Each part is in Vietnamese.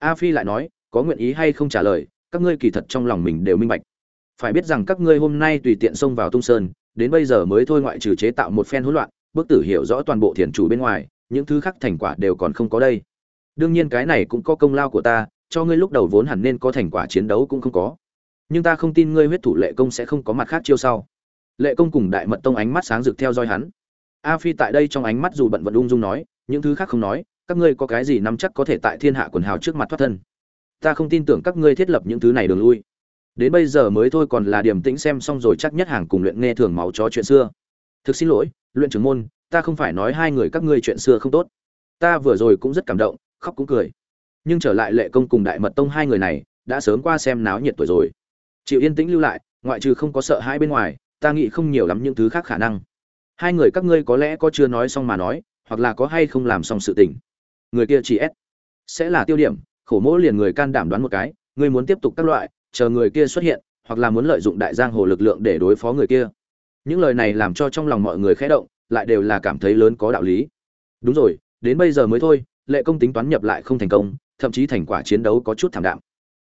a phi lại nói, có nguyện ý hay không trả lời, các ngươi kỳ thật trong lòng mình đều minh bạch. Phải biết rằng các ngươi hôm nay tùy tiện xông vào tung sơn, đến bây giờ mới thôi ngoại trừ chế tạo một phen hỗn loạn, bức tử hiểu rõ toàn bộ thiền chủ bên ngoài, những thứ khác thành quả đều còn không có đây. Đương nhiên cái này cũng có công lao của ta, cho ngươi lúc đầu vốn hẳn nên có thành quả chiến đấu cũng không có. Nhưng ta không tin ngươi huyết thủ lệ công sẽ không có mặt khác chiêu sau. Lệ công cùng đại mật tông ánh mắt sáng rực theo dõi hắn. A phi tại đây trong ánh mắt dù bận vận ung dung nói, những thứ khác không nói các ngươi có cái gì nắm chắc có thể tại thiên hạ quần hào trước mặt thoát thân? Ta không tin tưởng các ngươi thiết lập những thứ này đường lui. Đến bây giờ mới thôi còn là điểm tĩnh xem xong rồi chắc nhất hàng cùng luyện nghe thường máu chó chuyện xưa. Thực xin lỗi, luyện trưởng môn, ta không phải nói hai người các ngươi chuyện xưa không tốt. Ta vừa rồi cũng rất cảm động, khóc cũng cười. Nhưng trở lại lệ công cùng đại mật tông hai người này, đã sớm qua xem náo nhiệt tuổi rồi. Chịu yên tĩnh lưu lại, ngoại trừ không có sợ hai bên ngoài, ta nghĩ không nhiều lắm những thứ khác khả năng. Hai người các ngươi có lẽ có chưa nói xong mà nói, hoặc là có hay không làm xong sự tình người kia chỉ ép. Sẽ là tiêu điểm, khổ mỗi liền người can đảm đoán một cái, ngươi muốn tiếp tục các loại, chờ người kia xuất hiện, hoặc là muốn lợi dụng đại giang hồ lực lượng để đối phó người kia. Những lời này làm cho trong lòng mọi người khẽ động, lại đều là cảm thấy lớn có đạo lý. Đúng rồi, đến bây giờ mới thôi, lệ công tính toán nhập lại không thành công, thậm chí thành quả chiến đấu có chút thảm đạm.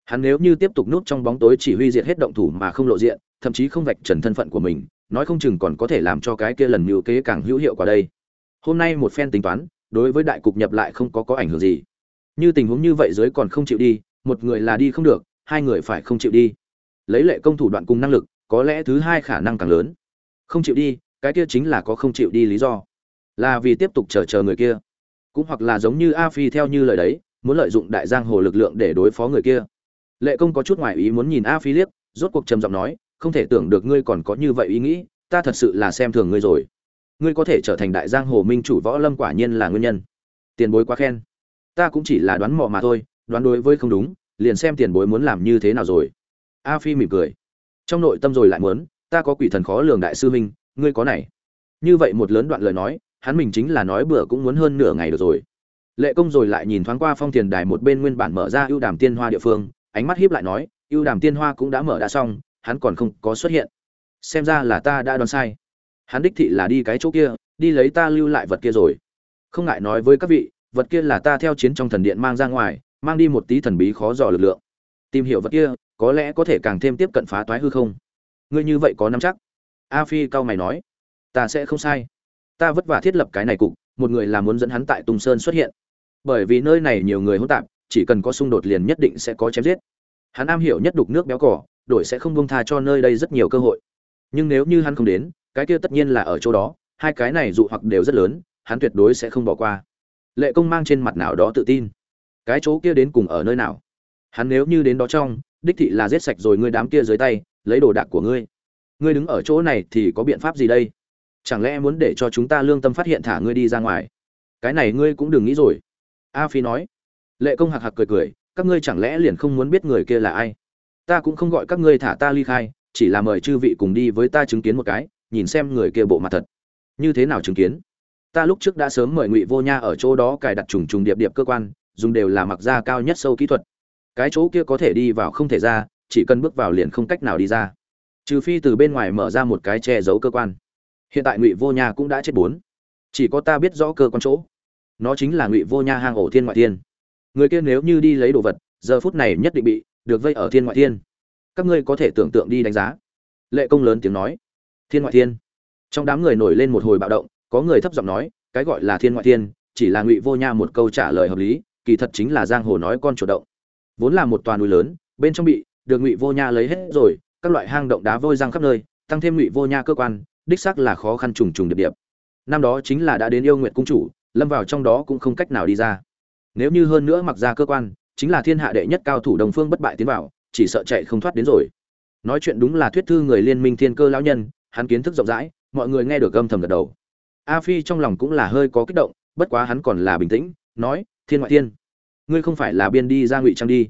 Hắn nếu như tiếp tục núp trong bóng tối chỉ huy diệt hết động thủ mà không lộ diện, thậm chí không vạch trần thân phận của mình, nói không chừng còn có thể làm cho cái kia lần mưu kế càng hữu hiệu quả đây. Hôm nay một phen tính toán đối với đại cục nhập lại không có có ảnh hưởng gì. Như tình huống như vậy dưới còn không chịu đi, một người là đi không được, hai người phải không chịu đi. Lấy lệ công thủ đoạn cùng năng lực, có lẽ thứ hai khả năng càng lớn. Không chịu đi, cái kia chính là có không chịu đi lý do. Là vì tiếp tục chờ chờ người kia. Cũng hoặc là giống như a phi theo như lời đấy, muốn lợi dụng đại giang hồ lực lượng để đối phó người kia. Lệ công có chút ngoại ý muốn nhìn a phi liếc, rốt cuộc trầm giọng nói, không thể tưởng được ngươi còn có như vậy ý nghĩ, ta thật sự là xem thường ngươi rồi ngươi có thể trở thành đại giang hồ minh chủ võ lâm quả nhiên là nguyên nhân. Tiền bối quá khen. Ta cũng chỉ là đoán mò mà thôi đoán đối với không đúng liền xem tiền bối muốn làm như thế nào rồi. A phi mỉm cười. Trong nội tâm rồi lại muốn ta có quỷ thần khó lường đại sư minh, ngươi có này. Như vậy một lớn đoạn lời nói hắn mình chính là nói bữa cũng muốn hơn nửa ngày được rồi. Lệ công rồi lại nhìn thoáng qua phong tiền đài một bên nguyên bản mở ra ưu đàm tiên hoa địa phương ánh mắt hiếp lại nói ưu đàm tiên hoa cũng đã mở đã xong hắn còn không có xuất hiện. Xem ra là ta đã đoán sai hắn đích thị là đi cái chỗ kia, đi lấy ta lưu lại vật kia rồi. Không ngại nói với các vị, vật kia là ta theo chiến trong thần điện mang ra ngoài, mang đi một tí thần bí khó dò lực lượng. Tìm hiểu vật kia, có lẽ có thể càng thêm tiếp cận phá toái hư không. Ngươi như vậy có nắm chắc? A phi cao mày nói. Ta sẽ không sai. Ta vất vả thiết lập cái này cục, một người là muốn dẫn hắn tại tùng sơn xuất hiện. Bởi vì nơi này nhiều người hỗn tạp, chỉ cần có xung đột liền nhất định sẽ có chém giết. Hắn am hiểu nhất đục nước béo cỏ, đổi sẽ không bông tha cho nơi đây rất nhiều cơ hội. Nhưng nếu như hắn không đến cái kia tất nhiên là ở chỗ đó, hai cái này dụ hoặc đều rất lớn, hắn tuyệt đối sẽ không bỏ qua. Lệ công mang trên mặt nào đó tự tin. Cái chỗ kia đến cùng ở nơi nào? Hắn nếu như đến đó trong, đích thị là giết sạch rồi ngươi đám kia dưới tay, lấy đồ đạc của ngươi. Ngươi đứng ở chỗ này thì có biện pháp gì đây? Chẳng lẽ muốn để cho chúng ta lương tâm phát hiện thả ngươi đi ra ngoài? Cái này ngươi cũng đừng nghĩ rồi. A phi nói. Lệ công hạc hạc cười cười, các ngươi chẳng lẽ liền không muốn biết người kia là ai? Ta cũng không gọi các ngươi thả ta ly khai, chỉ là mời chư vị cùng đi với ta chứng kiến một cái nhìn xem người kia bộ mặt thật. Như thế nào chứng kiến? Ta lúc trước đã sớm mời ngụy vô nha ở chỗ đó cài đặt trùng trùng điệp điệp cơ quan, dùng đều là mặc da cao nhất sâu kỹ thuật. Cái chỗ kia có thể đi vào không thể ra, chỉ cần bước vào liền không cách nào đi ra. Trừ phi từ bên ngoài mở ra một cái che giấu cơ quan. Hiện tại ngụy vô nha cũng đã chết bốn. Chỉ có ta biết rõ cơ quan chỗ. Nó chính là ngụy vô nha hang ổ thiên ngoại thiên. Người kia nếu như đi lấy đồ vật, giờ phút này nhất định bị được vây ở thiên ngoại thiên. Các ngươi có thể tưởng tượng đi đánh giá. Lệ công lớn tiếng nói thiên ngoại thiên. Trong đám người nổi lên một hồi bạo động, có người thấp giọng nói, cái gọi là thiên ngoại thiên, chỉ là ngụy vô nha một câu trả lời hợp lý, kỳ thật chính là giang hồ nói con chủ động. Vốn là một toàn núi lớn, bên trong bị được ngụy vô nha lấy hết rồi, các loại hang động đá vôi răng khắp nơi, tăng thêm ngụy vô nha cơ quan, đích xác là khó khăn trùng trùng điệp điệp. Năm đó chính là đã đến yêu nguyện cung chủ, lâm vào trong đó cũng không cách nào đi ra. Nếu như hơn nữa mặc ra cơ quan, chính là thiên hạ đệ nhất cao thủ đồng phương bất bại tiến vào, chỉ sợ chạy không thoát đến rồi. Nói chuyện đúng là thuyết thư người liên minh thiên cơ lão nhân hắn kiến thức rộng rãi, mọi người nghe được âm thầm gật đầu. A phi trong lòng cũng là hơi có kích động, bất quá hắn còn là bình tĩnh, nói, thiên ngoại thiên, ngươi không phải là biên đi ra ngụy trang đi.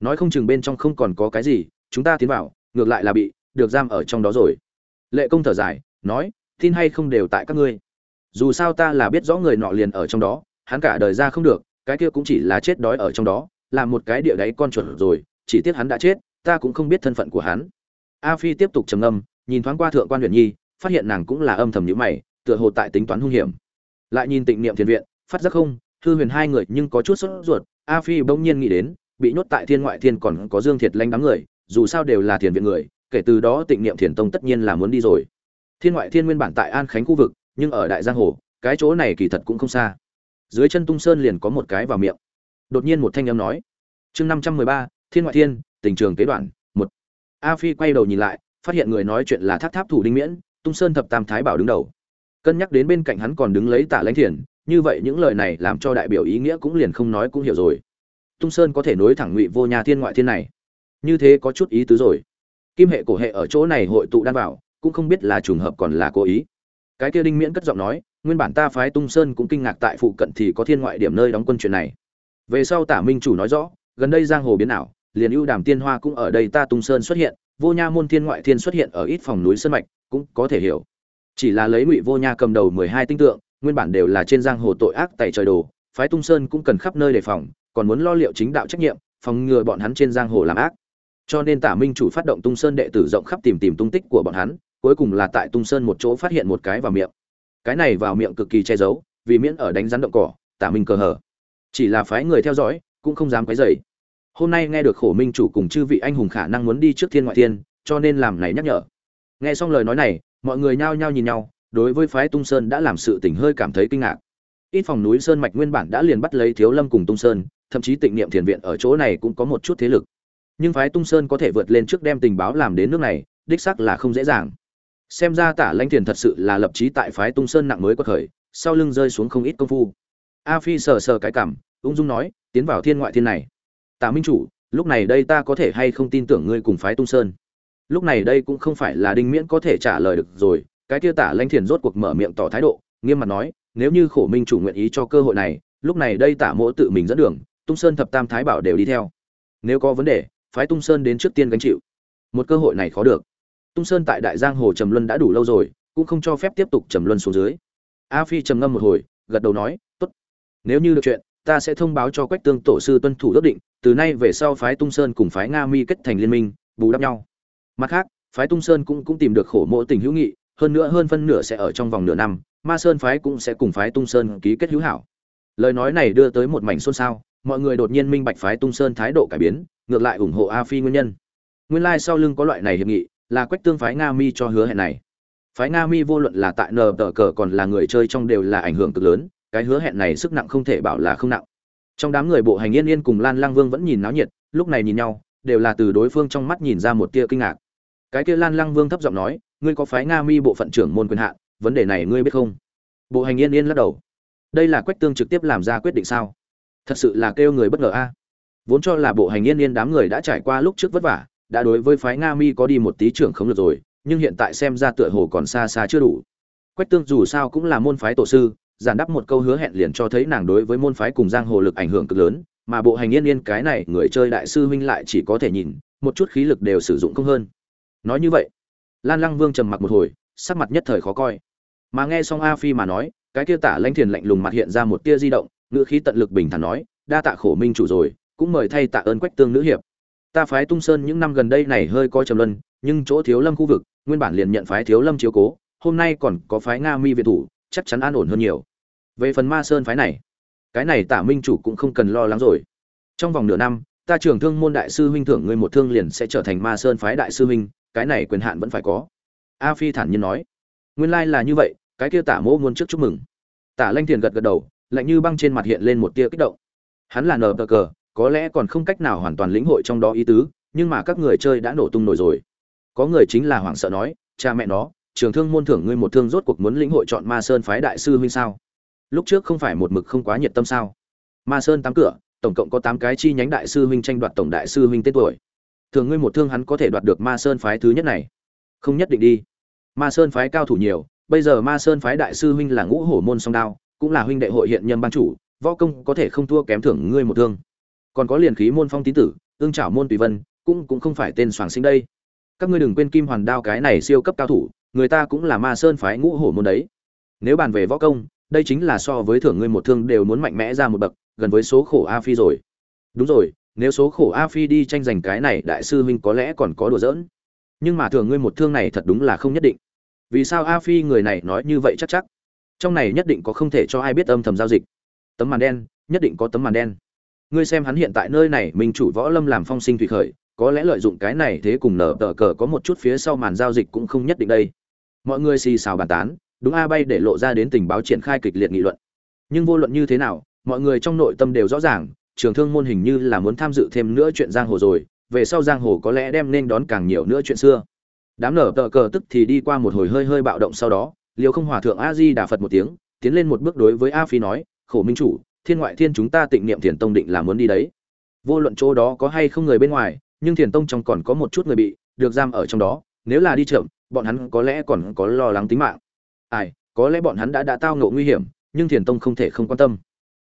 Nói không chừng bên trong không còn có cái gì, chúng ta tiến vào, ngược lại là bị, được giam ở trong đó rồi. Lệ công thở dài, nói, tin hay không đều tại các ngươi. Dù sao ta là biết rõ người nọ liền ở trong đó, hắn cả đời ra không được, cái kia cũng chỉ là chết đói ở trong đó, là một cái địa đáy con chuột rồi, chỉ tiếc hắn đã chết, ta cũng không biết thân phận của hắn. A phi tiếp tục trầm ngâm nhìn thoáng qua thượng quan huyện nhi, phát hiện nàng cũng là âm thầm nhíu mày, tựa hồ tại tính toán hung hiểm. Lại nhìn tịnh niệm thiền viện, phát giác không thư huyền hai người nhưng có chút sốt ruột, a phi bỗng nhiên nghĩ đến, bị nhốt tại thiên ngoại thiên còn có dương thiệt lanh đám người, dù sao đều là thiền viện người, kể từ đó tịnh niệm thiền tông tất nhiên là muốn đi rồi. Thiên ngoại thiên nguyên bản tại an khánh khu vực, nhưng ở đại giang hồ, cái chỗ này kỳ thật cũng không xa. Dưới chân tung sơn liền có một cái vào miệng. Đột nhiên một thanh âm nói, chương năm trăm mười ba, thiên ngoại thiên, tình trường kế đoạn, một. A phi quay đầu nhìn lại phát hiện người nói chuyện là thác tháp thủ đinh miễn, tung sơn thập tam thái bảo đứng đầu. Cân nhắc đến bên cạnh hắn còn đứng lấy tả lãnh thiền như vậy những lời này làm cho đại biểu ý nghĩa cũng liền không nói cũng hiểu rồi. Tung sơn có thể nối thẳng ngụy vô nhà thiên ngoại thiên này. Như thế có chút ý tứ rồi. Kim hệ cổ hệ ở chỗ này hội tụ đan bảo, cũng không biết là trùng hợp còn là cố ý. Cái kia đinh miễn cất giọng nói, nguyên bản ta phái tung sơn cũng kinh ngạc tại phụ cận thì có thiên ngoại điểm nơi đóng quân chuyện này. Về sau tả minh chủ nói rõ, gần đây giang hồ biến ảo, liền ưu đàm tiên hoa cũng ở đây ta tung sơn xuất hiện vô nha môn thiên ngoại thiên xuất hiện ở ít phòng núi sơn mạch, cũng có thể hiểu. Chỉ là lấy ngụy vô nha cầm đầu mười hai tinh tượng, nguyên bản đều là trên giang hồ tội ác tẩy trời đồ, phái tung sơn cũng cần khắp nơi đề phòng, còn muốn lo liệu chính đạo trách nhiệm, phòng ngừa bọn hắn trên giang hồ làm ác. Cho nên tả minh chủ phát động tung sơn đệ tử rộng khắp tìm tìm tung tích của bọn hắn, cuối cùng là tại tung sơn một chỗ phát hiện một cái vào miệng. Cái này vào miệng cực kỳ che giấu, vì miễn ở đánh rắn động cỏ, tả minh cờ hở chỉ là phái người theo dõi, cũng không dám quấy dày hôm nay nghe được khổ minh chủ cùng chư vị anh hùng khả năng muốn đi trước thiên ngoại thiên, cho nên làm này nhắc nhở. Nghe xong lời nói này, mọi người nhao nhao nhìn nhau, đối với phái tung sơn đã làm sự tình hơi cảm thấy kinh ngạc. Ít phòng núi sơn mạch nguyên bản đã liền bắt lấy thiếu lâm cùng tung sơn, thậm chí tịnh niệm thiền viện ở chỗ này cũng có một chút thế lực. Nhưng phái tung sơn có thể vượt lên trước đem tình báo làm đến nước này, đích xác là không dễ dàng. Xem ra tả lãnh thiền thật sự là lập trí tại phái tung sơn nặng mới có khởi, sau lưng rơi xuống không ít công phu. A phi sờ sờ cái cảm, ung dung nói, tiến vào thiên ngoại thiên này tả minh chủ, lúc này đây ta có thể hay không tin tưởng ngươi cùng phái tung sơn? Lúc này đây cũng không phải là đinh miễn có thể trả lời được rồi, cái kia tả Lanh thiền rốt cuộc mở miệng tỏ thái độ, nghiêm mặt nói, nếu như khổ minh chủ nguyện ý cho cơ hội này, lúc này đây tả mỗ tự mình dẫn đường, tung sơn thập tam thái bảo đều đi theo. Nếu có vấn đề, phái tung sơn đến trước tiên gánh chịu. Một cơ hội này khó được. Tung sơn tại đại giang hồ trầm luân đã đủ lâu rồi, cũng không cho phép tiếp tục trầm luân xuống dưới. A phi trầm ngâm một hồi, gật đầu nói, tốt. Nếu như được chuyện ta sẽ thông báo cho quách tương tổ sư tuân thủ ước định, từ nay về sau phái tung sơn cùng phái nga mi kết thành liên minh, bù đắp nhau. Mặt khác, phái tung sơn cũng cũng tìm được khổ mộ tình hữu nghị, hơn nữa hơn phân nửa sẽ ở trong vòng nửa năm, ma sơn phái cũng sẽ cùng phái tung sơn ký kết hữu hảo. Lời nói này đưa tới một mảnh xôn xao, mọi người đột nhiên minh bạch phái tung sơn thái độ cải biến, ngược lại ủng hộ a phi nguyên nhân. Nguyên lai sau lưng có loại này hiệp nghị, là quách tương phái nga mi cho hứa hẹn này. Phái nga mi vô luận là tại nờ tờ cờ còn là người chơi trong đều là ảnh hưởng cực lớn cái hứa hẹn này sức nặng không thể bảo là không nặng. Trong đám người bộ hành yên yên cùng lan lang vương vẫn nhìn náo nhiệt, lúc này nhìn nhau, đều là từ đối phương trong mắt nhìn ra một tia kinh ngạc. Cái kia lan lang vương thấp giọng nói, ngươi có phái nga mi bộ phận trưởng môn quyền hạn, vấn đề này ngươi biết không? Bộ hành yên yên lắc đầu. Đây là quách tương trực tiếp làm ra quyết định sao? Thật sự là kêu người bất ngờ a. Vốn cho là bộ hành yên yên đám người đã trải qua lúc trước vất vả, đã đối với phái nga mi có đi một tí trưởng không được rồi, nhưng hiện tại xem ra tựa hồ còn xa xa chưa đủ. Quách tương dù sao cũng là môn phái tổ sư giản đáp một câu hứa hẹn liền cho thấy nàng đối với môn phái cùng giang hồ lực ảnh hưởng cực lớn, mà bộ hành yên yên cái này người chơi đại sư huynh lại chỉ có thể nhìn, một chút khí lực đều sử dụng không hơn. Nói như vậy, lan lăng vương trầm mặc một hồi, sắc mặt nhất thời khó coi. Mà nghe xong a phi mà nói, cái kia tả lãnh thiền lạnh lùng mặt hiện ra một tia di động, ngữ khí tận lực bình thản nói, đa tạ khổ minh chủ rồi, cũng mời thay tạ ơn quách tương nữ hiệp. Ta phái tung sơn những năm gần đây này hơi coi trầm luân, nhưng chỗ thiếu lâm khu vực, nguyên bản liền nhận phái thiếu lâm chiếu cố, hôm nay còn có phái nga mi việt thủ, chắc chắn an ổn hơn nhiều về phần ma sơn phái này, cái này tả minh chủ cũng không cần lo lắng rồi. Trong vòng nửa năm, ta trưởng thương môn đại sư huynh thưởng ngươi một thương liền sẽ trở thành ma sơn phái đại sư huynh, cái này quyền hạn vẫn phải có. A phi thản nhiên nói. Nguyên lai là như vậy, cái kia tả mỗ muốn trước chúc mừng. Tả lanh thiền gật gật đầu, lạnh như băng trên mặt hiện lên một tia kích động. Hắn là nờ cờ, có lẽ còn không cách nào hoàn toàn lĩnh hội trong đó ý tứ, nhưng mà các người chơi đã nổ tung nổi rồi. Có người chính là hoảng sợ nói, cha mẹ nó trường thương môn thưởng ngươi một thương rốt cuộc muốn lĩnh hội chọn ma sơn phái đại sư huynh sao? Lúc trước không phải một mực không quá nhiệt tâm sao? Ma sơn tám cửa, tổng cộng có tám cái chi nhánh đại sư huynh tranh đoạt tổng đại sư huynh tên tuổi. Thường ngươi một thương hắn có thể đoạt được ma sơn phái thứ nhất này. Không nhất định đi. Ma sơn phái cao thủ nhiều, bây giờ ma sơn phái đại sư huynh là ngũ hổ môn song đao, cũng là huynh đệ hội hiện nhân ban chủ, võ công có thể không thua kém thưởng ngươi một thương. Còn có liền khí môn phong tín tử, ương trảo môn tùy vân, cũng cũng không phải tên soàng sinh đây. Các ngươi đừng quên kim hoàn đao cái này siêu cấp cao thủ, người ta cũng là ma sơn phái ngũ hổ môn đấy. Nếu bàn về võ công đây chính là so với thưởng ngươi một thương đều muốn mạnh mẽ ra một bậc, gần với số khổ a phi rồi. Đúng rồi, nếu số khổ a phi đi tranh giành cái này, đại sư huynh có lẽ còn có đùa giỡn. Nhưng mà thường ngươi một thương này thật đúng là không nhất định. Vì sao a phi người này nói như vậy chắc chắc? Trong này nhất định có không thể cho ai biết âm thầm giao dịch. Tấm màn đen, nhất định có tấm màn đen. Ngươi xem hắn hiện tại nơi này minh chủ võ lâm làm phong sinh thủy khởi, có lẽ lợi dụng cái này thế cùng nở tờ cờ có một chút phía sau màn giao dịch cũng không nhất định đây. Mọi người xì xào bàn tán đúng a bay để lộ ra đến tình báo triển khai kịch liệt nghị luận. Nhưng vô luận như thế nào, mọi người trong nội tâm đều rõ ràng, trường thương môn hình như là muốn tham dự thêm nữa chuyện giang hồ rồi, về sau giang hồ có lẽ đem nên đón càng nhiều nữa chuyện xưa. Đám nở tờ cờ tức thì đi qua một hồi hơi hơi bạo động sau đó liều không hòa thượng a di đà phật một tiếng, tiến lên một bước đối với a phi nói, khổ minh chủ, thiên ngoại thiên chúng ta tịnh niệm thiền tông định là muốn đi đấy. Vô luận chỗ đó có hay không người bên ngoài, nhưng thiền tông trong còn có một chút người bị được giam ở trong đó, nếu là đi chậm, bọn hắn có lẽ còn có lo lắng tính mạng ai, có lẽ bọn hắn đã đã tao ngộ nguy hiểm, nhưng thiền tông không thể không quan tâm.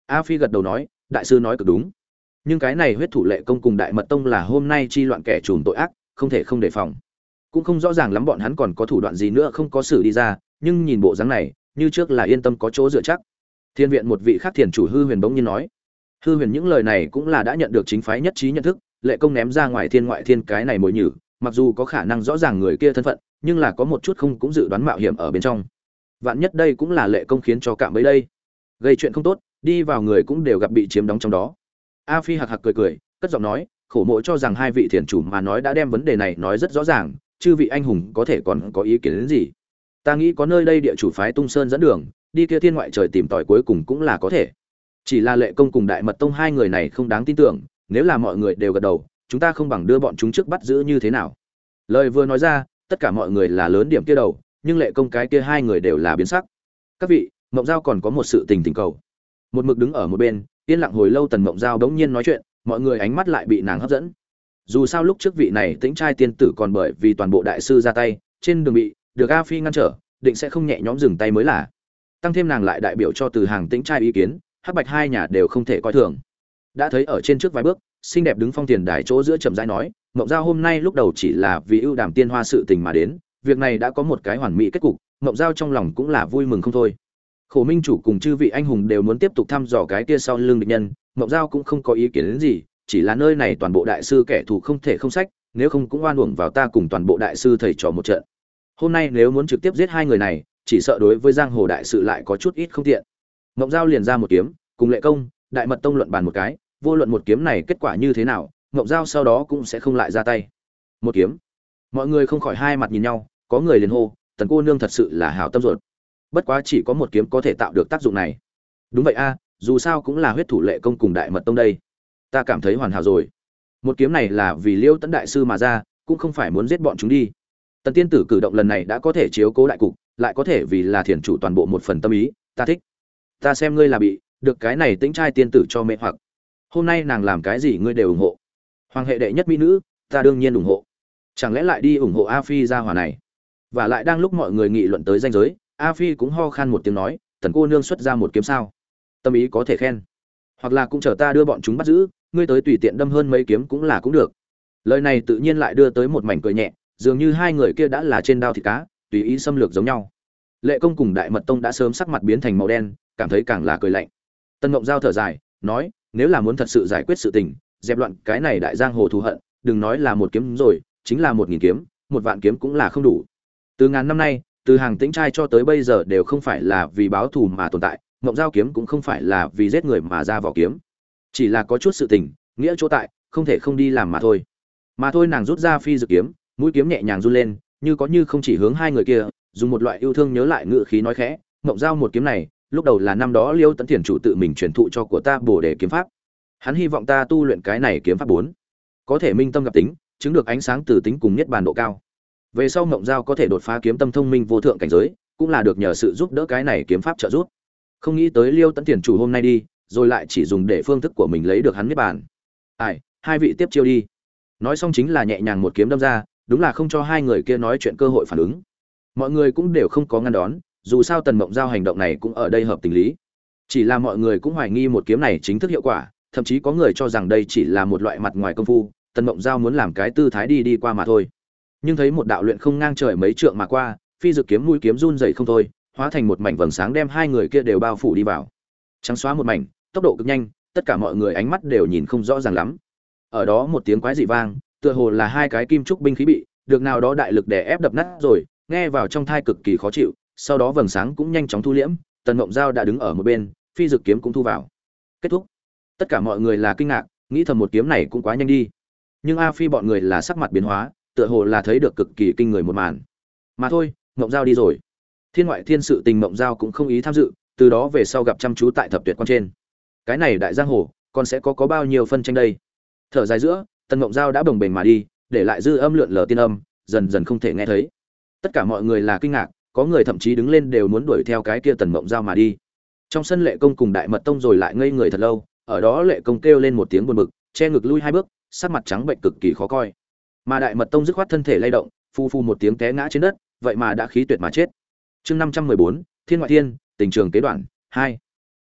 A phi gật đầu nói, đại sư nói cực đúng. Nhưng cái này huyết thủ lệ công cùng đại mật tông là hôm nay chi loạn kẻ trùm tội ác, không thể không đề phòng. Cũng không rõ ràng lắm bọn hắn còn có thủ đoạn gì nữa không có xử đi ra, nhưng nhìn bộ dáng này, như trước là yên tâm có chỗ dựa chắc. Thiên viện một vị khác thiền chủ hư huyền bỗng nhiên nói, hư huyền, những lời này cũng là đã nhận được chính phái nhất trí nhận thức, lệ công ném ra ngoài thiên ngoại thiên cái này mồi nhử, mặc dù có khả năng rõ ràng người kia thân phận, nhưng là có một chút không cũng dự đoán mạo hiểm ở bên trong vạn nhất đây cũng là lệ công khiến cho cạm bấy đây. Gây chuyện không tốt, đi vào người cũng đều gặp bị chiếm đóng trong đó. A phi hạc hạc cười cười, cất giọng nói, khổ mộ cho rằng hai vị thiền chủ mà nói đã đem vấn đề này nói rất rõ ràng, chư vị anh hùng có thể còn có ý kiến đến gì? Ta nghĩ có nơi đây địa chủ phái tung sơn dẫn đường, đi kia thiên ngoại trời tìm tòi cuối cùng cũng là có thể. Chỉ là lệ công cùng đại mật tông hai người này không đáng tin tưởng, nếu là mọi người đều gật đầu, chúng ta không bằng đưa bọn chúng trước bắt giữ như thế nào. Lời vừa nói ra, tất cả mọi người là lớn điểm kia đầu nhưng lệ công cái kia hai người đều là biến sắc. Các vị, mộng giao còn có một sự tình tình cầu. Một mực đứng ở một bên, yên lặng hồi lâu tần mộng giao đống nhiên nói chuyện, mọi người ánh mắt lại bị nàng hấp dẫn. Dù sao lúc trước vị này tĩnh trai tiên tử còn bởi vì toàn bộ đại sư ra tay, trên đường bị được a phi ngăn trở, định sẽ không nhẹ nhõm dừng tay mới là. Tăng thêm nàng lại đại biểu cho từ hàng tĩnh trai ý kiến, hắc bạch hai nhà đều không thể coi thường. Đã thấy ở trên trước vài bước, xinh đẹp đứng phong tiền đài chỗ giữa chậm rãi nói, mộng giao hôm nay lúc đầu chỉ là vì ưu đàm tiên hoa sự tình mà đến việc này đã có một cái hoàn mỹ kết cục, mộng giao trong lòng cũng là vui mừng không thôi. Khổ minh chủ cùng chư vị anh hùng đều muốn tiếp tục thăm dò cái kia sau lưng địch nhân, mộng giao cũng không có ý kiến đến gì, chỉ là nơi này toàn bộ đại sư kẻ thù không thể không sách, nếu không cũng oan uổng vào ta cùng toàn bộ đại sư thầy trò một trận. Hôm nay nếu muốn trực tiếp giết hai người này, chỉ sợ đối với giang hồ đại sự lại có chút ít không tiện. Mộng giao liền ra một kiếm, cùng lệ công, đại mật tông luận bàn một cái, vô luận một kiếm này kết quả như thế nào, mộng giao sau đó cũng sẽ không lại ra tay. Một kiếm. Mọi người không khỏi hai mặt nhìn nhau có người liền hô, tần cô nương thật sự là hảo tâm ruột. Bất quá chỉ có một kiếm có thể tạo được tác dụng này. Đúng vậy a, dù sao cũng là huyết thủ lệ công cùng đại mật tông đây. Ta cảm thấy hoàn hảo rồi. Một kiếm này là vì liêu tấn đại sư mà ra, cũng không phải muốn giết bọn chúng đi. Tần tiên tử cử động lần này đã có thể chiếu cố đại cục, lại có thể vì là thiền chủ toàn bộ một phần tâm ý, ta thích. Ta xem ngươi là bị, được cái này tính trai tiên tử cho mẹ hoặc. Hôm nay nàng làm cái gì ngươi đều ủng hộ. Hoàng hệ đệ nhất mỹ nữ, ta đương nhiên ủng hộ. Chẳng lẽ lại đi ủng hộ a phi ra hòa này? Và lại đang lúc mọi người nghị luận tới danh giới, a phi cũng ho khan một tiếng nói, tần cô nương xuất ra một kiếm sao? Tâm ý có thể khen. Hoặc là cũng chờ ta đưa bọn chúng bắt giữ, ngươi tới tùy tiện đâm hơn mấy kiếm cũng là cũng được. Lời này tự nhiên lại đưa tới một mảnh cười nhẹ, dường như hai người kia đã là trên đao thịt cá, tùy ý xâm lược giống nhau. Lệ công cùng đại mật tông đã sớm sắc mặt biến thành màu đen, cảm thấy càng là cười lạnh. Tân ngộng giao thở dài, nói, nếu là muốn thật sự giải quyết sự tình, dẹp loạn cái này đại giang hồ thù hận, đừng nói là một kiếm rồi, chính là một nghìn kiếm, một vạn kiếm cũng là không đủ từ ngàn năm nay, từ hàng tĩnh trai cho tới bây giờ đều không phải là vì báo thù mà tồn tại, mộng giao kiếm cũng không phải là vì giết người mà ra vỏ kiếm. Chỉ là có chút sự tình, nghĩa chỗ tại, không thể không đi làm mà thôi. Mà thôi nàng rút ra phi dự kiếm, mũi kiếm nhẹ nhàng run lên, như có như không chỉ hướng hai người kia, dùng một loại yêu thương nhớ lại ngự khí nói khẽ, mộng giao một kiếm này, lúc đầu là năm đó liêu tấn thiền chủ tự mình truyền thụ cho của ta bổ đề kiếm pháp. Hắn hy vọng ta tu luyện cái này kiếm pháp bốn. Có thể minh tâm gặp tính, chứng được ánh sáng từ tính cùng nhất bàn độ cao về sau mộng giao có thể đột phá kiếm tâm thông minh vô thượng cảnh giới, cũng là được nhờ sự giúp đỡ cái này kiếm pháp trợ giúp. Không nghĩ tới liêu tấn tiền chủ hôm nay đi, rồi lại chỉ dùng để phương thức của mình lấy được hắn niết bàn. Ai, hai vị tiếp chiêu đi. Nói xong chính là nhẹ nhàng một kiếm đâm ra, đúng là không cho hai người kia nói chuyện cơ hội phản ứng. Mọi người cũng đều không có ngăn đón, dù sao tần mộng giao hành động này cũng ở đây hợp tình lý. Chỉ là mọi người cũng hoài nghi một kiếm này chính thức hiệu quả, thậm chí có người cho rằng đây chỉ là một loại mặt ngoài công phu, tần mộng giao muốn làm cái tư thái đi đi qua mà thôi nhưng thấy một đạo luyện không ngang trời mấy trượng mà qua, phi dự kiếm mũi kiếm run rẩy không thôi, hóa thành một mảnh vầng sáng đem hai người kia đều bao phủ đi vào. Trắng xóa một mảnh, tốc độ cực nhanh, tất cả mọi người ánh mắt đều nhìn không rõ ràng lắm. Ở đó một tiếng quái dị vang, tựa hồ là hai cái kim trúc binh khí bị, được nào đó đại lực đè ép đập nát rồi, nghe vào trong thai cực kỳ khó chịu, sau đó vầng sáng cũng nhanh chóng thu liễm, tần Ngộng giao đã đứng ở một bên, phi dực kiếm cũng thu vào. Kết thúc. Tất cả mọi người là kinh ngạc, nghĩ thầm một kiếm này cũng quá nhanh đi. Nhưng a phi bọn người là sắc mặt biến hóa tựa hồ là thấy được cực kỳ kinh người một màn. Mà thôi, mộng giao đi rồi. Thiên ngoại thiên sự tình mộng giao cũng không ý tham dự, từ đó về sau gặp chăm chú tại thập tuyệt quan trên. Cái này đại giang hồ, còn sẽ có có bao nhiêu phân tranh đây? Thở dài giữa, tần mộng giao đã bồng bềnh mà đi, để lại dư âm lượn lờ tiên âm, dần dần không thể nghe thấy. Tất cả mọi người là kinh ngạc, có người thậm chí đứng lên đều muốn đuổi theo cái kia tần mộng giao mà đi. Trong sân lệ công cùng đại mật tông rồi lại ngây người thật lâu, ở đó lệ công kêu lên một tiếng buồn bực, che ngực lui hai bước, sắc mặt trắng bệnh cực kỳ khó coi mà đại mật tông dứt khoát thân thể lay động, phu phu một tiếng té ngã trên đất, vậy mà đã khí tuyệt mà chết. Chương năm trăm mười bốn, thiên ngoại thiên, tình trường kế đoạn hai.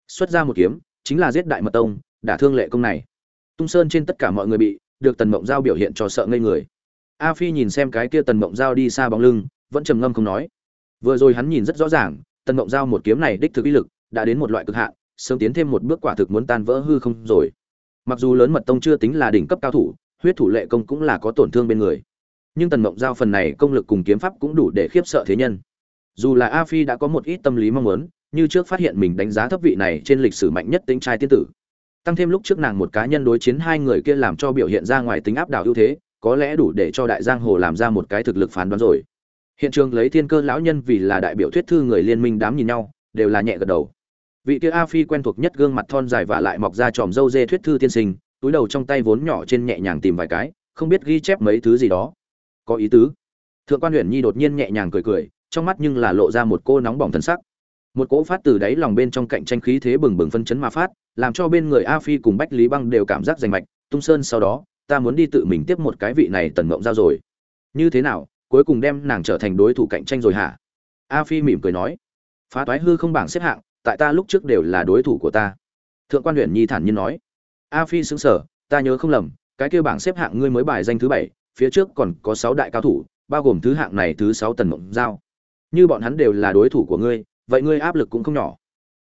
Xuất ra một kiếm, chính là giết đại mật tông, đả thương lệ công này. Tung sơn trên tất cả mọi người bị, được tần mộng giao biểu hiện cho sợ ngây người. A phi nhìn xem cái kia tần mộng giao đi xa bóng lưng, vẫn trầm ngâm không nói. Vừa rồi hắn nhìn rất rõ ràng, tần mộng giao một kiếm này đích thực uy lực, đã đến một loại cực hạn, sớm tiến thêm một bước quả thực muốn tan vỡ hư không rồi. Mặc dù lớn mật tông chưa tính là đỉnh cấp cao thủ huyết thủ lệ công cũng là có tổn thương bên người. Nhưng tần mộng giao phần này công lực cùng kiếm pháp cũng đủ để khiếp sợ thế nhân. Dù là a phi đã có một ít tâm lý mong muốn, như trước phát hiện mình đánh giá thấp vị này trên lịch sử mạnh nhất tính trai tiên tử. Tăng thêm lúc trước nàng một cá nhân đối chiến hai người kia làm cho biểu hiện ra ngoài tính áp đảo ưu thế, có lẽ đủ để cho đại giang hồ làm ra một cái thực lực phán đoán rồi. Hiện trường lấy thiên cơ lão nhân vì là đại biểu thuyết thư người liên minh đám nhìn nhau, đều là nhẹ gật đầu. Vị kia a phi quen thuộc nhất gương mặt thon dài và lại mọc ra tròm râu dê thuyết thư tiên sinh túi đầu trong tay vốn nhỏ trên nhẹ nhàng tìm vài cái, không biết ghi chép mấy thứ gì đó. Có ý tứ. Thượng quan huyện nhi đột nhiên nhẹ nhàng cười cười, trong mắt nhưng là lộ ra một cô nóng bỏng thân sắc. Một cỗ phát từ đáy lòng bên trong cạnh tranh khí thế bừng bừng phân chấn mà phát, làm cho bên người a phi cùng bách lý băng đều cảm giác rành mạch, tung sơn sau đó, ta muốn đi tự mình tiếp một cái vị này tần mộng giao rồi. Như thế nào, cuối cùng đem nàng trở thành đối thủ cạnh tranh rồi hả? A phi mỉm cười nói. Phá toái hư không bảng xếp hạng, tại ta lúc trước đều là đối thủ của ta. Thượng quan huyện nhi thản nhiên nói a phi xứng sở ta nhớ không lầm, cái kêu bảng xếp hạng ngươi mới bài danh thứ bảy, phía trước còn có sáu đại cao thủ, bao gồm thứ hạng này thứ sáu tần mộng giao. Như bọn hắn đều là đối thủ của ngươi, vậy ngươi áp lực cũng không nhỏ.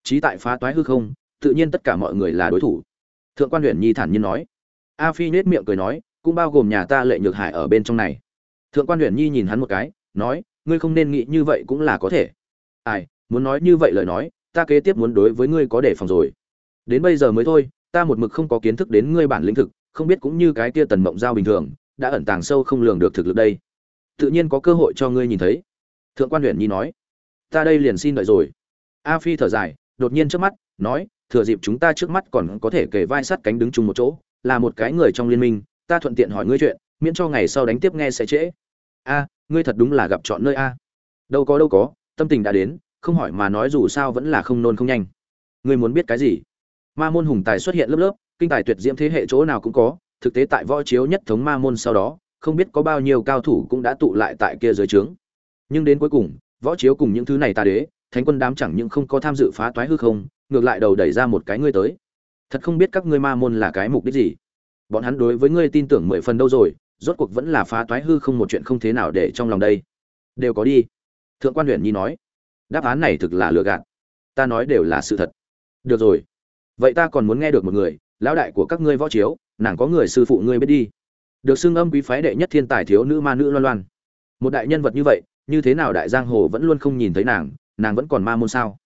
Trí tại phá toái hư không, tự nhiên tất cả mọi người là đối thủ. Thượng quan huyện nhi thản nhiên nói. A phi nết miệng cười nói, cũng bao gồm nhà ta lệ nhược hải ở bên trong này. Thượng quan huyện nhi nhìn hắn một cái, nói, ngươi không nên nghĩ như vậy cũng là có thể. Ai, muốn nói như vậy lời nói, ta kế tiếp muốn đối với ngươi có đề phòng rồi. Đến bây giờ mới thôi ta một mực không có kiến thức đến ngươi bản lĩnh thực, không biết cũng như cái kia tần mộng giao bình thường, đã ẩn tàng sâu không lường được thực lực đây. Tự nhiên có cơ hội cho ngươi nhìn thấy. Thượng quan huyện nhi nói. Ta đây liền xin đợi rồi. A phi thở dài, đột nhiên trước mắt, nói, thừa dịp chúng ta trước mắt còn có thể kể vai sát cánh đứng chung một chỗ, là một cái người trong liên minh, ta thuận tiện hỏi ngươi chuyện, miễn cho ngày sau đánh tiếp nghe sẽ trễ. A, ngươi thật đúng là gặp chọn nơi a. Đâu có đâu có, tâm tình đã đến, không hỏi mà nói dù sao vẫn là không nôn không nhanh. Ngươi muốn biết cái gì? Ma môn hùng tài xuất hiện lớp lớp, kinh tài tuyệt diễm thế hệ chỗ nào cũng có, thực tế tại võ chiếu nhất thống ma môn sau đó, không biết có bao nhiêu cao thủ cũng đã tụ lại tại kia dưới trướng. Nhưng đến cuối cùng, võ chiếu cùng những thứ này ta đế, thánh quân đám chẳng những không có tham dự phá toái hư không, ngược lại đầu đẩy ra một cái ngươi tới. Thật không biết các ngươi ma môn là cái mục đích gì. Bọn hắn đối với ngươi tin tưởng mười phần đâu rồi, rốt cuộc vẫn là phá toái hư không một chuyện không thế nào để trong lòng đây. Đều có đi. Thượng quan huyện nhi nói. Đáp án này thực là lừa gạt. Ta nói đều là sự thật. Được rồi vậy ta còn muốn nghe được một người, lão đại của các ngươi võ chiếu, nàng có người sư phụ ngươi biết đi. Được xưng âm quý phái đệ nhất thiên tài thiếu nữ ma nữ loan loan. Một đại nhân vật như vậy, như thế nào đại giang hồ vẫn luôn không nhìn thấy nàng nàng vẫn còn ma môn sao?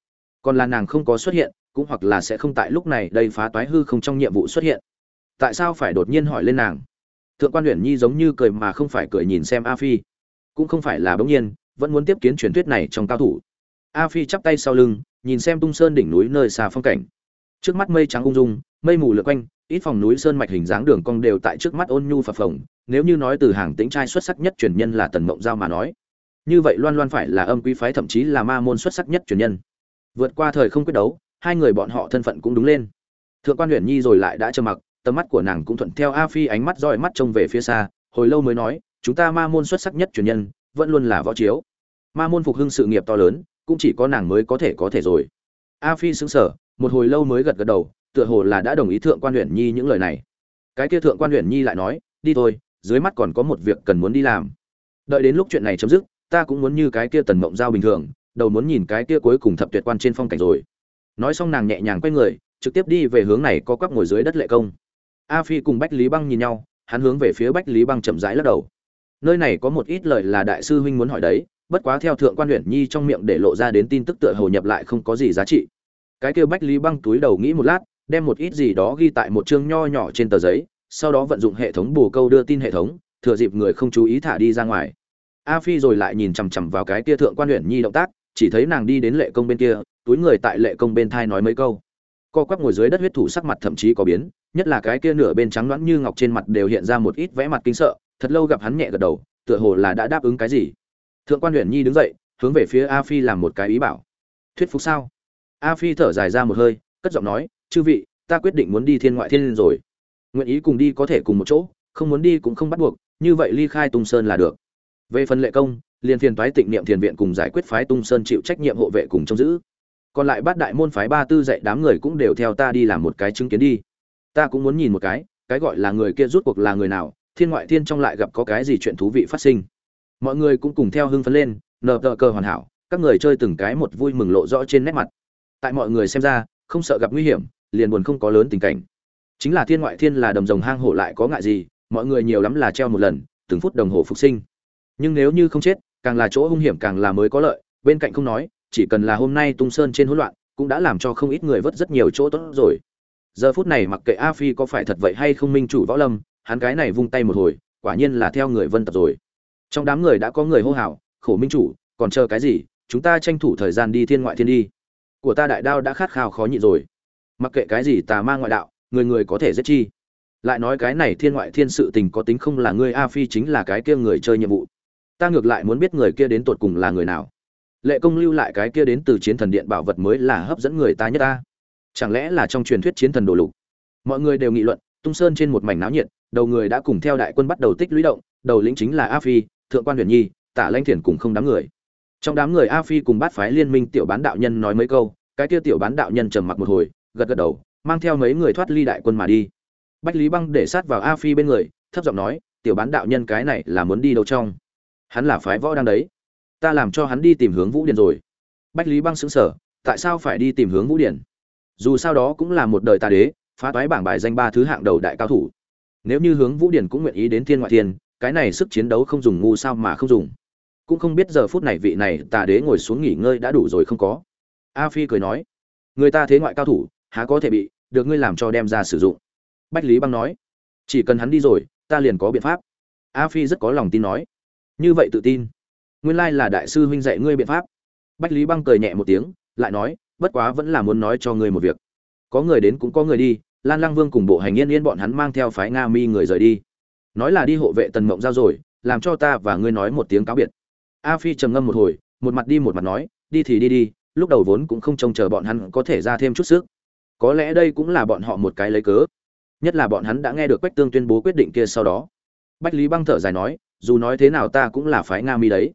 Còn là nàng không có xuất hiện, cũng hoặc là sẽ không tại lúc này đây phá toái hư không trong nhiệm vụ xuất hiện. Tại sao phải đột nhiên hỏi lên nàng? Thượng quan huyện nhi giống như cười mà không phải cười nhìn xem a phi. Cũng không phải là bỗng nhiên, vẫn muốn tiếp kiến truyền thuyết này trong cao thủ. A phi chắp tay sau lưng, nhìn xem tung sơn đỉnh núi nơi xa phong cảnh trước mắt mây trắng ung dung, mây mù lượn quanh, ít phòng núi sơn mạch hình dáng đường cong đều tại trước mắt ôn nhu phập phồng, nếu như nói từ hàng tính trai xuất sắc nhất truyền nhân là tần mộng giao mà nói. Như vậy loan loan phải là âm quý phái thậm chí là ma môn xuất sắc nhất truyền nhân. Vượt qua thời không quyết đấu, hai người bọn họ thân phận cũng đúng lên. Thượng quan huyền nhi rồi lại đã trơ mặc, tầm mắt của nàng cũng thuận theo a phi ánh mắt roi mắt trông về phía xa, hồi lâu mới nói, chúng ta ma môn xuất sắc nhất truyền nhân, vẫn luôn là võ chiếu. Ma môn phục hưng sự nghiệp to lớn, cũng chỉ có nàng mới có thể có thể rồi. A phi xứng sở một hồi lâu mới gật gật đầu, tựa hồ là đã đồng ý thượng quan huyện nhi những lời này. Cái kia thượng quan huyện nhi lại nói, đi thôi, dưới mắt còn có một việc cần muốn đi làm. Đợi đến lúc chuyện này chấm dứt, ta cũng muốn như cái kia tần mộng giao bình thường, đầu muốn nhìn cái kia cuối cùng thập tuyệt quan trên phong cảnh rồi. Nói xong nàng nhẹ nhàng quay người, trực tiếp đi về hướng này có quắp ngồi dưới đất lệ công. A phi cùng bách lý băng nhìn nhau, hắn hướng về phía bách lý băng chậm rãi lắc đầu. Nơi này có một ít lời là đại sư huynh muốn hỏi đấy, bất quá theo thượng quan huyện nhi trong miệng để lộ ra đến tin tức tựa hồ nhập lại không có gì giá trị cái kia bách lý băng túi đầu nghĩ một lát, đem một ít gì đó ghi tại một chương nho nhỏ trên tờ giấy, sau đó vận dụng hệ thống bù câu đưa tin hệ thống, thừa dịp người không chú ý thả đi ra ngoài. A phi rồi lại nhìn chằm chằm vào cái kia thượng quan huyện nhi động tác, chỉ thấy nàng đi đến lệ công bên kia, túi người tại lệ công bên thai nói mấy câu. Co quắp ngồi dưới đất huyết thủ sắc mặt thậm chí có biến, nhất là cái kia nửa bên trắng loãng như ngọc trên mặt đều hiện ra một ít vẽ mặt kinh sợ, thật lâu gặp hắn nhẹ gật đầu, tựa hồ là đã đáp ứng cái gì. Thượng quan huyện nhi đứng dậy, hướng về phía a phi làm một cái ý bảo. Thuyết phục sao? A phi thở dài ra một hơi, cất giọng nói, chư vị, ta quyết định muốn đi thiên ngoại thiên rồi. Nguyện ý cùng đi có thể cùng một chỗ, không muốn đi cũng không bắt buộc, như vậy ly khai tung sơn là được. Về phần lệ công, liền phiền toái tịnh niệm thiền viện cùng giải quyết phái tung sơn chịu trách nhiệm hộ vệ cùng trông giữ. Còn lại bát đại môn phái ba tư dạy đám người cũng đều theo ta đi làm một cái chứng kiến đi. Ta cũng muốn nhìn một cái cái gọi là người kia rút cuộc là người nào, thiên ngoại thiên trong lại gặp có cái gì chuyện thú vị phát sinh. Mọi người cũng cùng theo hưng phấn lên, nờ tờ cờ hoàn hảo, các người chơi từng cái một vui mừng lộ rõ trên nét mặt tại mọi người xem ra, không sợ gặp nguy hiểm, liền buồn không có lớn tình cảnh. Chính là thiên ngoại thiên là đầm rồng hang hổ lại có ngại gì, mọi người nhiều lắm là treo một lần, từng phút đồng hồ phục sinh. Nhưng nếu như không chết, càng là chỗ hung hiểm càng là mới có lợi, bên cạnh không nói, chỉ cần là hôm nay tung sơn trên hỗn loạn, cũng đã làm cho không ít người vớt rất nhiều chỗ tốt rồi. Giờ phút này mặc kệ a phi có phải thật vậy hay không minh chủ võ lâm, hắn cái này vung tay một hồi, quả nhiên là theo người vân tập rồi. Trong đám người đã có người hô hào, khổ minh chủ, còn chờ cái gì? Chúng ta tranh thủ thời gian đi thiên ngoại thiên đi của ta đại đao đã khát khao khó nhịn rồi. Mặc kệ cái gì tà ma ngoại đạo, người người có thể giết chi. Lại nói cái này thiên ngoại thiên sự tình có tính không là ngươi a phi chính là cái kia người chơi nhiệm vụ. Ta ngược lại muốn biết người kia đến tột cùng là người nào. Lệ công lưu lại cái kia đến từ chiến thần điện bảo vật mới là hấp dẫn người ta nhất ta. Chẳng lẽ là trong truyền thuyết chiến thần đồ lục? Mọi người đều nghị luận, tung sơn trên một mảnh náo nhiệt, đầu người đã cùng theo đại quân bắt đầu tích lũy động, đầu lĩnh chính là a phi, thượng quan huyền nhi, tả lanh thiền cùng không đám người trong đám người a phi cùng bát phái liên minh tiểu bán đạo nhân nói mấy câu, cái kia tiểu bán đạo nhân trầm mặc một hồi, gật gật đầu, mang theo mấy người thoát ly đại quân mà đi. Bách lý băng để sát vào a phi bên người, thấp giọng nói, tiểu bán đạo nhân cái này là muốn đi đâu trong? Hắn là phái võ đang đấy. Ta làm cho hắn đi tìm hướng vũ điển rồi. Bách lý băng xứng sở tại sao phải đi tìm hướng vũ điển? Dù sao đó cũng là một đời tà đế, phá toái bảng bài danh ba thứ hạng đầu đại cao thủ. Nếu như hướng vũ điển cũng nguyện ý đến thiên ngoại thiên, cái này sức chiến đấu không dùng ngu sao mà không dùng cũng không biết giờ phút này vị này tà đế ngồi xuống nghỉ ngơi đã đủ rồi không có. A phi cười nói, người ta thế ngoại cao thủ, há có thể bị, được ngươi làm cho đem ra sử dụng. Bách lý băng nói, chỉ cần hắn đi rồi, ta liền có biện pháp. A phi rất có lòng tin nói, như vậy tự tin. Nguyên lai là đại sư huynh dạy ngươi biện pháp. Bách lý băng cười nhẹ một tiếng, lại nói, bất quá vẫn là muốn nói cho ngươi một việc. Có người đến cũng có người đi, lan lăng vương cùng bộ hành yên yên bọn hắn mang theo phái nga mi người rời đi. Nói là đi hộ vệ tần mộng giao rồi, làm cho ta và ngươi nói một tiếng cáo biệt a phi trầm ngâm một hồi, một mặt đi một mặt nói, đi thì đi đi, lúc đầu vốn cũng không trông chờ bọn hắn có thể ra thêm chút sức. Có lẽ đây cũng là bọn họ một cái lấy cớ. Nhất là bọn hắn đã nghe được quách tương tuyên bố quyết định kia sau đó. Bách lý băng thở dài nói, dù nói thế nào ta cũng là phái nga mi đấy.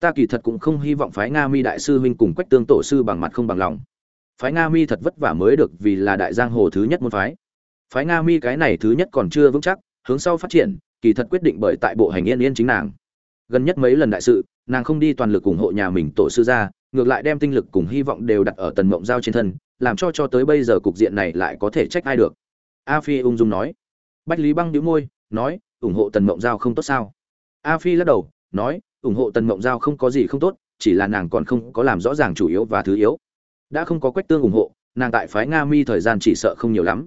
Ta kỳ thật cũng không hy vọng phái nga mi đại sư huynh cùng quách tương tổ sư bằng mặt không bằng lòng. Phái nga mi thật vất vả mới được vì là đại giang hồ thứ nhất môn phái. Phái nga mi cái này thứ nhất còn chưa vững chắc, hướng sau phát triển, kỳ thật quyết định bởi tại bộ hành yên yên chính nàng. Gần nhất mấy lần đại sự nàng không đi toàn lực ủng hộ nhà mình tổ sư ra ngược lại đem tinh lực cùng hy vọng đều đặt ở tần mộng giao trên thân, làm cho cho tới bây giờ cục diện này lại có thể trách ai được. A phi ung dung nói. Bách lý băng nhíu môi, nói, ủng hộ tần mộng giao không tốt sao? A phi lắc đầu, nói, ủng hộ tần mộng giao không có gì không tốt, chỉ là nàng còn không có làm rõ ràng chủ yếu và thứ yếu. Đã không có quách tương ủng hộ, nàng tại phái nga mi thời gian chỉ sợ không nhiều lắm.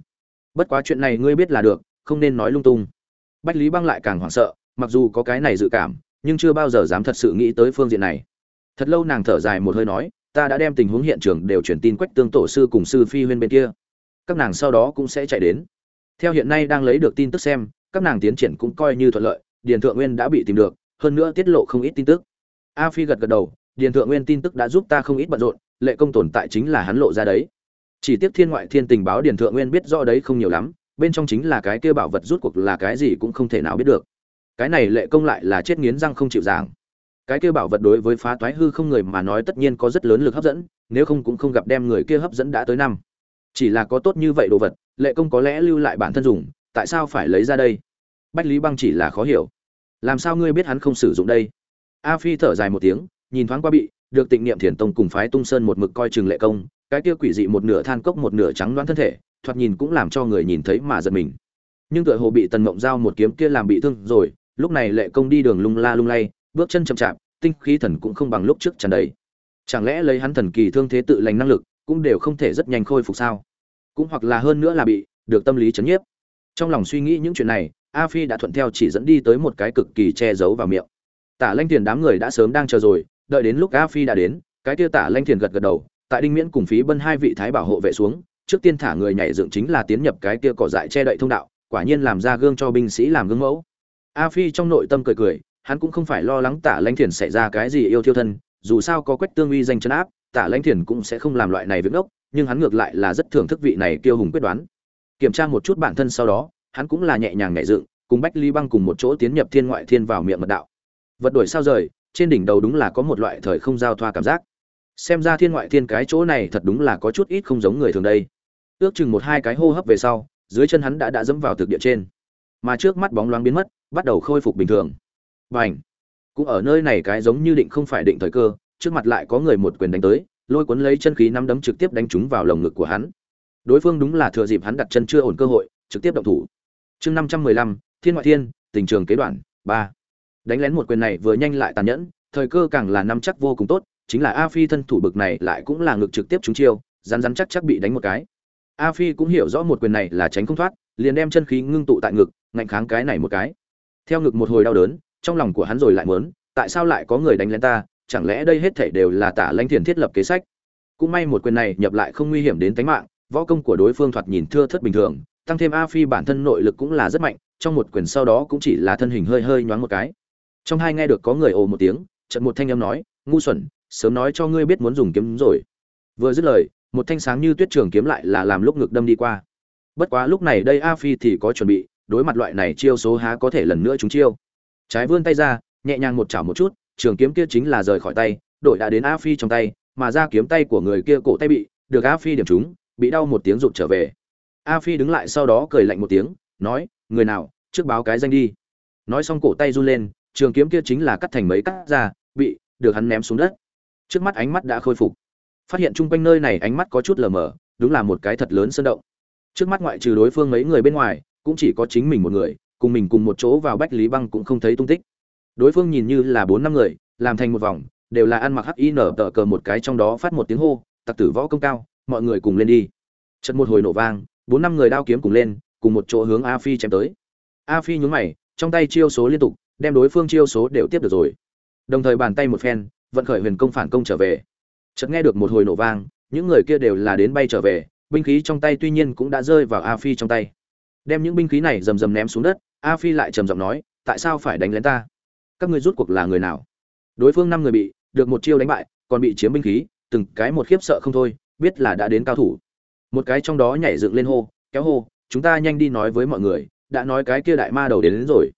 Bất quá chuyện này ngươi biết là được, không nên nói lung tung. Bách lý băng lại càng hoảng sợ, mặc dù có cái này dự cảm nhưng chưa bao giờ dám thật sự nghĩ tới phương diện này. Thật lâu nàng thở dài một hơi nói, ta đã đem tình huống hiện trường đều chuyển tin quách tương tổ sư cùng sư phi huyên bên kia. Các nàng sau đó cũng sẽ chạy đến. Theo hiện nay đang lấy được tin tức xem, các nàng tiến triển cũng coi như thuận lợi, điền thượng nguyên đã bị tìm được, hơn nữa tiết lộ không ít tin tức. A phi gật gật đầu, điền thượng nguyên tin tức đã giúp ta không ít bận rộn, lệ công tồn tại chính là hắn lộ ra đấy. Chỉ tiếc thiên ngoại thiên tình báo điền thượng nguyên biết rõ đấy không nhiều lắm, bên trong chính là cái kia bảo vật rút cuộc là cái gì cũng không thể nào biết được cái này lệ công lại là chết nghiến răng không chịu giảng. Cái kia bảo vật đối với phá toái hư không người mà nói tất nhiên có rất lớn lực hấp dẫn, nếu không cũng không gặp đem người kia hấp dẫn đã tới năm. Chỉ là có tốt như vậy đồ vật, lệ công có lẽ lưu lại bản thân dùng, tại sao phải lấy ra đây? Bách lý băng chỉ là khó hiểu. Làm sao ngươi biết hắn không sử dụng đây? A phi thở dài một tiếng, nhìn thoáng qua bị, được tịnh niệm thiền tông cùng phái tung sơn một mực coi chừng lệ công, cái kia quỷ dị một nửa than cốc một nửa trắng đoán thân thể, thoạt nhìn cũng làm cho người nhìn thấy mà giật mình. Nhưng tựa hồ bị tần mộng giao một kiếm kia làm bị thương rồi lúc này lệ công đi đường lung la lung lay, bước chân chậm chạp, tinh khí thần cũng không bằng lúc trước tràn đầy. Chẳng lẽ lấy hắn thần kỳ thương thế tự lành năng lực, cũng đều không thể rất nhanh khôi phục sao? Cũng hoặc là hơn nữa là bị, được tâm lý chấn nhiếp. Trong lòng suy nghĩ những chuyện này, a phi đã thuận theo chỉ dẫn đi tới một cái cực kỳ che giấu vào miệng. Tả lanh thiền đám người đã sớm đang chờ rồi, đợi đến lúc a phi đã đến, cái kia tả lanh thiền gật gật đầu, tại đinh miễn cùng phí bân hai vị thái bảo hộ vệ xuống, trước tiên thả người nhảy dựng chính là tiến nhập cái kia cỏ dại che đậy thông đạo, quả nhiên làm ra gương cho binh sĩ làm gương mẫu a phi trong nội tâm cười cười, hắn cũng không phải lo lắng tả lanh thiền xảy ra cái gì yêu thiêu thân, dù sao có quách tương uy danh chấn áp, tả lanh thiền cũng sẽ không làm loại này việc đốc, nhưng hắn ngược lại là rất thưởng thức vị này kiêu hùng quyết đoán. Kiểm tra một chút bản thân sau đó, hắn cũng là nhẹ nhàng nhẹ dựng, cùng bách ly băng cùng một chỗ tiến nhập thiên ngoại thiên vào miệng mật đạo. Vật đổi sao rời, trên đỉnh đầu đúng là có một loại thời không giao thoa cảm giác. Xem ra thiên ngoại thiên cái chỗ này thật đúng là có chút ít không giống người thường đây. Ước chừng một hai cái hô hấp về sau, dưới chân hắn đã đã dẫm vào thực địa trên mà trước mắt bóng loáng biến mất, bắt đầu khôi phục bình thường. Và ảnh cũng ở nơi này cái giống như định không phải định thời cơ, trước mặt lại có người một quyền đánh tới, lôi cuốn lấy chân khí nắm đấm trực tiếp đánh trúng vào lồng ngực của hắn. Đối phương đúng là thừa dịp hắn đặt chân chưa ổn cơ hội, trực tiếp động thủ. Chương năm trăm mười lăm, thiên ngoại thiên, tình trường kế đoạn, ba. Đánh lén một quyền này vừa nhanh lại tàn nhẫn, thời cơ càng là nắm chắc vô cùng tốt, chính là a phi thân thủ bực này lại cũng là ngực trực tiếp trúng chiêu, rắn rắn chắc chắc bị đánh một cái. A phi cũng hiểu rõ một quyền này là tránh không thoát, liền đem chân khí ngưng tụ tại ngực ngạnh kháng cái này một cái. Theo ngực một hồi đau đớn, trong lòng của hắn rồi lại muốn, tại sao lại có người đánh lên ta? Chẳng lẽ đây hết thảy đều là tả lãnh thiền thiết lập kế sách? Cũng may một quyền này nhập lại không nguy hiểm đến tính mạng, võ công của đối phương thoạt nhìn thưa thất bình thường, tăng thêm a phi bản thân nội lực cũng là rất mạnh, trong một quyền sau đó cũng chỉ là thân hình hơi hơi nhoáng một cái. Trong hai nghe được có người ồ một tiếng trận một thanh âm nói, ngu xuẩn, sớm nói cho ngươi biết muốn dùng kiếm rồi. Vừa dứt lời, một thanh sáng như tuyết trường kiếm lại là làm lúc ngực đâm đi qua. Bất quá lúc này đây a phi thì có chuẩn bị đối mặt loại này chiêu số há có thể lần nữa chúng chiêu. Trái vươn tay ra, nhẹ nhàng một chảo một chút, trường kiếm kia chính là rời khỏi tay, đội đã đến a phi trong tay, mà ra kiếm tay của người kia cổ tay bị, được a phi điểm trúng, bị đau một tiếng rụt trở về. A phi đứng lại sau đó cười lạnh một tiếng, nói, người nào, trước báo cái danh đi. Nói xong cổ tay run lên, trường kiếm kia chính là cắt thành mấy cắt ra, bị, được hắn ném xuống đất. Trước mắt ánh mắt đã khôi phục. Phát hiện chung quanh nơi này ánh mắt có chút lờ mờ, đúng là một cái thật lớn sơn động. Trước mắt ngoại trừ đối phương mấy người bên ngoài cũng chỉ có chính mình một người, cùng mình cùng một chỗ vào bách lý băng cũng không thấy tung tích. Đối phương nhìn như là bốn năm người, làm thành một vòng, đều là ăn mặc hắc y nở tờ cờ một cái trong đó phát một tiếng hô, tặc tử võ công cao, mọi người cùng lên đi. Chật một hồi nổ vang, bốn năm người đao kiếm cùng lên, cùng một chỗ hướng a phi chém tới. A phi nhún mày, trong tay chiêu số liên tục, đem đối phương chiêu số đều tiếp được rồi. Đồng thời bàn tay một phen, vận khởi huyền công phản công trở về. Chợt nghe được một hồi nổ vang, những người kia đều là đến bay trở về, binh khí trong tay tuy nhiên cũng đã rơi vào a phi trong tay đem những binh khí này rầm rầm ném xuống đất a phi lại trầm giọng nói tại sao phải đánh lén ta? Các ngươi rút cuộc là người nào? Đối phương năm người bị được một chiêu đánh bại còn bị chiếm binh khí từng cái một khiếp sợ không thôi biết là đã đến cao thủ. Một cái trong đó nhảy dựng lên hô kéo hô chúng ta nhanh đi nói với mọi người đã nói cái kia đại ma đầu đến, đến rồi.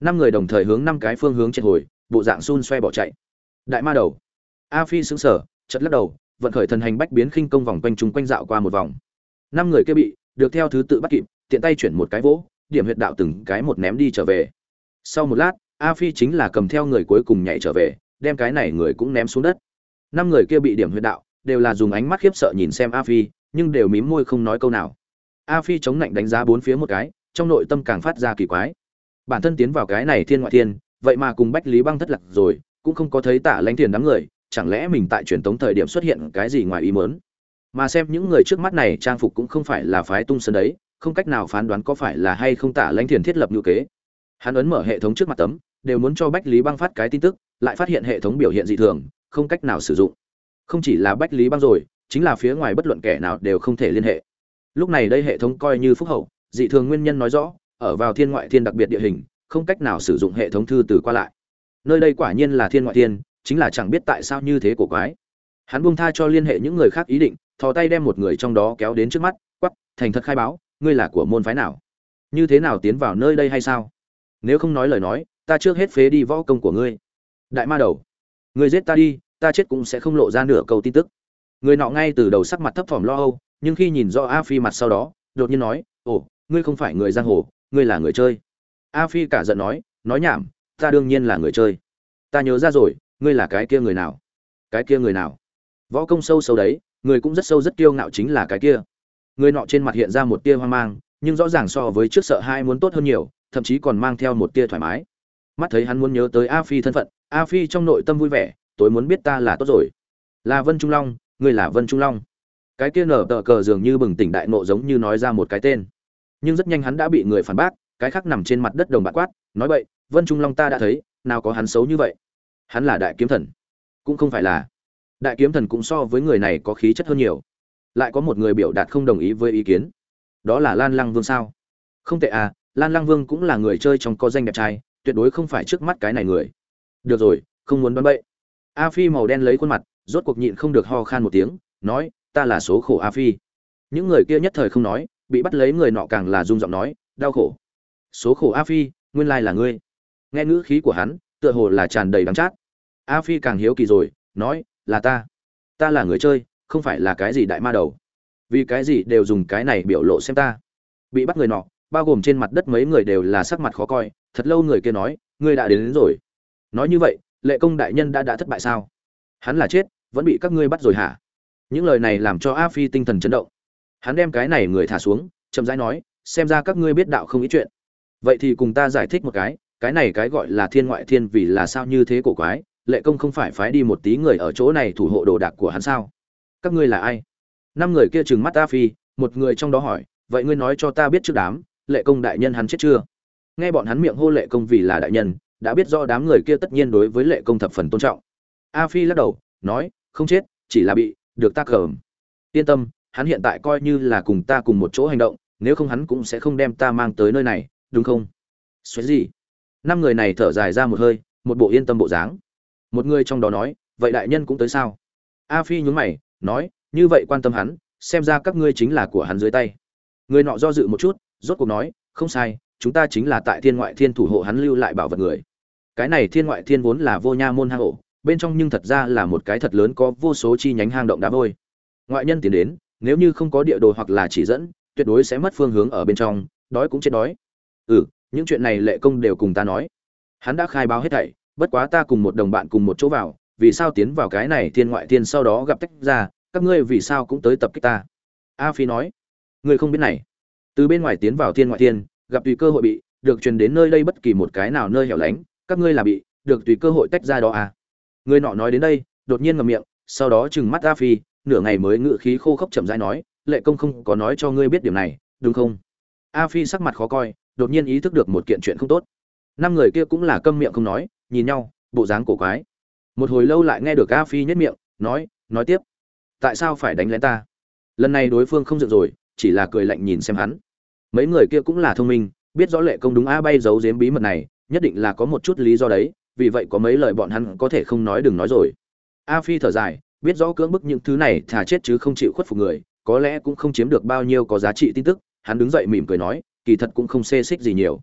Năm người đồng thời hướng năm cái phương hướng trên hồi bộ dạng xun xoe bỏ chạy. Đại ma đầu. A phi sững sờ chật lắc đầu vận khởi thần hành bách biến khinh công vòng quanh chúng quanh dạo qua một vòng. Năm người kia bị được theo thứ tự bắt kịp tiện tay chuyển một cái vỗ, điểm huyệt đạo từng cái một ném đi trở về. Sau một lát, a phi chính là cầm theo người cuối cùng nhảy trở về, đem cái này người cũng ném xuống đất. Năm người kia bị điểm huyệt đạo, đều là dùng ánh mắt khiếp sợ nhìn xem a phi, nhưng đều mím môi không nói câu nào. A phi chống lạnh đánh giá bốn phía một cái, trong nội tâm càng phát ra kỳ quái. Bản thân tiến vào cái này thiên ngoại thiên, vậy mà cùng bách lý băng thất lạc rồi, cũng không có thấy tả lãnh tiền đám người, chẳng lẽ mình tại truyền tống thời điểm xuất hiện cái gì ngoài ý mớn mà xem những người trước mắt này, trang phục cũng không phải là phái tung sơn đấy không cách nào phán đoán có phải là hay không tả lãnh thiền thiết lập ngữ kế. Hắn ấn mở hệ thống trước mặt tấm, đều muốn cho bách lý băng phát cái tin tức, lại phát hiện hệ thống biểu hiện dị thường, không cách nào sử dụng. Không chỉ là bách lý băng rồi, chính là phía ngoài bất luận kẻ nào đều không thể liên hệ. Lúc này đây hệ thống coi như phúc hậu, dị thường nguyên nhân nói rõ, ở vào thiên ngoại thiên đặc biệt địa hình, không cách nào sử dụng hệ thống thư từ qua lại. Nơi đây quả nhiên là thiên ngoại thiên, chính là chẳng biết tại sao như thế của quái. Hắn buông tha cho liên hệ những người khác ý định, thò tay đem một người trong đó kéo đến trước mắt quắp thành thật khai báo ngươi là của môn phái nào? Như thế nào tiến vào nơi đây hay sao? Nếu không nói lời nói, ta trước hết phế đi võ công của ngươi. Đại ma đầu, ngươi giết ta đi, ta chết cũng sẽ không lộ ra nửa câu tin tức. Người nọ ngay từ đầu sắc mặt thấp thỏm lo âu, nhưng khi nhìn rõ a phi mặt sau đó, đột nhiên nói, ồ, ngươi không phải người giang hồ, ngươi là người chơi. A phi cả giận nói nói nhảm, ta đương nhiên là người chơi. Ta nhớ ra rồi, ngươi là cái kia người nào? Cái kia người nào? Võ công sâu sâu đấy, người cũng rất sâu rất kiêu ngạo chính là cái kia người nọ trên mặt hiện ra một tia hoang mang, nhưng rõ ràng so với trước sợ hai muốn tốt hơn nhiều, thậm chí còn mang theo một tia thoải mái. Mắt thấy hắn muốn nhớ tới a phi thân phận, a phi trong nội tâm vui vẻ tối muốn biết ta là tốt rồi. Là vân trung long người là vân trung long. Cái kia nở tờ cờ dường như bừng tỉnh đại nộ giống như nói ra một cái tên. Nhưng rất nhanh hắn đã bị người phản bác, cái khác nằm trên mặt đất đồng bạc quát, nói vậy vân trung long ta đã thấy, nào có hắn xấu như vậy. Hắn là đại kiếm thần. Cũng không phải là. Đại kiếm thần cũng so với người này có khí chất hơn nhiều lại có một người biểu đạt không đồng ý với ý kiến. Đó là lan lăng vương sao? Không tệ à lan lăng vương cũng là người chơi trong có danh đẹp trai, tuyệt đối không phải trước mắt cái này người. Được rồi, không muốn đoán bậy. A phi màu đen lấy khuôn mặt, rốt cuộc nhịn không được ho khan một tiếng, nói, ta là số khổ a phi. Những người kia nhất thời không nói, bị bắt lấy người nọ càng là rung giọng nói, đau khổ. Số khổ a phi, nguyên lai là ngươi. Nghe ngữ khí của hắn, tựa hồ là tràn đầy đắng chát. A phi càng hiếu kỳ rồi, nói, là ta. Ta là người chơi không phải là cái gì đại ma đầu. Vì cái gì đều dùng cái này biểu lộ xem ta? Bị bắt người nọ bao gồm trên mặt đất mấy người đều là sắc mặt khó coi thật lâu người kia nói ngươi đã đến, đến rồi. Nói như vậy lệ công đại nhân đã đã thất bại sao? Hắn là chết vẫn bị các ngươi bắt rồi hả? Những lời này làm cho a phi tinh thần chấn động. Hắn đem cái này người thả xuống chậm rãi nói xem ra các ngươi biết đạo không ý chuyện. Vậy thì cùng ta giải thích một cái cái này cái gọi là thiên ngoại thiên vì là sao như thế cổ quái lệ công không phải phái đi một tí người ở chỗ này thủ hộ đồ đạc của hắn sao? Các ngươi là ai? Năm người kia trừng mắt a phi, một người trong đó hỏi, vậy ngươi nói cho ta biết trước đám, lệ công đại nhân hắn chết chưa? Nghe bọn hắn miệng hô lệ công vì là đại nhân, đã biết do đám người kia tất nhiên đối với lệ công thập phần tôn trọng. A phi lắc đầu, nói, không chết, chỉ là bị, được ta cờm yên tâm, hắn hiện tại coi như là cùng ta cùng một chỗ hành động, nếu không hắn cũng sẽ không đem ta mang tới nơi này, đúng không? Xoáy gì? Năm người này thở dài ra một hơi, một bộ yên tâm bộ dáng. Một người trong đó nói, vậy đại nhân cũng tới sao? A phi nhún mày nói, như vậy quan tâm hắn, xem ra các ngươi chính là của hắn dưới tay. Người nọ do dự một chút, rốt cuộc nói, không sai, chúng ta chính là tại thiên ngoại thiên thủ hộ hắn lưu lại bảo vật người. Cái này thiên ngoại thiên vốn là vô nha môn hang ổ, bên trong nhưng thật ra là một cái thật lớn có vô số chi nhánh hang động đá vôi. Ngoại nhân tiến đến, nếu như không có địa đồ hoặc là chỉ dẫn, tuyệt đối sẽ mất phương hướng ở bên trong, đói cũng chết đói. Ừ những chuyện này lệ công đều cùng ta nói. Hắn đã khai báo hết thảy, bất quá ta cùng một đồng bạn cùng một chỗ vào vì sao tiến vào cái này thiên ngoại thiên sau đó gặp tách ra, các ngươi vì sao cũng tới tập kích ta? A phi nói, ngươi không biết này. Từ bên ngoài tiến vào thiên ngoại thiên, gặp tùy cơ hội bị, được truyền đến nơi đây bất kỳ một cái nào nơi hẻo lánh, các ngươi là bị, được tùy cơ hội tách ra đó à? Người nọ nói đến đây, đột nhiên ngậm miệng, sau đó trừng mắt a phi, nửa ngày mới ngự khí khô khốc chậm rãi nói, lệ công không có nói cho ngươi biết điều này, đúng không? A phi sắc mặt khó coi, đột nhiên ý thức được một kiện chuyện không tốt. Năm người kia cũng là câm miệng không nói, nhìn nhau, bộ dáng cổ quái một hồi lâu lại nghe được a phi nhất miệng, nói nói tiếp. Tại sao phải đánh lén ta? Lần này đối phương không dựng rồi, chỉ là cười lạnh nhìn xem hắn. Mấy người kia cũng là thông minh, biết rõ lệ công đúng a bay giấu giếm bí mật này, nhất định là có một chút lý do đấy, vì vậy có mấy lời bọn hắn có thể không nói đừng nói rồi. A phi thở dài, biết rõ cưỡng bức những thứ này thà chết chứ không chịu khuất phục người, có lẽ cũng không chiếm được bao nhiêu có giá trị tin tức, hắn đứng dậy mỉm cười nói, kỳ thật cũng không xê xích gì nhiều.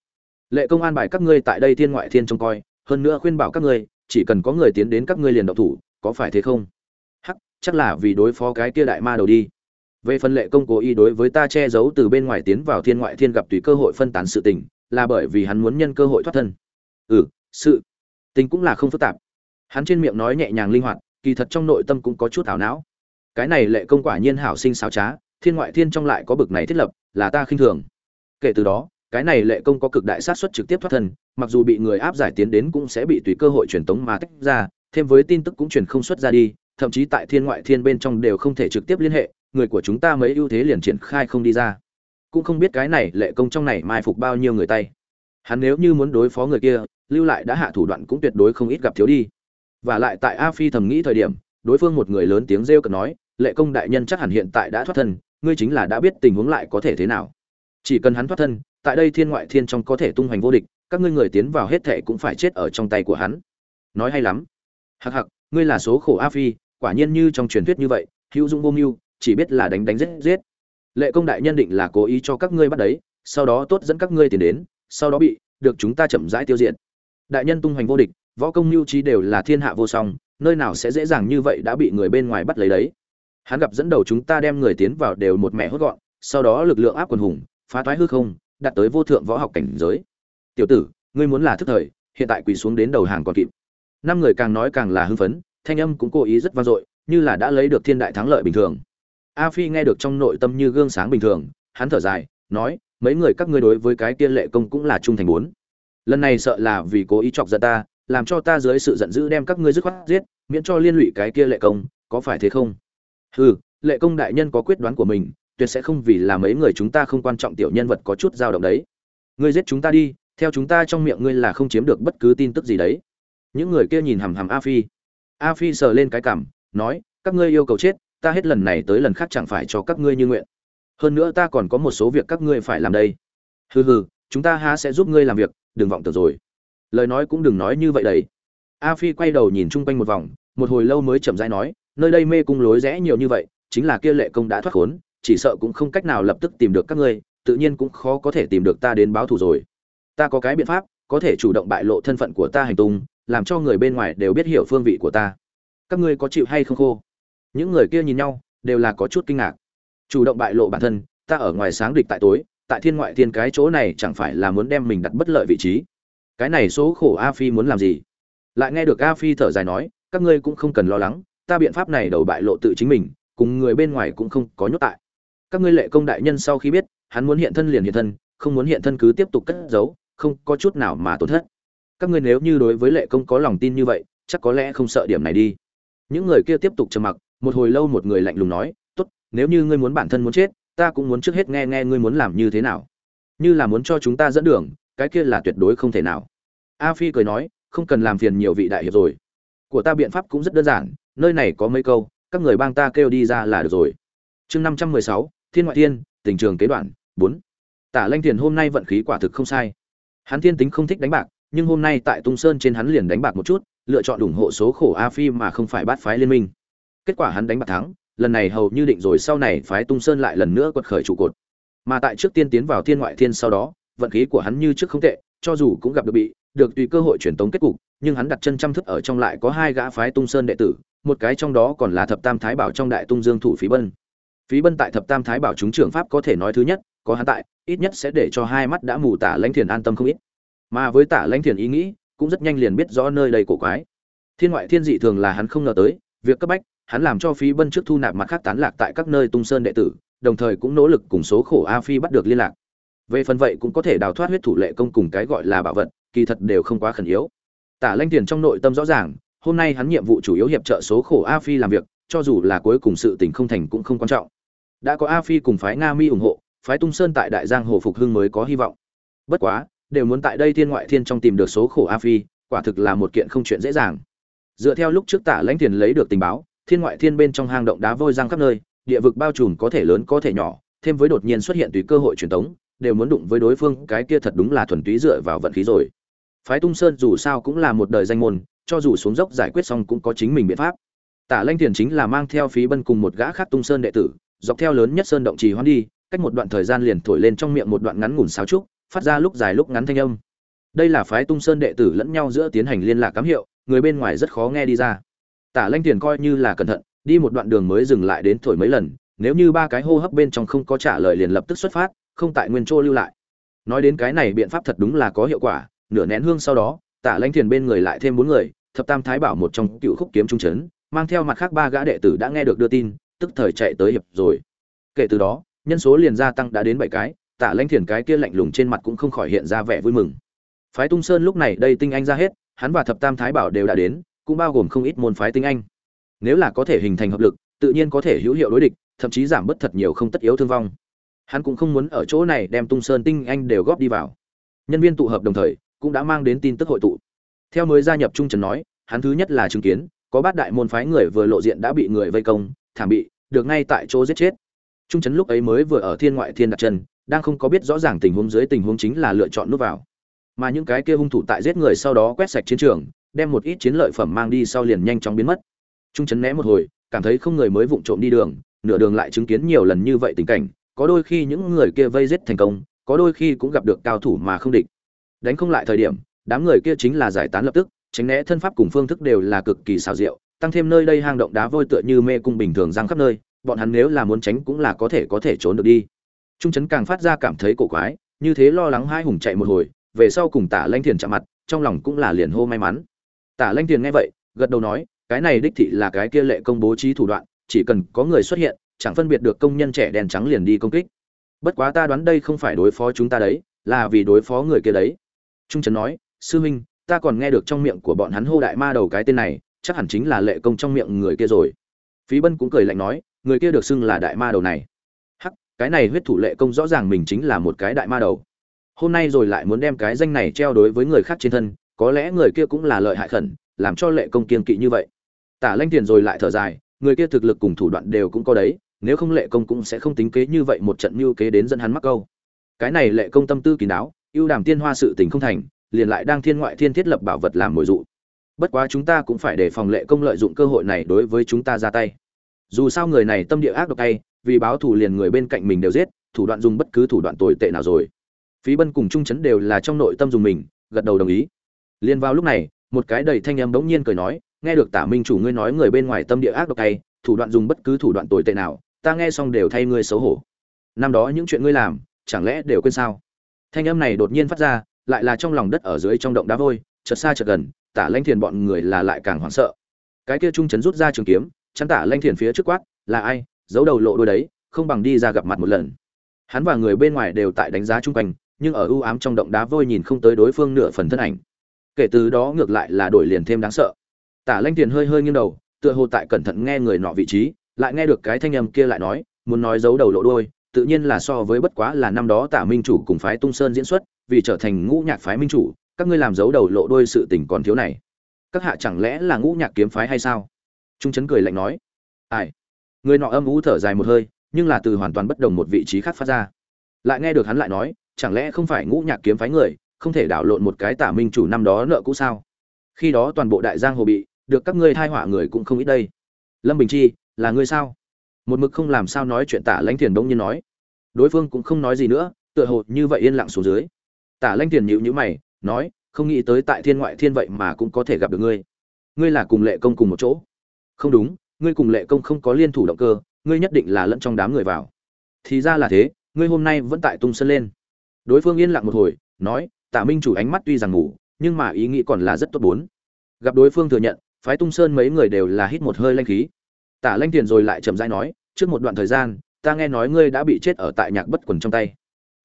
Lệ công an bài các ngươi tại đây thiên ngoại thiên trông coi, hơn nữa khuyên bảo các ngươi chỉ cần có người tiến đến các ngươi liền động thủ, có phải thế không? Hắc, chắc là vì đối phó cái kia đại ma đầu đi. Về phần lệ công cố ý đối với ta che giấu từ bên ngoài tiến vào thiên ngoại thiên gặp tùy cơ hội phân tán sự tình, là bởi vì hắn muốn nhân cơ hội thoát thân. Ừ sự tình cũng là không phức tạp. Hắn trên miệng nói nhẹ nhàng linh hoạt, kỳ thật trong nội tâm cũng có chút ảo não. Cái này lệ công quả nhiên hảo sinh xáo trá, thiên ngoại thiên trong lại có bực này thiết lập, là ta khinh thường. Kể từ đó, cái này lệ công có cực đại sát suất trực tiếp thoát thân mặc dù bị người áp giải tiến đến cũng sẽ bị tùy cơ hội truyền tống mà tách ra, thêm với tin tức cũng truyền không xuất ra đi, thậm chí tại thiên ngoại thiên bên trong đều không thể trực tiếp liên hệ, người của chúng ta mấy ưu thế liền triển khai không đi ra. Cũng không biết cái này lệ công trong này mai phục bao nhiêu người tay. Hắn nếu như muốn đối phó người kia, lưu lại đã hạ thủ đoạn cũng tuyệt đối không ít gặp thiếu đi. Và lại tại a phi thầm nghĩ thời điểm, đối phương một người lớn tiếng rêu cợt nói, lệ công đại nhân chắc hẳn hiện tại đã thoát thân, ngươi chính là đã biết tình huống lại có thể thế nào. Chỉ cần hắn thoát thân, tại đây thiên ngoại thiên trong có thể tung hoành vô địch các ngươi người tiến vào hết thệ cũng phải chết ở trong tay của hắn. Nói hay lắm. Hặc hặc ngươi là số khổ a phi, quả nhiên như trong truyền thuyết như vậy, hữu dung vô mưu, chỉ biết là đánh đánh giết giết. Lệ công đại nhân định là cố ý cho các ngươi bắt đấy, sau đó tốt dẫn các ngươi tiền đến, sau đó bị, được chúng ta chậm rãi tiêu diệt. Đại nhân tung hoành vô địch, võ công mưu trí đều là thiên hạ vô song, nơi nào sẽ dễ dàng như vậy đã bị người bên ngoài bắt lấy đấy. Hắn gặp dẫn đầu chúng ta đem người tiến vào đều một mẹ hốt gọn, sau đó lực lượng áp quần hùng, phá toái hư không, đạt tới vô thượng võ học cảnh giới tiểu tử, ngươi muốn là thức thời, hiện tại quỳ xuống đến đầu hàng còn kịp. Năm người càng nói càng là hưng phấn, thanh âm cũng cố ý rất vang dội, như là đã lấy được thiên đại thắng lợi bình thường. A phi nghe được trong nội tâm như gương sáng bình thường, hắn thở dài, nói, mấy người các ngươi đối với cái tiên lệ công cũng là trung thành bốn. Lần này sợ là vì cố ý chọc giận ta, làm cho ta dưới sự giận dữ đem các ngươi dứt khoát giết, miễn cho liên lụy cái kia lệ công, có phải thế không? Hừ, lệ công đại nhân có quyết đoán của mình, tuyệt sẽ không vì là mấy người chúng ta không quan trọng tiểu nhân vật có chút dao động đấy. Ngươi giết chúng ta đi theo chúng ta trong miệng ngươi là không chiếm được bất cứ tin tức gì đấy. Những người kia nhìn hằm hằm a phi. A phi sờ lên cái cảm nói, các ngươi yêu cầu chết, ta hết lần này tới lần khác chẳng phải cho các ngươi như nguyện. Hơn nữa ta còn có một số việc các ngươi phải làm đây. Hừ hừ, chúng ta há sẽ giúp ngươi làm việc, đừng vọng tưởng rồi. Lời nói cũng đừng nói như vậy đấy. A phi quay đầu nhìn chung quanh một vòng, một hồi lâu mới chậm rãi nói, nơi đây mê cung lối rẽ nhiều như vậy, chính là kia lệ công đã thoát khốn, chỉ sợ cũng không cách nào lập tức tìm được các ngươi, tự nhiên cũng khó có thể tìm được ta đến báo thù rồi ta có cái biện pháp, có thể chủ động bại lộ thân phận của ta hành tung, làm cho người bên ngoài đều biết hiểu phương vị của ta. Các ngươi có chịu hay không khô? Những người kia nhìn nhau, đều là có chút kinh ngạc. Chủ động bại lộ bản thân, ta ở ngoài sáng địch tại tối, tại thiên ngoại thiên cái chỗ này chẳng phải là muốn đem mình đặt bất lợi vị trí. Cái này số khổ a phi muốn làm gì? Lại nghe được a phi thở dài nói, các ngươi cũng không cần lo lắng, ta biện pháp này đầu bại lộ tự chính mình, cùng người bên ngoài cũng không có nhốt tại. Các ngươi lệ công đại nhân sau khi biết, hắn muốn hiện thân liền hiện thân, không muốn hiện thân cứ tiếp tục cất giấu không có chút nào mà tổn thất. Các ngươi nếu như đối với lệ công có lòng tin như vậy, chắc có lẽ không sợ điểm này đi. Những người kia tiếp tục trầm mặc, một hồi lâu một người lạnh lùng nói, tốt, nếu như ngươi muốn bản thân muốn chết, ta cũng muốn trước hết nghe nghe ngươi muốn làm như thế nào. Như là muốn cho chúng ta dẫn đường, cái kia là tuyệt đối không thể nào. A phi cười nói, không cần làm phiền nhiều vị đại hiệp rồi. Của ta biện pháp cũng rất đơn giản, nơi này có mấy câu, các người bang ta kêu đi ra là được rồi. Chương năm trăm mười sáu, thiên ngoại thiên, tình trường kế đoạn, bốn. Tả lanh thiền hôm nay vận khí quả thực không sai hắn thiên tính không thích đánh bạc, nhưng hôm nay tại tung sơn trên hắn liền đánh bạc một chút, lựa chọn ủng hộ số khổ a phi mà không phải bắt phái liên minh. Kết quả hắn đánh bạc thắng, lần này hầu như định rồi sau này phái tung sơn lại lần nữa quật khởi trụ cột. Mà tại trước tiên tiến vào thiên ngoại thiên sau đó, vận khí của hắn như trước không tệ, cho dù cũng gặp được bị, được tùy cơ hội truyền tống kết cục, nhưng hắn đặt chân trăm thức ở trong lại có hai gã phái tung sơn đệ tử, một cái trong đó còn là thập tam thái bảo trong đại tung dương thủ phí bân. Phí bân tại thập tam thái bảo chúng trưởng pháp có thể nói thứ nhất, có hắn tại ít nhất sẽ để cho hai mắt đã mù tả lãnh thiền an tâm không ít. Mà với tả lãnh thiền ý nghĩ, cũng rất nhanh liền biết rõ nơi đây cổ quái. Thiên ngoại thiên dị thường là hắn không ngờ tới, việc cấp bách, hắn làm cho phí bân trước thu nạp mặt khác tán lạc tại các nơi tung sơn đệ tử, đồng thời cũng nỗ lực cùng số khổ a phi bắt được liên lạc. Về phần vậy cũng có thể đào thoát huyết thủ lệ công cùng cái gọi là bảo vật, kỳ thật đều không quá khẩn yếu. Tả lanh tiền trong nội tâm rõ ràng, hôm nay hắn nhiệm vụ chủ yếu hiệp trợ số khổ a phi làm việc, cho dù là cuối cùng sự tình không thành cũng không quan trọng. Đã có a phi cùng phái nga mi ủng hộ phái tung sơn tại đại giang hồ phục hưng mới có hy vọng. Bất quá, đều muốn tại đây thiên ngoại thiên trong tìm được số khổ a phi, quả thực là một kiện không chuyện dễ dàng. Dựa theo lúc trước tả lãnh tiền lấy được tình báo, thiên ngoại thiên bên trong hang động đá vôi giang khắp nơi, địa vực bao trùm có thể lớn có thể nhỏ, thêm với đột nhiên xuất hiện tùy cơ hội truyền tống, đều muốn đụng với đối phương, cái kia thật đúng là thuần túy dựa vào vận khí rồi. Phái tung sơn dù sao cũng là một đời danh môn, cho dù xuống dốc giải quyết xong cũng có chính mình biện pháp. Tả lanh thiền chính là mang theo phí bân cùng một gã khác tung sơn đệ tử, dọc theo lớn nhất sơn động trì hoan đi cách một đoạn thời gian liền thổi lên trong miệng một đoạn ngắn ngủn sáo trúc, phát ra lúc dài lúc ngắn thanh âm. Đây là phái tung sơn đệ tử lẫn nhau giữa tiến hành liên lạc cám hiệu, người bên ngoài rất khó nghe đi ra. Tả lanh thiền coi như là cẩn thận, đi một đoạn đường mới dừng lại đến thổi mấy lần, nếu như ba cái hô hấp bên trong không có trả lời liền lập tức xuất phát, không tại nguyên chỗ lưu lại. Nói đến cái này biện pháp thật đúng là có hiệu quả, nửa nén hương sau đó, tả lãnh thiền bên người lại thêm bốn người, thập tam thái bảo một trong cựu khúc kiếm trung chấn, mang theo mặt khác ba gã đệ tử đã nghe được đưa tin, tức thời chạy tới hiệp rồi. Kể từ đó nhân số liền gia tăng đã đến bảy cái Tạ lãnh thiền cái kia lạnh lùng trên mặt cũng không khỏi hiện ra vẻ vui mừng. Phái tung sơn lúc này đây tinh anh ra hết, hắn và thập tam thái bảo đều đã đến, cũng bao gồm không ít môn phái tinh anh. Nếu là có thể hình thành hợp lực, tự nhiên có thể hữu hiệu đối địch, thậm chí giảm bớt thật nhiều không tất yếu thương vong. Hắn cũng không muốn ở chỗ này đem tung sơn tinh anh đều góp đi vào. Nhân viên tụ hợp đồng thời, cũng đã mang đến tin tức hội tụ. Theo mới gia nhập trung trần nói, hắn thứ nhất là chứng kiến, có bát đại môn phái người vừa lộ diện đã bị người vây công, thảm bị, được ngay tại chỗ giết chết trung trấn lúc ấy mới vừa ở thiên ngoại thiên đặt chân, đang không có biết rõ ràng tình huống dưới tình huống chính là lựa chọn nút vào. Mà những cái kia hung thủ tại giết người sau đó quét sạch chiến trường, đem một ít chiến lợi phẩm mang đi sau liền nhanh chóng biến mất. Trung trấn né một hồi, cảm thấy không người mới vụng trộm đi đường, nửa đường lại chứng kiến nhiều lần như vậy tình cảnh, có đôi khi những người kia vây giết thành công, có đôi khi cũng gặp được cao thủ mà không địch. Đánh không lại thời điểm, đám người kia chính là giải tán lập tức, tránh né thân pháp cùng phương thức đều là cực kỳ xào diệu, tăng thêm nơi đây hang động đá vôi tựa như mê cung bình thường răng khắp nơi bọn hắn nếu là muốn tránh cũng là có thể có thể trốn được đi. Trung trấn càng phát ra cảm thấy cổ quái, như thế lo lắng hai hùng chạy một hồi, về sau cùng tả lanh thiền chạm mặt, trong lòng cũng là liền hô may mắn. Tả lanh thiền nghe vậy, gật đầu nói, cái này đích thị là cái kia lệ công bố trí thủ đoạn, chỉ cần có người xuất hiện, chẳng phân biệt được công nhân trẻ đèn trắng liền đi công kích. Bất quá ta đoán đây không phải đối phó chúng ta đấy, là vì đối phó người kia đấy. Trung trấn nói, sư huynh, ta còn nghe được trong miệng của bọn hắn hô đại ma đầu cái tên này, chắc hẳn chính là lệ công trong miệng người kia rồi. Phí bân cũng cười lạnh nói người kia được xưng là đại ma đầu này. Hắc, cái này huyết thủ lệ công rõ ràng mình chính là một cái đại ma đầu. Hôm nay rồi lại muốn đem cái danh này treo đối với người khác trên thân, có lẽ người kia cũng là lợi hại khẩn, làm cho lệ công kiên kỵ như vậy. Tả lanh tiền rồi lại thở dài, người kia thực lực cùng thủ đoạn đều cũng có đấy, nếu không lệ công cũng sẽ không tính kế như vậy một trận mưu kế đến dẫn hắn mắc câu. Cái này lệ công tâm tư kín đáo, ưu đàm tiên hoa sự tình không thành, liền lại đang thiên ngoại thiên thiết lập bảo vật làm mồi dụ. Bất quá chúng ta cũng phải đề phòng lệ công lợi dụng cơ hội này đối với chúng ta ra tay dù sao người này tâm địa ác độc tay, vì báo thù liền người bên cạnh mình đều giết, thủ đoạn dùng bất cứ thủ đoạn tồi tệ nào rồi. Phí bân cùng trung chấn đều là trong nội tâm dùng mình, gật đầu đồng ý. Liền vào lúc này, một cái đầy thanh âm bỗng nhiên cười nói, nghe được tả minh chủ ngươi nói người bên ngoài tâm địa ác độc tay, thủ đoạn dùng bất cứ thủ đoạn tồi tệ nào, ta nghe xong đều thay ngươi xấu hổ. Năm đó những chuyện ngươi làm, chẳng lẽ đều quên sao? Thanh âm này đột nhiên phát ra, lại là trong lòng đất ở dưới trong động đá vôi, chợt xa chợt gần, tả lanh thiền bọn người là lại càng hoảng sợ. Cái kia trung chấn rút ra trường kiếm chắn tả lanh thiền phía trước quát, là ai? Giấu đầu lộ đôi đấy, không bằng đi ra gặp mặt một lần. Hắn và người bên ngoài đều tại đánh giá chung quanh, nhưng ở ưu ám trong động đá vôi nhìn không tới đối phương nửa phần thân ảnh. Kể từ đó ngược lại là đổi liền thêm đáng sợ. Tả lanh thiền hơi hơi nghiêng đầu, tựa hồ tại cẩn thận nghe người nọ vị trí, lại nghe được cái thanh âm kia lại nói, muốn nói giấu đầu lộ đôi, tự nhiên là so với bất quá là năm đó tả minh chủ cùng phái tung sơn diễn xuất, vì trở thành ngũ nhạc phái minh chủ, các ngươi làm giấu đầu lộ đôi sự tình còn thiếu này. Các hạ chẳng lẽ là ngũ nhạc kiếm phái hay sao? Trung chấn cười lạnh nói, ai? Người nọ âm u thở dài một hơi, nhưng là từ hoàn toàn bất đồng một vị trí khác phát ra. Lại nghe được hắn lại nói, chẳng lẽ không phải ngũ nhạc kiếm phái người, không thể đảo lộn một cái tả minh chủ năm đó nợ cũ sao? Khi đó toàn bộ đại giang hồ bị, được các ngươi thai họa người cũng không ít đây. Lâm bình chi, là ngươi sao? Một mực không làm sao nói chuyện tả lãnh thiền bỗng nhiên nói. Đối phương cũng không nói gì nữa, tựa hồ như vậy yên lặng xuống dưới. Tả lãnh thiền nhịu nhữ mày, nói, không nghĩ tới tại thiên ngoại thiên vậy mà cũng có thể gặp được ngươi. Ngươi là cùng lệ công cùng một chỗ không đúng, ngươi cùng lệ công không có liên thủ động cơ, ngươi nhất định là lẫn trong đám người vào. Thì ra là thế, ngươi hôm nay vẫn tại tung sân lên. Đối phương yên lặng một hồi, nói tả minh chủ ánh mắt tuy rằng ngủ, nhưng mà ý nghĩ còn là rất tốt bốn. Gặp đối phương thừa nhận, phái tung sơn mấy người đều là hít một hơi lanh khí. Tả lanh tiền rồi lại chậm rãi nói, trước một đoạn thời gian, ta nghe nói ngươi đã bị chết ở tại nhạc bất quần trong tay.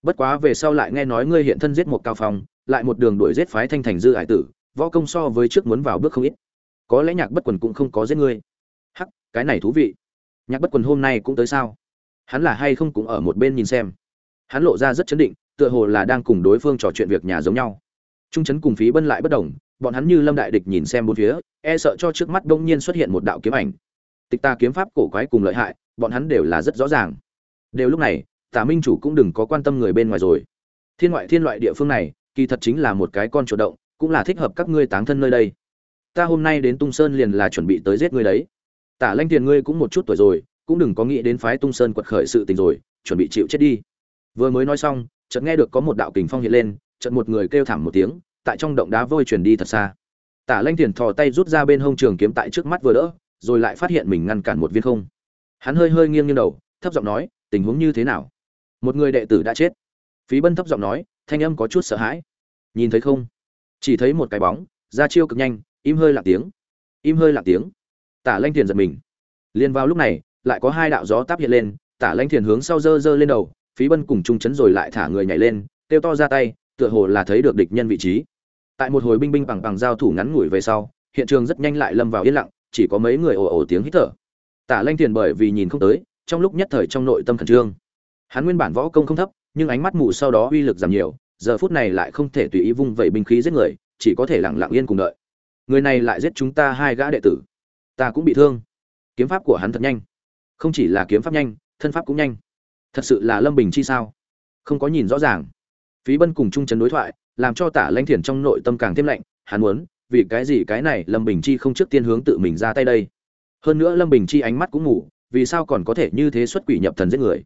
Bất quá về sau lại nghe nói ngươi hiện thân giết một cao phong, lại một đường đuổi giết phái thanh thành dư hải tử, võ công so với trước muốn vào bước không ít có lẽ nhạc bất quần cũng không có giết ngươi. Hắc, cái này thú vị. Nhạc bất quần hôm nay cũng tới sao? Hắn là hay không cũng ở một bên nhìn xem. Hắn lộ ra rất chấn định, tựa hồ là đang cùng đối phương trò chuyện việc nhà giống nhau. Trung chấn cùng phí bân lại bất đồng, bọn hắn như lâm đại địch nhìn xem bốn phía e sợ cho trước mắt đông nhiên xuất hiện một đạo kiếm ảnh. Tịch ta kiếm pháp cổ quái cùng lợi hại, bọn hắn đều là rất rõ ràng. Đều lúc này tả minh chủ cũng đừng có quan tâm người bên ngoài rồi. Thiên ngoại thiên loại địa phương này, kỳ thật chính là một cái con chủ động, cũng là thích hợp các ngươi táng thân nơi đây ta hôm nay đến tung sơn liền là chuẩn bị tới giết ngươi đấy. Tả lanh tiền ngươi cũng một chút tuổi rồi, cũng đừng có nghĩ đến phái tung sơn quật khởi sự tình rồi, chuẩn bị chịu chết đi. Vừa mới nói xong, chợt nghe được có một đạo kình phong hiện lên, chợt một người kêu thảm một tiếng, tại trong động đá vôi truyền đi thật xa. Tả lanh tiền thò tay rút ra bên hông trường kiếm tại trước mắt vừa đỡ, rồi lại phát hiện mình ngăn cản một viên không. Hắn hơi hơi nghiêng nghiêng đầu, thấp giọng nói, tình huống như thế nào? Một người đệ tử đã chết. Phí bân thấp giọng nói, thanh âm có chút sợ hãi. Nhìn thấy không? Chỉ thấy một cái bóng ra chiêu cực nhanh im hơi lặng tiếng. Im hơi lặng tiếng. Tả lanh thiền giật mình. Liền vào lúc này, lại có hai đạo gió táp hiện lên, tả lanh thiền hướng sau dơ dơ lên đầu, phí bân cùng trung chấn rồi lại thả người nhảy lên, kêu to ra tay, tựa hồ là thấy được địch nhân vị trí. Tại một hồi binh binh bằng bằng giao thủ ngắn ngủi về sau, hiện trường rất nhanh lại lâm vào yên lặng, chỉ có mấy người ồ ồ tiếng hít thở. Tả lanh thiền bởi vì nhìn không tới, trong lúc nhất thời trong nội tâm khẩn trương. Hắn nguyên bản võ công không thấp, nhưng ánh mắt mù sau đó uy lực giảm nhiều, giờ phút này lại không thể tùy ý vung vẩy binh khí giết người, chỉ có thể lặng lặng yên cùng đợi người này lại giết chúng ta hai gã đệ tử. Ta cũng bị thương. Kiếm pháp của hắn thật nhanh. Không chỉ là kiếm pháp nhanh, thân pháp cũng nhanh. Thật sự là lâm bình chi sao? Không có nhìn rõ ràng. Phí bân cùng chung chấn đối thoại, làm cho tả lanh thiền trong nội tâm càng thêm lạnh, hắn muốn, vì cái gì cái này lâm bình chi không trước tiên hướng tự mình ra tay đây? Hơn nữa lâm bình chi ánh mắt cũng ngủ, vì sao còn có thể như thế xuất quỷ nhập thần giết người?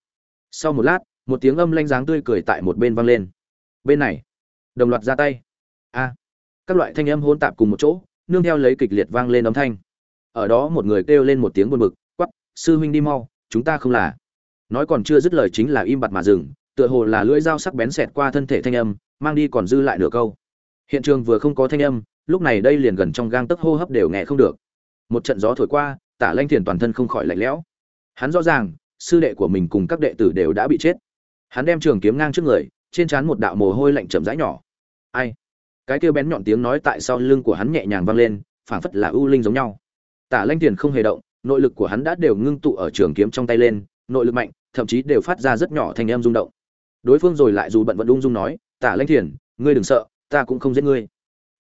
Sau một lát, một tiếng âm lanh dáng tươi cười tại một bên vang lên. Bên này, đồng loạt ra tay. A, các loại thanh âm hỗn tạp cùng một chỗ nương theo lấy kịch liệt vang lên âm thanh. Ở đó một người kêu lên một tiếng buồn bực quắp sư huynh đi mau, chúng ta không là. Nói còn chưa dứt lời chính là im bặt mà dừng, tựa hồ là lưỡi dao sắc bén xẹt qua thân thể thanh âm, mang đi còn dư lại nửa câu. Hiện trường vừa không có thanh âm, lúc này đây liền gần trong gang tấc hô hấp đều nghe không được. Một trận gió thổi qua, tả lanh thiền toàn thân không khỏi lạnh lẽo. Hắn rõ ràng, sư đệ của mình cùng các đệ tử đều đã bị chết. Hắn đem trường kiếm ngang trước người, trên trán một đạo mồ hôi lạnh chậm rãi nhỏ. Ai? Cái kêu bén nhọn tiếng nói tại sau lưng của hắn nhẹ nhàng vang lên, phảng phất là ưu linh giống nhau. Tả lanh Tiền không hề động, nội lực của hắn đã đều ngưng tụ ở trường kiếm trong tay lên, nội lực mạnh, thậm chí đều phát ra rất nhỏ thành em rung động. Đối phương rồi lại dù bận vận ung dung nói, tả lanh thiền ngươi đừng sợ, ta cũng không giết ngươi.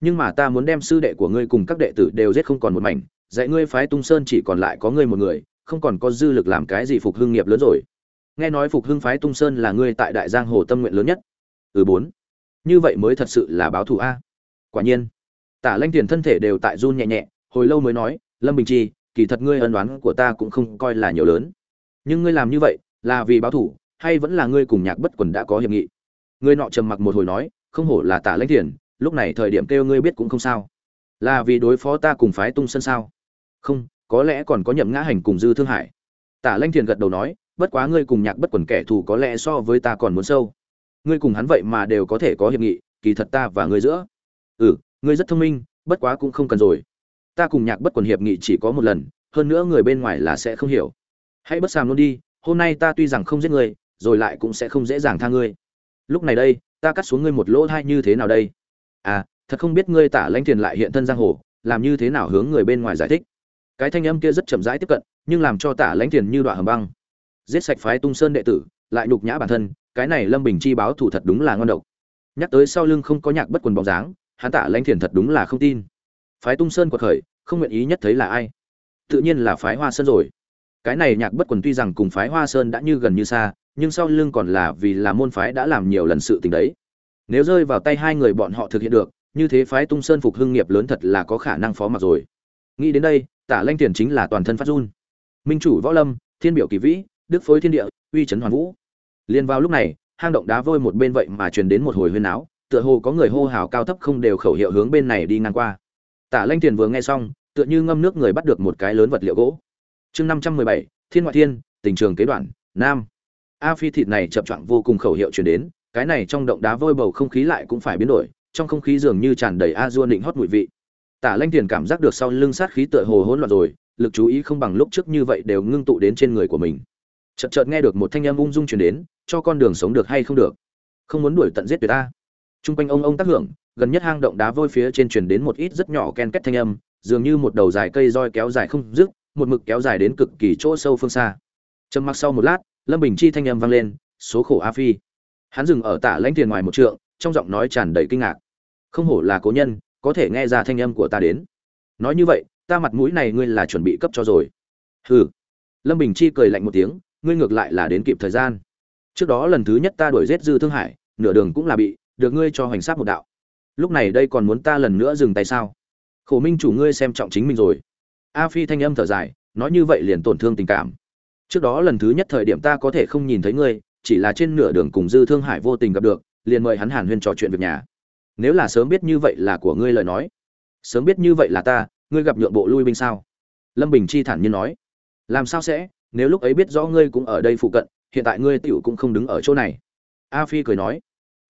Nhưng mà ta muốn đem sư đệ của ngươi cùng các đệ tử đều giết không còn một mảnh, dạy ngươi phái tung sơn chỉ còn lại có ngươi một người, không còn có dư lực làm cái gì phục hưng nghiệp lớn rồi. Nghe nói phục hưng phái tung sơn là ngươi tại đại giang hồ tâm nguyện lớn nhất. Ừ bốn như vậy mới thật sự là báo thù a. Quả nhiên, tả lanh tiền thân thể đều tại run nhẹ nhẹ, hồi lâu mới nói, lâm bình chi, kỳ thật ngươi ân đoán của ta cũng không coi là nhiều lớn. Nhưng ngươi làm như vậy là vì báo thù, hay vẫn là ngươi cùng nhạc bất quần đã có hiệp nghị? Ngươi nọ trầm mặc một hồi nói, không hổ là tả lanh tiền, lúc này thời điểm kêu ngươi biết cũng không sao. Là vì đối phó ta cùng phái tung sân sao? Không, có lẽ còn có nhậm ngã hành cùng dư thương hải. Tả lanh thiền gật đầu nói, bất quá ngươi cùng nhạc bất quần kẻ thù có lẽ so với ta còn muốn sâu ngươi cùng hắn vậy mà đều có thể có hiệp nghị, kỳ thật ta và ngươi giữa. Ừ ngươi rất thông minh, bất quá cũng không cần rồi. Ta cùng nhạc bất quần hiệp nghị chỉ có một lần, hơn nữa người bên ngoài là sẽ không hiểu. Hãy bất sàm luôn đi, hôm nay ta tuy rằng không giết ngươi, rồi lại cũng sẽ không dễ dàng tha ngươi. Lúc này đây, ta cắt xuống ngươi một lỗ thai như thế nào đây? À thật không biết ngươi tả lãnh thiền lại hiện thân giang hồ, làm như thế nào hướng người bên ngoài giải thích. Cái thanh âm kia rất chậm rãi tiếp cận, nhưng làm cho tả lãnh thiền như đoạn hầm băng. Giết sạch phái tung sơn đệ tử, lại nhục nhã bản thân cái này lâm bình chi báo thủ thật đúng là ngon độc. Nhắc tới sau lưng không có nhạc bất quần bóng dáng, hắn tả lãnh thiền thật đúng là không tin. Phái tung sơn quật khởi, không nguyện ý nhất thấy là ai. Tự nhiên là phái hoa sơn rồi. Cái này nhạc bất quần tuy rằng cùng phái hoa sơn đã như gần như xa, nhưng sau lưng còn là vì là môn phái đã làm nhiều lần sự tình đấy. Nếu rơi vào tay hai người bọn họ thực hiện được, như thế phái tung sơn phục hưng nghiệp lớn thật là có khả năng phó mặc rồi. Nghĩ đến đây tả lanh tiền chính là toàn thân phát run. Minh chủ võ lâm, thiên biểu kỳ vĩ, đức phối thiên địa, uy trấn hoàn vũ liên vào lúc này, hang động đá vôi một bên vậy mà truyền đến một hồi huyên áo tựa hồ có người hô hào cao thấp không đều khẩu hiệu hướng bên này đi ngang qua. Tả lanh tiền vừa nghe xong, tựa như ngâm nước người bắt được một cái lớn vật liệu gỗ. Chương năm trăm mười bảy, thiên ngoại thiên, tình trường kế đoạn, nam. A phi thịt này chập choạng vô cùng khẩu hiệu truyền đến, cái này trong động đá vôi bầu không khí lại cũng phải biến đổi, trong không khí dường như tràn đầy a du định hót mùi vị. Tả lanh tiền cảm giác được sau lưng sát khí tựa hồ hỗn loạn rồi, lực chú ý không bằng lúc trước như vậy đều ngưng tụ đến trên người của mình chợt chợt nghe được một thanh âm ung dung truyền đến, cho con đường sống được hay không được. Không muốn đuổi tận giết tuyệt ta. Trung quanh ông ông tác hưởng, gần nhất hang động đá vôi phía trên truyền đến một ít rất nhỏ ken két thanh âm, dường như một đầu dài cây roi kéo dài không dứt, một mực kéo dài đến cực kỳ chỗ sâu phương xa. Trầm mặc sau một lát, lâm bình chi thanh âm vang lên, số khổ a phi. Hắn dừng ở tả lãnh tiền ngoài một trượng, trong giọng nói tràn đầy kinh ngạc. Không hổ là cố nhân, có thể nghe ra thanh âm của ta đến. Nói như vậy, ta mặt mũi này ngươi là chuẩn bị cấp cho rồi. Hừ. Lâm bình chi cười lạnh một tiếng ngươi ngược lại là đến kịp thời gian. Trước đó lần thứ nhất ta đuổi giết dư thương hải, nửa đường cũng là bị, được ngươi cho hoành sát một đạo. Lúc này đây còn muốn ta lần nữa dừng tay sao? Khổ minh chủ ngươi xem trọng chính mình rồi. A phi thanh âm thở dài, nói như vậy liền tổn thương tình cảm. Trước đó lần thứ nhất thời điểm ta có thể không nhìn thấy ngươi, chỉ là trên nửa đường cùng dư thương hải vô tình gặp được, liền mời hắn hàn huyên trò chuyện việc nhà. Nếu là sớm biết như vậy là của ngươi lời nói. Sớm biết như vậy là ta, ngươi gặp nhượng bộ lui binh sao? Lâm bình chi thản nhiên nói. Làm sao sẽ? Nếu lúc ấy biết rõ ngươi cũng ở đây phụ cận, hiện tại ngươi tiểu cũng không đứng ở chỗ này. A phi cười nói,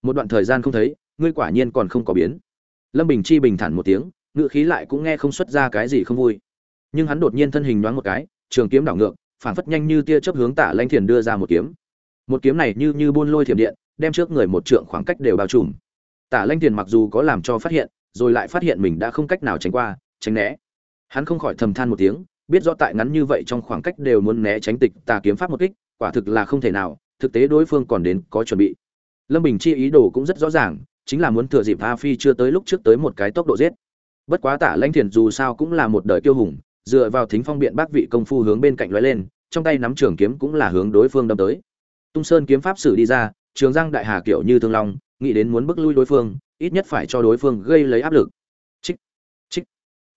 một đoạn thời gian không thấy, ngươi quả nhiên còn không có biến. Lâm bình chi bình thản một tiếng ngự khí lại cũng nghe không xuất ra cái gì không vui. Nhưng hắn đột nhiên thân hình nhoáng một cái, trường kiếm đảo ngược, phản phất nhanh như tia chớp hướng tả lanh thiền đưa ra một kiếm. Một kiếm này như như buôn lôi thiểm điện, đem trước người một trượng khoảng cách đều bao trùm. Tả lanh thiền mặc dù có làm cho phát hiện, rồi lại phát hiện mình đã không cách nào tránh qua, tránh né. Hắn không khỏi thầm than một tiếng biết rõ tại ngắn như vậy trong khoảng cách đều muốn né tránh tịch tà kiếm pháp một kích, quả thực là không thể nào, thực tế đối phương còn đến có chuẩn bị. Lâm bình chi ý đồ cũng rất rõ ràng, chính là muốn thừa dịp a phi chưa tới lúc trước tới một cái tốc độ giết. Bất quá tả lãnh thiền dù sao cũng là một đời kiêu hùng, dựa vào thính phong biện bác vị công phu hướng bên cạnh lóe lên, trong tay nắm trường kiếm cũng là hướng đối phương đâm tới. Tung sơn kiếm pháp sử đi ra, trường giang đại hà kiểu như thương long, nghĩ đến muốn bức lui đối phương, ít nhất phải cho đối phương gây lấy áp lực. Trích trích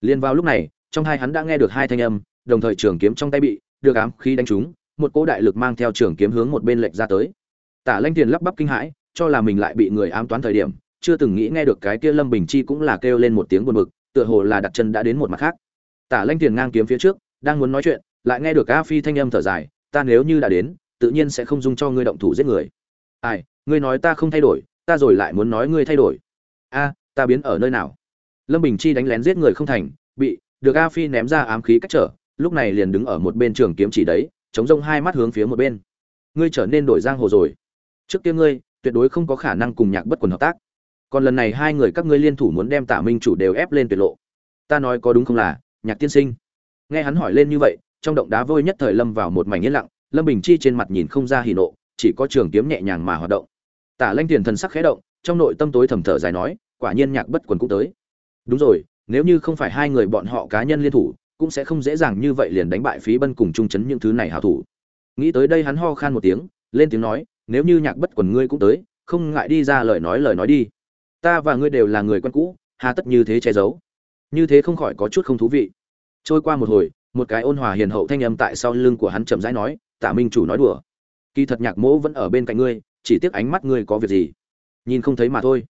liền vào lúc này trong hai hắn đã nghe được hai thanh âm, đồng thời trường kiếm trong tay bị được ám khí đánh trúng, một cỗ đại lực mang theo trường kiếm hướng một bên lệch ra tới. Tả lanh tiền lắp bắp kinh hãi, cho là mình lại bị người ám toán thời điểm, chưa từng nghĩ nghe được cái kia lâm bình chi cũng là kêu lên một tiếng buồn bực, tựa hồ là đặt chân đã đến một mặt khác. Tả lanh tiền ngang kiếm phía trước, đang muốn nói chuyện, lại nghe được a phi thanh âm thở dài, ta nếu như đã đến, tự nhiên sẽ không dung cho ngươi động thủ giết người. Ai, ngươi nói ta không thay đổi, ta rồi lại muốn nói ngươi thay đổi. A, ta biến ở nơi nào? Lâm bình chi đánh lén giết người không thành, bị được a phi ném ra ám khí cách trở, lúc này liền đứng ở một bên trường kiếm chỉ đấy, chống rông hai mắt hướng phía một bên. Ngươi trở nên đổi giang hồ rồi. Trước kia ngươi, tuyệt đối không có khả năng cùng nhạc bất quần hợp tác. Còn lần này hai người các ngươi liên thủ muốn đem tả minh chủ đều ép lên tuyệt lộ. Ta nói có đúng không là, nhạc tiên sinh? Nghe hắn hỏi lên như vậy, trong động đá vôi nhất thời lâm vào một mảnh yên lặng, lâm bình chi trên mặt nhìn không ra hỉ nộ, chỉ có trường kiếm nhẹ nhàng mà hoạt động. Tả lanh tiền thần sắc khẽ động, trong nội tâm tối thầm thở dài nói, quả nhiên nhạc bất quần cũng tới. Đúng rồi nếu như không phải hai người bọn họ cá nhân liên thủ, cũng sẽ không dễ dàng như vậy liền đánh bại phí bân cùng trung chấn những thứ này hảo thủ. Nghĩ tới đây hắn ho khan một tiếng, lên tiếng nói, nếu như nhạc bất quần ngươi cũng tới, không ngại đi ra lời nói lời nói đi. Ta và ngươi đều là người quen cũ, hà tất như thế che giấu. Như thế không khỏi có chút không thú vị. Trôi qua một hồi, một cái ôn hòa hiền hậu thanh âm tại sau lưng của hắn chậm rãi nói, tả minh chủ nói đùa. Kỳ thật nhạc mỗ vẫn ở bên cạnh ngươi, chỉ tiếc ánh mắt ngươi có việc gì. Nhìn không thấy mà thôi.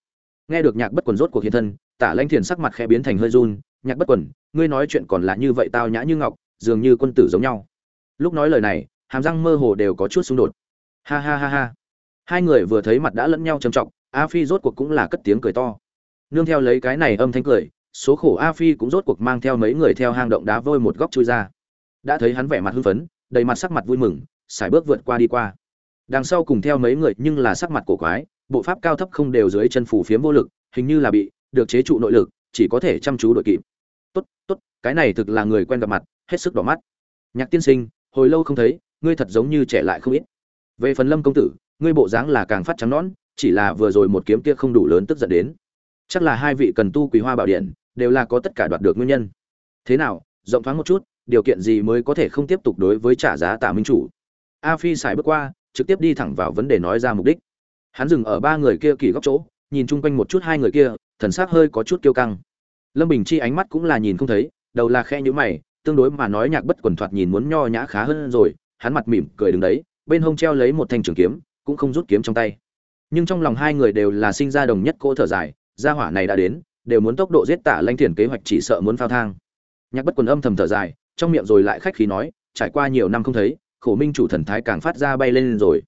Nghe được nhạc bất quần rốt cuộc hiện thân tả lãnh thiền sắc mặt khẽ biến thành hơi run, nhạc bất quần, ngươi nói chuyện còn là như vậy tao nhã như ngọc, dường như quân tử giống nhau. Lúc nói lời này, hàm răng mơ hồ đều có chút xung đột. Ha ha ha ha. Hai người vừa thấy mặt đã lẫn nhau trầm trọng, a phi rốt cuộc cũng là cất tiếng cười to. Nương theo lấy cái này âm thanh cười, số khổ a phi cũng rốt cuộc mang theo mấy người theo hang động đá vôi một góc chui ra. Đã thấy hắn vẻ mặt hưng phấn, đầy mặt sắc mặt vui mừng, sải bước vượt qua đi qua. Đằng sau cùng theo mấy người nhưng là sắc mặt cổ quái, bộ pháp cao thấp không đều dưới chân phủ phiếm vô lực, hình như là bị được chế trụ nội lực, chỉ có thể chăm chú đội kịp. Tốt tốt, cái này thực là người quen gặp mặt, hết sức đỏ mắt. Nhạc tiên sinh, hồi lâu không thấy, ngươi thật giống như trẻ lại không ít. Về phần lâm công tử, ngươi bộ dáng là càng phát trắng nõn, chỉ là vừa rồi một kiếm kia không đủ lớn tức giận đến. Chắc là hai vị cần tu quý hoa bảo điện, đều là có tất cả đoạt được nguyên nhân. Thế nào, rộng thoáng một chút, điều kiện gì mới có thể không tiếp tục đối với trả giá tả minh chủ? A phi xài bước qua, trực tiếp đi thẳng vào vấn đề nói ra mục đích. Hắn dừng ở ba người kia kỳ góc chỗ, nhìn chung quanh một chút hai người kia thần sắc hơi có chút kiêu căng. Lâm bình chi ánh mắt cũng là nhìn không thấy, đầu là khe nhữ mày, tương đối mà nói nhạc bất quần thoạt nhìn muốn nho nhã khá hơn rồi, hắn mặt mỉm cười đứng đấy, bên hông treo lấy một thanh trường kiếm, cũng không rút kiếm trong tay. Nhưng trong lòng hai người đều là sinh ra đồng nhất cỗ thở dài, gia hỏa này đã đến, đều muốn tốc độ giết tả lanh thiền kế hoạch chỉ sợ muốn phao thang. Nhạc bất quần âm thầm thở dài, trong miệng rồi lại khách khí nói, trải qua nhiều năm không thấy, khổ minh chủ thần thái càng phát ra bay lên rồi.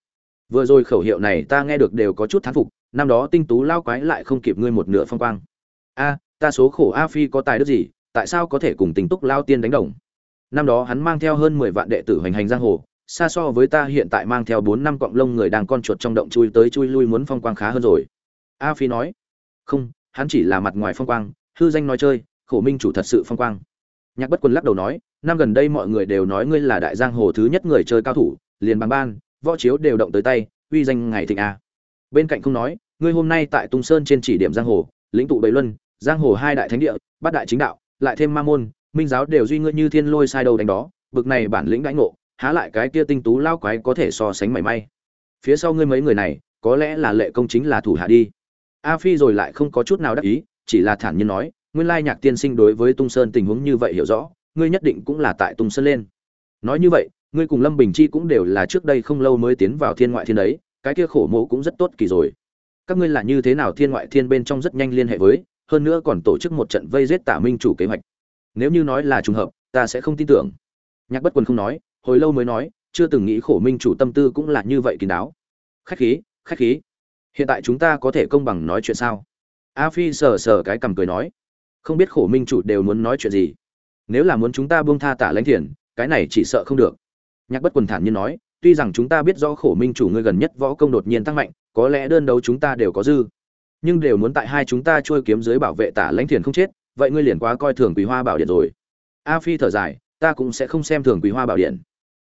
Vừa rồi khẩu hiệu này ta nghe được đều có chút thán phục năm đó tinh tú lao quái lại không kịp ngươi một nửa phong quang. A, ta số khổ a phi có tài đức gì, tại sao có thể cùng tình túc lao tiên đánh đồng? Năm đó hắn mang theo hơn mười vạn đệ tử hoành hành giang hồ, xa so với ta hiện tại mang theo bốn năm cọng lông người đang con chuột trong động chui tới chui lui muốn phong quang khá hơn rồi. A phi nói, không, hắn chỉ là mặt ngoài phong quang, hư danh nói chơi, khổ minh chủ thật sự phong quang. Nhạc bất quân lắc đầu nói, năm gần đây mọi người đều nói ngươi là đại giang hồ thứ nhất người chơi cao thủ, liền bằng ban, võ chiếu đều động tới tay, uy danh ngày thịnh a bên cạnh không nói, ngươi hôm nay tại tung sơn trên chỉ điểm giang hồ, lĩnh tụ bảy luân, giang hồ hai đại thánh địa, bát đại chính đạo, lại thêm ma môn, minh giáo đều duy ngươi như thiên lôi sai đầu đánh đó, bực này bản lĩnh đãi ngộ, há lại cái kia tinh tú lao quái có thể so sánh mảy may. Phía sau ngươi mấy người này, có lẽ là lệ công chính là thủ hạ đi. A phi rồi lại không có chút nào đắc ý, chỉ là thản nhiên nói, nguyên lai nhạc tiên sinh đối với tung sơn tình huống như vậy hiểu rõ, ngươi nhất định cũng là tại tung sơn lên. Nói như vậy, ngươi cùng lâm bình chi cũng đều là trước đây không lâu mới tiến vào thiên ngoại thiên đấy cái kia khổ mộ cũng rất tốt kỳ rồi. Các ngươi là như thế nào thiên ngoại thiên bên trong rất nhanh liên hệ với, hơn nữa còn tổ chức một trận vây giết tả minh chủ kế hoạch. Nếu như nói là trùng hợp, ta sẽ không tin tưởng. Nhạc bất quần không nói, hồi lâu mới nói, chưa từng nghĩ khổ minh chủ tâm tư cũng là như vậy kín đáo. Khách khí khách khí. Hiện tại chúng ta có thể công bằng nói chuyện sao? A phi sờ sờ cái cằm cười nói. Không biết khổ minh chủ đều muốn nói chuyện gì. Nếu là muốn chúng ta buông tha tả lãnh thiền, cái này chỉ sợ không được. Nhạc bất quần thản nhiên nói tuy rằng chúng ta biết rõ khổ minh chủ ngươi gần nhất võ công đột nhiên tăng mạnh, có lẽ đơn đấu chúng ta đều có dư. Nhưng đều muốn tại hai chúng ta trôi kiếm dưới bảo vệ tả lãnh thiền không chết, vậy ngươi liền quá coi thường quý hoa bảo điện rồi. A phi thở dài, ta cũng sẽ không xem thường quý hoa bảo điện.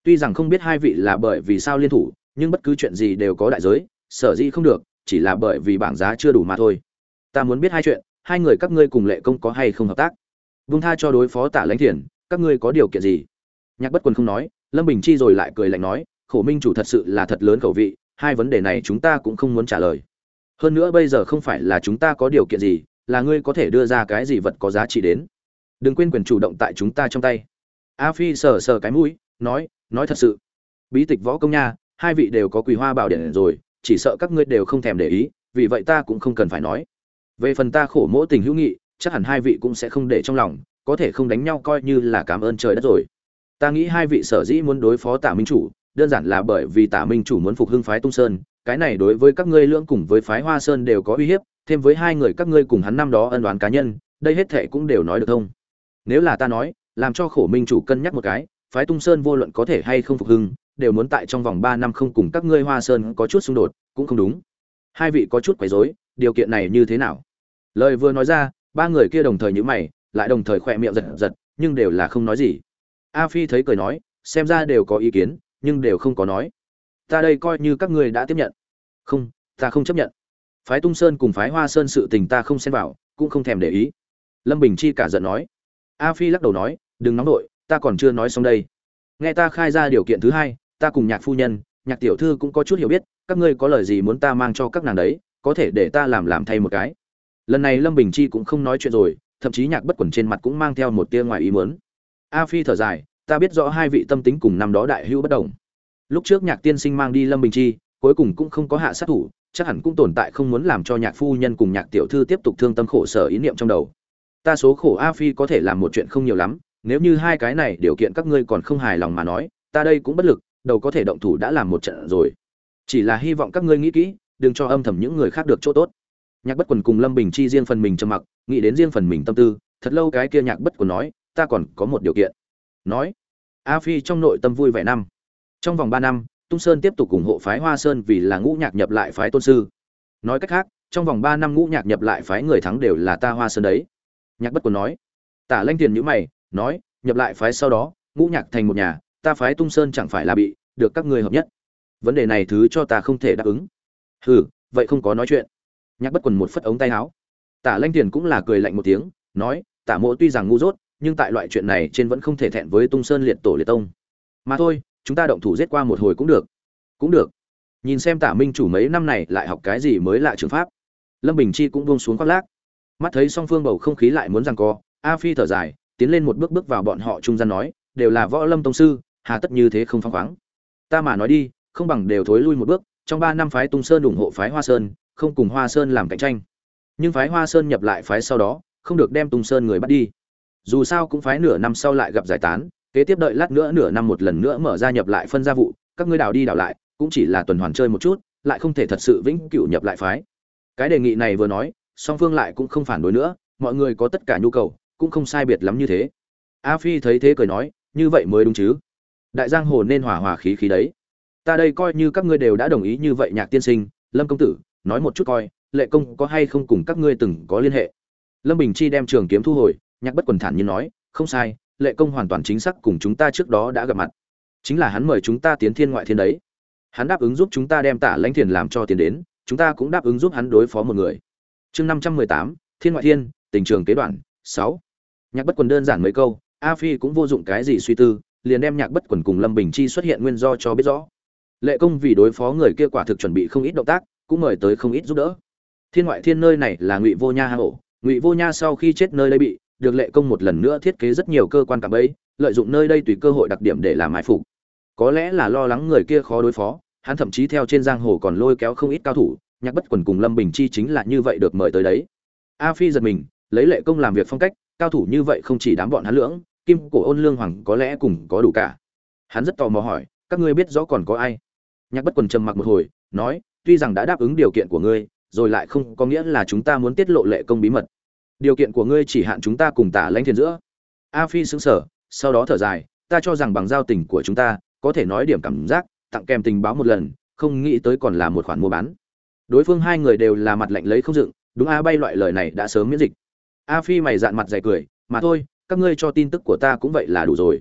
Tuy rằng không biết hai vị là bởi vì sao liên thủ, nhưng bất cứ chuyện gì đều có đại giới, sở dĩ không được, chỉ là bởi vì bảng giá chưa đủ mà thôi. Ta muốn biết hai chuyện, hai người các ngươi cùng lệ công có hay không hợp tác? Vung tha cho đối phó tả lãnh thiền, các ngươi có điều kiện gì? Nhạc bất quân không nói, lâm bình chi rồi lại cười lạnh nói khổ minh chủ thật sự là thật lớn khẩu vị, hai vấn đề này chúng ta cũng không muốn trả lời. Hơn nữa bây giờ không phải là chúng ta có điều kiện gì, là ngươi có thể đưa ra cái gì vật có giá trị đến. Đừng quên quyền chủ động tại chúng ta trong tay. A phi sờ sờ cái mũi, nói nói thật sự. Bí tịch võ công nha, hai vị đều có quỳ hoa bảo điện rồi, chỉ sợ các ngươi đều không thèm để ý, vì vậy ta cũng không cần phải nói. Về phần ta khổ mỗi tình hữu nghị, chắc hẳn hai vị cũng sẽ không để trong lòng, có thể không đánh nhau coi như là cảm ơn trời đất rồi. Ta nghĩ hai vị sở dĩ muốn đối phó tả minh chủ đơn giản là bởi vì tả minh chủ muốn phục hưng phái tung sơn, cái này đối với các ngươi lưỡng cùng với phái hoa sơn đều có uy hiếp, thêm với hai người các ngươi cùng hắn năm đó ân oán cá nhân, đây hết thệ cũng đều nói được thông. Nếu là ta nói, làm cho khổ minh chủ cân nhắc một cái, phái tung sơn vô luận có thể hay không phục hưng, đều muốn tại trong vòng ba năm không cùng các ngươi hoa sơn có chút xung đột, cũng không đúng. Hai vị có chút quấy rối, điều kiện này như thế nào? Lời vừa nói ra, ba người kia đồng thời nhíu mày, lại đồng thời khỏe miệng giật giật, nhưng đều là không nói gì. A phi thấy cười nói, xem ra đều có ý kiến nhưng đều không có nói. Ta đây coi như các ngươi đã tiếp nhận. Không, ta không chấp nhận. Phái tung sơn cùng phái hoa sơn sự tình ta không xen vào, cũng không thèm để ý. Lâm bình chi cả giận nói. A phi lắc đầu nói, đừng nóng nổi ta còn chưa nói xong đây. Nghe ta khai ra điều kiện thứ hai, ta cùng nhạc phu nhân, nhạc tiểu thư cũng có chút hiểu biết, các ngươi có lời gì muốn ta mang cho các nàng đấy, có thể để ta làm làm thay một cái. Lần này lâm bình chi cũng không nói chuyện rồi, thậm chí nhạc bất quẩn trên mặt cũng mang theo một tia ngoài ý muốn. A phi thở dài ta biết rõ hai vị tâm tính cùng năm đó đại hữu bất đồng. Lúc trước nhạc tiên sinh mang đi lâm bình chi, cuối cùng cũng không có hạ sát thủ, chắc hẳn cũng tồn tại không muốn làm cho nhạc phu nhân cùng nhạc tiểu thư tiếp tục thương tâm khổ sở ý niệm trong đầu. Ta số khổ a phi có thể làm một chuyện không nhiều lắm, nếu như hai cái này điều kiện các ngươi còn không hài lòng mà nói, ta đây cũng bất lực, đầu có thể động thủ đã làm một trận rồi. Chỉ là hy vọng các ngươi nghĩ kỹ, đừng cho âm thầm những người khác được chỗ tốt. Nhạc bất quần cùng lâm bình chi riêng phần mình trầm mặc, nghĩ đến riêng phần mình tâm tư, thật lâu cái kia nhạc bất quần nói, ta còn có một điều kiện nói, a phi trong nội tâm vui vẻ năm. Trong vòng ba năm, tung sơn tiếp tục ủng hộ phái hoa sơn vì là ngũ nhạc nhập lại phái tôn sư. Nói cách khác, trong vòng ba năm ngũ nhạc nhập lại phái người thắng đều là ta hoa sơn đấy. Nhạc bất quần nói. Tả lanh tiền nhữ mày, nói, nhập lại phái sau đó, ngũ nhạc thành một nhà, ta phái tung sơn chẳng phải là bị được các ngươi hợp nhất. Vấn đề này thứ cho ta không thể đáp ứng. Hừ, vậy không có nói chuyện. Nhạc bất quần một phất ống tay áo. Tả lanh tiền cũng là cười lạnh một tiếng, nói, tả mộ tuy rằng ngu dốt nhưng tại loại chuyện này trên vẫn không thể thẹn với tung sơn liệt tổ liệt tông. Mà thôi, chúng ta động thủ giết qua một hồi cũng được. Cũng được. Nhìn xem tả minh chủ mấy năm này lại học cái gì mới lạ trường pháp. Lâm bình chi cũng buông xuống khoác lác. Mắt thấy song phương bầu không khí lại muốn rằng co, a phi thở dài, tiến lên một bước bước vào bọn họ trung gian nói, đều là võ lâm tông sư, hà tất như thế không phăng khoáng. Ta mà nói đi, không bằng đều thối lui một bước, trong ba năm phái tung sơn ủng hộ phái hoa sơn, không cùng hoa sơn làm cạnh tranh. Nhưng phái hoa sơn nhập lại phái sau đó, không được đem tung sơn người bắt đi dù sao cũng phái nửa năm sau lại gặp giải tán, kế tiếp đợi lát nữa nửa năm một lần nữa mở ra nhập lại phân gia vụ, các ngươi đào đi đào lại, cũng chỉ là tuần hoàn chơi một chút, lại không thể thật sự vĩnh cửu nhập lại phái. Cái đề nghị này vừa nói, song phương lại cũng không phản đối nữa, mọi người có tất cả nhu cầu, cũng không sai biệt lắm như thế. A phi thấy thế cười nói, như vậy mới đúng chứ. Đại giang hồ nên hòa hòa khí khí đấy. Ta đây coi như các ngươi đều đã đồng ý như vậy nhạc tiên sinh, lâm công tử, nói một chút coi, lệ công có hay không cùng các ngươi từng có liên hệ. Lâm bình chi đem trường kiếm thu hồi nhạc bất quần thản nhiên nói, không sai, lệ công hoàn toàn chính xác cùng chúng ta trước đó đã gặp mặt. Chính là hắn mời chúng ta tiến thiên ngoại thiên đấy. Hắn đáp ứng giúp chúng ta đem tả lãnh thiền làm cho tiền đến, chúng ta cũng đáp ứng giúp hắn đối phó một người. Chương năm trăm mười tám, thiên ngoại thiên, tình trường kế đoạn, sáu. Nhạc bất quần đơn giản mấy câu, a phi cũng vô dụng cái gì suy tư, liền đem nhạc bất quần cùng lâm bình chi xuất hiện nguyên do cho biết rõ. Lệ công vì đối phó người kia quả thực chuẩn bị không ít động tác, cũng mời tới không ít giúp đỡ. Thiên ngoại thiên nơi này là ngụy vô nha hà hổ ngụy vô nha sau khi chết nơi đây bị được lệ công một lần nữa thiết kế rất nhiều cơ quan cảm ấy lợi dụng nơi đây tùy cơ hội đặc điểm để làm mai phục. Có lẽ là lo lắng người kia khó đối phó, hắn thậm chí theo trên giang hồ còn lôi kéo không ít cao thủ, nhạc bất quần cùng lâm bình chi chính là như vậy được mời tới đấy. A phi giật mình, lấy lệ công làm việc phong cách, cao thủ như vậy không chỉ đám bọn hắn lưỡng, kim cổ ôn lương hoàng có lẽ cùng có đủ cả. Hắn rất tò mò hỏi, các ngươi biết rõ còn có ai? Nhạc bất quần trầm mặc một hồi, nói, tuy rằng đã đáp ứng điều kiện của ngươi, rồi lại không có nghĩa là chúng ta muốn tiết lộ lệ công bí mật điều kiện của ngươi chỉ hạn chúng ta cùng tả lãnh thiên giữa. A phi xứng sở sau đó thở dài, ta cho rằng bằng giao tình của chúng ta, có thể nói điểm cảm giác, tặng kèm tình báo một lần, không nghĩ tới còn là một khoản mua bán. Đối phương hai người đều là mặt lạnh lấy không dựng, đúng a bay loại lời này đã sớm miễn dịch. A phi mày dạn mặt dày cười, mà thôi, các ngươi cho tin tức của ta cũng vậy là đủ rồi.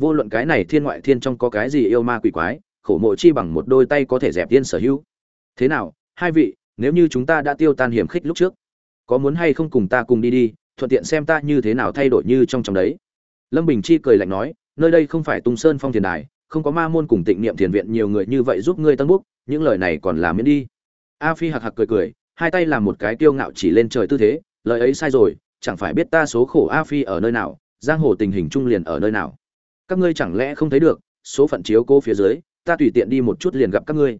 Vô luận cái này thiên ngoại thiên trong có cái gì yêu ma quỷ quái, khổ mộ chi bằng một đôi tay có thể dẹp tiên sở hữu. Thế nào, hai vị, nếu như chúng ta đã tiêu tan hiểm khích lúc trước có muốn hay không cùng ta cùng đi đi, thuận tiện xem ta như thế nào thay đổi như trong trong đấy. Lâm bình chi cười lạnh nói, nơi đây không phải tung sơn phong thiền đài, không có ma môn cùng tịnh niệm thiền viện, nhiều người như vậy giúp ngươi tân búc những lời này còn làm miễn đi. A phi hạc hạc cười cười, hai tay làm một cái tiêu ngạo chỉ lên trời tư thế, lời ấy sai rồi, chẳng phải biết ta số khổ a phi ở nơi nào, giang hồ tình hình trung liền ở nơi nào. Các ngươi chẳng lẽ không thấy được, số phận chiếu cô phía dưới, ta tùy tiện đi một chút liền gặp các ngươi.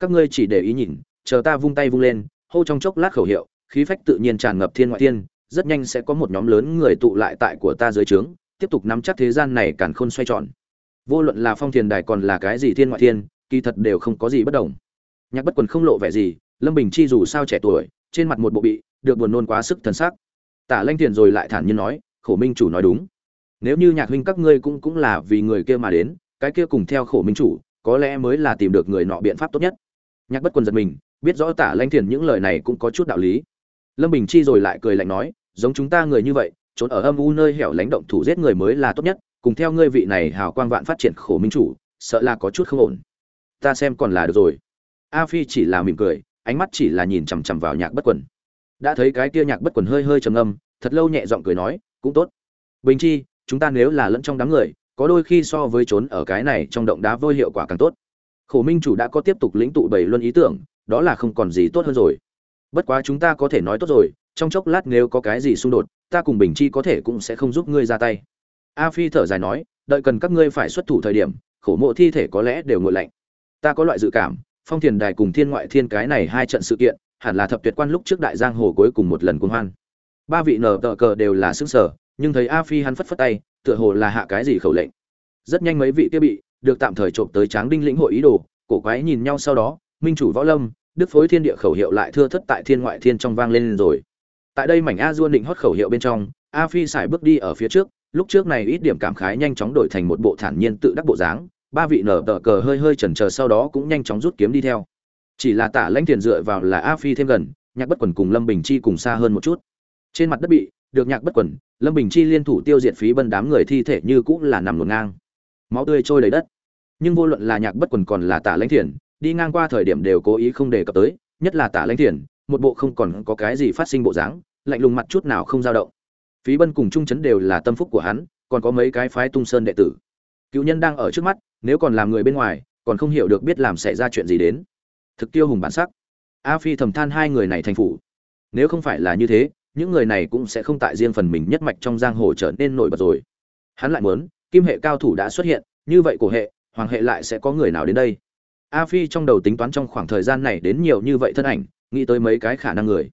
Các ngươi chỉ để ý nhìn, chờ ta vung tay vung lên, hô trong chốc lát khẩu hiệu khí phách tự nhiên tràn ngập thiên ngoại thiên, rất nhanh sẽ có một nhóm lớn người tụ lại tại của ta dưới trướng, tiếp tục nắm chắc thế gian này càn khôn xoay tròn. Vô luận là phong thiền đài còn là cái gì thiên ngoại thiên, kỳ thật đều không có gì bất đồng. Nhạc bất quần không lộ vẻ gì, lâm bình chi dù sao trẻ tuổi, trên mặt một bộ bị, được buồn nôn quá sức thần sắc. Tả lanh thiền rồi lại thản nhiên nói, khổ minh chủ nói đúng. Nếu như nhạc huynh các ngươi cũng cũng là vì người kia mà đến, cái kia cùng theo khổ minh chủ, có lẽ mới là tìm được người nọ biện pháp tốt nhất. Nhạc bất quần giật mình, biết rõ tả lanh thiền những lời này cũng có chút đạo lý lâm bình chi rồi lại cười lạnh nói, giống chúng ta người như vậy, trốn ở âm u nơi hẻo lánh động thủ giết người mới là tốt nhất, cùng theo ngươi vị này hào quang vạn phát triển khổ minh chủ, sợ là có chút không ổn. Ta xem còn là được rồi. A phi chỉ là mỉm cười, ánh mắt chỉ là nhìn chằm chằm vào nhạc bất quần. Đã thấy cái kia nhạc bất quần hơi hơi trầm âm thật lâu nhẹ giọng cười nói, cũng tốt. Bình chi, chúng ta nếu là lẫn trong đám người, có đôi khi so với trốn ở cái này trong động đá vôi hiệu quả càng tốt. Khổ minh chủ đã có tiếp tục lĩnh tụ bảy luân ý tưởng, đó là không còn gì tốt hơn rồi bất quá chúng ta có thể nói tốt rồi, trong chốc lát nếu có cái gì xung đột, ta cùng bình chi có thể cũng sẽ không giúp ngươi ra tay. A phi thở dài nói, đợi cần các ngươi phải xuất thủ thời điểm, khổ mộ thi thể có lẽ đều ngồi lạnh. Ta có loại dự cảm, phong thiền đài cùng thiên ngoại thiên cái này hai trận sự kiện, hẳn là thập tuyệt quan lúc trước đại giang hồ cuối cùng một lần cuốn hoan. Ba vị nở tờ cờ đều là xứng sở nhưng thấy a phi hắn phất phất tay, tựa hồ là hạ cái gì khẩu lệnh. Rất nhanh mấy vị kia bị, được tạm thời trộm tới tráng đinh lĩnh hội ý đồ, cổ quái nhìn nhau sau đó, minh chủ võ lâm đức phối thiên địa khẩu hiệu lại thưa thất tại thiên ngoại thiên trong vang lên rồi. Tại đây mảnh a duôn định hót khẩu hiệu bên trong a phi xài bước đi ở phía trước, lúc trước này ít điểm cảm khái nhanh chóng đổi thành một bộ thản nhiên tự đắc bộ dáng, ba vị nở tờ cờ hơi hơi chần chờ sau đó cũng nhanh chóng rút kiếm đi theo. Chỉ là tả lãnh thiền dựa vào là a phi thêm gần, nhạc bất quần cùng lâm bình chi cùng xa hơn một chút. Trên mặt đất bị, được nhạc bất quần, lâm bình chi liên thủ tiêu diệt phí bân đám người thi thể như cũng là nằm ngổn ngang. Máu tươi trôi đầy đất. Nhưng vô luận là nhạc bất quần còn là tả lãnh thiền đi ngang qua thời điểm đều cố ý không đề cập tới, nhất là tả lãnh thiền, một bộ không còn có cái gì phát sinh bộ dáng, lạnh lùng mặt chút nào không dao động. Phí bân cùng trung chấn đều là tâm phúc của hắn, còn có mấy cái phái tung sơn đệ tử. Cựu nhân đang ở trước mắt, nếu còn làm người bên ngoài, còn không hiểu được biết làm xảy ra chuyện gì đến. Thực tiêu hùng bản sắc. A phi thầm than hai người này thành phủ. Nếu không phải là như thế, những người này cũng sẽ không tại riêng phần mình nhất mạch trong giang hồ trở nên nổi bật rồi. Hắn lại muốn, kim hệ cao thủ đã xuất hiện, như vậy cổ hệ, hoàng hệ lại sẽ có người nào đến đây? A phi trong đầu tính toán trong khoảng thời gian này đến nhiều như vậy thân ảnh, nghĩ tới mấy cái khả năng người.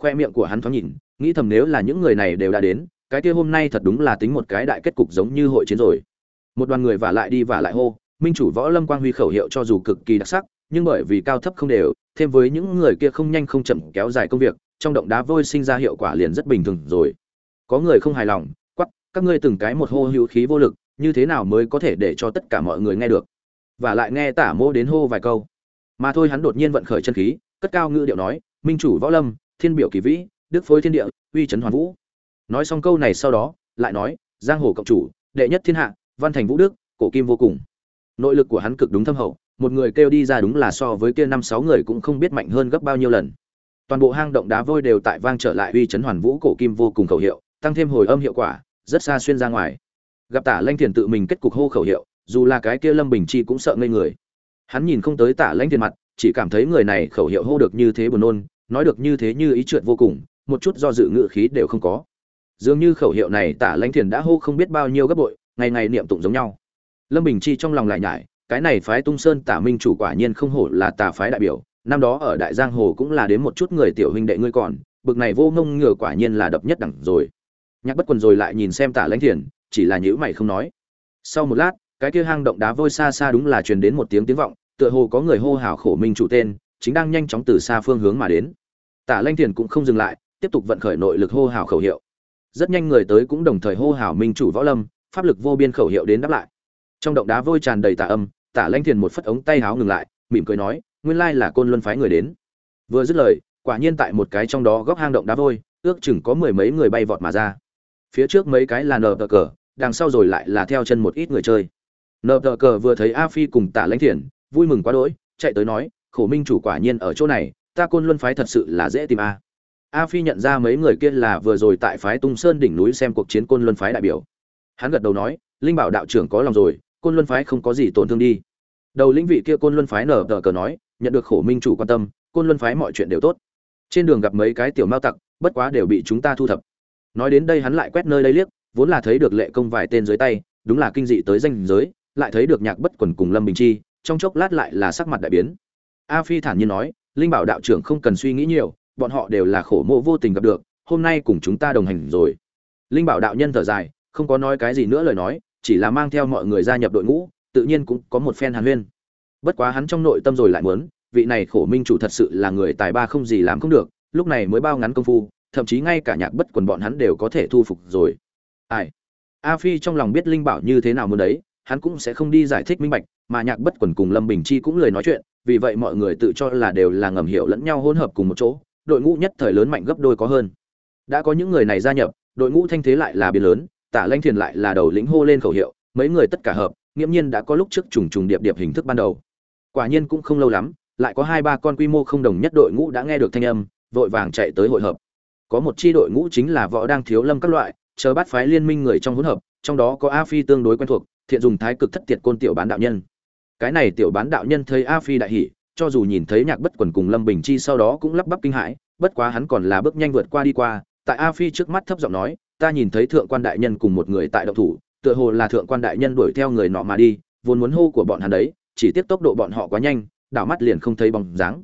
Khoe miệng của hắn thoáng nhìn, nghĩ thầm nếu là những người này đều đã đến, cái kia hôm nay thật đúng là tính một cái đại kết cục giống như hội chiến rồi. Một đoàn người vả lại đi vả lại hô, minh chủ võ lâm quang huy khẩu hiệu cho dù cực kỳ đặc sắc, nhưng bởi vì cao thấp không đều, thêm với những người kia không nhanh không chậm kéo dài công việc, trong động đá vôi sinh ra hiệu quả liền rất bình thường rồi. Có người không hài lòng quắp các ngươi từng cái một hô hữu khí vô lực, như thế nào mới có thể để cho tất cả mọi người nghe được? Và lại nghe tả mô đến hô vài câu. Mà thôi hắn đột nhiên vận khởi chân khí, cất cao ngữ điệu nói, minh chủ võ lâm, thiên biểu kỳ vĩ, đức phối thiên địa, uy trấn hoàn vũ. Nói xong câu này sau đó, lại nói, giang hồ cộng chủ, đệ nhất thiên hạ, văn thành vũ đức, cổ kim vô cùng. Nội lực của hắn cực đúng thâm hậu, một người kêu đi ra đúng là so với kia năm sáu người cũng không biết mạnh hơn gấp bao nhiêu lần. Toàn bộ hang động đá vôi đều tại vang trở lại uy chấn hoàn vũ cổ kim vô cùng khẩu hiệu, tăng thêm hồi âm hiệu quả, rất xa xuyên ra ngoài. Gặp tả lanh thiền tự mình kết cục hô khẩu hiệu dù là cái kia lâm bình chi cũng sợ ngây người. Hắn nhìn không tới tả lãnh thiền mặt, chỉ cảm thấy người này khẩu hiệu hô được như thế buồn nôn, nói được như thế như ý trượt vô cùng, một chút do dự ngự khí đều không có. Dường như khẩu hiệu này tả lãnh thiền đã hô không biết bao nhiêu gấp bội, ngày ngày niệm tụng giống nhau. Lâm bình chi trong lòng lại nhải, cái này phái tung sơn tả minh chủ quả nhiên không hổ là tà phái đại biểu, năm đó ở đại giang hồ cũng là đến một chút người tiểu huynh đệ ngươi còn, bực này vô ngông ngừa quả nhiên là đập nhất đẳng rồi. Nhạc bất quần rồi lại nhìn xem tả lãnh thiền chỉ là nhữ mày không nói. Sau một lát cái kia hang động đá vôi xa xa đúng là truyền đến một tiếng tiếng vọng, tựa hồ có người hô hào khổ minh chủ tên, chính đang nhanh chóng từ xa phương hướng mà đến. Tả Lanh thiền cũng không dừng lại, tiếp tục vận khởi nội lực hô hào khẩu hiệu. Rất nhanh người tới cũng đồng thời hô hào minh chủ võ lâm, pháp lực vô biên khẩu hiệu đến đáp lại. Trong động đá vôi tràn đầy tà âm, tả Lanh thiền một phất ống tay háo ngừng lại, mỉm cười nói, nguyên lai là côn luân phái người đến. Vừa dứt lời, quả nhiên tại một cái trong đó góc hang động đá vôi, ước chừng có mười mấy người bay vọt mà ra. Phía trước mấy cái là nờ cờ, đằng sau rồi lại là theo chân một ít người chơi nợ tờ cờ vừa thấy a phi cùng tả lãnh thiền vui mừng quá đỗi, chạy tới nói, khổ minh chủ quả nhiên ở chỗ này, ta côn luân phái thật sự là dễ tìm a. A phi nhận ra mấy người kia là vừa rồi tại phái tung sơn đỉnh núi xem cuộc chiến côn luân phái đại biểu. Hắn gật đầu nói, linh bảo đạo trưởng có lòng rồi, côn luân phái không có gì tổn thương đi. Đầu lĩnh vị kia côn luân phái nở tờ cờ nói, nhận được khổ minh chủ quan tâm, côn luân phái mọi chuyện đều tốt. Trên đường gặp mấy cái tiểu mao tặc, bất quá đều bị chúng ta thu thập. Nói đến đây hắn lại quét nơi đây liếc, vốn là thấy được lệ công vài tên dưới tay, đúng là kinh dị tới danh giới lại thấy được nhạc bất quần cùng lâm bình chi, trong chốc lát lại là sắc mặt đại biến. A phi thản nhiên nói, linh bảo đạo trưởng không cần suy nghĩ nhiều, bọn họ đều là khổ mộ vô tình gặp được, hôm nay cùng chúng ta đồng hành rồi. Linh bảo đạo nhân thở dài, không có nói cái gì nữa lời nói, chỉ là mang theo mọi người gia nhập đội ngũ, tự nhiên cũng có một phen hàn huyên. Bất quá hắn trong nội tâm rồi lại muốn, vị này khổ minh chủ thật sự là người tài ba không gì làm không được, lúc này mới bao ngắn công phu, thậm chí ngay cả nhạc bất quần bọn hắn đều có thể thu phục rồi. Ai? A phi trong lòng biết linh bảo như thế nào muốn đấy hắn cũng sẽ không đi giải thích minh bạch, mà nhạc bất quần cùng lâm bình chi cũng lời nói chuyện, vì vậy mọi người tự cho là đều là ngầm hiểu lẫn nhau hỗn hợp cùng một chỗ, đội ngũ nhất thời lớn mạnh gấp đôi có hơn. Đã có những người này gia nhập, đội ngũ thanh thế lại là biến lớn, tả lanh thiền lại là đầu lĩnh hô lên khẩu hiệu, mấy người tất cả hợp nghiêm nhiên đã có lúc trước trùng trùng điệp điệp hình thức ban đầu. Quả nhiên cũng không lâu lắm, lại có hai ba con quy mô không đồng nhất đội ngũ đã nghe được thanh âm, vội vàng chạy tới hội hợp. Có một chi đội ngũ chính là võ đang thiếu lâm các loại, chờ bắt phái liên minh người trong hỗn hợp, trong đó có a phi tương đối quen thuộc thiện dùng thái cực thất tiệt côn tiểu bán đạo nhân. Cái này tiểu bán đạo nhân thấy a phi đại hỉ, cho dù nhìn thấy nhạc bất quần cùng lâm bình chi sau đó cũng lắp bắp kinh hãi, bất quá hắn còn là bước nhanh vượt qua đi qua, tại a phi trước mắt thấp giọng nói, ta nhìn thấy thượng quan đại nhân cùng một người tại động thủ, tựa hồ là thượng quan đại nhân đuổi theo người nọ mà đi, vốn muốn hô của bọn hắn đấy, chỉ tiếc tốc độ bọn họ quá nhanh, đảo mắt liền không thấy bóng dáng.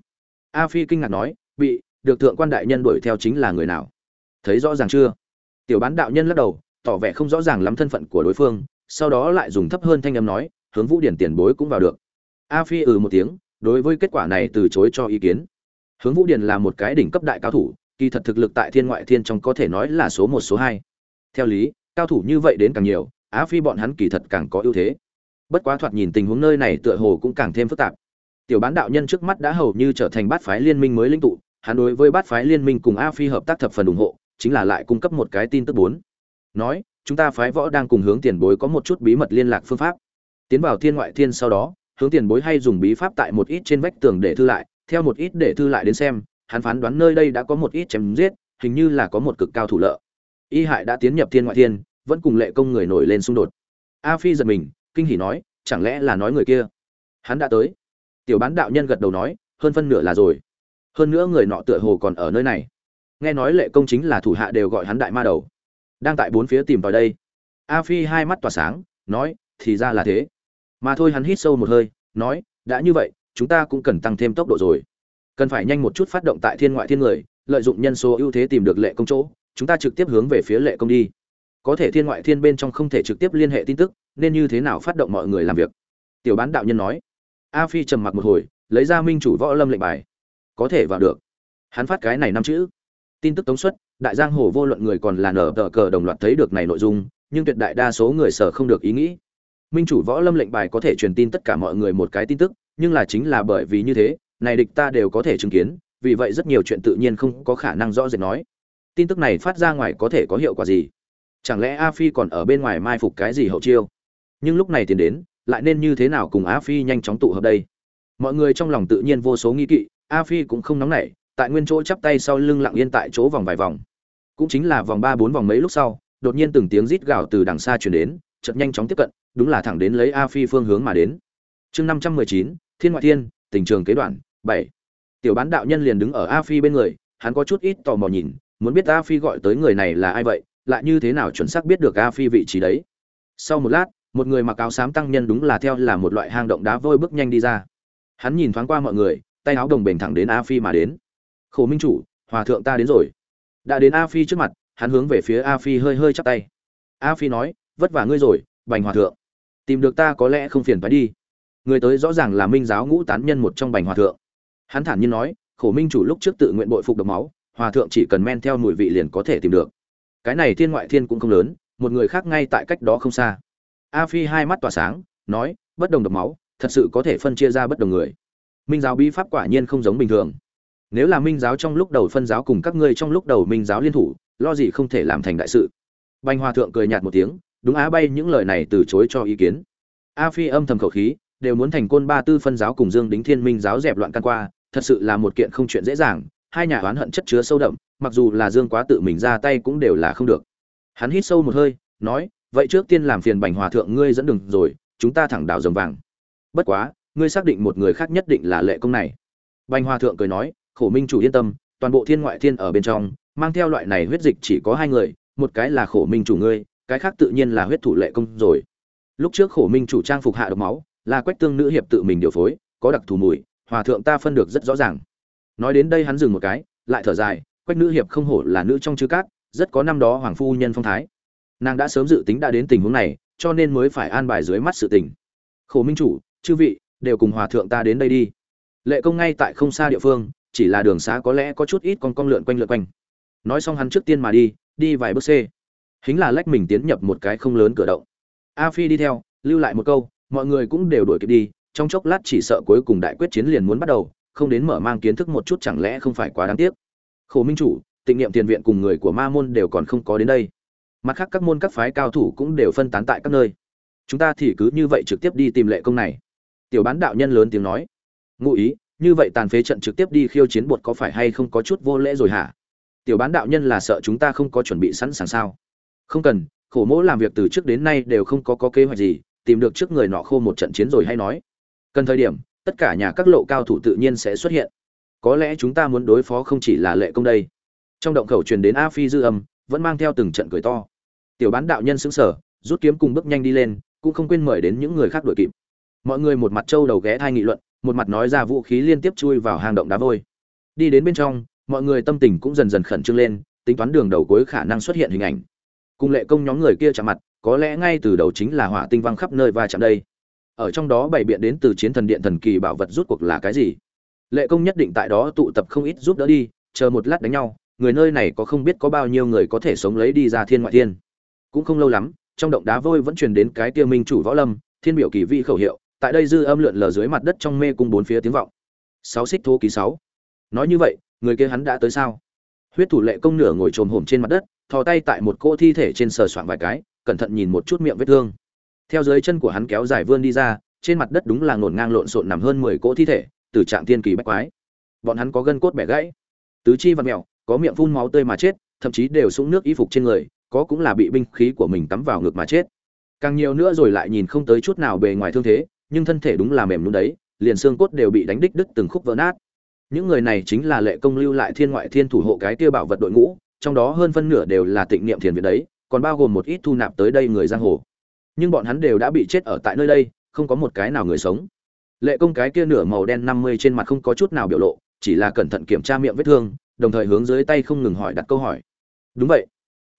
A phi kinh ngạc nói, bị, được thượng quan đại nhân đuổi theo chính là người nào? Thấy rõ ràng chưa? Tiểu bán đạo nhân lắc đầu, tỏ vẻ không rõ ràng lắm thân phận của đối phương sau đó lại dùng thấp hơn thanh âm nói, hướng vũ điển tiền bối cũng vào được. A phi ừ một tiếng, đối với kết quả này từ chối cho ý kiến. Hướng vũ điển là một cái đỉnh cấp đại cao thủ, kỳ thật thực lực tại thiên ngoại thiên trong có thể nói là số một, số hai. Theo lý, cao thủ như vậy đến càng nhiều á phi bọn hắn kỳ thật càng có ưu thế. Bất quá thoạt nhìn tình huống nơi này tựa hồ cũng càng thêm phức tạp. Tiểu bán đạo nhân trước mắt đã hầu như trở thành bát phái liên minh mới linh tụ, hắn đối với bát phái liên minh cùng a phi hợp tác thập phần ủng hộ, chính là lại cung cấp một cái tin tức bốn. Nói chúng ta phái võ đang cùng hướng tiền bối có một chút bí mật liên lạc phương pháp. Tiến vào thiên ngoại thiên sau đó, hướng tiền bối hay dùng bí pháp tại một ít trên vách tường để thư lại, theo một ít để thư lại đến xem, hắn phán đoán nơi đây đã có một ít chém giết, hình như là có một cực cao thủ lợ. Y hại đã tiến nhập thiên ngoại thiên, vẫn cùng lệ công người nổi lên xung đột. A phi giật mình, kinh hỉ nói, chẳng lẽ là nói người kia? Hắn đã tới. Tiểu bán đạo nhân gật đầu nói, hơn phân nửa là rồi. Hơn nữa người nọ tựa hồ còn ở nơi này. Nghe nói lệ công chính là thủ hạ đều gọi hắn đại ma đầu đang tại bốn phía tìm vào đây. A phi hai mắt tỏa sáng, nói, thì ra là thế. Mà thôi hắn hít sâu một hơi, nói, đã như vậy, chúng ta cũng cần tăng thêm tốc độ rồi. Cần phải nhanh một chút phát động tại thiên ngoại thiên người, lợi dụng nhân số ưu thế tìm được lệ công chỗ, chúng ta trực tiếp hướng về phía lệ công đi. Có thể thiên ngoại thiên bên trong không thể trực tiếp liên hệ tin tức, nên như thế nào phát động mọi người làm việc? Tiểu bán đạo nhân nói. A phi trầm mặc một hồi, lấy ra minh chủ võ lâm lệnh bài. Có thể vào được. Hắn phát cái này năm chữ. Tin tức tống suất đại giang hồ vô luận người còn là nở tờ cờ đồng loạt thấy được này nội dung, nhưng tuyệt đại đa số người sở không được ý nghĩ. Minh chủ võ lâm lệnh bài có thể truyền tin tất cả mọi người một cái tin tức, nhưng là chính là bởi vì như thế, này địch ta đều có thể chứng kiến, vì vậy rất nhiều chuyện tự nhiên không có khả năng rõ rệt nói. Tin tức này phát ra ngoài có thể có hiệu quả gì? Chẳng lẽ a phi còn ở bên ngoài mai phục cái gì hậu chiêu? Nhưng lúc này tiến đến, lại nên như thế nào cùng a phi nhanh chóng tụ hợp đây? Mọi người trong lòng tự nhiên vô số nghi kỵ, a phi cũng không nóng nảy, tại nguyên chỗ chắp tay sau lưng lặng yên tại chỗ vòng vài vòng cũng chính là vòng ba bốn vòng mấy lúc sau, đột nhiên từng tiếng rít gào từ đằng xa chuyển đến, chợt nhanh chóng tiếp cận, đúng là thẳng đến lấy a phi phương hướng mà đến. Chương năm trăm mười chín, thiên ngoại thiên, tình trường kế đoạn, bảy. Tiểu bán đạo nhân liền đứng ở a phi bên người, hắn có chút ít tò mò nhìn, muốn biết a phi gọi tới người này là ai vậy, lại như thế nào chuẩn xác biết được a phi vị trí đấy. Sau một lát, một người mặc áo xám tăng nhân đúng là theo là một loại hang động đá vôi bước nhanh đi ra. Hắn nhìn thoáng qua mọi người, tay áo đồng bền thẳng đến a phi mà đến. Khổ minh chủ, hòa thượng ta đến rồi đã đến a phi trước mặt, hắn hướng về phía a phi hơi hơi chắp tay. A phi nói, vất vả ngươi rồi, bành hòa thượng. Tìm được ta có lẽ không phiền phải đi. Người tới rõ ràng là minh giáo ngũ tán nhân một trong bành hòa thượng. Hắn thản nhiên nói, khổ minh chủ lúc trước tự nguyện bội phục độc máu, hòa thượng chỉ cần men theo mùi vị liền có thể tìm được. Cái này thiên ngoại thiên cũng không lớn, một người khác ngay tại cách đó không xa. A phi hai mắt tỏa sáng, nói, bất đồng độc máu, thật sự có thể phân chia ra bất đồng người. Minh giáo bí pháp quả nhiên không giống bình thường nếu là minh giáo trong lúc đầu phân giáo cùng các ngươi trong lúc đầu minh giáo liên thủ, lo gì không thể làm thành đại sự? Banh hòa thượng cười nhạt một tiếng, đúng á bay những lời này từ chối cho ý kiến. A phi âm thầm khẩu khí, đều muốn thành côn ba tư phân giáo cùng dương đính thiên minh giáo dẹp loạn căn qua, thật sự là một kiện không chuyện dễ dàng, hai nhà oán hận chất chứa sâu đậm, mặc dù là dương quá tự mình ra tay cũng đều là không được. Hắn hít sâu một hơi, nói, vậy trước tiên làm phiền bành hòa thượng ngươi dẫn đường rồi, chúng ta thẳng đào rồng vàng. Bất quá, ngươi xác định một người khác nhất định là lệ công này. Bành hòa thượng cười nói khổ minh chủ yên tâm, toàn bộ thiên ngoại thiên ở bên trong, mang theo loại này huyết dịch chỉ có hai người, một cái là khổ minh chủ ngươi, cái khác tự nhiên là huyết thủ lệ công rồi. Lúc trước khổ minh chủ trang phục hạ độc máu, là quách tương nữ hiệp tự mình điều phối, có đặc thù mùi, hòa thượng ta phân được rất rõ ràng. Nói đến đây hắn dừng một cái, lại thở dài, quách nữ hiệp không hổ là nữ trong chư cát rất có năm đó hoàng phu nhân phong thái. Nàng đã sớm dự tính đã đến tình huống này, cho nên mới phải an bài dưới mắt sự tình. Khổ minh chủ, chư vị, đều cùng hòa thượng ta đến đây đi. Lệ công ngay tại không xa địa phương chỉ là đường xá có lẽ có chút ít con con lượn quanh lượn quanh. Nói xong hắn trước tiên mà đi đi vài bước xe hính là lách mình tiến nhập một cái không lớn cửa động. A phi đi theo, lưu lại một câu, mọi người cũng đều đuổi kịp đi, trong chốc lát chỉ sợ cuối cùng đại quyết chiến liền muốn bắt đầu, không đến mở mang kiến thức một chút chẳng lẽ không phải quá đáng tiếc. Khổ minh chủ, tịnh niệm tiền viện cùng người của ma môn đều còn không có đến đây. Mặt khác các môn các phái cao thủ cũng đều phân tán tại các nơi. Chúng ta thì cứ như vậy trực tiếp đi tìm lệ công này. Tiểu bán đạo nhân lớn tiếng nói. Ngụ ý như vậy tàn phế trận trực tiếp đi khiêu chiến bột có phải hay không có chút vô lễ rồi hả? Tiểu bán đạo nhân là sợ chúng ta không có chuẩn bị sẵn sàng sao? Không cần khổ mỗ làm việc từ trước đến nay đều không có, có kế hoạch gì tìm được trước người nọ khô một trận chiến rồi hay nói. Cần thời điểm tất cả nhà các lộ cao thủ tự nhiên sẽ xuất hiện. Có lẽ chúng ta muốn đối phó không chỉ là lệ công đây. Trong động khẩu truyền đến a phi dư âm vẫn mang theo từng trận cười to. Tiểu bán đạo nhân xứng sở rút kiếm cùng bước nhanh đi lên cũng không quên mời đến những người khác đuổi kịp. Mọi người một mặt trâu đầu ghé thai nghị luận một mặt nói ra vũ khí liên tiếp chui vào hang động đá vôi. Đi đến bên trong, mọi người tâm tình cũng dần dần khẩn trương lên, tính toán đường đầu cuối khả năng xuất hiện hình ảnh. Cùng lệ công nhóm người kia chạm mặt, có lẽ ngay từ đầu chính là hỏa tinh văng khắp nơi và chạm đây. Ở trong đó bảy biện đến từ chiến thần điện thần kỳ bảo vật rút cuộc là cái gì? Lệ công nhất định tại đó tụ tập không ít giúp đỡ đi, chờ một lát đánh nhau, người nơi này có không biết có bao nhiêu người có thể sống lấy đi ra thiên ngoại thiên. Cũng không lâu lắm, trong động đá vôi vẫn truyền đến cái tiêu minh chủ võ lâm, thiên biểu kỳ vị khẩu hiệu tại đây dư âm lượn lờ dưới mặt đất trong mê cung bốn phía tiếng vọng. Sáu xích thô ký sáu. Nói như vậy, người kia hắn đã tới sao? Huyết thủ lệ công nửa ngồi trồm hổm trên mặt đất, thò tay tại một cỗ thi thể trên sờ soạn vài cái, cẩn thận nhìn một chút miệng vết thương. Theo dưới chân của hắn kéo dài vươn đi ra, trên mặt đất đúng là ngổn ngang lộn xộn nằm hơn mười cỗ thi thể, từ trạng thiên kỳ bách quái. Bọn hắn có gân cốt bẻ gãy. Tứ chi văn mẹo có miệng phun máu tươi mà chết, thậm chí đều sũng nước y phục trên người, có cũng là bị binh khí của mình tắm vào ngực mà chết. Càng nhiều nữa rồi lại nhìn không tới chút nào bề ngoài thương thế nhưng thân thể đúng là mềm luôn đấy, liền xương cốt đều bị đánh đích đứt từng khúc vỡ nát. Những người này chính là lệ công lưu lại thiên ngoại thiên thủ hộ cái kia bảo vật đội ngũ, trong đó hơn phân nửa đều là tịnh niệm thiền viện đấy, còn bao gồm một ít thu nạp tới đây người giang hồ. Nhưng bọn hắn đều đã bị chết ở tại nơi đây, không có một cái nào người sống. Lệ công cái kia nửa màu đen năm mươi trên mặt không có chút nào biểu lộ, chỉ là cẩn thận kiểm tra miệng vết thương, đồng thời hướng dưới tay không ngừng hỏi đặt câu hỏi. Đúng vậy.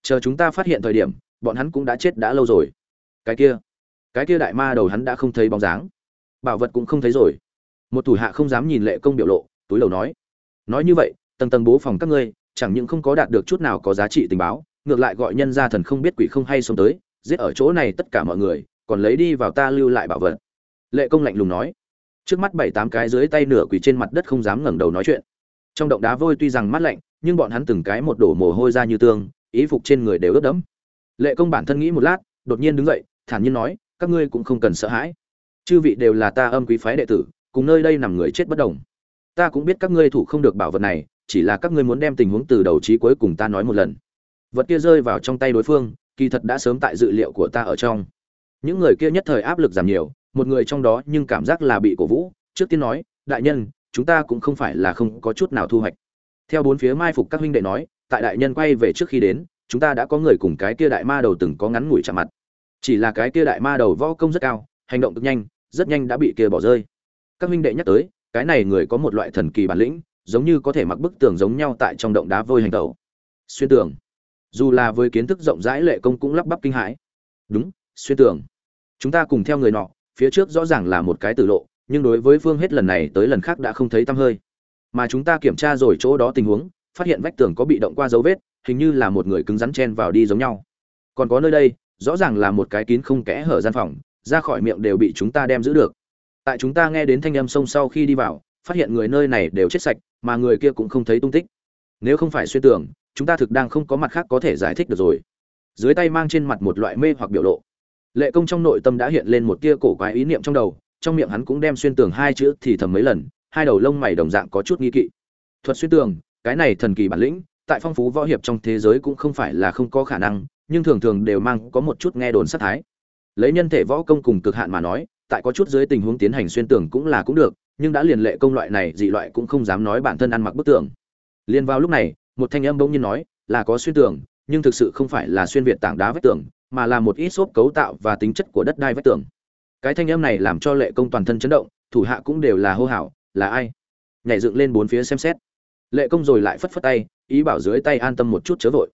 Chờ chúng ta phát hiện thời điểm, bọn hắn cũng đã chết đã lâu rồi. Cái kia cái kia đại ma đầu hắn đã không thấy bóng dáng. Bảo vật cũng không thấy rồi. Một thủ hạ không dám nhìn lệ công biểu lộ, túi lầu nói. Nói như vậy, tầng tầng bố phòng các ngươi, chẳng những không có đạt được chút nào có giá trị tình báo, ngược lại gọi nhân gia thần không biết quỷ không hay xông tới, giết ở chỗ này tất cả mọi người, còn lấy đi vào ta lưu lại bảo vật. Lệ công lạnh lùng nói. Trước mắt bảy tám cái dưới tay nửa quỷ trên mặt đất không dám ngẩng đầu nói chuyện. Trong động đá vôi tuy rằng mát lạnh, nhưng bọn hắn từng cái một đổ mồ hôi ra như tương, ý phục trên người đều ướt đẫm. Lệ công bản thân nghĩ một lát, đột nhiên đứng dậy, thản nhiên nói các ngươi cũng không cần sợ hãi. Chư vị đều là ta âm quý phái đệ tử, cùng nơi đây nằm người chết bất đồng. Ta cũng biết các ngươi thủ không được bảo vật này, chỉ là các ngươi muốn đem tình huống từ đầu chí cuối cùng ta nói một lần. Vật kia rơi vào trong tay đối phương, kỳ thật đã sớm tại dự liệu của ta ở trong. Những người kia nhất thời áp lực giảm nhiều, một người trong đó nhưng cảm giác là bị cổ vũ, trước tiên nói, đại nhân, chúng ta cũng không phải là không có chút nào thu hoạch. Theo bốn phía mai phục các huynh đệ nói, tại đại nhân quay về trước khi đến, chúng ta đã có người cùng cái kia đại ma đầu từng có ngắn ngủi chạm mặt chỉ là cái kia đại ma đầu võ công rất cao, hành động cực nhanh, rất nhanh đã bị kia bỏ rơi. Các huynh đệ nhắc tới, cái này người có một loại thần kỳ bản lĩnh, giống như có thể mặc bức tường giống nhau tại trong động đá vôi hành tẩu. Xuyên tường. Dù là với kiến thức rộng rãi lệ công cũng lắp bắp kinh hãi. Đúng, xuyên tường. Chúng ta cùng theo người nọ, phía trước rõ ràng là một cái tử lộ, nhưng đối với phương hết lần này tới lần khác đã không thấy tăm hơi. Mà chúng ta kiểm tra rồi chỗ đó tình huống, phát hiện vách tường có bị động qua dấu vết, hình như là một người cứng rắn chen vào đi giống nhau. Còn có nơi đây rõ ràng là một cái kín không kẽ hở gian phòng, ra khỏi miệng đều bị chúng ta đem giữ được. Tại chúng ta nghe đến thanh âm sông sau khi đi vào, phát hiện người nơi này đều chết sạch, mà người kia cũng không thấy tung tích. Nếu không phải xuyên tưởng, chúng ta thực đang không có mặt khác có thể giải thích được rồi. Dưới tay mang trên mặt một loại mê hoặc biểu lộ. Lệ công trong nội tâm đã hiện lên một tia cổ quái ý niệm trong đầu, trong miệng hắn cũng đem xuyên tường hai chữ thì thầm mấy lần, hai đầu lông mày đồng dạng có chút nghi kỵ. Thuật xuyên tường cái này thần kỳ bản lĩnh, tại phong phú võ hiệp trong thế giới cũng không phải là không có khả năng nhưng thường thường đều mang có một chút nghe đồn sát thái. Lấy nhân thể võ công cùng cực hạn mà nói, tại có chút dưới tình huống tiến hành xuyên tường cũng là cũng được, nhưng đã liền lệ công loại này, dị loại cũng không dám nói bản thân ăn mặc bức tường. Liền vào lúc này, một thanh âm bỗng nhiên nói, là có xuyên tường, nhưng thực sự không phải là xuyên việt tảng đá vách tường, mà là một ít xốp cấu tạo và tính chất của đất đai vách tường. Cái thanh âm này làm cho lệ công toàn thân chấn động, thủ hạ cũng đều là hô hào, là ai? Nhảy dựng lên bốn phía xem xét. Lệ công rồi lại phất phất tay, ý bảo dưới tay an tâm một chút chớ vội.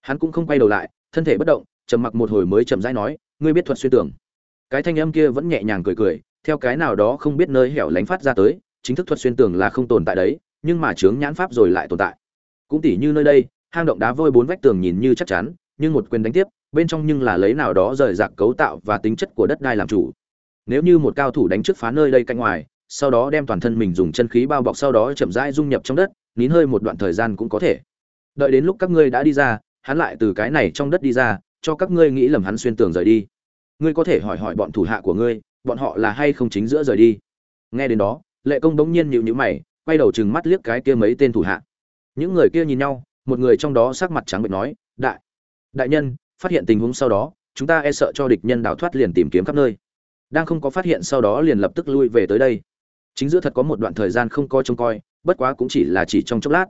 Hắn cũng không quay đầu lại thân thể bất động, trầm mặc một hồi mới chậm rãi nói, ngươi biết thuật xuyên tường cái thanh âm kia vẫn nhẹ nhàng cười cười, theo cái nào đó không biết nơi hẻo lánh phát ra tới, chính thức thuật xuyên tường là không tồn tại đấy, nhưng mà chướng nhãn pháp rồi lại tồn tại. Cũng tỉ như nơi đây, hang động đá vôi bốn vách tường nhìn như chắc chắn, nhưng một quyền đánh tiếp, bên trong nhưng là lấy nào đó rời rạc cấu tạo và tính chất của đất đai làm chủ. Nếu như một cao thủ đánh trước phá nơi đây cạnh ngoài, sau đó đem toàn thân mình dùng chân khí bao bọc sau đó chậm rãi dung nhập trong đất, nín hơi một đoạn thời gian cũng có thể. Đợi đến lúc các ngươi đã đi ra hắn lại từ cái này trong đất đi ra, cho các ngươi nghĩ lầm hắn xuyên tường rời đi. Ngươi có thể hỏi hỏi bọn thủ hạ của ngươi, bọn họ là hay không chính giữa rời đi. Nghe đến đó, lệ công bỗng nhiên nhịu nhữ mày, quay đầu chừng mắt liếc cái kia mấy tên thủ hạ. Những người kia nhìn nhau, một người trong đó sắc mặt trắng bệnh nói, đại đại nhân, phát hiện tình huống sau đó, chúng ta e sợ cho địch nhân đào thoát liền tìm kiếm khắp nơi. Đang không có phát hiện sau đó liền lập tức lui về tới đây. Chính giữa thật có một đoạn thời gian không coi trông coi, bất quá cũng chỉ là chỉ trong chốc lát.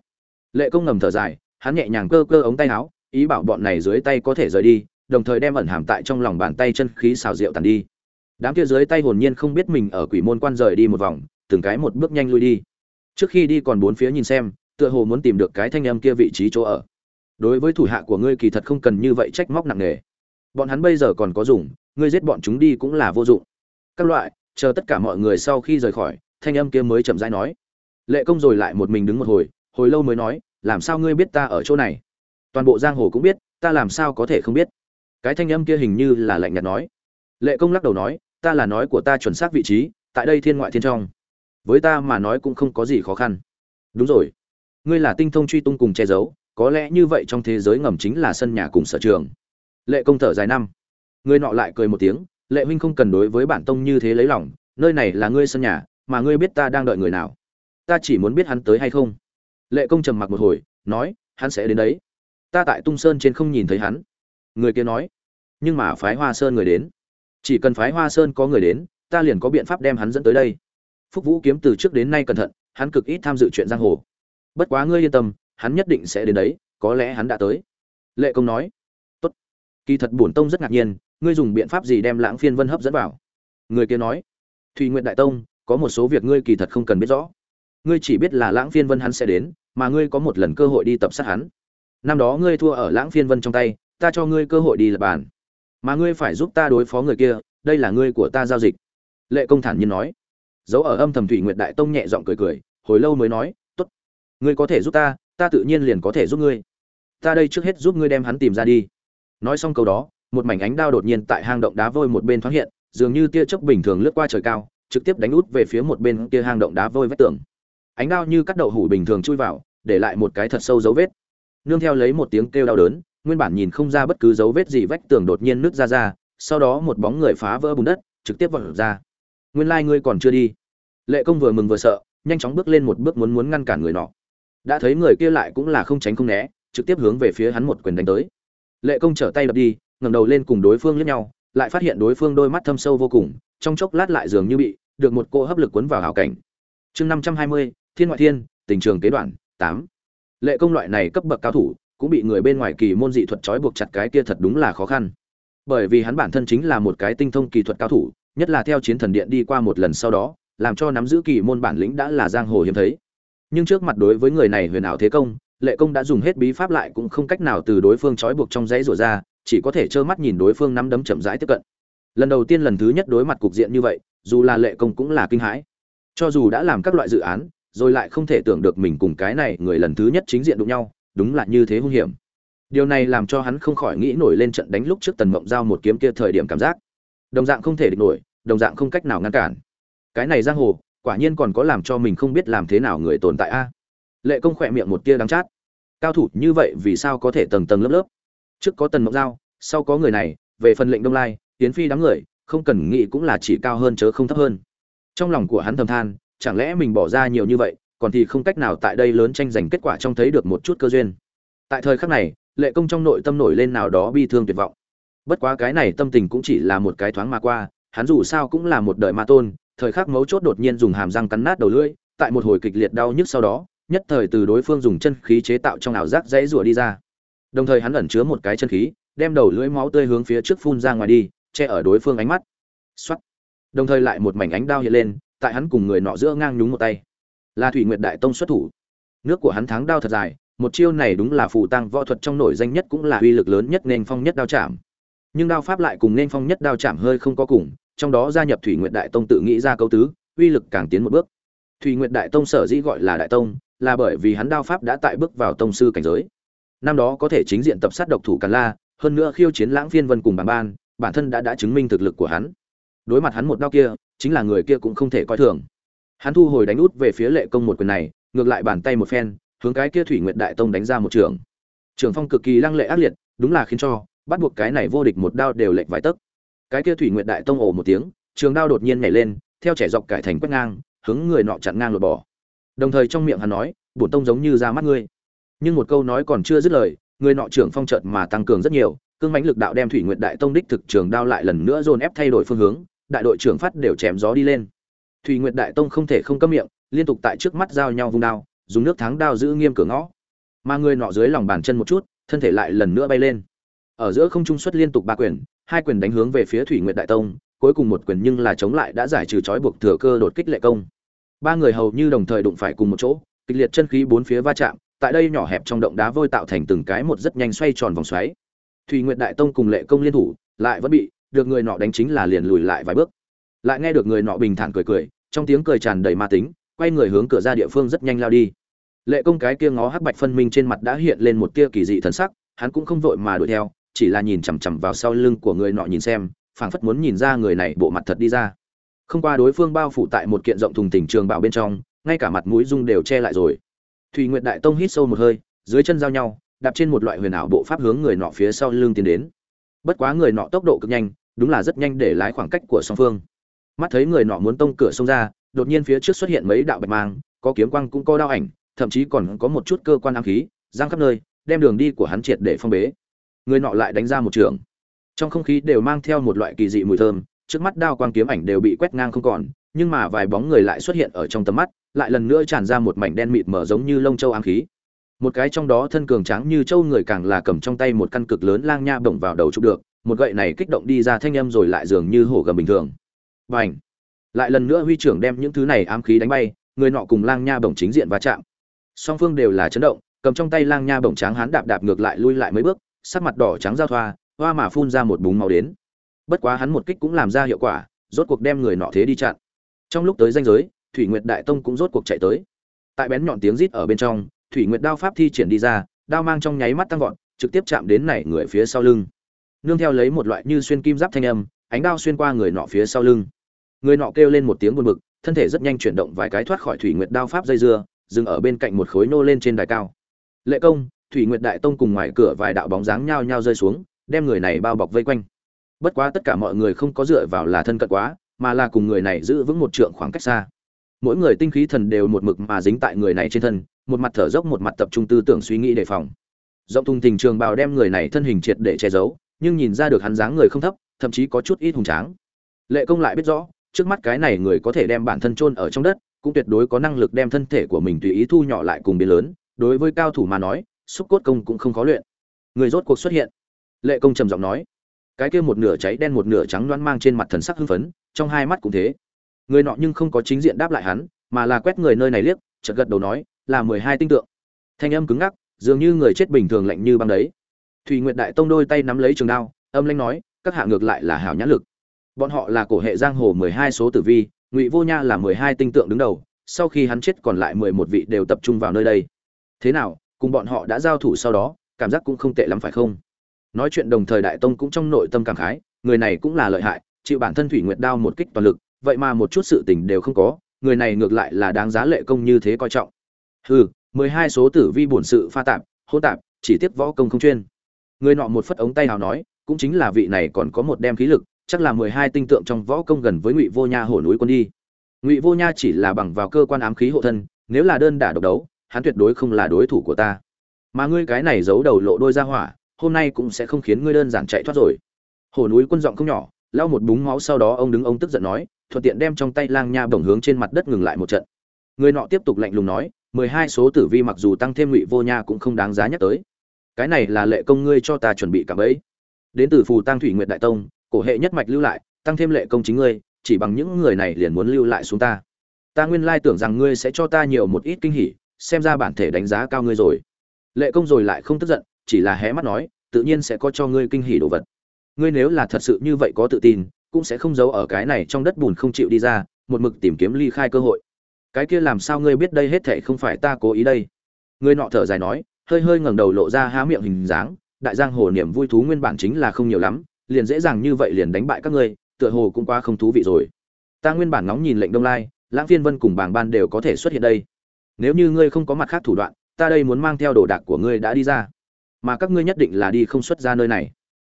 Lệ công ngầm thở dài, hắn nhẹ nhàng cơ cơ ống tay áo ý bảo bọn này dưới tay có thể rời đi, đồng thời đem ẩn hàm tại trong lòng bàn tay chân khí xào rượu tàn đi. Đám kia dưới tay hồn nhiên không biết mình ở quỷ môn quan rời đi một vòng, từng cái một bước nhanh lui đi. Trước khi đi còn bốn phía nhìn xem, tựa hồ muốn tìm được cái thanh âm kia vị trí chỗ ở. Đối với thủ hạ của ngươi kỳ thật không cần như vậy trách móc nặng nề. Bọn hắn bây giờ còn có dùng, ngươi giết bọn chúng đi cũng là vô dụng. Các loại, chờ tất cả mọi người sau khi rời khỏi, thanh âm kia mới chậm rãi nói. Lệ công rồi lại một mình đứng một hồi hồi lâu mới nói, làm sao ngươi biết ta ở chỗ này? Toàn bộ giang hồ cũng biết, ta làm sao có thể không biết. Cái thanh âm kia hình như là lạnh nhạt nói. Lệ công lắc đầu nói, ta là nói của ta chuẩn xác vị trí, tại đây thiên ngoại thiên trong. Với ta mà nói cũng không có gì khó khăn. Đúng rồi. Ngươi là tinh thông truy tung cùng che giấu, có lẽ như vậy trong thế giới ngầm chính là sân nhà cùng sở trường. Lệ công thở dài năm. Ngươi nọ lại cười một tiếng, lệ huynh không cần đối với bản tông như thế lấy lòng, nơi này là ngươi sân nhà, mà ngươi biết ta đang đợi người nào. Ta chỉ muốn biết hắn tới hay không. Lệ công trầm mặc một hồi, nói, hắn sẽ đến đấy ta tại tung sơn trên không nhìn thấy hắn. Người kia nói, nhưng mà phái hoa sơn người đến. Chỉ cần phái hoa sơn có người đến, ta liền có biện pháp đem hắn dẫn tới đây. Phúc vũ kiếm từ trước đến nay cẩn thận, hắn cực ít tham dự chuyện giang hồ. Bất quá ngươi yên tâm, hắn nhất định sẽ đến đấy, có lẽ hắn đã tới. Lệ công nói, tốt. Kỳ thật bổn tông rất ngạc nhiên, ngươi dùng biện pháp gì đem lãng phiên vân hấp dẫn vào? Người kia nói thùy nguyện đại tông, có một số việc ngươi kỳ thật không cần biết rõ. Ngươi chỉ biết là lãng phiên vân hắn sẽ đến, mà ngươi có một lần cơ hội đi tập sát hắn năm đó ngươi thua ở lãng phiên vân trong tay, ta cho ngươi cơ hội đi lập bàn. Mà ngươi phải giúp ta đối phó người kia, đây là ngươi của ta giao dịch. Lệ công thản nhiên nói. Dấu ở âm thầm thủy nguyệt đại tông nhẹ giọng cười cười, hồi lâu mới nói, tốt, ngươi có thể giúp ta ta tự nhiên liền có thể giúp ngươi. Ta đây trước hết giúp ngươi đem hắn tìm ra đi. Nói xong câu đó, một mảnh ánh đao đột nhiên tại hang động đá vôi một bên thoáng hiện, dường như tia chớp bình thường lướt qua trời cao, trực tiếp đánh út về phía một bên kia hang động đá vôi vách tường. Ánh đao như cắt đậu hủ bình thường chui vào, để lại một cái thật sâu dấu vết nương theo lấy một tiếng kêu đau đớn, nguyên bản nhìn không ra bất cứ dấu vết gì vách tường đột nhiên nứt ra ra, sau đó một bóng người phá vỡ bùn đất, trực tiếp vọt ra. Nguyên lai còn chưa đi. Lệ công vừa mừng vừa sợ, nhanh chóng bước lên một bước muốn muốn ngăn cản người nọ. Đã thấy người kia lại cũng là không tránh không né, trực tiếp hướng về phía hắn một quyền đánh tới. Lệ công trở tay đập đi, ngẩng đầu lên cùng đối phương liếc nhau, lại phát hiện đối phương đôi mắt thâm sâu vô cùng, trong chốc lát lại dường như bị, được một cô hấp lực cuốn vào hào cảnh. Chương năm trăm hai mươi, thiên ngoại thiên, tình trường kế đoạn, tám lệ công loại này cấp bậc cao thủ, cũng bị người bên ngoài kỳ môn dị thuật trói buộc chặt cái kia thật đúng là khó khăn. Bởi vì hắn bản thân chính là một cái tinh thông kỳ thuật cao thủ, nhất là theo chiến thần điện đi qua một lần sau đó, làm cho nắm giữ kỳ môn bản lĩnh đã là giang hồ hiếm thấy. Nhưng trước mặt đối với người này huyền ảo thế công, lệ công đã dùng hết bí pháp lại cũng không cách nào từ đối phương trói buộc trong dãy rủa ra, chỉ có thể trơ mắt nhìn đối phương nắm đấm chậm rãi tiếp cận. Lần đầu tiên lần thứ nhất đối mặt cục diện như vậy, dù là lệ công cũng là kinh hãi. Cho dù đã làm các loại dự án rồi lại không thể tưởng được mình cùng cái này người lần thứ nhất chính diện đụng nhau, đúng là như thế hung hiểm. Điều này làm cho hắn không khỏi nghĩ nổi lên trận đánh lúc trước tần mộng giao một kiếm kia thời điểm cảm giác. Đồng dạng không thể địch nổi, đồng dạng không cách nào ngăn cản. Cái này giang hồ, quả nhiên còn có làm cho mình không biết làm thế nào người tồn tại a. Lệ công khỏe miệng một tia đắng chát. Cao thủ như vậy vì sao có thể tầng tầng lớp lớp? Trước có tần mộng giao, sau có người này, về phần lệnh đông lai tiến phi đám người, không cần nghĩ cũng là chỉ cao hơn chớ không thấp hơn. Trong lòng của hắn thầm than chẳng lẽ mình bỏ ra nhiều như vậy, còn thì không cách nào tại đây lớn tranh giành kết quả trong thấy được một chút cơ duyên. Tại thời khắc này, lệ công trong nội tâm nổi lên nào đó bi thương tuyệt vọng. Bất quá cái này tâm tình cũng chỉ là một cái thoáng mà qua, hắn dù sao cũng là một đời ma tôn, thời khắc mấu chốt đột nhiên dùng hàm răng cắn nát đầu lưỡi, tại một hồi kịch liệt đau nhức sau đó, nhất thời từ đối phương dùng chân khí chế tạo trong ảo giác dãy rủa đi ra. Đồng thời hắn ẩn chứa một cái chân khí, đem đầu lưỡi máu tươi hướng phía trước phun ra ngoài đi, che ở đối phương ánh mắt. Xuất đồng thời lại một mảnh ánh đao hiện lên tại hắn cùng người nọ giữa ngang nhúng một tay. Là thủy nguyệt đại tông xuất thủ. Nước của hắn thắng đao thật dài, một chiêu này đúng là phù tăng võ thuật trong nổi danh nhất cũng là uy lực lớn nhất nên phong nhất đao chạm. Nhưng đao pháp lại cùng nên phong nhất đao chạm hơi không có cùng, trong đó gia nhập thủy nguyệt đại tông tự nghĩ ra câu tứ, uy lực càng tiến một bước. Thủy nguyệt đại tông sở dĩ gọi là đại tông, là bởi vì hắn đao pháp đã tại bước vào tông sư cảnh giới. Năm đó có thể chính diện tập sát độc thủ càn la, hơn nữa khiêu chiến lãng phiên vân cùng bàn ban, bản thân đã đã chứng minh thực lực của hắn. Đối mặt hắn một đao kia chính là người kia cũng không thể coi thường. Hắn thu hồi đánh út về phía lệ công một quyền này, ngược lại bàn tay một phen, hướng cái kia thủy nguyệt đại tông đánh ra một trường. Trường phong cực kỳ lăng lệ ác liệt, đúng là khiến cho, bắt buộc cái này vô địch một đao đều lệch vài tấc. Cái kia thủy nguyệt đại tông ồ một tiếng, trường đao đột nhiên nhảy lên, theo trẻ dọc cải thành quét ngang, hướng người nọ chặn ngang lột bỏ. Đồng thời trong miệng hắn nói, bổn tông giống như ra mắt ngươi. Nhưng một câu nói còn chưa dứt lời, người nọ trưởng phong chợt mà tăng cường rất nhiều, cương mãnh lực đạo đem thủy nguyệt đại tông đích thực trường đao lại lần nữa dồn ép thay đổi phương hướng đại đội trưởng phát đều chém gió đi lên. Thủy nguyệt đại tông không thể không cấm miệng, liên tục tại trước mắt giao nhau vùng đao, dùng nước thắng đao giữ nghiêm cửa ngõ. Mà người nọ dưới lòng bàn chân một chút, thân thể lại lần nữa bay lên. Ở giữa không trung xuất liên tục ba quyền, hai quyền đánh hướng về phía thủy nguyệt đại tông, cuối cùng một quyền nhưng là chống lại đã giải trừ trói buộc thừa cơ đột kích lệ công. Ba người hầu như đồng thời đụng phải cùng một chỗ, kịch liệt chân khí bốn phía va chạm, tại đây nhỏ hẹp trong động đá vôi tạo thành từng cái một rất nhanh xoay tròn vòng xoáy. Thủy nguyệt đại tông cùng lệ công liên thủ, lại vẫn bị được người nọ đánh chính là liền lùi lại vài bước. Lại nghe được người nọ bình thản cười cười, trong tiếng cười tràn đầy ma tính, quay người hướng cửa ra địa phương rất nhanh lao đi. Lệ công cái kia ngó hắc bạch phân minh trên mặt đã hiện lên một tia kỳ dị thần sắc, hắn cũng không vội mà đuổi theo, chỉ là nhìn chằm chằm vào sau lưng của người nọ nhìn xem, phảng phất muốn nhìn ra người này bộ mặt thật đi ra. Không qua đối phương bao phủ tại một kiện rộng thùng tỉnh trường bảo bên trong, ngay cả mặt mũi dung đều che lại rồi. Thùy nguyệt đại tông hít sâu một hơi, dưới chân giao nhau, đạp trên một loại huyền ảo bộ pháp hướng người nọ phía sau lưng tiến đến. Bất quá người nọ tốc độ cực nhanh đúng là rất nhanh để lái khoảng cách của song phương. Mắt thấy người nọ muốn tông cửa xông ra, đột nhiên phía trước xuất hiện mấy đạo bạch mang, có kiếm quang cũng có đao ảnh, thậm chí còn có một chút cơ quan ám khí, giang khắp nơi, đem đường đi của hắn triệt để phong bế. Người nọ lại đánh ra một trường. Trong không khí đều mang theo một loại kỳ dị mùi thơm, trước mắt đao quang kiếm ảnh đều bị quét ngang không còn, nhưng mà vài bóng người lại xuất hiện ở trong tầm mắt, lại lần nữa tràn ra một mảnh đen mịt mở giống như lông châu ám khí. Một cái trong đó thân cường tráng như châu người càng là cầm trong tay một căn cực lớn lang nha bổng vào đầu chụp được một gậy này kích động đi ra thanh âm rồi lại dường như hổ gầm bình thường. Bành! lại lần nữa huy trưởng đem những thứ này ám khí đánh bay, người nọ cùng lang nha bổng chính diện va chạm. Song phương đều là chấn động, cầm trong tay lang nha bổng tráng hán đạp đạp ngược lại lui lại mấy bước, sắc mặt đỏ trắng giao thoa, hoa mà phun ra một búng máu đến. Bất quá hắn một kích cũng làm ra hiệu quả, rốt cuộc đem người nọ thế đi chặn. Trong lúc tới danh giới, thủy nguyệt đại tông cũng rốt cuộc chạy tới. Tại bén nhọn tiếng rít ở bên trong, thủy nguyệt đao pháp thi triển đi ra, đao mang trong nháy mắt tăng vọt, trực tiếp chạm đến nảy người phía sau lưng nương theo lấy một loại như xuyên kim giáp thanh âm, ánh đao xuyên qua người nọ phía sau lưng. Người nọ kêu lên một tiếng buồn bực, thân thể rất nhanh chuyển động vài cái thoát khỏi thủy nguyệt đao pháp dây dưa, dừng ở bên cạnh một khối nô lên trên đài cao. Lệ công, thủy nguyệt đại tông cùng ngoài cửa vài đạo bóng dáng nhao nhao rơi xuống, đem người này bao bọc vây quanh. Bất quá tất cả mọi người không có dựa vào là thân cận quá, mà là cùng người này giữ vững một trượng khoảng cách xa. Mỗi người tinh khí thần đều một mực mà dính tại người này trên thân, một mặt thở dốc một mặt tập trung tư tưởng suy nghĩ đề phòng. Rộng thùng tình trường bào đem người này thân hình triệt để che giấu nhưng nhìn ra được hắn dáng người không thấp, thậm chí có chút ít hùng tráng. Lệ công lại biết rõ, trước mắt cái này người có thể đem bản thân chôn ở trong đất, cũng tuyệt đối có năng lực đem thân thể của mình tùy ý thu nhỏ lại cùng biến lớn, đối với cao thủ mà nói, xúc cốt công cũng không khó luyện. Người rốt cuộc xuất hiện. Lệ công trầm giọng nói. Cái kia một nửa cháy đen một nửa trắng loãng mang trên mặt thần sắc hưng phấn, trong hai mắt cũng thế. Người nọ nhưng không có chính diện đáp lại hắn, mà là quét người nơi này liếc, chợt gật đầu nói, là mười hai tinh tượng. Thanh âm cứng ngắc, dường như người chết bình thường lạnh như băng đấy. Thủy nguyệt đại tông đôi tay nắm lấy trường đao, âm lãnh nói, các hạ ngược lại là hảo nhãn lực. Bọn họ là cổ hệ giang hồ mười hai số tử vi, ngụy vô nha là mười hai tinh tượng đứng đầu, sau khi hắn chết còn lại mười một vị đều tập trung vào nơi đây. Thế nào, cùng bọn họ đã giao thủ sau đó, cảm giác cũng không tệ lắm phải không? Nói chuyện đồng thời đại tông cũng trong nội tâm cảm khái, người này cũng là lợi hại, chịu bản thân thủy nguyệt đao một kích toàn lực, vậy mà một chút sự tình đều không có, người này ngược lại là đáng giá lệ công như thế coi trọng. Hừ, mười hai số tử vi bổn sự pha tạp, hỗn tạp, chỉ tiếc võ công không chuyên người nọ một phất ống tay nào nói, cũng chính là vị này còn có một đem khí lực, chắc là mười hai tinh tượng trong võ công gần với ngụy vô nha hổ núi quân đi. Ngụy vô nha chỉ là bằng vào cơ quan ám khí hộ thân, nếu là đơn đả độc đấu, hắn tuyệt đối không là đối thủ của ta. Mà ngươi cái này giấu đầu lộ đôi ra hỏa, hôm nay cũng sẽ không khiến ngươi đơn giản chạy thoát rồi. Hổ núi quân giọng không nhỏ, lau một búng máu sau đó ông đứng ông tức giận nói, thuận tiện đem trong tay lang nha bổng hướng trên mặt đất ngừng lại một trận. Người nọ tiếp tục lạnh lùng nói, mười hai số tử vi mặc dù tăng thêm ngụy vô nha cũng không đáng giá nhắc tới cái này là lệ công ngươi cho ta chuẩn bị cả bấy đến từ phù tăng thủy nguyện đại tông, cổ hệ nhất mạch lưu lại, tăng thêm lệ công chính ngươi, chỉ bằng những người này liền muốn lưu lại xuống ta. Ta nguyên lai tưởng rằng ngươi sẽ cho ta nhiều một ít kinh hỉ, xem ra bản thể đánh giá cao ngươi rồi. Lệ công rồi lại không tức giận, chỉ là hé mắt nói, tự nhiên sẽ có cho ngươi kinh hỉ đồ vật. Ngươi nếu là thật sự như vậy có tự tin, cũng sẽ không giấu ở cái này trong đất bùn không chịu đi ra, một mực tìm kiếm ly khai cơ hội. Cái kia làm sao ngươi biết đây hết thảy không phải ta cố ý đây? Ngươi nọ thở dài nói hơi hơi ngẩng đầu lộ ra há miệng hình dáng, đại giang hồ niềm vui thú nguyên bản chính là không nhiều lắm, liền dễ dàng như vậy liền đánh bại các ngươi, tựa hồ cũng quá không thú vị rồi. Ta nguyên bản ngóng nhìn lệnh đông lai, lãng phiên vân cùng bảng ban đều có thể xuất hiện đây. Nếu như ngươi không có mặt khác thủ đoạn, ta đây muốn mang theo đồ đạc của ngươi đã đi ra. Mà các ngươi nhất định là đi không xuất ra nơi này.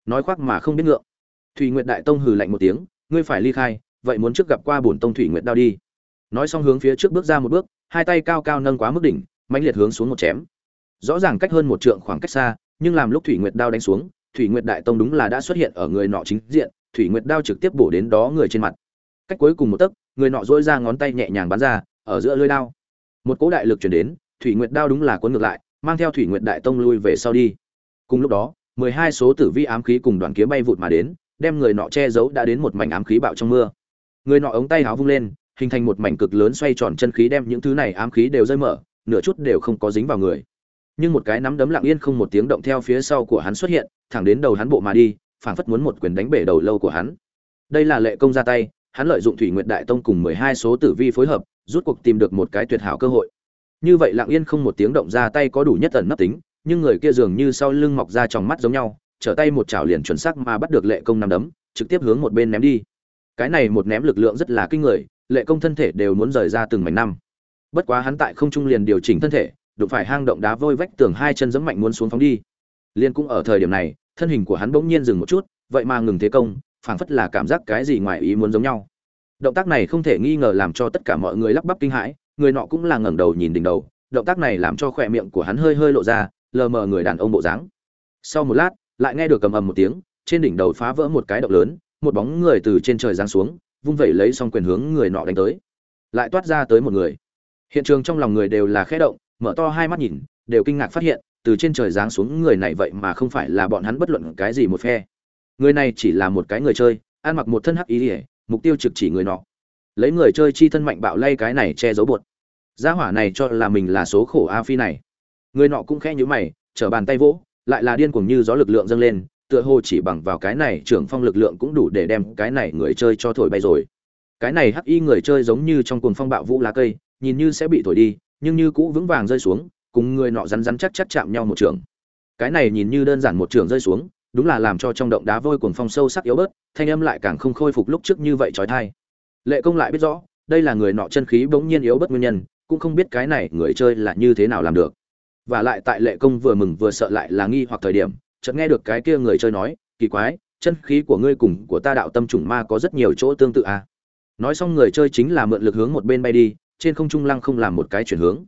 Nói khoác mà không biết ngượng. Thủy nguyệt đại tông hừ lạnh một tiếng, ngươi phải ly khai, vậy muốn trước gặp qua bổn tông thủy nguyệt đao đi. Nói xong hướng phía trước bước ra một bước, hai tay cao cao nâng quá mức đỉnh, mãnh liệt hướng xuống một chém rõ ràng cách hơn một trượng khoảng cách xa, nhưng làm lúc thủy nguyệt đao đánh xuống, thủy nguyệt đại tông đúng là đã xuất hiện ở người nọ chính diện, thủy nguyệt đao trực tiếp bổ đến đó người trên mặt. Cách cuối cùng một tấc, người nọ dỗi ra ngón tay nhẹ nhàng bắn ra, ở giữa lưỡi đao. Một cỗ đại lực chuyển đến, thủy nguyệt đao đúng là cuốn ngược lại, mang theo thủy nguyệt đại tông lui về sau đi. Cùng lúc đó, mười hai số tử vi ám khí cùng đoàn kiếm bay vụt mà đến, đem người nọ che giấu đã đến một mảnh ám khí bạo trong mưa. Người nọ ống tay áo vung lên, hình thành một mảnh cực lớn xoay tròn chân khí đem những thứ này ám khí đều rơi mở, nửa chút đều không có dính vào người nhưng một cái nắm đấm lặng yên không một tiếng động theo phía sau của hắn xuất hiện, thẳng đến đầu hắn bộ mà đi, phảng phất muốn một quyền đánh bể đầu lâu của hắn. Đây là lệ công ra tay, hắn lợi dụng thủy nguyệt đại tông cùng mười hai số tử vi phối hợp, rút cuộc tìm được một cái tuyệt hảo cơ hội. Như vậy lặng yên không một tiếng động ra tay có đủ nhất tần nấp tính, nhưng người kia dường như sau lưng mọc ra tròng mắt giống nhau, trở tay một chảo liền chuẩn xác mà bắt được lệ công nằm đấm, trực tiếp hướng một bên ném đi. Cái này một ném lực lượng rất là kinh người, lệ công thân thể đều muốn rời ra từng mảnh năm. Bất quá hắn tại không trung liền điều chỉnh thân thể đụng phải hang động đá vôi vách tường hai chân giẫm mạnh muốn xuống phóng đi. Liên cũng ở thời điểm này, thân hình của hắn bỗng nhiên dừng một chút, vậy mà ngừng thế công, phảng phất là cảm giác cái gì ngoài ý muốn giống nhau. Động tác này không thể nghi ngờ làm cho tất cả mọi người lắp bắp kinh hãi, người nọ cũng là ngẩng đầu nhìn đỉnh đầu, động tác này làm cho khóe miệng của hắn hơi hơi lộ ra, lờ mờ người đàn ông bộ dáng. Sau một lát, lại nghe được cầm ầm một tiếng, trên đỉnh đầu phá vỡ một cái động lớn, một bóng người từ trên trời giáng xuống, vung vẩy lấy xong quyền hướng người nọ đánh tới. Lại toát ra tới một người. Hiện trường trong lòng người đều là khẽ động mở to hai mắt nhìn, đều kinh ngạc phát hiện, từ trên trời giáng xuống người này vậy mà không phải là bọn hắn bất luận cái gì một phe. Người này chỉ là một cái người chơi, ăn mặc một thân hắc ý ỉa mục tiêu trực chỉ người nọ. Lấy người chơi chi thân mạnh bạo lay cái này che giấu bột gia hỏa này cho là mình là số khổ a phi này. Người nọ cũng khẽ nhíu mày, trở bàn tay vỗ, lại là điên cuồng như gió lực lượng dâng lên, tựa hồ chỉ bằng vào cái này trưởng phong lực lượng cũng đủ để đem cái này người chơi cho thổi bay rồi. Cái này hắc y người chơi giống như trong cuồng phong bạo vũ lá cây, nhìn như sẽ bị thổi đi nhưng như cũ vững vàng rơi xuống, cùng người nọ rắn rắn chắc chắc chạm nhau một trường. Cái này nhìn như đơn giản một trường rơi xuống, đúng là làm cho trong động đá vôi cuồng phong sâu sắc yếu bớt, thanh âm lại càng không khôi phục lúc trước như vậy trói thai. Lệ công lại biết rõ, đây là người nọ chân khí bỗng nhiên yếu bớt nguyên nhân, cũng không biết cái này người chơi là như thế nào làm được. Và lại tại lệ công vừa mừng vừa sợ lại là nghi hoặc thời điểm, chợt nghe được cái kia người chơi nói, kỳ quái, chân khí của ngươi cùng của ta đạo tâm trùng ma có rất nhiều chỗ tương tự à? Nói xong người chơi chính là mượn lực hướng một bên bay đi trên không trung lăng không làm một cái chuyển hướng.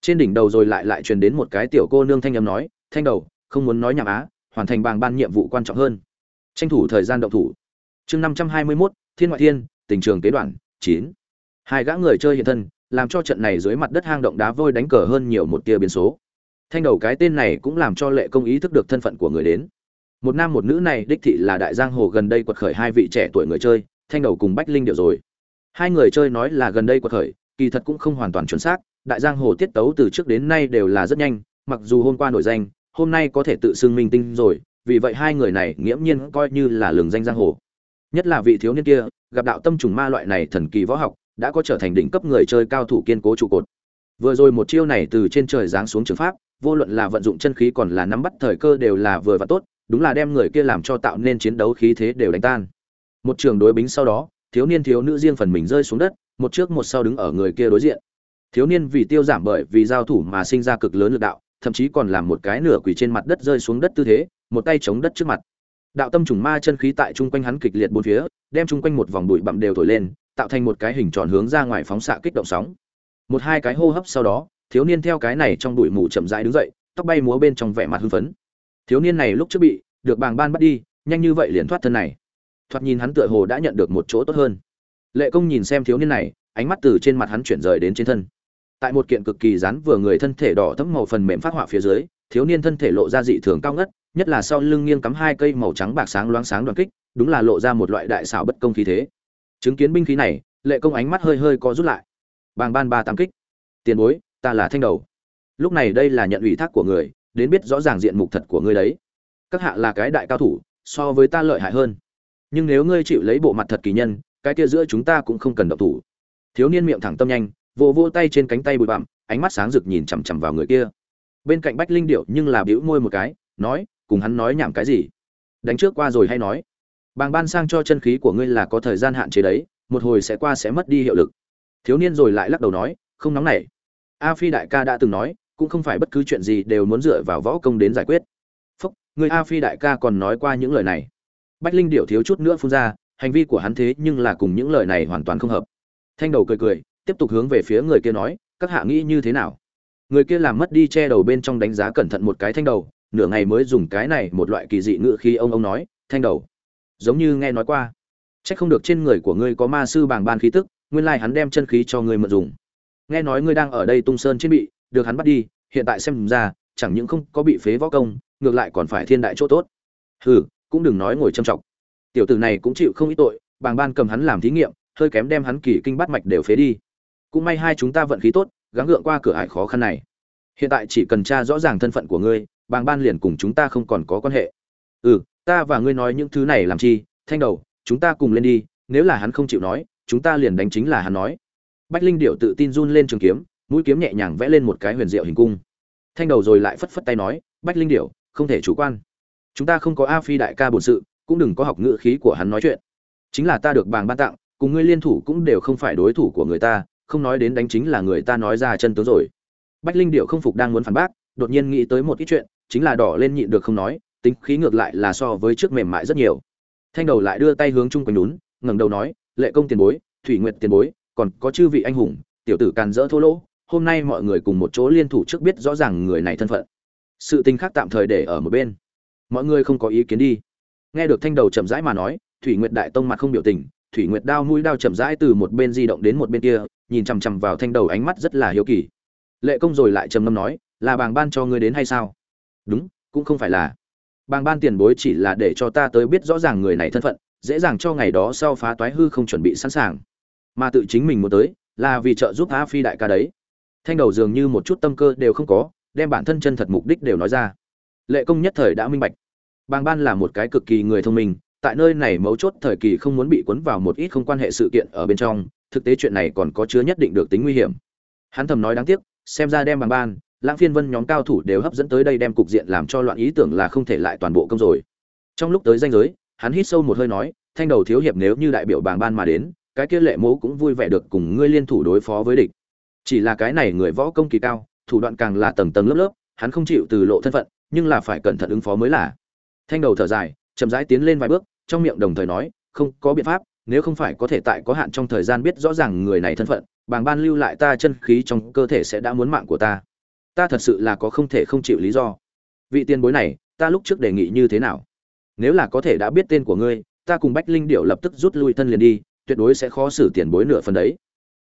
Trên đỉnh đầu rồi lại lại truyền đến một cái tiểu cô nương thanh âm nói, thanh đầu, không muốn nói nhảm á, hoàn thành bàng ban nhiệm vụ quan trọng hơn. Tranh thủ thời gian động thủ. Chương năm trăm hai mươi mốt, thiên ngoại thiên, tình trường kế đoạn, chín. Hai gã người chơi hiện thân, làm cho trận này dưới mặt đất hang động đá vôi đánh cờ hơn nhiều một tia biến số. Thanh đầu cái tên này cũng làm cho lệ công ý thức được thân phận của người đến. Một nam một nữ này đích thị là đại giang hồ gần đây quật khởi hai vị trẻ tuổi người chơi, thanh đầu cùng bách linh điệu rồi. Hai người chơi nói là gần đây quật khởi kỳ thật cũng không hoàn toàn chuẩn xác, đại giang hồ tiết tấu từ trước đến nay đều là rất nhanh, mặc dù hôm qua nổi danh, hôm nay có thể tự xưng minh tinh rồi, vì vậy hai người này nghiễm nhiên coi như là lường danh giang hồ. Nhất là vị thiếu niên kia, gặp đạo tâm trùng ma loại này thần kỳ võ học, đã có trở thành đỉnh cấp người chơi cao thủ kiên cố trụ cột. Vừa rồi một chiêu này từ trên trời giáng xuống trường pháp, vô luận là vận dụng chân khí còn là nắm bắt thời cơ đều là vừa và tốt, đúng là đem người kia làm cho tạo nên chiến đấu khí thế đều đánh tan. Một trường đối bính sau đó thiếu niên thiếu nữ riêng phần mình rơi xuống đất, một trước một sau đứng ở người kia đối diện. Thiếu niên vì tiêu giảm bởi vì giao thủ mà sinh ra cực lớn lực đạo, thậm chí còn làm một cái nửa quỳ trên mặt đất rơi xuống đất tư thế, một tay chống đất trước mặt. Đạo tâm trùng ma chân khí tại chung quanh hắn kịch liệt bốn phía, đem chung quanh một vòng bụi bặm đều thổi lên, tạo thành một cái hình tròn hướng ra ngoài phóng xạ kích động sóng. Một hai cái hô hấp sau đó, thiếu niên theo cái này trong bụi mù chậm rãi đứng dậy, tóc bay múa bên trong vẻ mặt hưng phấn. Thiếu niên này lúc trước bị được bàng ban bắt đi, nhanh như vậy liền thoát thân này thoạt nhìn hắn tựa hồ đã nhận được một chỗ tốt hơn. Lệ công nhìn xem thiếu niên này, ánh mắt từ trên mặt hắn chuyển rời đến trên thân. Tại một kiện cực kỳ rắn vừa người thân thể đỏ thẫm màu phần mềm phát họa phía dưới, thiếu niên thân thể lộ ra dị thường cao ngất, nhất là sau lưng nghiêng cắm hai cây màu trắng bạc sáng loáng sáng đoàn kích, đúng là lộ ra một loại đại xảo bất công khí thế. Chứng kiến binh khí này, lệ công ánh mắt hơi hơi có rút lại. Bàng ban ba tám kích. Tiền bối, ta là thanh đầu. Lúc này đây là nhận ủy thác của người, đến biết rõ ràng diện mục thật của ngươi đấy. Các hạ là cái đại cao thủ, so với ta lợi hại hơn nhưng nếu ngươi chịu lấy bộ mặt thật kỳ nhân, cái kia giữa chúng ta cũng không cần động thủ. Thiếu niên miệng thẳng tâm nhanh, vỗ vỗ tay trên cánh tay bụi bặm, ánh mắt sáng rực nhìn chằm chằm vào người kia. Bên cạnh bách linh điệu nhưng là bĩu môi một cái, nói, cùng hắn nói nhảm cái gì? Đánh trước qua rồi hay nói? Bàng ban sang cho chân khí của ngươi là có thời gian hạn chế đấy, một hồi sẽ qua sẽ mất đi hiệu lực. Thiếu niên rồi lại lắc đầu nói, không nóng nảy. A phi đại ca đã từng nói, cũng không phải bất cứ chuyện gì đều muốn dựa vào võ công đến giải quyết. Phúc, người a phi đại ca còn nói qua những lời này bách linh điệu thiếu chút nữa phun ra hành vi của hắn thế nhưng là cùng những lời này hoàn toàn không hợp thanh đầu cười cười tiếp tục hướng về phía người kia nói các hạ nghĩ như thế nào người kia làm mất đi che đầu bên trong đánh giá cẩn thận một cái thanh đầu nửa ngày mới dùng cái này một loại kỳ dị ngữ khi ông ông nói thanh đầu giống như nghe nói qua Chắc không được trên người của ngươi có ma sư bàng ban khí tức, nguyên lai hắn đem chân khí cho ngươi mượn dùng. Nghe nói ngươi đang ở đây Tung Sơn trên bị, được hắn bắt đi, hiện tại xem ra, chẳng những không có bị phế võ công, ngược lại còn phải thiên đại chỗ tốt. Hừ, cũng đừng nói ngồi châm trọng. Tiểu tử này cũng chịu không ít tội, bàng ban cầm hắn làm thí nghiệm, hơi kém đem hắn kỳ kinh bắt mạch đều phế đi. Cũng may hai chúng ta vận khí tốt, gắng gượng qua cửa ải khó khăn này. Hiện tại chỉ cần tra rõ ràng thân phận của ngươi, bàng ban liền cùng chúng ta không còn có quan hệ. Ừ, ta và ngươi nói những thứ này làm chi? Thanh đầu, chúng ta cùng lên đi nếu là hắn không chịu nói chúng ta liền đánh chính là hắn nói bách linh điệu tự tin run lên trường kiếm mũi kiếm nhẹ nhàng vẽ lên một cái huyền diệu hình cung thanh đầu rồi lại phất phất tay nói bách linh điệu không thể chủ quan chúng ta không có a phi đại ca bổn sự, cũng đừng có học ngữ khí của hắn nói chuyện. Chính là ta được bàng ban tặng, cùng ngươi liên thủ cũng đều không phải đối thủ của người ta, không nói đến đánh chính là người ta nói ra chân tướng rồi. Bách linh điệu không phục đang muốn phản bác, đột nhiên nghĩ tới một ít chuyện, chính là đỏ lên nhịn được không nói, tính khí ngược lại là so với trước mềm mại rất nhiều. Thanh đầu lại đưa tay hướng chung quanh nhún, ngẩng đầu nói, lệ công tiền bối, thủy nguyệt tiền bối, còn có chư vị anh hùng, tiểu tử càn dỡ thô lỗ, hôm nay mọi người cùng một chỗ liên thủ trước biết rõ ràng người này thân phận. Sự tình khác tạm thời để ở một bên mọi người không có ý kiến đi. Nghe được thanh đầu chậm rãi mà nói, thủy nguyệt đại tông mặt không biểu tình, thủy nguyệt đao mũi đao chậm rãi từ một bên di động đến một bên kia, nhìn chằm chằm vào thanh đầu ánh mắt rất là hiếu kỳ. Lệ công rồi lại trầm ngâm nói, là bàng ban cho ngươi đến hay sao? Đúng, cũng không phải là. Bàng ban tiền bối chỉ là để cho ta tới biết rõ ràng người này thân phận, dễ dàng cho ngày đó sau phá toái hư không chuẩn bị sẵn sàng. Mà tự chính mình muốn tới, là vì trợ giúp a phi đại ca đấy. Thanh đầu dường như một chút tâm cơ đều không có, đem bản thân chân thật mục đích đều nói ra lệ công nhất thời đã minh bạch. Bàng ban là một cái cực kỳ người thông minh, tại nơi này mấu chốt thời kỳ không muốn bị cuốn vào một ít không quan hệ sự kiện ở bên trong, thực tế chuyện này còn có chứa nhất định được tính nguy hiểm. Hắn thầm nói đáng tiếc, xem ra đem bàng ban, lãng phiên vân nhóm cao thủ đều hấp dẫn tới đây đem cục diện làm cho loạn ý tưởng là không thể lại toàn bộ công rồi. Trong lúc tới danh giới, hắn hít sâu một hơi nói, thanh đầu thiếu hiệp nếu như đại biểu bàng ban mà đến, cái kia lệ mẫu cũng vui vẻ được cùng ngươi liên thủ đối phó với địch. Chỉ là cái này người võ công kỳ cao, thủ đoạn càng là tầng tầng lớp lớp, hắn không chịu từ lộ thân phận nhưng là phải cẩn thận ứng phó mới là. Thanh đầu thở dài, chậm rãi tiến lên vài bước, trong miệng đồng thời nói, không, có biện pháp, nếu không phải có thể tại có hạn trong thời gian biết rõ ràng người này thân phận, bàng ban lưu lại ta chân khí trong cơ thể sẽ đã muốn mạng của ta. Ta thật sự là có không thể không chịu lý do. Vị tiền bối này, ta lúc trước đề nghị như thế nào? Nếu là có thể đã biết tên của ngươi, ta cùng bách linh điệu lập tức rút lui thân liền đi, tuyệt đối sẽ khó xử tiền bối nửa phần đấy.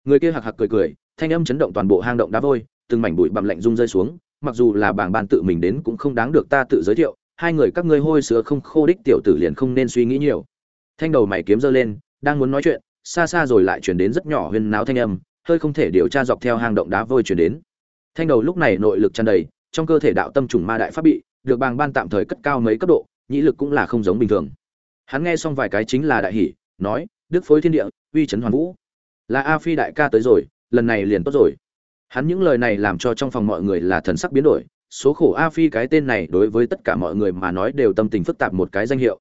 Người kia hạc hạc cười cười, thanh âm chấn động toàn bộ hang động đá vôi, từng mảnh bụi bặm lạnh rung rơi xuống mặc dù là bảng bàn tự mình đến cũng không đáng được ta tự giới thiệu, hai người các ngươi hôi sữa không khô đích tiểu tử liền không nên suy nghĩ nhiều. Thanh đầu mày kiếm giơ lên, đang muốn nói chuyện, xa xa rồi lại chuyển đến rất nhỏ huyên náo thanh âm, hơi không thể điều tra dọc theo hang động đá vôi chuyển đến. Thanh đầu lúc này nội lực tràn đầy, trong cơ thể đạo tâm trùng ma đại pháp bị, được bàng ban tạm thời cất cao mấy cấp độ, nhĩ lực cũng là không giống bình thường. Hắn nghe xong vài cái chính là đại hỷ nói, đức phối thiên địa, uy trấn hoàn vũ. Là a phi đại ca tới rồi, lần này liền tốt rồi hắn những lời này làm cho trong phòng mọi người là thần sắc biến đổi, số khổ a phi cái tên này đối với tất cả mọi người mà nói đều tâm tình phức tạp một cái danh hiệu.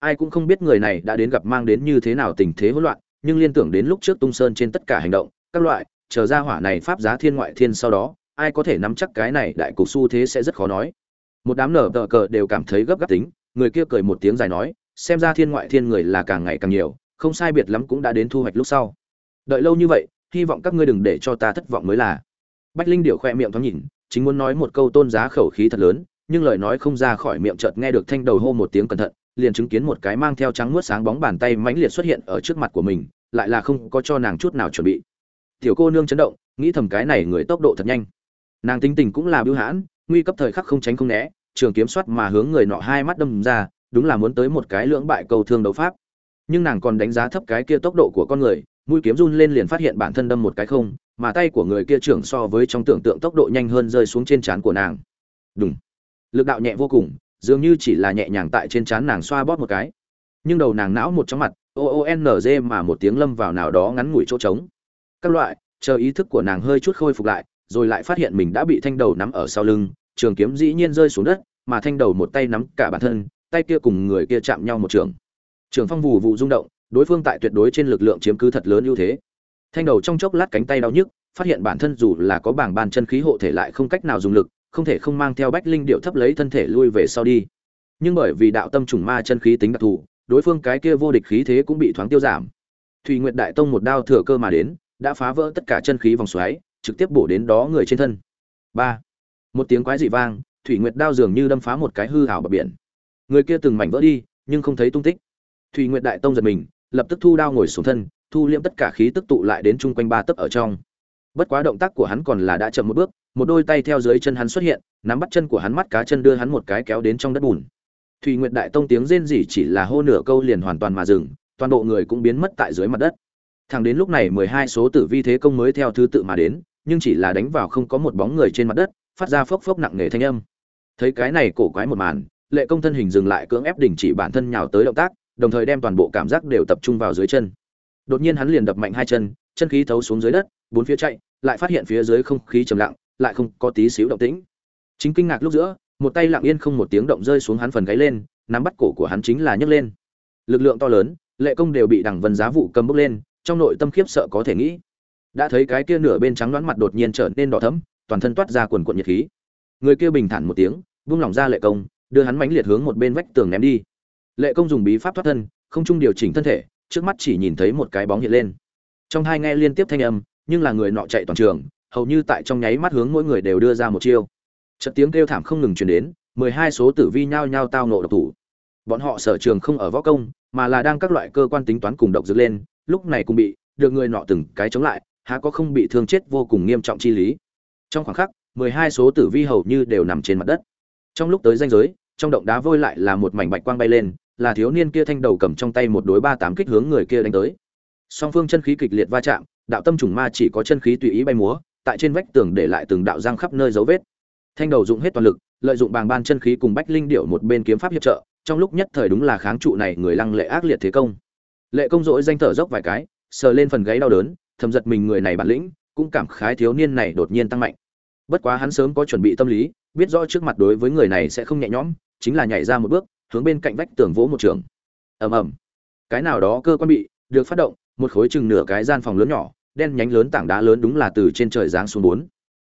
Ai cũng không biết người này đã đến gặp mang đến như thế nào tình thế hỗn loạn, nhưng liên tưởng đến lúc trước tung sơn trên tất cả hành động, các loại, chờ ra hỏa này pháp giá thiên ngoại thiên sau đó, ai có thể nắm chắc cái này đại cục xu thế sẽ rất khó nói. Một đám nở tờ cờ đều cảm thấy gấp gáp tính, người kia cười một tiếng dài nói, xem ra thiên ngoại thiên người là càng ngày càng nhiều, không sai biệt lắm cũng đã đến thu hoạch lúc sau. Đợi lâu như vậy, hy vọng các ngươi đừng để cho ta thất vọng mới là bách linh điệu khoe miệng thoáng nhìn, chính muốn nói một câu tôn giá khẩu khí thật lớn, nhưng lời nói không ra khỏi miệng chợt nghe được thanh đầu hô một tiếng cẩn thận, liền chứng kiến một cái mang theo trắng muốt sáng bóng bàn tay mãnh liệt xuất hiện ở trước mặt của mình, lại là không có cho nàng chút nào chuẩn bị. Tiểu cô nương chấn động, nghĩ thầm cái này người tốc độ thật nhanh. Nàng tính tình cũng là bưu hãn, nguy cấp thời khắc không tránh không né, trường kiếm soát mà hướng người nọ hai mắt đâm ra, đúng là muốn tới một cái lưỡng bại cầu thương đấu pháp. Nhưng nàng còn đánh giá thấp cái kia tốc độ của con người, mũi kiếm run lên liền phát hiện bản thân đâm một cái không mà tay của người kia trưởng so với trong tưởng tượng tốc độ nhanh hơn rơi xuống trên trán của nàng đúng lực đạo nhẹ vô cùng dường như chỉ là nhẹ nhàng tại trên trán nàng xoa bóp một cái nhưng đầu nàng não một trong mặt o o n g mà một tiếng lâm vào nào đó ngắn ngủi chỗ trống các loại chờ ý thức của nàng hơi chút khôi phục lại rồi lại phát hiện mình đã bị thanh đầu nắm ở sau lưng, trường kiếm dĩ nhiên rơi xuống đất, mà thanh đầu một tay nắm cả bản thân, tay kia cùng người kia chạm nhau một trường. Trường phong vụ vụ rung động, đối phương tại tuyệt đối trên lực lượng chiếm cứ thật lớn ưu thế. Thanh đầu trong chốc lát cánh tay đau nhức, phát hiện bản thân dù là có bảng bàn chân khí hộ thể lại không cách nào dùng lực, không thể không mang theo bách linh điệu thấp lấy thân thể lui về sau đi. nhưng bởi vì đạo tâm trùng ma chân khí tính đặc thù đối phương cái kia vô địch khí thế cũng bị thoáng tiêu giảm. Thủy nguyệt đại tông một đao thừa cơ mà đến đã phá vỡ tất cả chân khí vòng xoáy trực tiếp bổ đến đó người trên thân. Ba. Một tiếng quái dị vang thủy nguyệt đao dường như đâm phá một cái hư hảo bờ biển. Người kia từng mảnh vỡ đi nhưng không thấy tung tích. Thủy nguyệt đại tông giật mình lập tức thu đao ngồi xuống thân thu liễm tất cả khí tức tụ lại đến chung quanh ba tấc ở trong. Bất quá động tác của hắn còn là đã chậm một bước, một đôi tay theo dưới chân hắn xuất hiện, nắm bắt chân của hắn mắt cá chân đưa hắn một cái kéo đến trong đất bùn. Thủy nguyệt đại tông tiếng rên rỉ chỉ là hô nửa câu liền hoàn toàn mà dừng, toàn bộ người cũng biến mất tại dưới mặt đất. Thẳng đến lúc này mười hai số tử vi thế công mới theo thứ tự mà đến, nhưng chỉ là đánh vào không có một bóng người trên mặt đất, phát ra phốc phốc nặng nề thanh âm. Thấy cái này cổ quái một màn, lệ công thân hình dừng lại cưỡng ép đình chỉ bản thân nhào tới động tác, đồng thời đem toàn bộ cảm giác đều tập trung vào dưới chân đột nhiên hắn liền đập mạnh hai chân chân khí thấu xuống dưới đất, bốn phía chạy, lại phát hiện phía dưới không khí trầm lặng, lại không có tí xíu động tĩnh. Chính kinh ngạc lúc giữa, một tay lặng yên không một tiếng động rơi xuống hắn phần gáy lên, nắm bắt cổ của hắn chính là nhấc lên. Lực lượng to lớn, lệ công đều bị đằng vân giá vụ cầm bốc lên, trong nội tâm khiếp sợ có thể nghĩ. Đã thấy cái kia nửa bên trắng đoán mặt đột nhiên trở nên đỏ thẫm, toàn thân toát ra quần quận nhiệt khí. Người kia bình thản một tiếng, vung lòng ra lệ công, đưa hắn mãnh liệt hướng một bên vách tường ném đi. Lệ công dùng bí pháp thoát thân, không trung điều chỉnh thân thể trước mắt chỉ nhìn thấy một cái bóng hiện lên. Trong hai nghe liên tiếp thanh âm, nhưng là người nọ chạy toàn trường, hầu như tại trong nháy mắt hướng mỗi người đều đưa ra một chiêu. Trận tiếng kêu thảm không ngừng truyền đến, mười hai số tử vi nhao nhao tao nộ độc thủ. Bọn họ sở trường không ở võ công, mà là đang các loại cơ quan tính toán cùng độc dược lên, lúc này cũng bị được người nọ từng cái chống lại, há có không bị thương chết vô cùng nghiêm trọng chi lý. Trong khoảng khắc, mười hai số tử vi hầu như đều nằm trên mặt đất. Trong lúc tới danh giới, trong động đá vôi lại là một mảnh bạch quang bay lên là thiếu niên kia thanh đầu cầm trong tay một đối ba tám kích hướng người kia đánh tới. Song phương chân khí kịch liệt va chạm, đạo tâm trùng ma chỉ có chân khí tùy ý bay múa, tại trên vách tường để lại từng đạo răng khắp nơi dấu vết. Thanh đầu dụng hết toàn lực, lợi dụng bàng ban chân khí cùng bách linh điệu một bên kiếm pháp hiệp trợ, trong lúc nhất thời đúng là kháng trụ này người lăng lệ ác liệt thế công. Lệ công dỗi danh thở dốc vài cái, sờ lên phần gáy đau đớn, thầm giật mình người này bản lĩnh, cũng cảm khái thiếu niên này đột nhiên tăng mạnh. Bất quá hắn sớm có chuẩn bị tâm lý, biết rõ trước mặt đối với người này sẽ không nhẹ nhõm, chính là nhảy ra một bước hướng bên cạnh vách tường vỗ một trường. Ầm ầm. Cái nào đó cơ quan bị được phát động, một khối chừng nửa cái gian phòng lớn nhỏ, đen nhánh lớn tảng đá lớn đúng là từ trên trời giáng xuống bốn.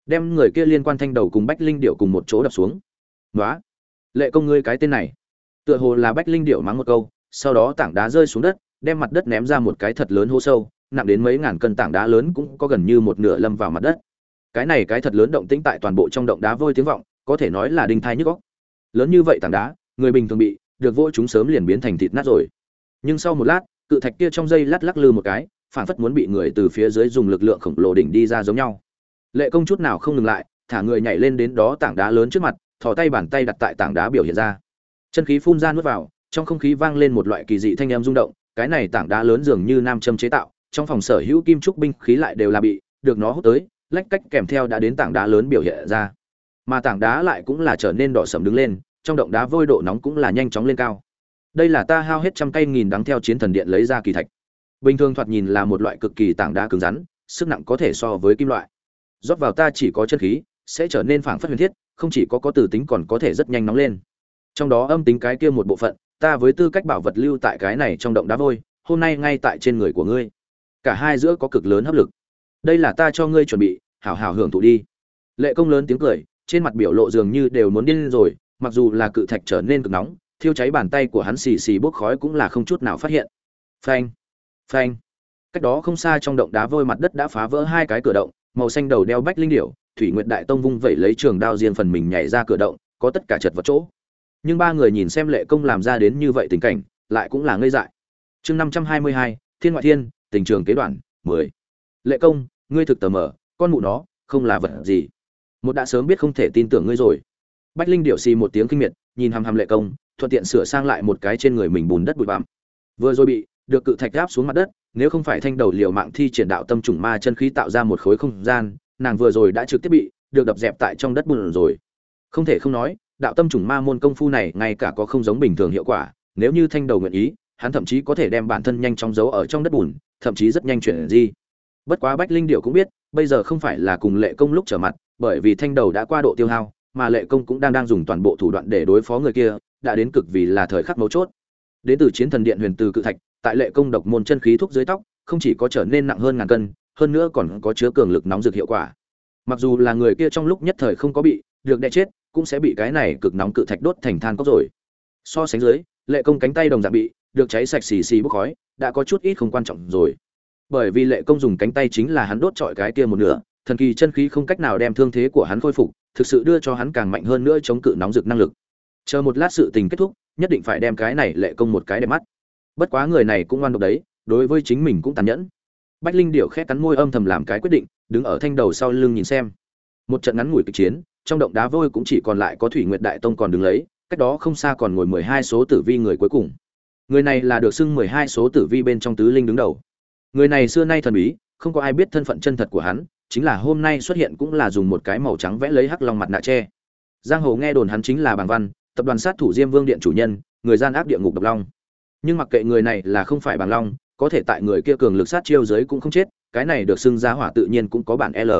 Đem người kia liên quan thanh đầu cùng bách linh điệu cùng một chỗ đập xuống. Nói lệ công ngươi cái tên này. Tựa hồ là bách linh điệu mắng một câu, sau đó tảng đá rơi xuống đất, đem mặt đất ném ra một cái thật lớn hố sâu, nặng đến mấy ngàn cân tảng đá lớn cũng có gần như một nửa lâm vào mặt đất. Cái này cái thật lớn động tĩnh tại toàn bộ trong động đá vôi tiếng vọng, có thể nói là đinh thai nhức góc lớn như vậy tảng đá người bình thường bị, được vỗ chúng sớm liền biến thành thịt nát rồi. Nhưng sau một lát, cự thạch kia trong dây lắc lắc lư một cái phản phất muốn bị người từ phía dưới dùng lực lượng khổng lồ đỉnh đi ra giống nhau. Lệ công chút nào không ngừng lại, thả người nhảy lên đến đó tảng đá lớn trước mặt, thò tay bàn tay đặt tại tảng đá biểu hiện ra. Chân khí phun ra nuốt vào, trong không khí vang lên một loại kỳ dị thanh âm rung động, cái này tảng đá lớn dường như nam châm chế tạo, trong phòng sở hữu kim trúc binh khí lại đều là bị, được nó hút tới, lách cách kèm theo đã đến tảng đá lớn biểu hiện ra. Mà tảng đá lại cũng là trở nên đỏ sầm đứng lên trong động đá vôi độ nóng cũng là nhanh chóng lên cao. Đây là ta hao hết trăm cây nghìn đắng theo chiến thần điện lấy ra kỳ thạch. Bình thường thoạt nhìn là một loại cực kỳ tảng đá cứng rắn, sức nặng có thể so với kim loại. Rót vào ta chỉ có chân khí, sẽ trở nên phảng phất huyền thiết, không chỉ có có từ tính còn có thể rất nhanh nóng lên. Trong đó âm tính cái kia một bộ phận, ta với tư cách bảo vật lưu tại cái này trong động đá vôi, hôm nay ngay tại trên người của ngươi. Cả hai giữa có cực lớn hấp lực. Đây là ta cho ngươi chuẩn bị, hảo hảo hưởng thụ đi. Lệ công lớn tiếng cười, trên mặt biểu lộ dường như đều muốn điên rồi mặc dù là cự thạch trở nên cực nóng, thiêu cháy bàn tay của hắn xì xì bốc khói cũng là không chút nào phát hiện. Phanh phanh. Cách đó không xa trong động đá vôi mặt đất đã phá vỡ hai cái cửa động, màu xanh đầu đeo bách linh điểu, thủy nguyệt đại tông vung vẩy lấy trường đao riêng phần mình nhảy ra cửa động, có tất cả chật vật chỗ. Nhưng ba người nhìn xem lệ công làm ra đến như vậy tình cảnh, lại cũng là ngây dại. Chương năm trăm hai mươi hai, thiên ngoại thiên, tình trường kế đoạn, mười. Lệ công, ngươi thực tờ mở con mụ nó, không là vật gì. Một đã sớm biết không thể tin tưởng ngươi rồi bách linh điệu xì một tiếng kinh miệt, nhìn hằm hằm lệ công, thuận tiện sửa sang lại một cái trên người mình bùn đất bụi bặm. Vừa rồi bị được cự thạch áp xuống mặt đất, nếu không phải thanh đầu liều mạng thi triển đạo tâm trùng ma chân khí tạo ra một khối không gian, nàng vừa rồi đã trực tiếp bị được đập dẹp tại trong đất bùn rồi. Không thể không nói, đạo tâm trùng ma môn công phu này ngay cả có không giống bình thường hiệu quả, nếu như thanh đầu nguyện ý, hắn thậm chí có thể đem bản thân nhanh chóng giấu ở trong đất bùn, thậm chí rất nhanh chuyển di. Bất quá bách linh điệu cũng biết, bây giờ không phải là cùng lệ công lúc trở mặt, bởi vì thanh đầu đã qua độ tiêu hao mà lệ công cũng đang đang dùng toàn bộ thủ đoạn để đối phó người kia, đã đến cực vì là thời khắc mấu chốt. Đến từ chiến thần điện huyền từ cự thạch, tại lệ công độc môn chân khí thuốc dưới tóc, không chỉ có trở nên nặng hơn ngàn cân, hơn nữa còn có chứa cường lực nóng dược hiệu quả. Mặc dù là người kia trong lúc nhất thời không có bị được đẻ chết, cũng sẽ bị cái này cực nóng cự thạch đốt thành than cốc rồi. So sánh dưới, lệ công cánh tay đồng dạng bị được cháy sạch xì xì bốc khói, đã có chút ít không quan trọng rồi. Bởi vì lệ công dùng cánh tay chính là hắn đốt trọi cái kia một nửa, thần kỳ chân khí không cách nào đem thương thế của hắn khôi phục thực sự đưa cho hắn càng mạnh hơn nữa chống cự nóng rực năng lực. Chờ một lát sự tình kết thúc, nhất định phải đem cái này lệ công một cái đẹp mắt. Bất quá người này cũng ngoan độc đấy, đối với chính mình cũng tàn nhẫn. Bách linh điệu khét cắn môi âm thầm làm cái quyết định, đứng ở thanh đầu sau lưng nhìn xem. Một trận ngắn ngủi kịch chiến, trong động đá vôi cũng chỉ còn lại có thủy nguyệt đại tông còn đứng lấy, cách đó không xa còn ngồi mười hai số tử vi người cuối cùng. Người này là được xưng mười hai số tử vi bên trong tứ linh đứng đầu. Người này xưa nay thần bí, không có ai biết thân phận chân thật của hắn chính là hôm nay xuất hiện cũng là dùng một cái màu trắng vẽ lấy hắc long mặt nạ che giang hồ nghe đồn hắn chính là bàng văn, tập đoàn sát thủ diêm vương điện chủ nhân, người gian ác địa ngục độc long. Nhưng mặc kệ người này là không phải bàng long, có thể tại người kia cường lực sát chiêu giới cũng không chết, cái này được xưng giá hỏa tự nhiên cũng có bản l.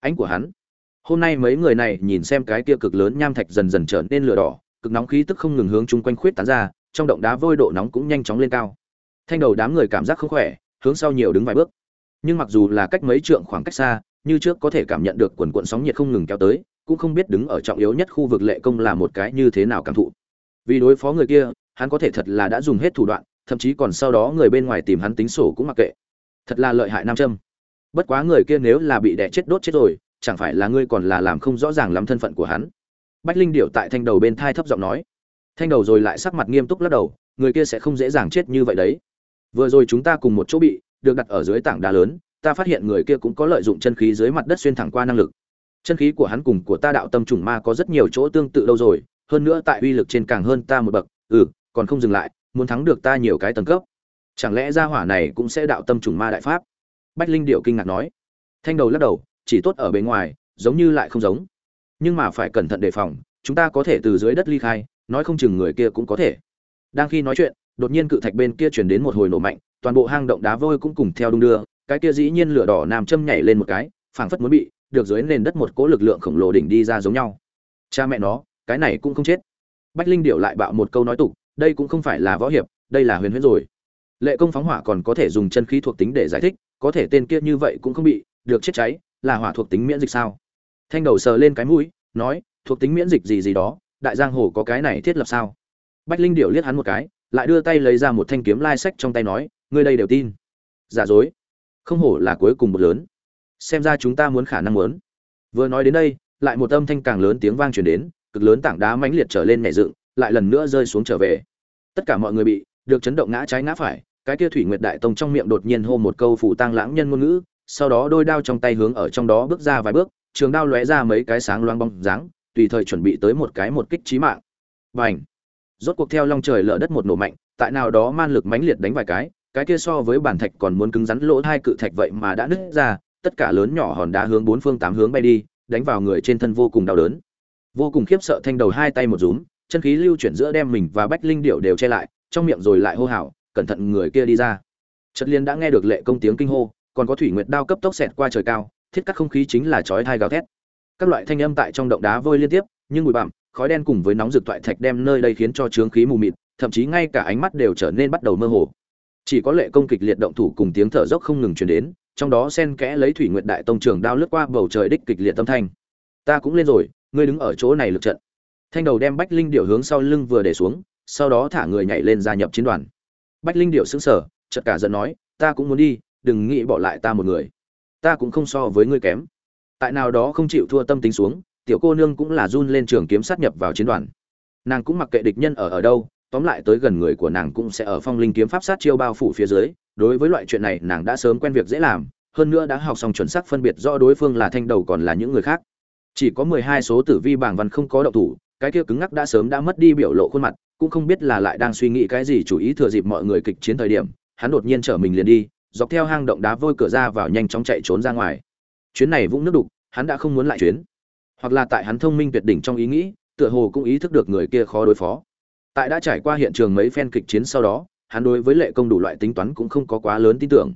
Ánh của hắn. Hôm nay mấy người này nhìn xem cái kia cực lớn nham thạch dần dần trở nên lửa đỏ, cực nóng khí tức không ngừng hướng chung quanh khuyết tán ra, trong động đá vôi độ nóng cũng nhanh chóng lên cao. Thanh đầu đám người cảm giác không khỏe, hướng sau nhiều đứng vài bước nhưng mặc dù là cách mấy trượng khoảng cách xa, như trước có thể cảm nhận được quần cuộn sóng nhiệt không ngừng kéo tới, cũng không biết đứng ở trọng yếu nhất khu vực lệ công là một cái như thế nào cảm thụ. Vì đối phó người kia, hắn có thể thật là đã dùng hết thủ đoạn, thậm chí còn sau đó người bên ngoài tìm hắn tính sổ cũng mặc kệ. Thật là lợi hại nam châm. Bất quá người kia nếu là bị đẻ chết đốt chết rồi, chẳng phải là ngươi còn là làm không rõ ràng lắm thân phận của hắn. Bách linh điệu tại thanh đầu bên thai thấp giọng nói. Thanh đầu rồi lại sắc mặt nghiêm túc lắc đầu, người kia sẽ không dễ dàng chết như vậy đấy. Vừa rồi chúng ta cùng một chỗ bị được đặt ở dưới tảng đá lớn, ta phát hiện người kia cũng có lợi dụng chân khí dưới mặt đất xuyên thẳng qua năng lực. Chân khí của hắn cùng của ta đạo tâm trùng ma có rất nhiều chỗ tương tự đâu rồi, hơn nữa tại uy lực trên càng hơn ta một bậc ừ còn không dừng lại, muốn thắng được ta nhiều cái tầng cấp. Chẳng lẽ gia hỏa này cũng sẽ đạo tâm trùng ma đại pháp? Bách linh điệu kinh ngạc nói. Thanh đầu lắc đầu, chỉ tốt ở bên ngoài, giống như lại không giống. Nhưng mà phải cẩn thận đề phòng, chúng ta có thể từ dưới đất ly khai, nói không chừng người kia cũng có thể. Đang khi nói chuyện, đột nhiên cự thạch bên kia chuyển đến một hồi nổ mạnh toàn bộ hang động đá vôi cũng cùng theo đung đưa, cái kia dĩ nhiên lửa đỏ nam châm nhảy lên một cái, phảng phất muốn bị được dưới nền đất một cỗ lực lượng khổng lồ đỉnh đi ra giống nhau. Cha mẹ nó, cái này cũng không chết. Bách linh điệu lại bạo một câu nói tục, đây cũng không phải là võ hiệp, đây là huyền huyễn rồi. Lệ công phóng hỏa còn có thể dùng chân khí thuộc tính để giải thích, có thể tên kia như vậy cũng không bị, được chết cháy, là hỏa thuộc tính miễn dịch sao? Thanh đầu sờ lên cái mũi, nói, thuộc tính miễn dịch gì gì đó, đại giang hồ có cái này thiết lập sao? Bách linh điệu liếc hắn một cái, lại đưa tay lấy ra một thanh kiếm lai sách trong tay nói ngươi đây đều tin. Giả dối. Không hổ là cuối cùng một lớn. Xem ra chúng ta muốn khả năng muốn. Vừa nói đến đây, lại một âm thanh càng lớn tiếng vang truyền đến, cực lớn tảng đá mãnh liệt trở lên nhảy dựng, lại lần nữa rơi xuống trở về. Tất cả mọi người bị được chấn động ngã trái ngã phải, cái kia thủy nguyệt đại tông trong miệng đột nhiên hô một câu phủ tang lãng nhân ngôn ngữ, sau đó đôi đao trong tay hướng ở trong đó bước ra vài bước, trường đao lóe ra mấy cái sáng loang bóng dáng, tùy thời chuẩn bị tới một cái một kích chí mạng. Bành! Rốt cuộc theo long trời lở đất một nổ mạnh, tại nào đó man lực mãnh liệt đánh vài cái cái kia so với bản thạch còn muốn cứng rắn lỗ hai cự thạch vậy mà đã nứt ra, tất cả lớn nhỏ hòn đá hướng bốn phương tám hướng bay đi, đánh vào người trên thân vô cùng đau đớn. Vô cùng khiếp sợ thanh đầu hai tay một rúm, chân khí lưu chuyển giữa đem mình và bách linh điệu đều che lại, trong miệng rồi lại hô hào, cẩn thận người kia đi ra. Trật liên đã nghe được lệ công tiếng kinh hô, còn có thủy nguyệt đao cấp tốc xẹt qua trời cao, thiết cắt không khí chính là chói tai gào thét. Các loại thanh âm tại trong động đá vôi liên tiếp, nhưng bụi bặm, khói đen cùng với nóng rực toại thạch đem nơi đây khiến cho trướng khí mù mịt, thậm chí ngay cả ánh mắt đều trở nên bắt đầu mơ hồ chỉ có lệ công kịch liệt động thủ cùng tiếng thở dốc không ngừng truyền đến, trong đó sen kẽ lấy thủy nguyệt đại tông trường đao lướt qua bầu trời đích kịch liệt tâm thanh. Ta cũng lên rồi, ngươi đứng ở chỗ này lực trận. Thanh đầu đem bách linh điệu hướng sau lưng vừa để xuống, sau đó thả người nhảy lên gia nhập chiến đoàn. Bách linh điệu sững sờ, chợt cả giận nói, ta cũng muốn đi, đừng nghĩ bỏ lại ta một người. Ta cũng không so với ngươi kém. Tại nào đó không chịu thua tâm tính xuống, tiểu cô nương cũng là run lên trường kiếm sát nhập vào chiến đoàn. Nàng cũng mặc kệ địch nhân ở ở đâu tóm lại tới gần người của nàng cũng sẽ ở phong linh kiếm pháp sát chiêu bao phủ phía dưới, đối với loại chuyện này nàng đã sớm quen việc dễ làm, hơn nữa đã học xong chuẩn xác phân biệt rõ đối phương là thanh đầu còn là những người khác. Chỉ có mười hai số tử vi bảng văn không có động thủ, cái kia cứng ngắc đã sớm đã mất đi biểu lộ khuôn mặt, cũng không biết là lại đang suy nghĩ cái gì chủ ý thừa dịp mọi người kịch chiến thời điểm, hắn đột nhiên chở mình liền đi, dọc theo hang động đá vôi cửa ra vào nhanh chóng chạy trốn ra ngoài. Chuyến này vũng nước đục, hắn đã không muốn lại chuyến. Hoặc là tại hắn thông minh tuyệt đỉnh trong ý nghĩ, tựa hồ cũng ý thức được người kia khó đối phó tại đã trải qua hiện trường mấy phen kịch chiến sau đó, hắn đối với lệ công đủ loại tính toán cũng không có quá lớn tin tưởng.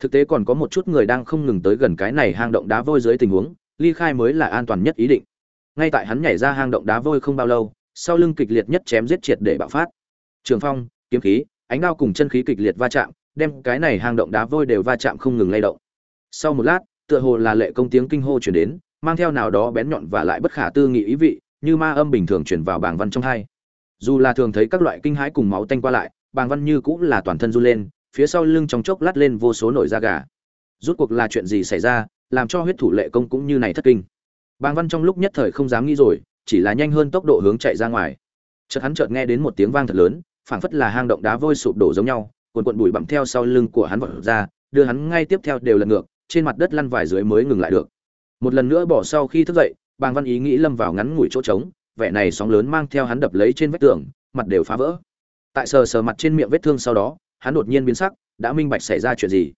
Thực tế còn có một chút người đang không ngừng tới gần cái này hang động đá vôi dưới tình huống, ly khai mới là an toàn nhất ý định. Ngay tại hắn nhảy ra hang động đá vôi không bao lâu, sau lưng kịch liệt nhất chém giết triệt để bạo phát. Trường phong, kiếm khí, ánh đao cùng chân khí kịch liệt va chạm, đem cái này hang động đá vôi đều va chạm không ngừng lay động. Sau một lát, tựa hồ là lệ công tiếng kinh hô chuyển đến, mang theo nào đó bén nhọn và lại bất khả tư nghị ý vị, như ma âm bình thường chuyển vào bảng văn trong hai dù là thường thấy các loại kinh hãi cùng máu tanh qua lại, bàng văn như cũng là toàn thân run lên, phía sau lưng trong chốc lát lên vô số nổi da gà. Rút cuộc là chuyện gì xảy ra, làm cho huyết thủ lệ công cũng như này thất kinh? Bàng văn trong lúc nhất thời không dám nghĩ rồi, chỉ là nhanh hơn tốc độ hướng chạy ra ngoài. Chợt hắn chợt nghe đến một tiếng vang thật lớn, phảng phất là hang động đá vôi sụp đổ giống nhau, cuồn cuộn bụi bặm theo sau lưng của hắn vọt ra, đưa hắn ngay tiếp theo đều lật ngược, trên mặt đất lăn vài dưới mới ngừng lại được. Một lần nữa bỏ sau khi thức dậy, bàng văn ý nghĩ lâm vào ngắn ngủi chỗ trống vẻ này sóng lớn mang theo hắn đập lấy trên vách tường, mặt đều phá vỡ. Tại sờ sờ mặt trên miệng vết thương sau đó, hắn đột nhiên biến sắc, đã minh bạch xảy ra chuyện gì.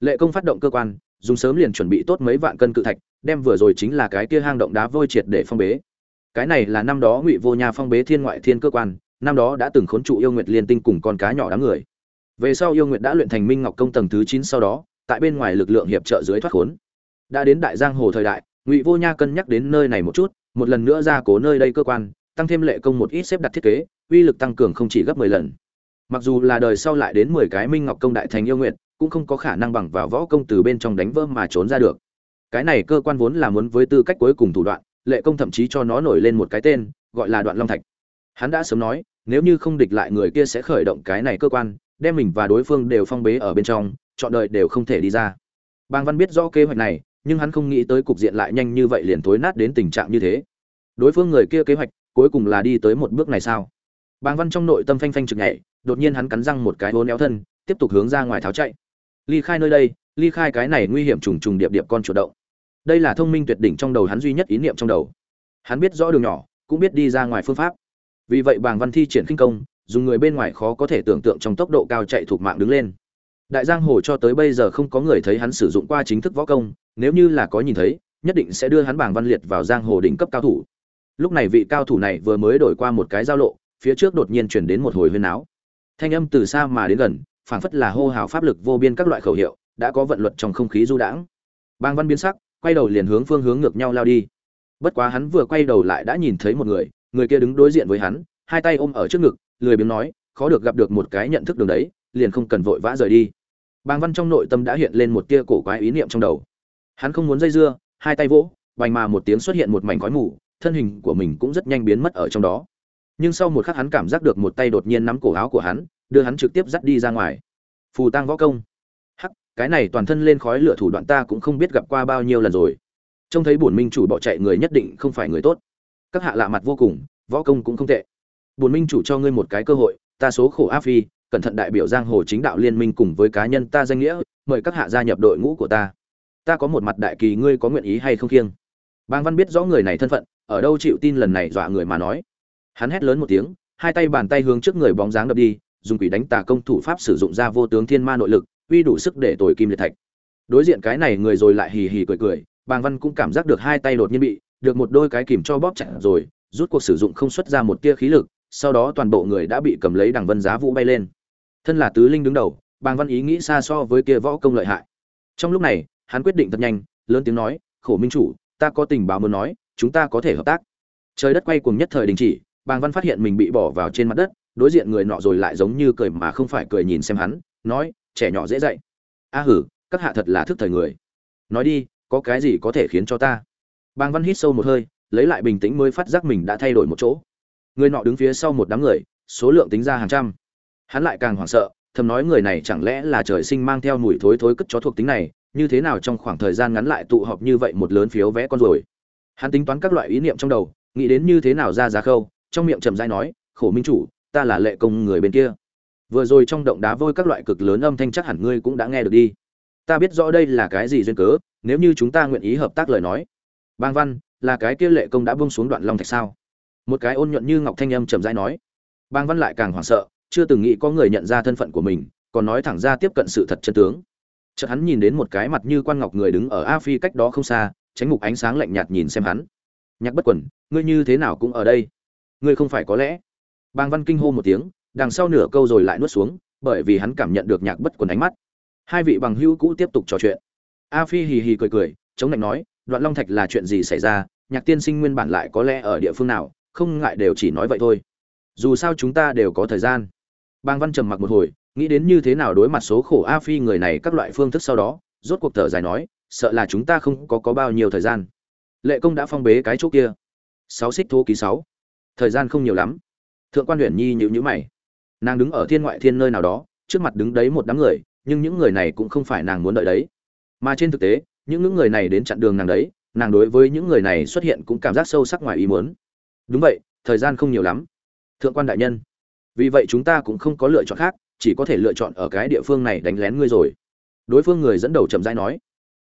Lệ công phát động cơ quan, dùng sớm liền chuẩn bị tốt mấy vạn cân cự thạch, đem vừa rồi chính là cái kia hang động đá vôi triệt để phong bế. Cái này là năm đó ngụy vô nha phong bế thiên ngoại thiên cơ quan, năm đó đã từng khốn trụ yêu nguyệt liên tinh cùng con cá nhỏ đám người. Về sau yêu nguyệt đã luyện thành minh ngọc công tầng thứ chín sau đó, tại bên ngoài lực lượng hiệp trợ dưới thoát khốn. Đã đến đại giang hồ thời đại, ngụy vô nha cân nhắc đến nơi này một chút một lần nữa ra cố nơi đây cơ quan, tăng thêm lệ công một ít xếp đặt thiết kế, uy lực tăng cường không chỉ gấp mười lần. Mặc dù là đời sau lại đến mười cái minh ngọc công đại thành yêu nguyện, cũng không có khả năng bằng vào võ công từ bên trong đánh vỡ mà trốn ra được. Cái này cơ quan vốn là muốn với tư cách cuối cùng thủ đoạn, lệ công thậm chí cho nó nổi lên một cái tên, gọi là đoạn long thạch. Hắn đã sớm nói, nếu như không địch lại người kia sẽ khởi động cái này cơ quan, đem mình và đối phương đều phong bế ở bên trong, chọn đời đều không thể đi ra. Bàng văn biết rõ kế hoạch này nhưng hắn không nghĩ tới cục diện lại nhanh như vậy liền thối nát đến tình trạng như thế. Đối phương người kia kế hoạch, cuối cùng là đi tới một bước này sao? Bàng văn trong nội tâm phanh phanh trực nhảy, đột nhiên hắn cắn răng một cái hố néo thân, tiếp tục hướng ra ngoài tháo chạy. Ly khai nơi đây, ly khai cái này nguy hiểm trùng trùng điệp điệp con chuột động. Đây là thông minh tuyệt đỉnh trong đầu hắn duy nhất ý niệm trong đầu. Hắn biết rõ đường nhỏ, cũng biết đi ra ngoài phương pháp. Vì vậy bàng văn thi triển khinh công, dùng người bên ngoài khó có thể tưởng tượng trong tốc độ cao chạy thuộc mạng đứng lên. Đại giang hồ cho tới bây giờ không có người thấy hắn sử dụng qua chính thức võ công nếu như là có nhìn thấy, nhất định sẽ đưa hắn bảng văn liệt vào giang hồ đỉnh cấp cao thủ. Lúc này vị cao thủ này vừa mới đổi qua một cái giao lộ, phía trước đột nhiên chuyển đến một hồi huyên áo thanh âm từ xa mà đến gần, phảng phất là hô hào pháp lực vô biên các loại khẩu hiệu, đã có vận luật trong không khí du đãng. Bang văn biến sắc, quay đầu liền hướng phương hướng ngược nhau lao đi. Bất quá hắn vừa quay đầu lại đã nhìn thấy một người người kia đứng đối diện với hắn, hai tay ôm ở trước ngực, lười biếng nói, khó được gặp được một cái nhận thức đường đấy, liền không cần vội vã rời đi. Bang văn trong nội tâm đã hiện lên một tia cổ quái ý niệm trong đầu hắn không muốn dây dưa, hai tay vỗ, vành mà một tiếng xuất hiện một mảnh khói mù, thân hình của mình cũng rất nhanh biến mất ở trong đó. Nhưng sau một khắc hắn cảm giác được một tay đột nhiên nắm cổ áo của hắn, đưa hắn trực tiếp dắt đi ra ngoài. Phù tăng võ công. Hắc, cái này toàn thân lên khói lửa thủ đoạn ta cũng không biết gặp qua bao nhiêu lần rồi. Trông thấy bổn minh chủ bỏ chạy người nhất định không phải người tốt. Các hạ lạ mặt vô cùng, võ công cũng không tệ. Bổn minh chủ cho ngươi một cái cơ hội, ta số khổ áp phi, cẩn thận đại biểu giang hồ chính đạo liên minh cùng với cá nhân ta danh nghĩa, mời các hạ gia nhập đội ngũ của ta ta có một mặt đại kỳ ngươi có nguyện ý hay không kiêng bang văn biết rõ người này thân phận, ở đâu chịu tin lần này dọa người mà nói. Hắn hét lớn một tiếng, hai tay bàn tay hướng trước người bóng dáng đập đi, dùng quỷ đánh tà công thủ pháp sử dụng ra vô tướng thiên ma nội lực, uy đủ sức để tồi kim liệt thạch. Đối diện cái này người rồi lại hì hì cười cười, bàng văn cũng cảm giác được hai tay đột nhiên bị, được một đôi cái kìm cho bóp chặt rồi, rút cuộc sử dụng không xuất ra một tia khí lực, sau đó toàn bộ người đã bị cầm lấy đằng vân giá vũ bay lên. Thân là tứ linh đứng đầu, bàng văn ý nghĩ xa so với kia võ công lợi hại. Trong lúc này hắn quyết định thật nhanh, lớn tiếng nói, khổ minh chủ, ta có tình báo muốn nói, chúng ta có thể hợp tác. Trời đất quay cuồng nhất thời đình chỉ, bàng văn phát hiện mình bị bỏ vào trên mặt đất, đối diện người nọ rồi lại giống như cười mà không phải cười nhìn xem hắn, nói, trẻ nhỏ dễ dạy. A hử, các hạ thật là thức thời người. Nói đi, có cái gì có thể khiến cho ta? Bàng văn hít sâu một hơi, lấy lại bình tĩnh mới phát giác mình đã thay đổi một chỗ. Người nọ đứng phía sau một đám người, số lượng tính ra hàng trăm. Hắn lại càng hoảng sợ, thầm nói người này chẳng lẽ là trời sinh mang theo mùi thối thối cất chó thuộc tính này như thế nào trong khoảng thời gian ngắn lại tụ họp như vậy một lớn phiếu vẽ con rồi hắn tính toán các loại ý niệm trong đầu, nghĩ đến như thế nào ra giá khâu, trong miệng trầm dai nói, khổ minh chủ, ta là lệ công người bên kia. Vừa rồi trong động đá vôi các loại cực lớn âm thanh chắc hẳn ngươi cũng đã nghe được đi. Ta biết rõ đây là cái gì duyên cớ, nếu như chúng ta nguyện ý hợp tác lời nói. Bang văn, là cái kia lệ công đã bông xuống đoạn long thạch sao? Một cái ôn nhuận như ngọc thanh âm trầm dai nói. Bang văn lại càng hoảng sợ, chưa từng nghĩ có người nhận ra thân phận của mình, còn nói thẳng ra tiếp cận sự thật chân tướng chợt hắn nhìn đến một cái mặt như quan ngọc người đứng ở a phi cách đó không xa, tránh mục ánh sáng lạnh nhạt nhìn xem hắn. Nhạc bất quẩn, ngươi như thế nào cũng ở đây. Ngươi không phải có lẽ. Bang văn kinh hô một tiếng, đằng sau nửa câu rồi lại nuốt xuống, bởi vì hắn cảm nhận được nhạc bất quần ánh mắt. Hai vị bằng hữu cũ tiếp tục trò chuyện. A phi hì hì cười cười, chống lạnh nói, đoạn long thạch là chuyện gì xảy ra? Nhạc tiên sinh nguyên bản lại có lẽ ở địa phương nào? Không ngại đều chỉ nói vậy thôi. Dù sao chúng ta đều có thời gian. Bang văn trầm mặc một hồi nghĩ đến như thế nào đối mặt số khổ a phi người này các loại phương thức sau đó, rốt cuộc thở dài nói, sợ là chúng ta không có có bao nhiêu thời gian. Lệ công đã phong bế cái chỗ kia. Sáu xích thô ký sáu. Thời gian không nhiều lắm. Thượng quan huyền nhi nhịu nhữ mày. Nàng đứng ở thiên ngoại thiên nơi nào đó, trước mặt đứng đấy một đám người, nhưng những người này cũng không phải nàng muốn đợi đấy. Mà trên thực tế, những những người này đến chặn đường nàng đấy, nàng đối với những người này xuất hiện cũng cảm giác sâu sắc ngoài ý muốn. Đúng vậy, thời gian không nhiều lắm. Thượng quan đại nhân, vì vậy chúng ta cũng không có lựa chọn khác chỉ có thể lựa chọn ở cái địa phương này đánh lén ngươi rồi. Đối phương người dẫn đầu chậm rãi nói.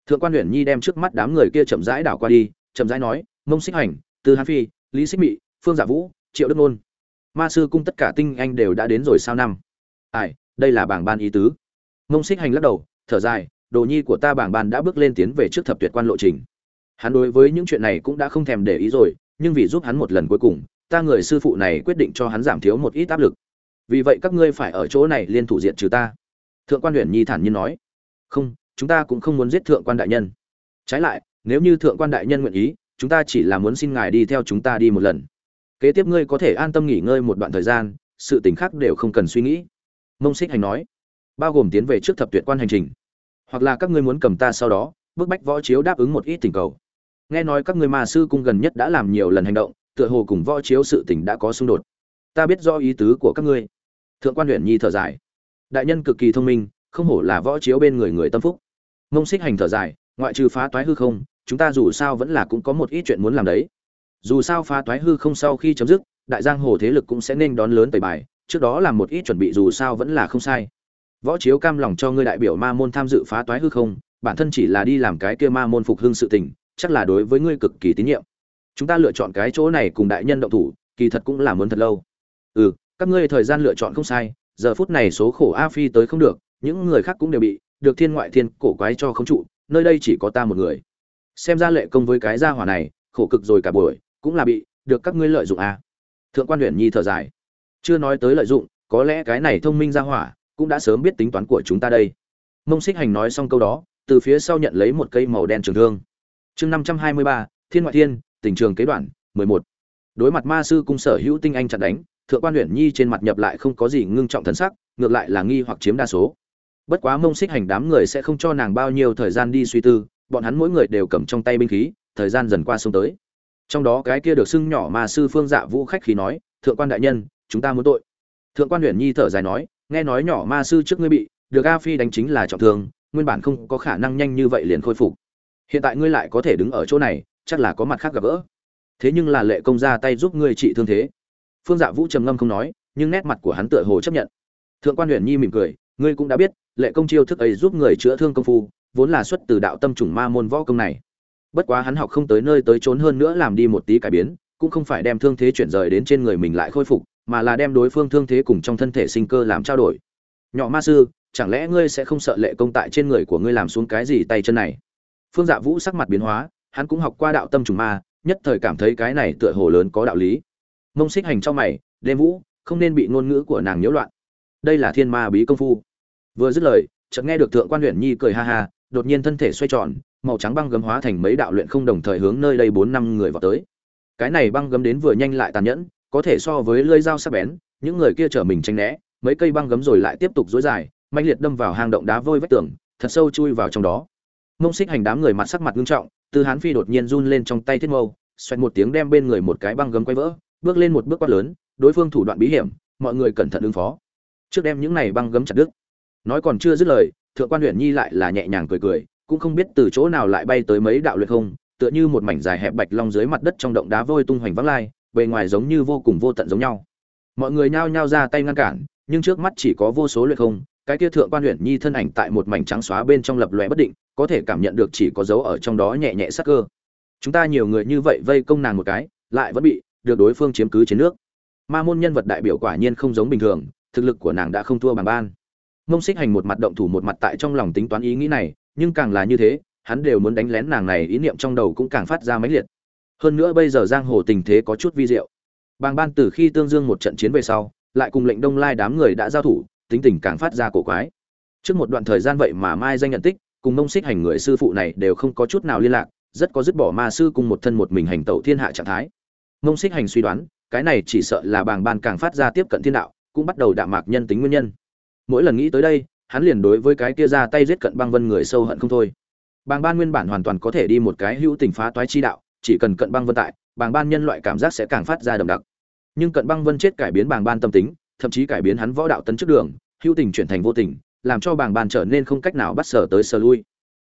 Thượng quan huyền nhi đem trước mắt đám người kia chậm rãi đảo qua đi, chậm rãi nói, mông xích hành, tư hán phi, lý xích mị, phương giả vũ, triệu đức nôn. Ma sư cung tất cả tinh anh đều đã đến rồi sao năm? Ai, đây là bảng ban ý tứ. Mông xích hành lắc đầu, thở dài, đồ nhi của ta bảng ban đã bước lên tiến về trước thập tuyệt quan lộ trình. Hắn đối với những chuyện này cũng đã không thèm để ý rồi, nhưng vì giúp hắn một lần cuối cùng, ta người sư phụ này quyết định cho hắn giảm thiếu một ít áp lực vì vậy các ngươi phải ở chỗ này liên thủ diện trừ ta. Thượng quan huyền nhi thản nhiên nói. Không, chúng ta cũng không muốn giết thượng quan đại nhân. Trái lại, nếu như thượng quan đại nhân nguyện ý, chúng ta chỉ là muốn xin ngài đi theo chúng ta đi một lần. Kế tiếp ngươi có thể an tâm nghỉ ngơi một đoạn thời gian, sự t ì n h khác đều không cần suy nghĩ. Mông xích hành nói. Bao gồm tiến về trước thập tuyệt quan hành trình. Hoặc là các ngươi muốn cầm ta sau đó, bức bách võ chiếu đáp ứng một ít tình cầu. Nghe nói các ngươi ma sư cung gần nhất đã làm nhiều lần hành động, tựa hồ cùng võ chiếu sự tình đã có xung đột. Ta biết do ý tứ của các ngươi thượng quan huyện nhi thở dài. Đại nhân cực kỳ thông minh, không hổ là võ chiếu bên người người tâm phúc. Mông xích hành thở dài, ngoại trừ phá toái hư không, chúng ta dù sao vẫn là cũng có một ít chuyện muốn làm đấy. Dù sao phá toái hư không sau khi chấm dứt, đại giang hồ thế lực cũng sẽ nên đón lớn tẩy bài, trước đó làm một ít chuẩn bị dù sao vẫn là không sai. Võ chiếu cam lòng cho ngươi đại biểu ma môn tham dự phá toái hư không, bản thân chỉ là đi làm cái kia ma môn phục hưng sự tình, chắc là đối với ngươi cực kỳ tín nhiệm. Chúng ta lựa chọn cái chỗ này cùng đại nhân động thủ, kỳ thật cũng là muốn thật lâu. Ừ các ngươi thời gian lựa chọn không sai, giờ phút này số khổ a phi tới không được, những người khác cũng đều bị, được thiên ngoại thiên cổ quái cho không trụ, nơi đây chỉ có ta một người. Xem ra lệ công với cái gia hỏa này, khổ cực rồi cả buổi, cũng là bị, được các ngươi lợi dụng à. thượng quan huyện nhi thở dài. Chưa nói tới lợi dụng, có lẽ cái này thông minh gia hỏa, cũng đã sớm biết tính toán của chúng ta đây. Mông xích hành nói xong câu đó, từ phía sau nhận lấy một cây màu đen trường thương. Chương năm trăm hai mươi ba, thiên ngoại thiên, tình trường kế đoạn, mười một. Đối mặt ma sư cung sở hữu tinh anh chặn đánh thượng quan huyện nhi trên mặt nhập lại không có gì ngưng trọng thân sắc, ngược lại là nghi hoặc chiếm đa số. Bất quá mông xích hành đám người sẽ không cho nàng bao nhiêu thời gian đi suy tư, bọn hắn mỗi người đều cầm trong tay binh khí, thời gian dần qua sông tới. Trong đó cái kia được xưng nhỏ mà sư phương dạ vũ khách khí nói, thượng quan đại nhân, chúng ta muốn tội. Thượng quan huyền nhi thở dài nói, nghe nói nhỏ ma sư trước ngươi bị được a phi đánh chính là trọng thương, nguyên bản không có khả năng nhanh như vậy liền khôi phục. Hiện tại ngươi lại có thể đứng ở chỗ này, chắc là có mặt khác gặp gỡ. Thế nhưng là lệ công ra tay giúp ngươi trị thương thế phương dạ vũ trầm ngâm không nói, nhưng nét mặt của hắn tựa hồ chấp nhận. Thượng quan huyền nhi mỉm cười, ngươi cũng đã biết, lệ công chiêu thức ấy giúp người chữa thương công phu, vốn là xuất từ đạo tâm trùng ma môn võ công này. Bất quá hắn học không tới nơi tới trốn hơn nữa làm đi một tí cải biến, cũng không phải đem thương thế chuyển rời đến trên người mình lại khôi phục, mà là đem đối phương thương thế cùng trong thân thể sinh cơ làm trao đổi. Nhỏ ma sư, chẳng lẽ ngươi sẽ không sợ lệ công tại trên người của ngươi làm xuống cái gì tay chân này? Phương dạ vũ sắc mặt biến hóa, hắn cũng học qua đạo tâm trùng ma, nhất thời cảm thấy cái này tựa hồ lớn có đạo lý mông xích hành cho mày, đêm vũ, không nên bị ngôn ngữ của nàng nhiễu loạn. Đây là thiên ma bí công phu. Vừa dứt lời, chợt nghe được thượng quan huyện nhi cười ha ha, đột nhiên thân thể xoay tròn, màu trắng băng gấm hóa thành mấy đạo luyện không đồng thời hướng nơi đây bốn năm người vào tới. Cái này băng gấm đến vừa nhanh lại tàn nhẫn, có thể so với lưỡi dao sắc bén, những người kia trở mình tránh né, mấy cây băng gấm rồi lại tiếp tục dối dài mạnh liệt đâm vào hang động đá vôi vách tường, thật sâu chui vào trong đó. Mông xích hành đám người mặt sắc mặt nghiêm trọng, tư hán phi đột nhiên run lên trong tay thiết mâu, xoẹt một tiếng đem bên người một cái băng gấm quay vỡ bước lên một bước quát lớn, đối phương thủ đoạn bí hiểm, mọi người cẩn thận ứng phó. Trước đem những này băng gấm chặt đứt. Nói còn chưa dứt lời, thượng quan huyện nhi lại là nhẹ nhàng cười cười, cũng không biết từ chỗ nào lại bay tới mấy đạo luyện không, tựa như một mảnh dài hẹp bạch long dưới mặt đất trong động đá vôi tung hoành vắng lai, bề ngoài giống như vô cùng vô tận giống nhau. Mọi người nhao nhao ra tay ngăn cản, nhưng trước mắt chỉ có vô số luyện không, cái kia thượng quan huyện nhi thân ảnh tại một mảnh trắng xóa bên trong lập lòe bất định, có thể cảm nhận được chỉ có dấu ở trong đó nhẹ nhẹ sắc cơ. Chúng ta nhiều người như vậy vây công nàng một cái, lại vẫn bị được đối phương chiếm cứ chiến nước ma môn nhân vật đại biểu quả nhiên không giống bình thường thực lực của nàng đã không thua bằng ban Ngông Xích Hành một mặt động thủ một mặt tại trong lòng tính toán ý nghĩ này, nhưng càng là như thế, hắn đều muốn đánh lén nàng này ý niệm trong đầu cũng càng phát ra mãnh liệt. Hơn nữa bây giờ giang hồ tình thế có chút vi diệu. Bàng Ban từ khi tương dương một trận chiến về sau, lại cùng lệnh Đông Lai đám người đã giao thủ, tính tình càng phát ra cổ quái. Trước một đoạn thời gian vậy mà Mai danh nhận tích, cùng Ngông Xích Hành người sư phụ này đều không có chút nào liên lạc, rất có dứt bỏ ma sư cùng một thân một mình hành tẩu thiên hạ trạng thái. Ngông Xích Hành suy đoán, cái này chỉ sợ là Bàng Ban càng phát ra tiếp cận thiên đạo, cũng bắt đầu đạm mạc nhân tính nguyên nhân. Mỗi lần nghĩ tới đây hắn liền đối với cái kia ra tay giết cận băng vân người sâu hận không thôi. Bàng ban nguyên bản hoàn toàn có thể đi một cái hữu tình phá toái chi đạo chỉ cần cận băng vân tại bàng ban nhân loại cảm giác sẽ càng phát ra đậm đặc. Nhưng cận băng vân chết cải biến bàng ban tâm tính thậm chí cải biến hắn võ đạo tấn trước đường hữu tình chuyển thành vô tình làm cho bàng ban trở nên không cách nào bắt sở tới sở lui.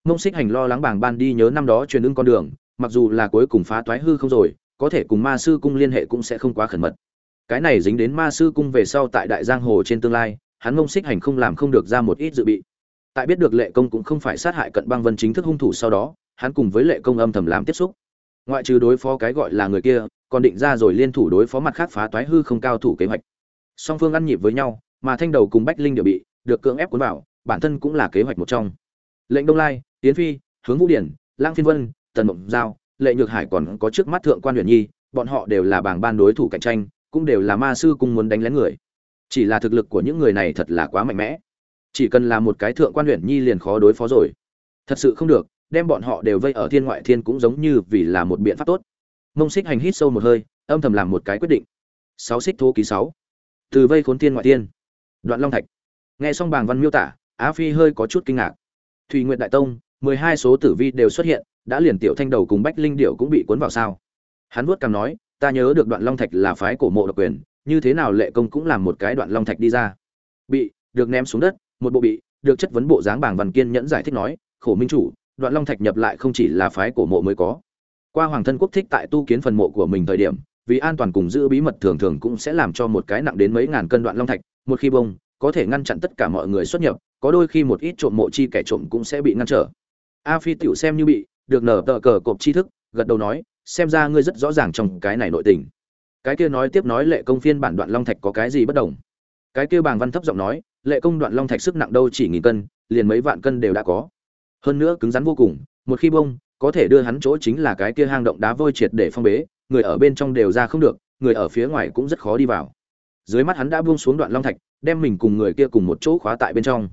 Mông xích hành lo lắng bàng ban đi nhớ năm đó truyền ưng con đường mặc dù là cuối cùng phá toái hư không rồi có thể cùng ma sư cung liên hệ cũng sẽ không quá khẩn mật. Cái này dính đến ma sư cung về sau tại đại giang hồ trên tương lai, hắn mông xích hành không làm không được ra một ít dự bị. Tại biết được lệ công cũng không phải sát hại cận băng vân chính thức hung thủ sau đó, hắn cùng với lệ công âm thầm làm tiếp xúc. Ngoại trừ đối phó cái gọi là người kia, còn định ra rồi liên thủ đối phó mặt khác phá toái hư không cao thủ kế hoạch. Song phương ăn nhịp với nhau, mà thanh đầu cùng bách linh đều bị, được cưỡng ép cuốn vào, bản thân cũng là kế hoạch một trong. Lệnh đông lai tiến phi, hướng vũ điển lang phiên vân, tần mộng giao lệ nhược hải còn có trước mắt thượng quan huyền nhi, bọn họ đều là bảng ban đối thủ cạnh tranh, cũng đều là ma sư cung muốn đánh lén người. Chỉ là thực lực của những người này thật là quá mạnh mẽ. Chỉ cần là một cái thượng quan huyền nhi liền khó đối phó rồi. Thật sự không được, đem bọn họ đều vây ở thiên ngoại thiên cũng giống như vì là một biện pháp tốt. Mông xích hành hít sâu một hơi, âm thầm làm một cái quyết định. Sáu xích thô ký sáu. Từ vây khốn thiên ngoại thiên. Đoạn long thạch. Nghe xong bàng văn miêu tả, á phi hơi có chút kinh ngạc. Thùy nguyện đại tông, mười hai số tử vi đều xuất hiện đã liền tiểu thanh đầu cùng bách linh điệu cũng bị cuốn vào sao? Hắn vuốt cằm nói, ta nhớ được đoạn long thạch là phái cổ mộ độc quyền, như thế nào lệ công cũng làm một cái đoạn long thạch đi ra. Bị, được ném xuống đất, một bộ bị, được chất vấn bộ dáng bảng văn kiên nhẫn giải thích nói, khổ minh chủ, đoạn long thạch nhập lại không chỉ là phái cổ mộ mới có. Qua hoàng thân quốc thích tại tu kiến phần mộ của mình thời điểm, vì an toàn cùng giữ bí mật thường thường cũng sẽ làm cho một cái nặng đến mấy ngàn cân đoạn long thạch, một khi bông, có thể ngăn chặn tất cả mọi người xuất nhập, có đôi khi một ít trộm mộ chi kẻ trộm cũng sẽ bị ngăn trở. A phi tiểu xem như bị được nở tờ cờ cộp tri thức, gật đầu nói, xem ra ngươi rất rõ ràng trong cái này nội tình. Cái kia nói tiếp nói lệ công phiên bản đoạn long thạch có cái gì bất đồng? Cái kia bàng văn thấp giọng nói, lệ công đoạn long thạch sức nặng đâu chỉ nghìn cân, liền mấy vạn cân đều đã có. Hơn nữa cứng rắn vô cùng, một khi bông, có thể đưa hắn chỗ chính là cái kia hang động đá vôi triệt để phong bế, người ở bên trong đều ra không được, người ở phía ngoài cũng rất khó đi vào. Dưới mắt hắn đã buông xuống đoạn long thạch, đem mình cùng người kia cùng một chỗ khóa tại bên trong.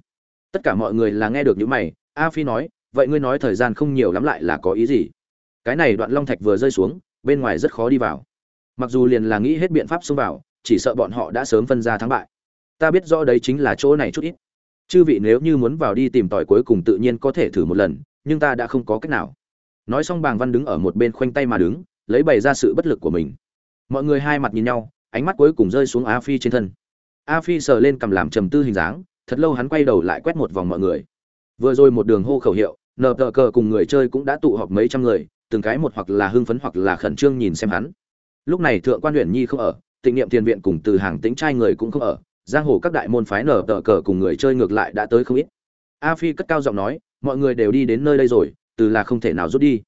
Tất cả mọi người là nghe được những mày, a phi nói vậy ngươi nói thời gian không nhiều lắm lại là có ý gì? Cái này đoạn long thạch vừa rơi xuống, bên ngoài rất khó đi vào. Mặc dù liền là nghĩ hết biện pháp xông vào, chỉ sợ bọn họ đã sớm phân ra thắng bại. Ta biết rõ đấy chính là chỗ này chút ít. Chư vị nếu như muốn vào đi tìm tòi cuối cùng tự nhiên có thể thử một lần, nhưng ta đã không có cách nào. Nói xong bàng văn đứng ở một bên khoanh tay mà đứng, lấy bày ra sự bất lực của mình. Mọi người hai mặt nhìn nhau, ánh mắt cuối cùng rơi xuống a phi trên thân. A phi sờ lên cầm làm trầm tư hình dáng, thật lâu hắn quay đầu lại quét một vòng mọi người. Vừa rồi một đường hô khẩu hiệu nờ tờ cờ cùng người chơi cũng đã tụ họp mấy trăm người, từng cái một hoặc là hưng phấn hoặc là khẩn trương nhìn xem hắn. Lúc này thượng quan huyện nhi không ở, tịnh niệm tiền viện cùng từ hàng tính trai người cũng không ở, giang hồ các đại môn phái nở tờ cờ cùng người chơi ngược lại đã tới không ít. A phi cất cao giọng nói, mọi người đều đi đến nơi đây rồi, từ là không thể nào rút đi.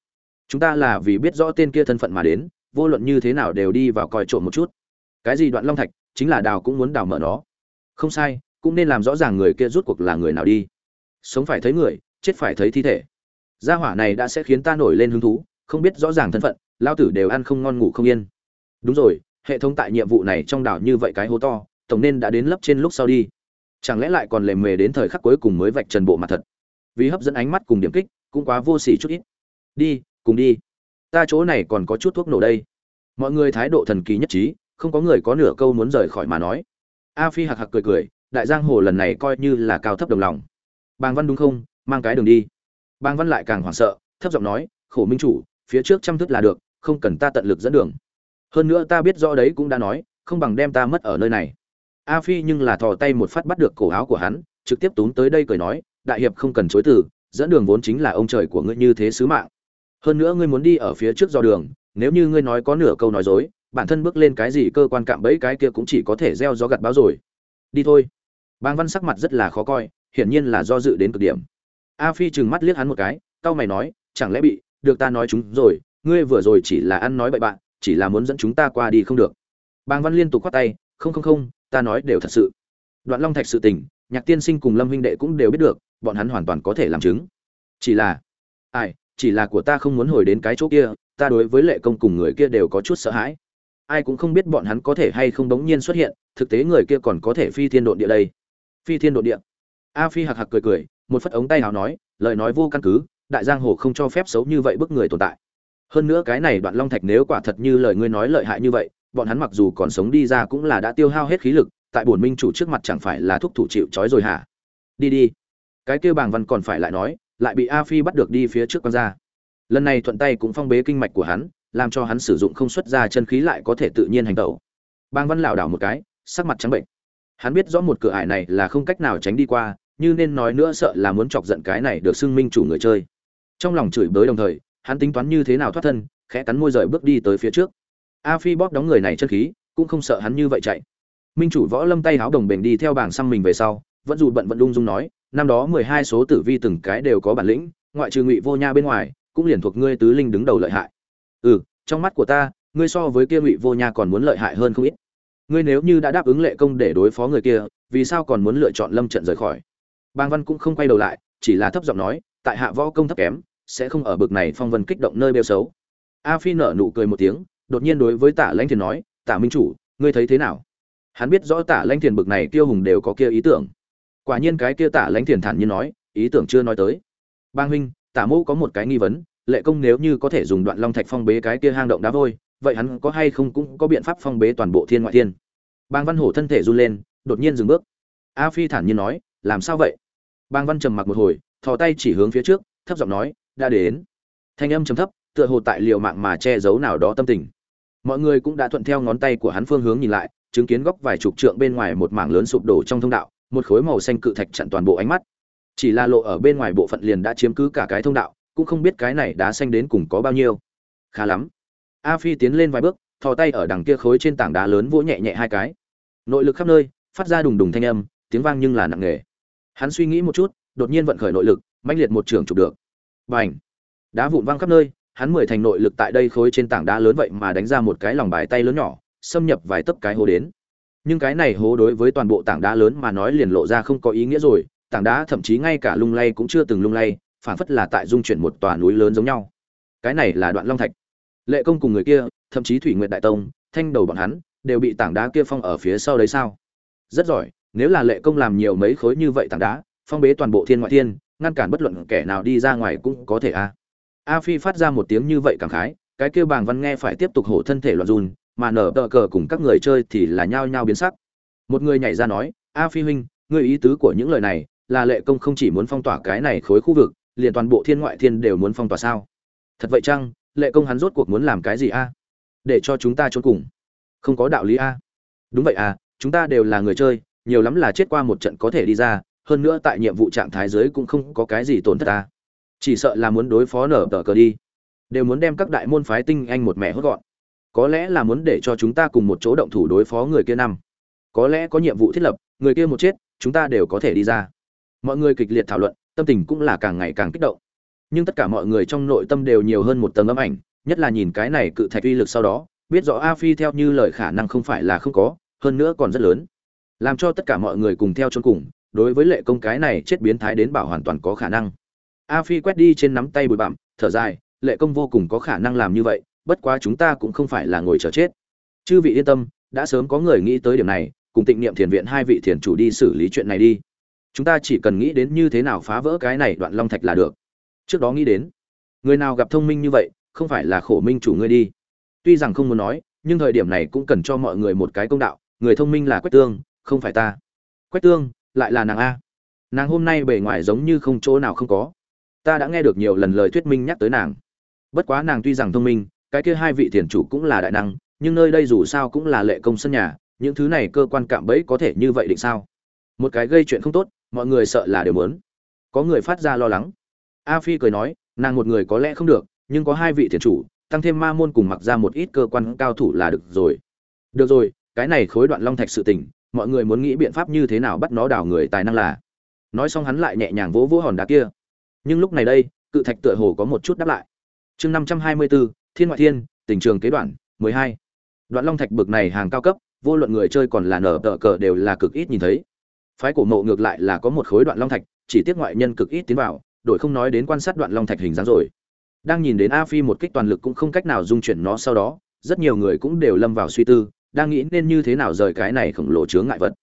Chúng ta là vì biết rõ tên kia thân phận mà đến, vô luận như thế nào đều đi vào coi trộm một chút. Cái gì đoạn long thạch, chính là đào cũng muốn đào mở nó. Không sai, cũng nên làm rõ ràng người kia rút cuộc là người nào đi. Sống phải thấy người chết phải thấy thi thể. Gia hỏa này đã sẽ khiến ta nổi lên hứng thú, không biết rõ ràng thân phận, lao tử đều ăn không ngon ngủ không yên. Đúng rồi, hệ thống tại nhiệm vụ này trong đảo như vậy cái hố to, tổng nên đã đến lấp trên lúc sau đi. Chẳng lẽ lại còn lề mề đến thời khắc cuối cùng mới vạch trần bộ mặt thật? Vì hấp dẫn ánh mắt cùng điểm kích, cũng quá vô sỉ chút ít. Đi, cùng đi. Ta chỗ này còn có chút thuốc nổ đây. Mọi người thái độ thần kỳ nhất trí, không có người có nửa câu muốn rời khỏi mà nói. A phi hạc hạc cười cười, đại giang hồ lần này coi như là cao thấp đồng lòng. Bàng văn đúng không? Mang cái đường đi. Bang văn lại càng hoảng sợ, thấp giọng nói, khổ minh chủ, phía trước chăm thức là được, không cần ta tận lực dẫn đường. Hơn nữa ta biết rõ đấy cũng đã nói, không bằng đem ta mất ở nơi này. A phi nhưng là thò tay một phát bắt được cổ áo của hắn, trực tiếp túm tới đây cười nói, đại hiệp không cần chối từ, dẫn đường vốn chính là ông trời của ngươi như thế sứ mạng. Hơn nữa ngươi muốn đi ở phía trước do đường, nếu như ngươi nói có nửa câu nói dối, bản thân bước lên cái gì cơ quan cạm bẫy cái kia cũng chỉ có thể gieo gió gặt báo rồi. Đi thôi. Bang văn sắc mặt rất là khó coi, hiển nhiên là do dự đến cực điểm a phi trừng mắt liếc hắn một cái, cau mày nói, chẳng lẽ bị, được ta nói chúng rồi, ngươi vừa rồi chỉ là ăn nói bậy bạn, chỉ là muốn dẫn chúng ta qua đi không được. Bang văn liên tục khoát tay, không không không, ta nói đều thật sự. Đoạn long thạch sự tình, nhạc tiên sinh cùng lâm huynh đệ cũng đều biết được, bọn hắn hoàn toàn có thể làm chứng. Chỉ là, ai, chỉ là của ta không muốn hồi đến cái chỗ kia, ta đối với lệ công cùng người kia đều có chút sợ hãi. Ai cũng không biết bọn hắn có thể hay không đống nhiên xuất hiện, thực tế người kia còn có thể phi thiên độn địa đây. Phi thiên độn địa. A phi hạc hạc cười cười một phất ống tay nào nói, lời nói vô căn cứ, đại giang hồ không cho phép xấu như vậy bức người tồn tại. Hơn nữa cái này đoạn long thạch nếu quả thật như lời ngươi nói lợi hại như vậy, bọn hắn mặc dù còn sống đi ra cũng là đã tiêu hao hết khí lực, tại bổn minh chủ trước mặt chẳng phải là thúc thủ chịu trói rồi hả? Đi đi. Cái kêu bàng văn còn phải lại nói, lại bị a phi bắt được đi phía trước con ra. Lần này thuận tay cũng phong bế kinh mạch của hắn, làm cho hắn sử dụng không xuất ra chân khí lại có thể tự nhiên hành tẩu. Bang văn lảo đảo một cái, sắc mặt trắng bệnh. Hắn biết rõ một cửa ải này là không cách nào tránh đi qua như nên nói nữa sợ là muốn chọc giận cái này được xưng minh chủ người chơi. Trong lòng chửi bới đồng thời, hắn tính toán như thế nào thoát thân, khẽ cắn môi rời bước đi tới phía trước. A phi bóp đóng người này chân khí, cũng không sợ hắn như vậy chạy. Minh chủ võ lâm tay háo đồng bền đi theo bảng xăm mình về sau, vẫn dù bận vận lung dung nói, năm đó mười hai số tử vi từng cái đều có bản lĩnh, ngoại trừ ngụy vô nha bên ngoài, cũng liền thuộc ngươi tứ linh đứng đầu lợi hại. Ừ trong mắt của ta, ngươi so với kia ngụy vô nha còn muốn lợi hại hơn không ít. Ngươi nếu như đã đáp ứng lệ công để đối phó người kia, vì sao còn muốn lựa chọn lâm trận rời khỏi? Bang văn cũng không quay đầu lại, chỉ là thấp giọng nói, tại hạ võ công thấp kém, sẽ không ở bực này phong vân kích động nơi bêu xấu. A phi nở nụ cười một tiếng, đột nhiên đối với tả lãnh thiền nói, tả minh chủ, ngươi thấy thế nào? Hắn biết rõ tả lãnh thiền bực này kiêu hùng đều có kia ý tưởng. Quả nhiên cái kia tả lãnh thiền thản nhiên nói, ý tưởng chưa nói tới. Bang huynh, tả mẫu có một cái nghi vấn, lệ công nếu như có thể dùng đoạn long thạch phong bế cái kia hang động đá vôi, vậy hắn có hay không cũng có biện pháp phong bế toàn bộ thiên ngoại thiên? Bang văn hổ thân thể run lên, đột nhiên dừng bước. A phi thản nhiên nói, làm sao vậy? Bang văn trầm mặc một hồi, thò tay chỉ hướng phía trước, thấp giọng nói, đã đến. Thanh âm trầm thấp, tựa hồ tại liều mạng mà che giấu nào đó tâm tình. Mọi người cũng đã thuận theo ngón tay của hắn phương hướng nhìn lại, chứng kiến góc vài chục trượng bên ngoài một mảng lớn sụp đổ trong thông đạo, một khối màu xanh cự thạch chặn toàn bộ ánh mắt. Chỉ là lộ ở bên ngoài bộ phận liền đã chiếm cứ cả cái thông đạo, cũng không biết cái này đá xanh đến cùng có bao nhiêu. Khá lắm. A phi tiến lên vài bước, thò tay ở đằng kia khối trên tảng đá lớn vỗ nhẹ nhẹ hai cái. Nội lực khắp nơi, phát ra đùng đùng thanh âm, tiếng vang nhưng là nặng nề hắn suy nghĩ một chút, đột nhiên vận khởi nội lực, mãnh liệt một trường chụp được. Bành! Đá vụn văng khắp nơi, hắn mười thành nội lực tại đây khối trên tảng đá lớn vậy mà đánh ra một cái lòng bài tay lớn nhỏ, xâm nhập vài tấc cái hố đến. Nhưng cái này hố đối với toàn bộ tảng đá lớn mà nói liền lộ ra không có ý nghĩa rồi, tảng đá thậm chí ngay cả lung lay cũng chưa từng lung lay phản phất là tại dung chuyển một tòa núi lớn giống nhau. Cái này là đoạn long thạch. Lệ công cùng người kia, thậm chí thủy nguyệt đại tông, thanh đầu bọn hắn, đều bị tảng đá kia phong ở phía sau đấy sao? Rất giỏi nếu là lệ công làm nhiều mấy khối như vậy tảng đá, phong bế toàn bộ thiên ngoại thiên, ngăn cản bất luận kẻ nào đi ra ngoài cũng có thể a. A phi phát ra một tiếng như vậy cảm khái, cái kêu bàng văn nghe phải tiếp tục hổ thân thể loạn run, mà nở tờ cờ cùng các người chơi thì là nhao nhao biến sắc. Một người nhảy ra nói, a phi huynh người ý tứ của những lời này là lệ công không chỉ muốn phong tỏa cái này khối khu vực, liền toàn bộ thiên ngoại thiên đều muốn phong tỏa sao? Thật vậy chăng, lệ công hắn rốt cuộc muốn làm cái gì a? Để cho chúng ta trốn cùng. Không có đạo lý a. Đúng vậy à chúng ta đều là người chơi nhiều lắm là chết qua một trận có thể đi ra, hơn nữa tại nhiệm vụ trạng thái giới cũng không có cái gì tổn thất ta. Chỉ sợ là muốn đối phó nở tờ cờ đi. Đều muốn đem các đại môn phái tinh anh một mẹ hốt gọn. Có lẽ là muốn để cho chúng ta cùng một chỗ động thủ đối phó người kia năm. Có lẽ có nhiệm vụ thiết lập, người kia một chết, chúng ta đều có thể đi ra. Mọi người kịch liệt thảo luận, tâm tình cũng là càng ngày càng kích động. Nhưng tất cả mọi người trong nội tâm đều nhiều hơn một tầng âm ảnh, nhất là nhìn cái này cự thạch uy lực sau đó, biết rõ a phi theo như lời khả năng không phải là không có, hơn nữa còn rất lớn làm cho tất cả mọi người cùng theo chôn cùng, đối với lệ công cái này chết biến thái đến bảo hoàn toàn có khả năng. A phi quét đi trên nắm tay bụi bặm, thở dài, lệ công vô cùng có khả năng làm như vậy, bất quá chúng ta cũng không phải là ngồi chờ chết. Chư vị yên tâm, đã sớm có người nghĩ tới điểm này, cùng tịnh niệm thiền viện hai vị thiền chủ đi xử lý chuyện này đi. Chúng ta chỉ cần nghĩ đến như thế nào phá vỡ cái này đoạn long thạch là được. Trước đó nghĩ đến, người nào gặp thông minh như vậy, không phải là khổ minh chủ ngươi đi. Tuy rằng không muốn nói, nhưng thời điểm này cũng cần cho mọi người một cái công đạo, người thông minh là quách tương không phải ta. Quách tương, lại là nàng a. Nàng hôm nay bề ngoài giống như không chỗ nào không có. Ta đã nghe được nhiều lần lời thuyết minh nhắc tới nàng. Bất quá nàng tuy rằng thông minh, cái kia hai vị thiền chủ cũng là đại năng, nhưng nơi đây dù sao cũng là lệ công sân nhà, những thứ này cơ quan cạm bẫy có thể như vậy định sao? Một cái gây chuyện không tốt, mọi người sợ là đều muốn. Có người phát ra lo lắng. A phi cười nói, nàng một người có lẽ không được, nhưng có hai vị thiền chủ, tăng thêm ma môn cùng mặc ra một ít cơ quan cao thủ là được rồi. Được rồi, cái này khối đoạn long thạch sự tình mọi người muốn nghĩ biện pháp như thế nào bắt nó đào người tài năng là. Nói xong hắn lại nhẹ nhàng vỗ vỗ hòn đá kia. Nhưng lúc này đây, cự thạch tựa hồ có một chút đáp lại. Chương năm trăm hai mươi bốn thiên ngoại thiên, tình trường kế đoạn, mười hai. Đoạn long thạch bực này hàng cao cấp, vô luận người chơi còn là nở tờ cờ đều là cực ít nhìn thấy. Phái cổ mộ ngược lại là có một khối đoạn long thạch, chỉ tiếc ngoại nhân cực ít tiến vào, đổi không nói đến quan sát đoạn long thạch hình dáng rồi. Đang nhìn đến a phi một kích toàn lực cũng không cách nào dung chuyển nó sau đó, rất nhiều người cũng đều lâm vào suy tư đang nghĩ nên như thế nào rời cái này khổng lồ chướng ngại vật.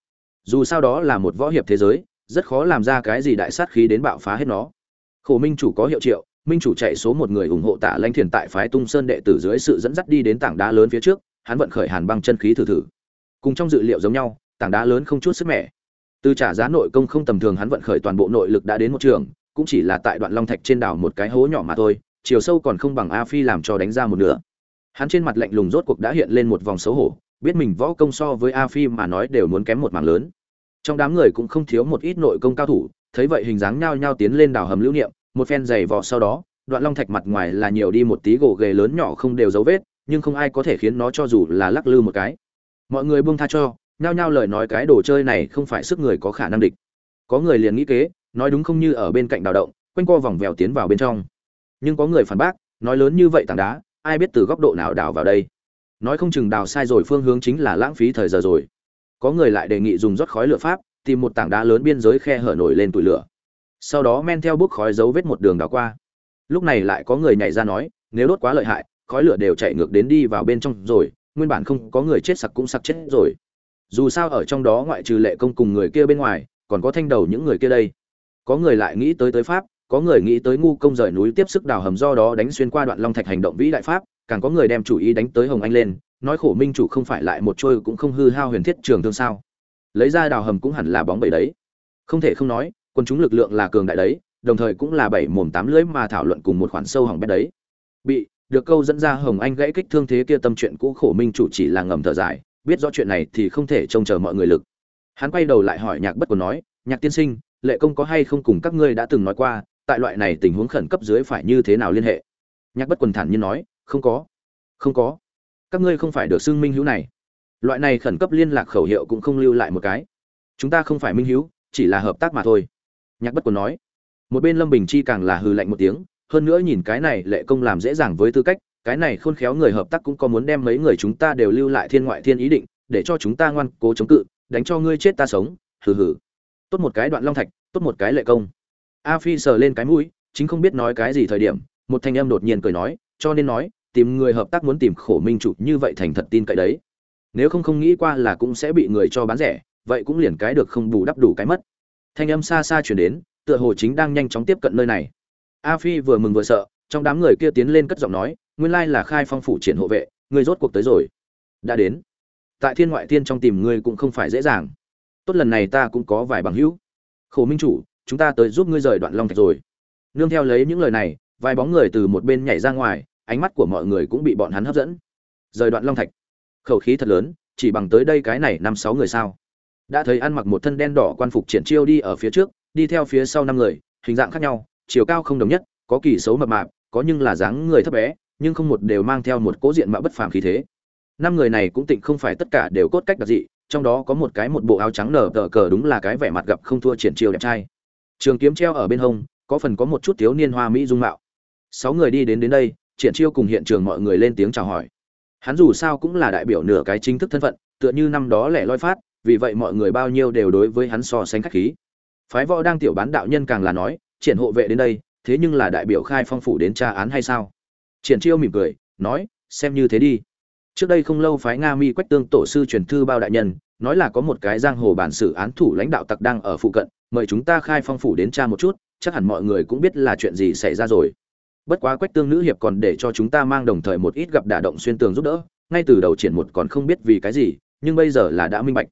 Dù sao đó là một võ hiệp thế giới, rất khó làm ra cái gì đại sát khí đến bạo phá hết nó. Khổ minh chủ có hiệu triệu, minh chủ chạy số một người ủng hộ tạ lãnh thiền tại phái tung sơn đệ tử dưới sự dẫn dắt đi đến tảng đá lớn phía trước, hắn vận khởi hàn băng chân khí thử thử. Cùng trong dự liệu giống nhau, tảng đá lớn không chút sức mẻ. Từ trả giá nội công không tầm thường hắn vận khởi toàn bộ nội lực đã đến một trường, cũng chỉ là tại đoạn long thạch trên đảo một cái hố nhỏ mà thôi, chiều sâu còn không bằng a phi làm cho đánh ra một nửa. Hắn trên mặt lạnh lùng rốt cuộc đã hiện lên một vòng xấu hổ biết mình võ công so với a phi mà nói đều muốn kém một mảng lớn. Trong đám người cũng không thiếu một ít nội công cao thủ, thấy vậy hình dáng nhao nhao tiến lên đào hầm lưu niệm, một phen giày vò sau đó, đoạn long thạch mặt ngoài là nhiều đi một tí gỗ ghề lớn nhỏ không đều dấu vết, nhưng không ai có thể khiến nó cho dù là lắc lư một cái. Mọi người buông tha cho, nhao nhao lời nói cái đồ chơi này không phải sức người có khả năng địch. Có người liền nghĩ kế, nói đúng không như ở bên cạnh đào động, quanh co vòng vèo tiến vào bên trong. Nhưng có người phản bác, nói lớn như vậy tảng đá, ai biết từ góc độ nào đào vào đây nói không chừng đào sai rồi phương hướng chính là lãng phí thời giờ rồi. Có người lại đề nghị dùng rót khói lửa pháp, tìm một tảng đá lớn biên giới khe hở nổi lên tủi lửa. Sau đó men theo bước khói dấu vết một đường đào qua. Lúc này lại có người nhảy ra nói, nếu đốt quá lợi hại, khói lửa đều chạy ngược đến đi vào bên trong rồi, nguyên bản không có người chết sặc cũng sặc chết rồi. Dù sao ở trong đó ngoại trừ lệ công cùng người kia bên ngoài, còn có thanh đầu những người kia đây. Có người lại nghĩ tới tới pháp, có người nghĩ tới ngu công rời núi tiếp sức đào hầm do đó đánh xuyên qua đoạn long thạch hành động vĩ đại pháp càng có người đem chủ ý đánh tới hồng anh lên, nói khổ minh chủ không phải lại một trôi cũng không hư hao huyền thiết trường thương sao. Lấy ra đào hầm cũng hẳn là bóng bẩy đấy. Không thể không nói, quân chúng lực lượng là cường đại đấy, đồng thời cũng là bảy mồm tám lưỡi mà thảo luận cùng một khoản sâu hỏng bét đấy. Bị, được câu dẫn ra hồng anh gãy kích thương thế kia tâm chuyện cũ khổ minh chủ chỉ là ngầm thở dài, biết rõ chuyện này thì không thể trông chờ mọi người lực. Hắn quay đầu lại hỏi nhạc bất của nói, nhạc tiên sinh, lệ công có hay không cùng các ngươi đã từng nói qua, tại loại này tình huống khẩn cấp dưới phải như thế nào liên hệ? Nhạc bất quần thản nhiên nói không có. Không có. Các ngươi không phải được xưng minh hữu này. Loại này khẩn cấp liên lạc khẩu hiệu cũng không lưu lại một cái. Chúng ta không phải minh hữu, chỉ là hợp tác mà thôi. Nhạc bất quần nói. Một bên lâm bình chi càng là hư lạnh một tiếng, hơn nữa nhìn cái này lệ công làm dễ dàng với tư cách, cái này khôn khéo người hợp tác cũng có muốn đem mấy người chúng ta đều lưu lại thiên ngoại thiên ý định, để cho chúng ta ngoan cố chống cự, đánh cho ngươi chết ta sống, hừ hừ. Tốt một cái đoạn long thạch, tốt một cái lệ công. A phi sờ lên cái mũi, chính không biết nói cái gì thời điểm, một thanh âm đột nhiên cười nói, cho nên nói tìm người hợp tác muốn tìm khổ minh chủ như vậy thành thật tin cậy đấy. Nếu không không nghĩ qua là cũng sẽ bị người cho bán rẻ, vậy cũng liền cái được không bù đắp đủ cái mất. Thanh âm xa xa chuyển đến, tựa hồ chính đang nhanh chóng tiếp cận nơi này. A phi vừa mừng vừa sợ, trong đám người kia tiến lên cất giọng nói, nguyên lai là khai phong phủ triển hộ vệ người rốt cuộc tới rồi. Đã đến. Tại thiên ngoại thiên trong tìm ngươi cũng không phải dễ dàng. Tốt lần này ta cũng có vài bằng hữu. Khổ minh chủ, chúng ta tới giúp ngươi rời đoạn long thạch rồi. Nương theo lấy những lời này, vài bóng người từ một bên nhảy ra ngoài ánh mắt của mọi người cũng bị bọn hắn hấp dẫn. Rời đoạn long thạch. Khẩu khí thật lớn, chỉ bằng tới đây cái này năm sáu người sao? Đã thấy ăn mặc một thân đen đỏ quan phục triển chiêu đi ở phía trước, đi theo phía sau năm người, hình dạng khác nhau, chiều cao không đồng nhất, có kỳ xấu mập mạp, có nhưng là dáng người thấp bé, nhưng không một đều mang theo một cố diện mạo bất phàm khí thế. Năm người này cũng tịnh không phải tất cả đều cốt cách đặc dị, trong đó có một cái một bộ áo trắng nở tờ cờ đúng là cái vẻ mặt gặp không thua triển chiêu đẹp trai. Trường kiếm treo ở bên hông, có phần có một chút thiếu niên hoa mỹ dung mạo. Sáu người đi đến đến đây triển chiêu cùng hiện trường mọi người lên tiếng chào hỏi. Hắn dù sao cũng là đại biểu nửa cái chính thức thân phận, tựa như năm đó lẻ loi phát, vì vậy mọi người bao nhiêu đều đối với hắn so sánh khách khí. Phái võ đang tiểu bán đạo nhân càng là nói, triển hộ vệ đến đây, thế nhưng là đại biểu khai phong phủ đến tra án hay sao? Triển chiêu mỉm cười, nói, xem như thế đi. Trước đây không lâu phái nga mi quách tương tổ sư truyền thư bao đại nhân, nói là có một cái giang hồ bản xử án thủ lãnh đạo tặc đang ở phụ cận, mời chúng ta khai phong phủ đến tra một chút, chắc hẳn mọi người cũng biết là chuyện gì xảy ra rồi bất quá quách tương nữ hiệp còn để cho chúng ta mang đồng thời một ít gặp đả động xuyên tường giúp đỡ, ngay từ đầu triển một còn không biết vì cái gì, nhưng bây giờ là đã minh bạch.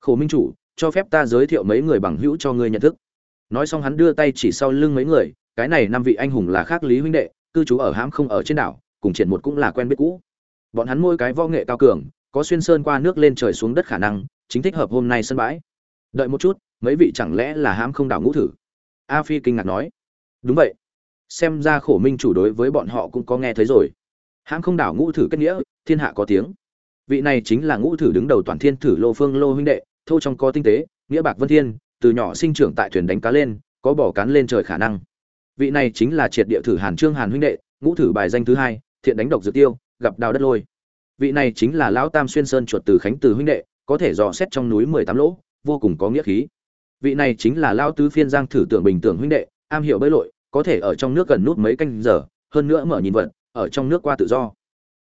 Khổ minh chủ, cho phép ta giới thiệu mấy người bằng hữu cho ngươi nhận thức. Nói xong hắn đưa tay chỉ sau lưng mấy người, cái này năm vị anh hùng là khác lý huynh đệ, cư trú ở hãm không ở trên đảo, cùng triển một cũng là quen biết cũ. Bọn hắn môi cái võ nghệ cao cường, có xuyên sơn qua nước lên trời xuống đất khả năng, chính thích hợp hôm nay sân bãi. Đợi một chút, mấy vị chẳng lẽ là hãm không đảo ngũ thử? A phi kinh ngạc nói. Đúng vậy xem ra khổ minh chủ đối với bọn họ cũng có nghe thấy rồi. Hãng không đảo ngũ thử kết nghĩa, thiên hạ có tiếng. Vị này chính là ngũ thử đứng đầu toàn thiên thử lô phương lô huynh đệ, thô trong có tinh tế, nghĩa bạc vân thiên, từ nhỏ sinh trưởng tại thuyền đánh cá lên, có bỏ cán lên trời khả năng. Vị này chính là triệt địa thử hàn trương hàn huynh đệ, ngũ thử bài danh thứ hai, thiện đánh độc dược tiêu, gặp đào đất lôi. Vị này chính là lão tam xuyên sơn chuột từ khánh từ huynh đệ, có thể dò xét trong núi mười tám lỗ, vô cùng có nghĩa khí. Vị này chính là lão tứ phiên giang thử tưởng bình tưởng huynh đệ, am hiểu bơi lội có thể ở trong nước gần nút mấy canh giờ, hơn nữa mở nhìn vật, ở trong nước qua tự do.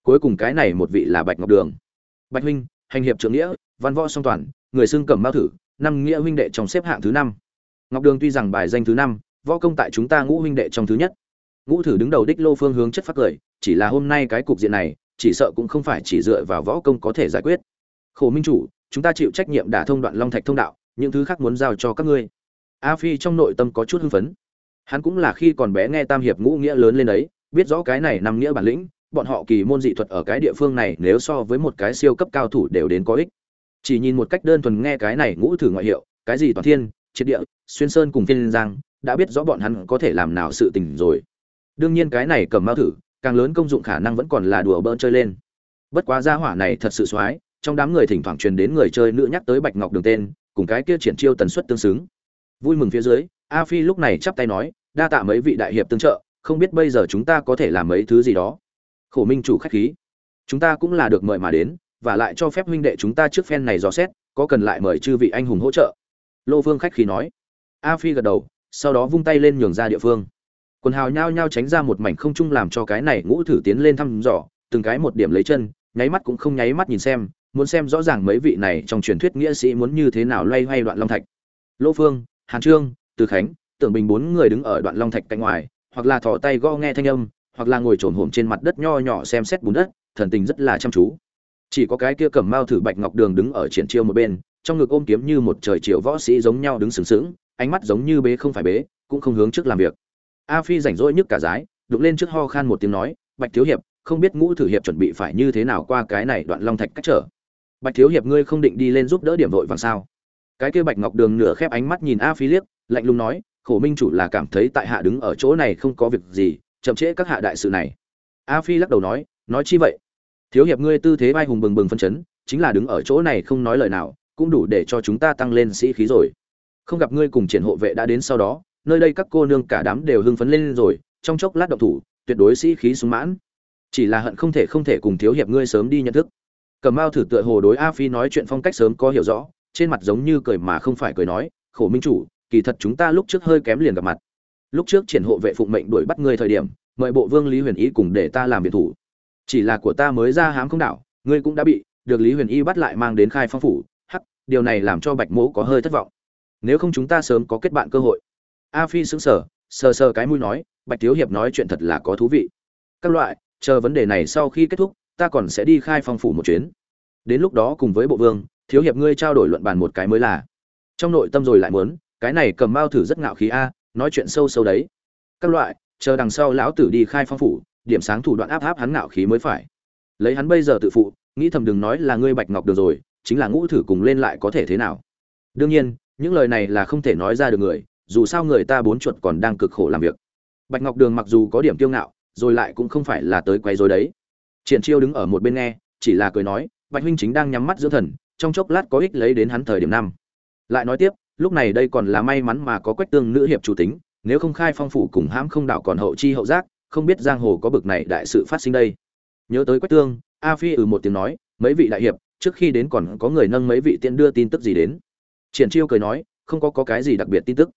Cuối cùng cái này một vị là bạch ngọc đường. Bạch huynh, hành hiệp trưởng nghĩa, văn võ song toàn, người xưng cầm bao thử, năm nghĩa huynh đệ trong xếp hạng thứ năm. Ngọc đường tuy rằng bài danh thứ năm, võ công tại chúng ta ngũ huynh đệ trong thứ nhất. Ngũ thử đứng đầu đích lô phương hướng chất phát cười, chỉ là hôm nay cái cục diện này, chỉ sợ cũng không phải chỉ dựa vào võ công có thể giải quyết. Khổ minh chủ, chúng ta chịu trách nhiệm đả thông đoạn long thạch thông đạo, những thứ khác muốn giao cho các ngươi. A phi trong nội tâm có chút hưng phấn hắn cũng là khi còn bé nghe tam hiệp ngũ nghĩa lớn lên đấy biết rõ cái này năm nghĩa bản lĩnh, bọn họ kỳ môn dị thuật ở cái địa phương này nếu so với một cái siêu cấp cao thủ đều đến có ích. Chỉ nhìn một cách đơn thuần nghe cái này ngũ thử ngoại hiệu, cái gì toàn thiên, triệt địa, xuyên sơn cùng thiên giang, đã biết rõ bọn hắn có thể làm nào sự tình rồi. Đương nhiên cái này cầm mao thử, càng lớn công dụng khả năng vẫn còn là đùa bỡn chơi lên. Bất quá gia hỏa này thật sự soái trong đám người thỉnh thoảng truyền đến người chơi nữ nhắc tới bạch ngọc đường tên, cùng cái kia triển chiêu tần suất tương xứng. Vui mừng phía dưới a phi lúc này chắp tay nói, đa tạ mấy vị đại hiệp tương trợ, không biết bây giờ chúng ta có thể làm mấy thứ gì đó. Khổ minh chủ khách khí. Chúng ta cũng là được mời mà đến, và lại cho phép huynh đệ chúng ta trước phen này dò xét, có cần lại mời chư vị anh hùng hỗ trợ. Lô vương khách khí nói. A phi gật đầu, sau đó vung tay lên nhường ra địa phương. Quần hào nhao nhao tránh ra một mảnh không trung làm cho cái này ngũ thử tiến lên thăm dò, từng cái một điểm lấy chân, nháy mắt cũng không nháy mắt nhìn xem, muốn xem rõ ràng mấy vị này trong truyền thuyết nghĩa sĩ muốn như thế nào loay hoay đoạn long thạch. Lỗ phương hàn trương từ khánh, tưởng bình bốn người đứng ở đoạn long thạch cạnh ngoài, hoặc là thò tay gõ nghe thanh âm, hoặc là ngồi trồn hổm trên mặt đất nho nhỏ xem xét bùn đất, thần tình rất là chăm chú. Chỉ có cái kia cầm mao thử bạch ngọc đường đứng ở triển chiêu một bên, trong ngực ôm kiếm như một trời chiều võ sĩ giống nhau đứng sừng sững, ánh mắt giống như bế không phải bế, cũng không hướng trước làm việc. A phi rảnh rỗi nhức cả dái đục lên trước ho khan một tiếng nói, bạch thiếu hiệp, không biết ngũ thử hiệp chuẩn bị phải như thế nào qua cái này đoạn long thạch cách trở? Bạch thiếu hiệp ngươi không định đi lên giúp đỡ điểm vội vàng sao? Cái kia bạch ngọc đường nửa khép ánh mắt nhìn a phi liếc lạnh lùng nói, khổ minh chủ là cảm thấy tại hạ đứng ở chỗ này không có việc gì, chậm trễ các hạ đại sự này. A phi lắc đầu nói nói chi vậy? Thiếu hiệp ngươi tư thế vai hùng bừng bừng phân chấn, chính là đứng ở chỗ này không nói lời nào, cũng đủ để cho chúng ta tăng lên sĩ khí rồi. Không gặp ngươi cùng triển hộ vệ đã đến sau đó, nơi đây các cô nương cả đám đều hưng phấn lên rồi, trong chốc lát động thủ, tuyệt đối sĩ khí sung mãn. Chỉ là hận không thể không thể cùng thiếu hiệp ngươi sớm đi nhận thức. Cầm mao thử tựa hồ đối a phi nói chuyện phong cách sớm có hiểu rõ, trên mặt giống như cười mà không phải cười nói, khổ minh chủ kỳ thật chúng ta lúc trước hơi kém liền gặp mặt. Lúc trước triển hộ vệ phụng mệnh đuổi bắt ngươi thời điểm, mời bộ vương lý huyền ý cùng để ta làm việc thủ. Chỉ là của ta mới ra hám không đảo, ngươi cũng đã bị, được lý huyền y bắt lại mang đến khai phong phủ. Hắc, điều này làm cho bạch mỗ có hơi thất vọng. Nếu không chúng ta sớm có kết bạn cơ hội. A phi sững sờ sờ sờ cái mũi nói, bạch thiếu hiệp nói chuyện thật là có thú vị. Các loại, chờ vấn đề này sau khi kết thúc, ta còn sẽ đi khai phong phủ một chuyến. Đến lúc đó cùng với bộ vương, thiếu hiệp ngươi trao đổi luận bàn một cái mới là. Trong nội tâm rồi lại muốn cái này cầm bao thử rất ngạo khí a, nói chuyện sâu sâu đấy. Các loại, chờ đằng sau lão tử đi khai phong phủ, điểm sáng thủ đoạn áp áp hắn ngạo khí mới phải. Lấy hắn bây giờ tự phụ, nghĩ thầm đừng nói là ngươi bạch ngọc được rồi, chính là ngũ thử cùng lên lại có thể thế nào. Đương nhiên, những lời này là không thể nói ra được người, dù sao người ta bốn chuột còn đang cực khổ làm việc. Bạch ngọc đường mặc dù có điểm kiêu ngạo, rồi lại cũng không phải là tới quay rối đấy. Triển chiêu đứng ở một bên nghe, chỉ là cười nói, bạch huynh chính đang nhắm mắt dưỡng thần, trong chốc lát có ích lấy đến hắn thời điểm năm. Lại nói tiếp lúc này đây còn là may mắn mà có quách tương nữ hiệp chủ tính nếu không khai phong phủ cùng hãm không đảo còn hậu chi hậu giác không biết giang hồ có bực này đại sự phát sinh đây. Nhớ tới quách tương a phi ừ một tiếng nói mấy vị đại hiệp trước khi đến còn có người nâng mấy vị tiện đưa tin tức gì đến? Triển chiêu cười nói không có, có cái gì đặc biệt tin tức.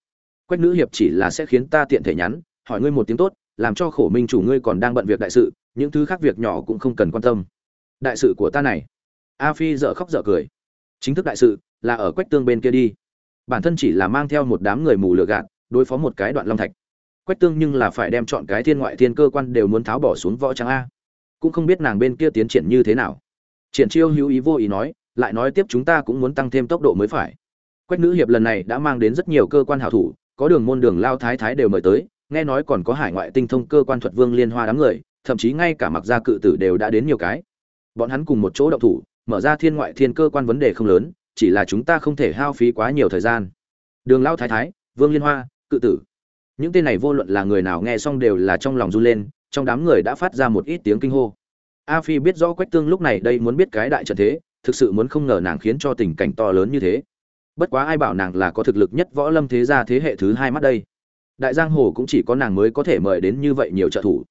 Quách nữ hiệp chỉ là sẽ khiến ta tiện thể nhắn hỏi ngươi một tiếng tốt làm cho khổ minh chủ ngươi còn đang bận việc đại sự những thứ khác việc nhỏ cũng không cần quan tâm. Đại sự của ta này. A phi dở khóc dở cười. Chính thức đại sự là ở quách tương bên kia đi bản thân chỉ là mang theo một đám người mù lừa gạt, đối phó một cái đoạn long thạch. Quách tương nhưng là phải đem chọn cái thiên ngoại thiên cơ quan đều muốn tháo bỏ xuống võ trang a. Cũng không biết nàng bên kia tiến triển như thế nào. Triển chiêu hữu ý vô ý nói, lại nói tiếp chúng ta cũng muốn tăng thêm tốc độ mới phải. Quách nữ hiệp lần này đã mang đến rất nhiều cơ quan hảo thủ, có đường môn đường lao thái thái đều mời tới, nghe nói còn có hải ngoại tinh thông cơ quan thuật vương liên hoa đám người, thậm chí ngay cả mặc gia cự tử đều đã đến nhiều cái. Bọn hắn cùng một chỗ động thủ, mở ra thiên ngoại thiên cơ quan vấn đề không lớn chỉ là chúng ta không thể hao phí quá nhiều thời gian. Đường Lão thái thái, vương liên hoa, cự tử. Những tên này vô luận là người nào nghe xong đều là trong lòng run lên, trong đám người đã phát ra một ít tiếng kinh hô. A phi biết rõ quách tương lúc này đây muốn biết cái đại trận thế, thực sự muốn không ngờ nàng khiến cho tình cảnh to lớn như thế. Bất quá ai bảo nàng là có thực lực nhất võ lâm thế gia thế hệ thứ hai mắt đây? Đại giang hồ cũng chỉ có nàng mới có thể mời đến như vậy nhiều trợ thủ.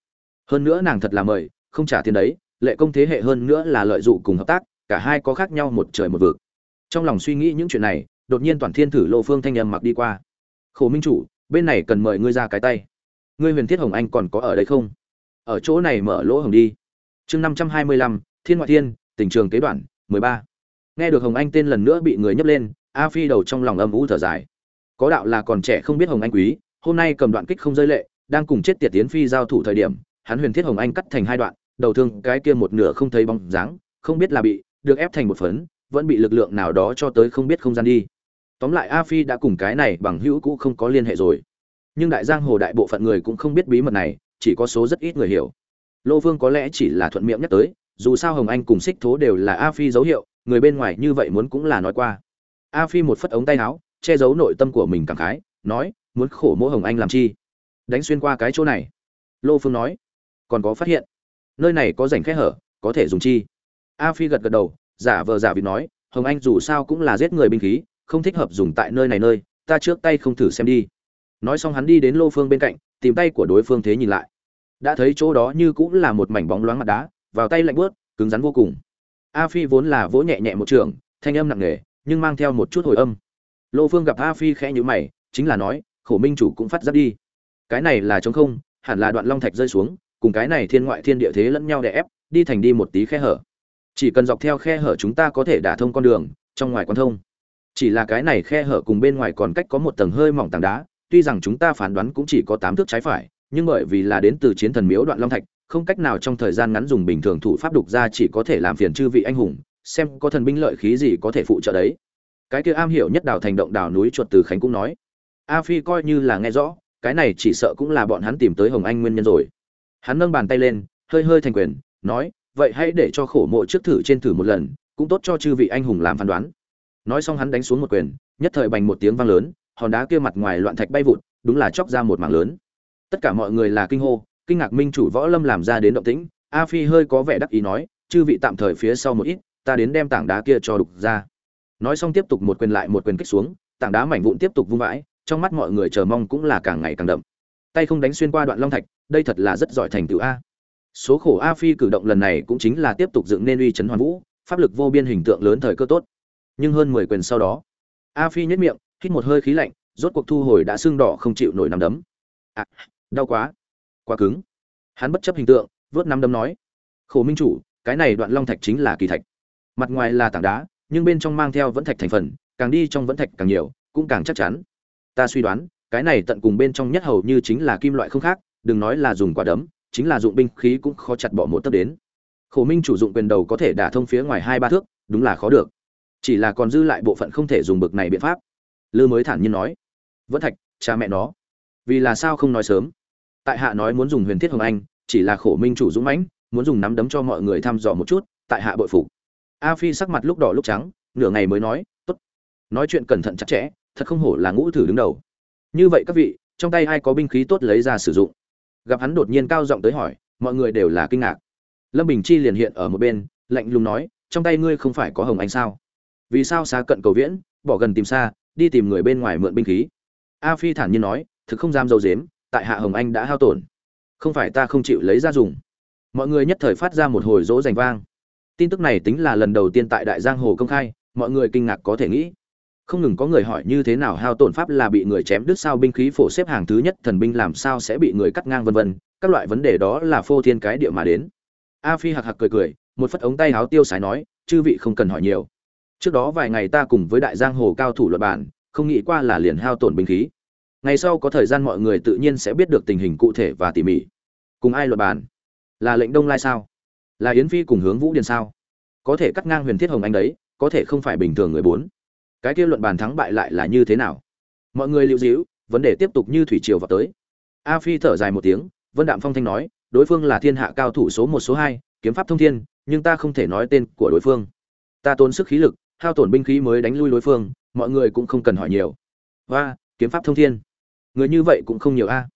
Hơn nữa nàng thật là mời, không trả tiền đấy, lệ công thế hệ hơn nữa là lợi dụng cùng hợp tác, cả hai có khác nhau một trời một vực trong lòng suy nghĩ những chuyện này, đột nhiên toàn thiên thử lộ phương thanh âm mặc đi qua. Khổ minh chủ, bên này cần mời ngươi ra cái tay. Ngươi huyền thiết hồng anh còn có ở đây không? Ở chỗ này mở lỗ hồng đi. Chương năm trăm hai mươi lăm, thiên ngoại thiên, tình trường kế đoạn, mười ba. Nghe được hồng anh tên lần nữa bị người nhấc lên, a phi đầu trong lòng âm u thở dài. Có đạo là còn trẻ không biết hồng anh quý, hôm nay cầm đoạn kích không rơi lệ, đang cùng chết tiệt tiến phi giao thủ thời điểm, hắn huyền thiết hồng anh cắt thành hai đoạn, đầu thương cái kia một nửa không thấy bóng dáng, không biết là bị được ép thành một phấn vẫn bị lực lượng nào đó cho tới không biết không gian đi. Tóm lại a phi đã cùng cái này bằng hữu cũ không có liên hệ rồi. Nhưng đại giang hồ đại bộ phận người cũng không biết bí mật này, chỉ có số rất ít người hiểu. Lô vương có lẽ chỉ là thuận miệng nhắc tới, dù sao hồng anh cùng xích thố đều là a phi dấu hiệu, người bên ngoài như vậy muốn cũng là nói qua. A phi một phất ống tay áo, che giấu nội tâm của mình cảm khái, nói, muốn khổ mỗi hồng anh làm chi? Đánh xuyên qua cái chỗ này. Lô phương nói, còn có phát hiện, nơi này có rảnh khe hở, có thể dùng chi? A phi gật gật đầu giả vờ giả vịt nói, hồng anh dù sao cũng là giết người binh khí, không thích hợp dùng tại nơi này nơi, ta trước tay không thử xem đi. Nói xong hắn đi đến lô phương bên cạnh, tìm tay của đối phương thế nhìn lại. Đã thấy chỗ đó như cũng là một mảnh bóng loáng mặt đá, vào tay lạnh bớt cứng rắn vô cùng. A phi vốn là vỗ nhẹ nhẹ một trường, thanh âm nặng nề, nhưng mang theo một chút hồi âm. Lô phương gặp a phi khẽ nhíu mày, chính là nói, khổ minh chủ cũng phát giác đi. Cái này là trống không, hẳn là đoạn long thạch rơi xuống, cùng cái này thiên ngoại thiên địa thế lẫn nhau đè ép, đi thành đi một tí khe hở chỉ cần dọc theo khe hở chúng ta có thể đả thông con đường, trong ngoài quan thông. Chỉ là cái này khe hở cùng bên ngoài còn cách có một tầng hơi mỏng tảng đá, tuy rằng chúng ta phán đoán cũng chỉ có tám thước trái phải, nhưng bởi vì là đến từ chiến thần miếu đoạn long thạch, không cách nào trong thời gian ngắn dùng bình thường thủ pháp đục ra chỉ có thể làm phiền chư vị anh hùng, xem có thần binh lợi khí gì có thể phụ trợ đấy. Cái kia am hiểu nhất đào thành động đào núi chuột từ khánh cũng nói. A phi coi như là nghe rõ, cái này chỉ sợ cũng là bọn hắn tìm tới hồng anh nguyên nhân rồi. Hắn nâng bàn tay lên, hơi hơi thành quyền, nói vậy hãy để cho khổ mộ trước thử trên thử một lần, cũng tốt cho chư vị anh hùng làm phán đoán. Nói xong hắn đánh xuống một quyền, nhất thời bành một tiếng vang lớn, hòn đá kia mặt ngoài loạn thạch bay vụt, đúng là chóc ra một mảng lớn. Tất cả mọi người là kinh hô, kinh ngạc minh chủ võ lâm làm ra đến động tĩnh, a phi hơi có vẻ đắc ý nói, chư vị tạm thời phía sau một ít, ta đến đem tảng đá kia cho đục ra. Nói xong tiếp tục một quyền lại một quyền kích xuống, tảng đá mảnh vụn tiếp tục vung vãi, trong mắt mọi người chờ mong cũng là càng ngày càng đậm. Tay không đánh xuyên qua đoạn long thạch, đây thật là rất giỏi thành tựu a số khổ a phi cử động lần này cũng chính là tiếp tục dựng nên uy chấn hoàn vũ pháp lực vô biên hình tượng lớn thời cơ tốt. Nhưng hơn mười quyền sau đó a phi nhất miệng hít một hơi khí lạnh rốt cuộc thu hồi đã sưng đỏ không chịu nổi nắm đấm. À, đau quá. Quá cứng. Hắn bất chấp hình tượng vớt nắm đấm nói khổ minh chủ cái này đoạn long thạch chính là kỳ thạch. Mặt ngoài là tảng đá nhưng bên trong mang theo vẫn thạch thành phần càng đi trong vẫn thạch càng nhiều cũng càng chắc chắn. Ta suy đoán cái này tận cùng bên trong nhất hầu như chính là kim loại không khác đừng nói là dùng quả đấm chính là dụng binh khí cũng khó chặt bỏ một tấc đến. Khổ minh chủ dụng quyền đầu có thể đả thông phía ngoài hai ba thước, đúng là khó được. Chỉ là còn dư lại bộ phận không thể dùng bực này biện pháp. Lư mới thản nhiên nói, vẫn thạch, cha mẹ nó, vì là sao không nói sớm? Tại hạ nói muốn dùng huyền thiết hồng anh, chỉ là khổ minh chủ dũng mãnh, muốn dùng nắm đấm cho mọi người thăm dò một chút, tại hạ bội phục. A phi sắc mặt lúc đỏ lúc trắng, nửa ngày mới nói, tốt. Nói chuyện cẩn thận chặt chẽ, thật không hổ là ngũ thử đứng đầu. Như vậy các vị, trong tay ai có binh khí tốt lấy ra sử dụng? Gặp hắn đột nhiên cao giọng tới hỏi, mọi người đều là kinh ngạc. Lâm bình chi liền hiện ở một bên, lạnh lùng nói, trong tay ngươi không phải có hồng anh sao? Vì sao xa cận cầu viễn, bỏ gần tìm xa, đi tìm người bên ngoài mượn binh khí? A phi thản nhiên nói, thực không dám dâu dếm tại hạ hồng anh đã hao tổn. Không phải ta không chịu lấy ra dùng. Mọi người nhất thời phát ra một hồi dỗ rành vang. Tin tức này tính là lần đầu tiên tại đại giang hồ công khai, mọi người kinh ngạc có thể nghĩ không ngừng có người hỏi như thế nào hao tổn pháp là bị người chém đứt sao binh khí phổ xếp hàng thứ nhất, thần binh làm sao sẽ bị người cắt ngang vân vân, các loại vấn đề đó là phô thiên cái địa mà đến. A phi hạc hạc cười cười, một phất ống tay háo tiêu sái nói, chư vị không cần hỏi nhiều. Trước đó vài ngày ta cùng với đại giang hồ cao thủ luật bản không nghĩ qua là liền hao tổn binh khí. Ngày sau có thời gian mọi người tự nhiên sẽ biết được tình hình cụ thể và tỉ mỉ. Cùng ai luật bản là lệnh đông lai sao? Là yến phi cùng hướng vũ điền sao? Có thể cắt ngang huyền thiết hồng anh đấy, có thể không phải bình thường người bốn cái kia luận bàn thắng bại lại là như thế nào? Mọi người lưu giữ vấn đề tiếp tục như thủy triều vào tới. A phi thở dài một tiếng, vân đạm phong thanh nói, đối phương là thiên hạ cao thủ số một, số hai, kiếm pháp thông thiên, nhưng ta không thể nói tên của đối phương. Ta tốn sức khí lực, hao tổn binh khí mới đánh lui đối phương, mọi người cũng không cần hỏi nhiều. Và kiếm pháp thông thiên. Người như vậy cũng không nhiều a.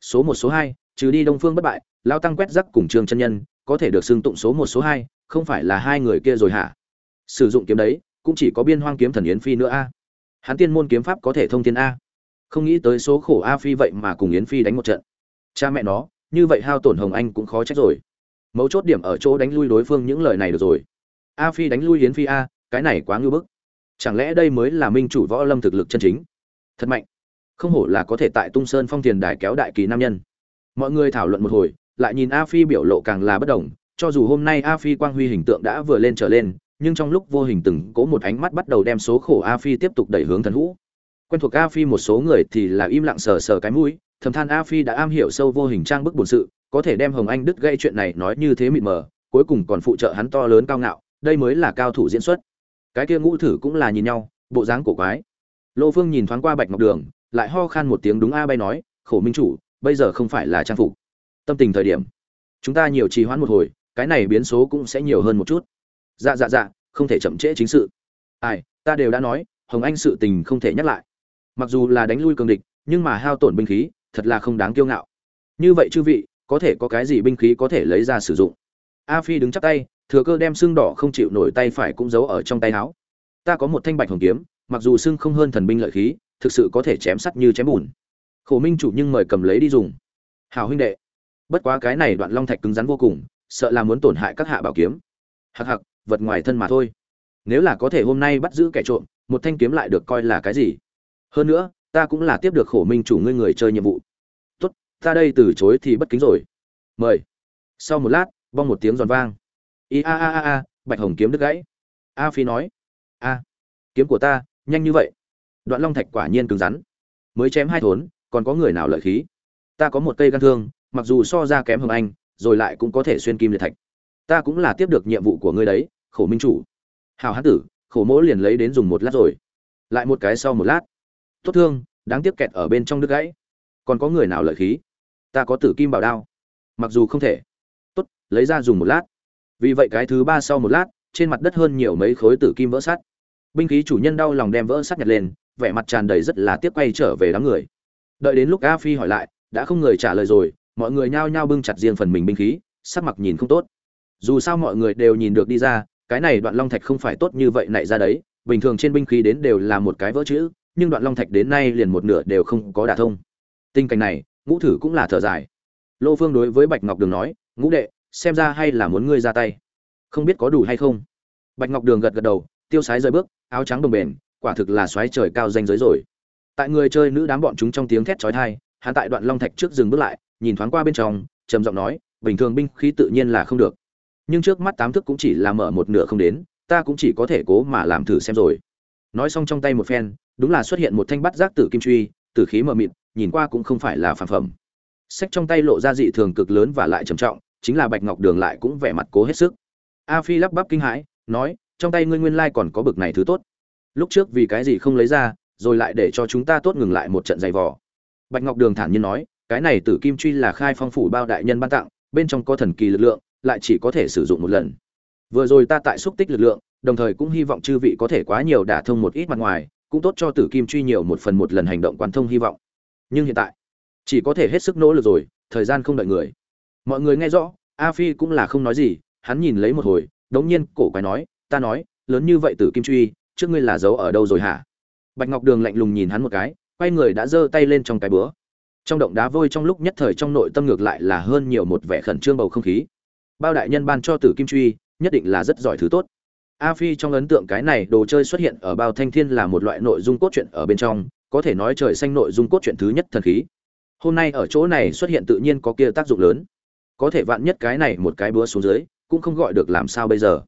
Số một, số hai, trừ đi đông phương bất bại lao tăng quét rắc cùng trường chân nhân, có thể được xưng tụng số một, số hai, không phải là hai người kia rồi hả? Sử dụng kiếm đấy cũng chỉ có biên hoang kiếm thần yến phi nữa a. Hắn tiên môn kiếm pháp có thể thông thiên a. Không nghĩ tới số khổ a phi vậy mà cùng yến phi đánh một trận. Cha mẹ nó, như vậy hao tổn hồng anh cũng khó trách rồi. Mấu chốt điểm ở chỗ đánh lui đối phương những lời này được rồi. A phi đánh lui yến phi a, cái này quá ngưu bức. Chẳng lẽ đây mới là minh chủ võ lâm thực lực chân chính? Thật mạnh. Không hổ là có thể tại tung sơn phong tiền đài kéo đại kỳ nam nhân. Mọi người thảo luận một hồi, lại nhìn a phi biểu lộ càng là bất đồng, cho dù hôm nay a phi quang huy hình tượng đã vừa lên trở lên nhưng trong lúc vô hình từng cố một ánh mắt bắt đầu đem số khổ a phi tiếp tục đẩy hướng thần hũ. Quen thuộc a phi một số người thì là im lặng sờ sờ cái mũi, thầm than a phi đã am hiểu sâu vô hình trang bức bổn sự, có thể đem hồng anh đứt gây chuyện này nói như thế mịt mờ, cuối cùng còn phụ trợ hắn to lớn cao ngạo, đây mới là cao thủ diễn xuất. Cái kia ngũ thử cũng là nhìn nhau, bộ dáng cổ quái. Lô phương nhìn thoáng qua bạch ngọc đường, lại ho khan một tiếng đúng a bay nói, khổ minh chủ, bây giờ không phải là trang phục. Tâm tình thời điểm, chúng ta nhiều trì hoãn một hồi, cái này biến số cũng sẽ nhiều hơn một chút dạ dạ dạ không thể chậm trễ chính sự. Ai, ta đều đã nói, hồng anh sự tình không thể nhắc lại. Mặc dù là đánh lui cường địch, nhưng mà hao tổn binh khí, thật là không đáng kiêu ngạo. Như vậy chư vị, có thể có cái gì binh khí có thể lấy ra sử dụng? A phi đứng chắp tay, thừa cơ đem xương đỏ không chịu nổi tay phải cũng giấu ở trong tay áo. Ta có một thanh bạch hồng kiếm, mặc dù xương không hơn thần binh lợi khí, thực sự có thể chém sắt như chém bùn. Khổ minh chủ nhưng mời cầm lấy đi dùng. Hào huynh đệ, bất quá cái này đoạn long thạch cứng rắn vô cùng, sợ là muốn tổn hại các hạ bảo kiếm. Hặc hặc vật ngoài thân mà thôi. Nếu là có thể hôm nay bắt giữ kẻ trộm, một thanh kiếm lại được coi là cái gì? Hơn nữa, ta cũng là tiếp được khổ minh chủ ngươi người chơi nhiệm vụ. Tốt, ta đây từ chối thì bất kính rồi. Mời. Sau một lát vong một tiếng giòn vang. I a a a a, bạch hồng kiếm đứt gãy. A phi nói. A, kiếm của ta, nhanh như vậy. Đoạn long thạch quả nhiên cứng rắn. Mới chém hai thốn, còn có người nào lợi khí? Ta có một cây gan thương, mặc dù so ra kém hồng anh, rồi lại cũng có thể xuyên kim liệt thạch. Ta cũng là tiếp được nhiệm vụ của ngươi đấy khổ minh chủ. Hào hán tử, khổ mỗ liền lấy đến dùng một lát rồi. Lại một cái sau một lát. Tốt thương, đáng tiếc kẹt ở bên trong đứt gãy. Còn có người nào lợi khí? Ta có tử kim bảo đao. Mặc dù không thể. Tốt, lấy ra dùng một lát. Vì vậy cái thứ ba sau một lát, trên mặt đất hơn nhiều mấy khối tử kim vỡ sắt. Binh khí chủ nhân đau lòng đem vỡ sắt nhặt lên, vẻ mặt tràn đầy rất là tiếc quay trở về đám người. Đợi đến lúc a phi hỏi lại, đã không người trả lời rồi, mọi người nhao nhao bưng chặt riêng phần mình binh khí, sắc mặt nhìn không tốt. Dù sao mọi người đều nhìn được đi ra cái này đoạn long thạch không phải tốt như vậy nảy ra đấy, bình thường trên binh khí đến đều là một cái vỡ chữ, nhưng đoạn long thạch đến nay liền một nửa đều không có đả thông. Tình cảnh này, ngũ thử cũng là thở dài. Lô phương đối với bạch ngọc đường nói, ngũ đệ, xem ra hay là muốn ngươi ra tay. Không biết có đủ hay không? Bạch ngọc đường gật gật đầu, tiêu sái rời bước, áo trắng đồng bền quả thực là xoáy trời cao danh giới rồi. Tại người chơi nữ đám bọn chúng trong tiếng thét chói tai, hắn tại đoạn long thạch trước dừng bước lại, nhìn thoáng qua bên trong, trầm giọng nói, bình thường binh khí tự nhiên là không được nhưng trước mắt tám thức cũng chỉ là mở một nửa không đến, ta cũng chỉ có thể cố mà làm thử xem rồi. Nói xong trong tay một phen, đúng là xuất hiện một thanh bắt giác tử kim truy, tử khí mờ mịt, nhìn qua cũng không phải là phản phẩm. Sách trong tay lộ ra dị thường cực lớn và lại trầm trọng, chính là bạch ngọc đường lại cũng vẻ mặt cố hết sức. A phi lắp bắp kinh hãi, nói, trong tay ngươi nguyên lai còn có bực này thứ tốt. Lúc trước vì cái gì không lấy ra, rồi lại để cho chúng ta tốt ngừng lại một trận giày vò. Bạch ngọc đường thản nhiên nói, cái này tử kim truy là khai phong phủ bao đại nhân ban tặng, bên trong có thần kỳ lực lượng lại chỉ có thể sử dụng một lần. Vừa rồi ta tại xúc tích lực lượng, đồng thời cũng hy vọng chư vị có thể quá nhiều đả thông một ít mặt ngoài, cũng tốt cho tử kim truy nhiều một phần một lần hành động quán thông hy vọng. Nhưng hiện tại, chỉ có thể hết sức nỗ lực rồi, thời gian không đợi người. Mọi người nghe rõ, a phi cũng là không nói gì, hắn nhìn lấy một hồi, đống nhiên cổ quái nói, ta nói, lớn như vậy tử kim truy, trước ngươi là giấu ở đâu rồi hả? Bạch ngọc đường lạnh lùng nhìn hắn một cái, quay người đã giơ tay lên trong cái bữa. Trong động đá vôi trong lúc nhất thời trong nội tâm ngược lại là hơn nhiều một vẻ khẩn trương bầu không khí bao đại nhân ban cho tử kim truy, nhất định là rất giỏi thứ tốt. A phi trong ấn tượng cái này đồ chơi xuất hiện ở bao thanh thiên là một loại nội dung cốt truyện ở bên trong, có thể nói trời xanh nội dung cốt truyện thứ nhất thần khí. Hôm nay ở chỗ này xuất hiện tự nhiên có kia tác dụng lớn. Có thể vạn nhất cái này một cái búa xuống dưới, cũng không gọi được làm sao bây giờ.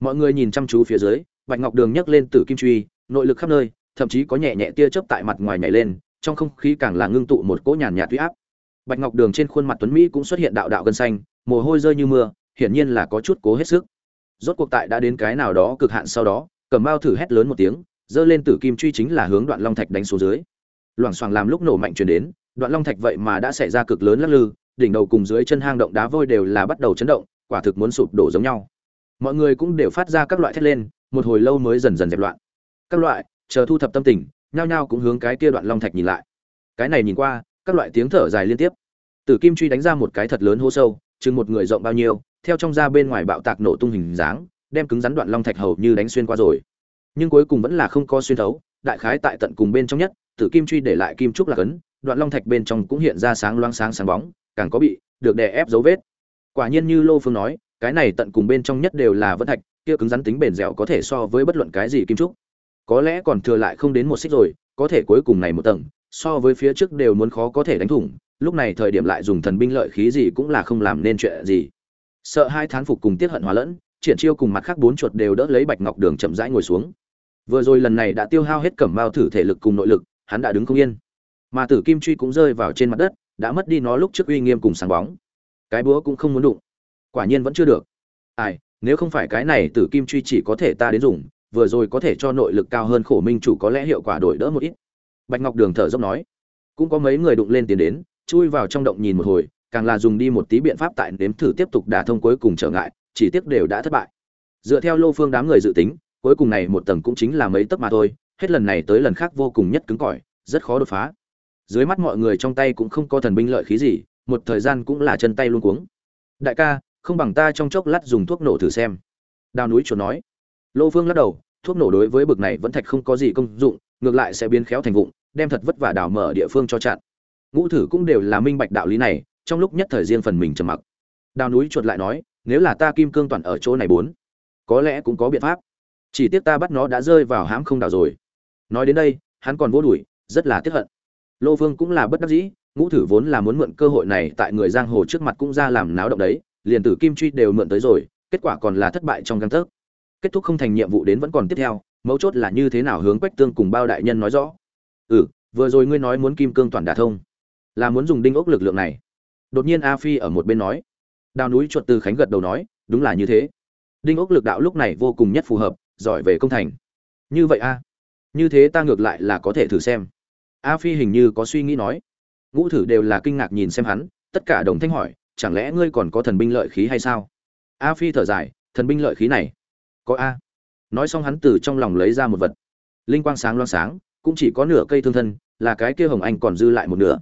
Mọi người nhìn chăm chú phía dưới, bạch ngọc đường nhấc lên tử kim truy, nội lực khắp nơi, thậm chí có nhẹ nhẹ tia chớp tại mặt ngoài nhảy lên, trong không khí càng là ngưng tụ một cỗ nhàn nhạt huy áp. Bạch ngọc đường trên khuôn mặt tuấn mỹ cũng xuất hiện đạo đạo gân xanh mồ hôi rơi như mưa, hiển nhiên là có chút cố hết sức. Rốt cuộc tại đã đến cái nào đó cực hạn sau đó, cầm bao thử hét lớn một tiếng, giơ lên tử kim truy chính là hướng đoạn long thạch đánh xuống dưới. Loảng xoảng làm lúc nổ mạnh truyền đến, đoạn long thạch vậy mà đã xảy ra cực lớn lắc lư, đỉnh đầu cùng dưới chân hang động đá vôi đều là bắt đầu chấn động, quả thực muốn sụp đổ giống nhau. Mọi người cũng đều phát ra các loại thét lên, một hồi lâu mới dần dần dẹp loạn. Các loại, chờ thu thập tâm tình, nhao nhao cũng hướng cái kia đoạn long thạch nhìn lại. Cái này nhìn qua, các loại tiếng thở dài liên tiếp. Tử kim truy đánh ra một cái thật lớn hô sâu chừng một người rộng bao nhiêu, theo trong ra bên ngoài bạo tạc nổ tung hình dáng, đem cứng rắn đoạn long thạch hầu như đánh xuyên qua rồi. Nhưng cuối cùng vẫn là không có xuyên thấu, đại khái tại tận cùng bên trong nhất, tử kim truy để lại kim trúc là cấn, đoạn long thạch bên trong cũng hiện ra sáng loáng sáng sáng bóng, càng có bị được đè ép dấu vết. Quả nhiên như lô phương nói, cái này tận cùng bên trong nhất đều là vân thạch, kia cứng rắn tính bền dẻo có thể so với bất luận cái gì kim trúc. Có lẽ còn thừa lại không đến một xích rồi, có thể cuối cùng này một tầng, so với phía trước đều muốn khó có thể đánh thủng lúc này thời điểm lại dùng thần binh lợi khí gì cũng là không làm nên chuyện gì. Sợ hai thán phục cùng tiết hận hóa lẫn, triển chiêu cùng mặt khác bốn chuột đều đỡ lấy bạch ngọc đường chậm rãi ngồi xuống. Vừa rồi lần này đã tiêu hao hết cẩm mao thử thể lực cùng nội lực, hắn đã đứng không yên. Mà tử kim truy cũng rơi vào trên mặt đất, đã mất đi nó lúc trước uy nghiêm cùng sáng bóng. Cái búa cũng không muốn đụng. Quả nhiên vẫn chưa được. Ai, nếu không phải cái này tử kim truy chỉ có thể ta đến dùng, vừa rồi có thể cho nội lực cao hơn khổ minh chủ có lẽ hiệu quả đổi đỡ một ít. Bạch ngọc đường thở dốc nói. Cũng có mấy người đụng lên tiến đến chui vào trong động nhìn một hồi, càng là dùng đi một tí biện pháp tại nếm thử tiếp tục đả thông cuối cùng trở ngại, chỉ tiếc đều đã thất bại. Dựa theo lô phương đám người dự tính, cuối cùng này một tầng cũng chính là mấy tấc mà thôi, hết lần này tới lần khác vô cùng nhất cứng cỏi, rất khó đột phá. Dưới mắt mọi người trong tay cũng không có thần binh lợi khí gì, một thời gian cũng là chân tay luôn cuống. Đại ca, không bằng ta trong chốc lát dùng thuốc nổ thử xem. Đào núi chuột nói. Lô phương lắc đầu, thuốc nổ đối với bực này vẫn thạch không có gì công dụng, ngược lại sẽ biến khéo thành vụng đem thật vất vả đào mở địa phương cho chặn ngũ thử cũng đều là minh bạch đạo lý này, trong lúc nhất thời riêng phần mình trầm mặc. Đào núi chuột lại nói, nếu là ta kim cương toàn ở chỗ này bốn, có lẽ cũng có biện pháp. Chỉ tiếc ta bắt nó đã rơi vào hãm không đào rồi. Nói đến đây, hắn còn vô đuổi, rất là tiếc hận. Lô vương cũng là bất đắc dĩ, ngũ thử vốn là muốn mượn cơ hội này tại người giang hồ trước mặt cũng ra làm náo động đấy, liền tử kim truy đều mượn tới rồi, kết quả còn là thất bại trong găng tấc. Kết thúc không thành nhiệm vụ đến vẫn còn tiếp theo, mấu chốt là như thế nào hướng quách tương cùng bao đại nhân nói rõ. Ừ vừa rồi ngươi nói muốn kim cương toàn đả thông là muốn dùng đinh ốc lực lượng này. Đột nhiên a phi ở một bên nói. Đào núi chuột từ khánh gật đầu nói, đúng là như thế. Đinh ốc lực đạo lúc này vô cùng nhất phù hợp, giỏi về công thành. Như vậy a, như thế ta ngược lại là có thể thử xem. A phi hình như có suy nghĩ nói. Ngũ thử đều là kinh ngạc nhìn xem hắn, tất cả đồng thanh hỏi, chẳng lẽ ngươi còn có thần binh lợi khí hay sao? A phi thở dài, thần binh lợi khí này, có a. Nói xong hắn từ trong lòng lấy ra một vật. Linh quang sáng loang sáng, cũng chỉ có nửa cây thương thân, là cái kia hồng anh còn dư lại một nửa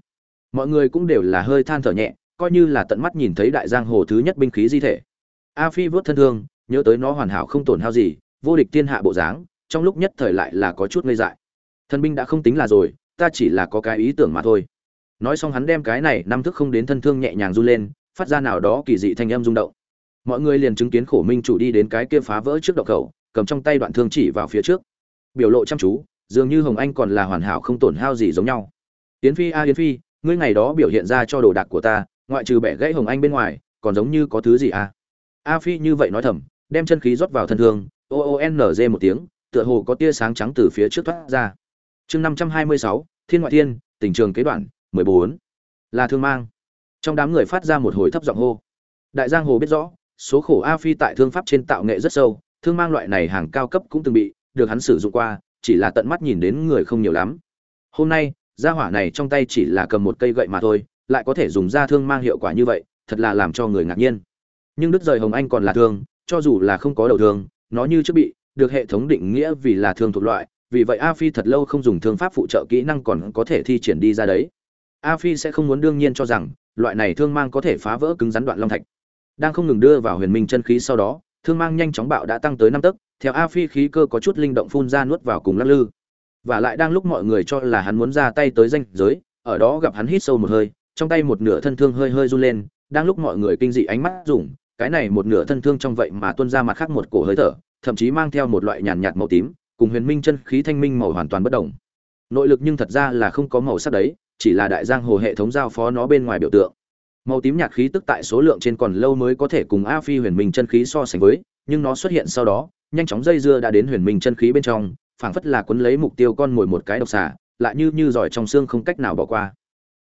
mọi người cũng đều là hơi than thở nhẹ, coi như là tận mắt nhìn thấy đại giang hồ thứ nhất binh khí di thể. A phi vớt thân thương, nhớ tới nó hoàn hảo không tổn hao gì, vô địch thiên hạ bộ dáng, trong lúc nhất thời lại là có chút ngây dại. Thân binh đã không tính là rồi, ta chỉ là có cái ý tưởng mà thôi. Nói xong hắn đem cái này năm thức không đến thân thương nhẹ nhàng run lên, phát ra nào đó kỳ dị thanh âm rung động. Mọi người liền chứng kiến khổ minh chủ đi đến cái kia phá vỡ trước động khẩu, cầm trong tay đoạn thương chỉ vào phía trước. Biểu lộ chăm chú, dường như hồng anh còn là hoàn hảo không tổn hao gì giống nhau. Yến phi a, yến phi ngươi ngày đó biểu hiện ra cho đồ đạc của ta, ngoại trừ bẻ gãy hồng anh bên ngoài, còn giống như có thứ gì à? a phi như vậy nói thầm, đem chân khí rót vào thân thương, o o n g một tiếng, tựa hồ có tia sáng trắng từ phía trước thoát ra. Chương năm trăm hai mươi sáu, thiên ngoại thiên, tình trường kế đoạn, mười bốn. Là thương mang. Trong đám người phát ra một hồi thấp giọng hô. Đại giang hồ biết rõ, số khổ a phi tại thương pháp trên tạo nghệ rất sâu, thương mang loại này hàng cao cấp cũng từng bị được hắn sử dụng qua, chỉ là tận mắt nhìn đến người không nhiều lắm. Hôm nay gia hỏa này trong tay chỉ là cầm một cây gậy mà thôi, lại có thể dùng ra thương mang hiệu quả như vậy, thật là làm cho người ngạc nhiên. Nhưng đứt rời hồng anh còn là thương, cho dù là không có đầu thương, nó như trước bị được hệ thống định nghĩa vì là thương thuộc loại, vì vậy a phi thật lâu không dùng thương pháp phụ trợ kỹ năng còn có thể thi triển đi ra đấy. A phi sẽ không muốn đương nhiên cho rằng loại này thương mang có thể phá vỡ cứng rắn đoạn long thạch. Đang không ngừng đưa vào huyền minh chân khí sau đó, thương mang nhanh chóng bạo đã tăng tới năm tấc, theo a phi khí cơ có chút linh động phun ra nuốt vào cùng lắc lư và lại đang lúc mọi người cho là hắn muốn ra tay tới danh giới, ở đó gặp hắn hít sâu một hơi, trong tay một nửa thân thương hơi hơi run lên, đang lúc mọi người kinh dị ánh mắt rủng cái này một nửa thân thương trong vậy mà tuôn ra mặt khác một cổ hơi thở, thậm chí mang theo một loại nhàn nhạt màu tím, cùng huyền minh chân khí thanh minh màu hoàn toàn bất đồng. Nội lực nhưng thật ra là không có màu sắc đấy, chỉ là đại giang hồ hệ thống giao phó nó bên ngoài biểu tượng. Màu tím nhạt khí tức tại số lượng trên còn lâu mới có thể cùng a phi huyền minh chân khí so sánh với, nhưng nó xuất hiện sau đó, nhanh chóng dây dưa đã đến huyền minh chân khí bên trong phảng phất là quấn lấy mục tiêu con mồi một cái độc xà, lại như như giỏi trong xương không cách nào bỏ qua.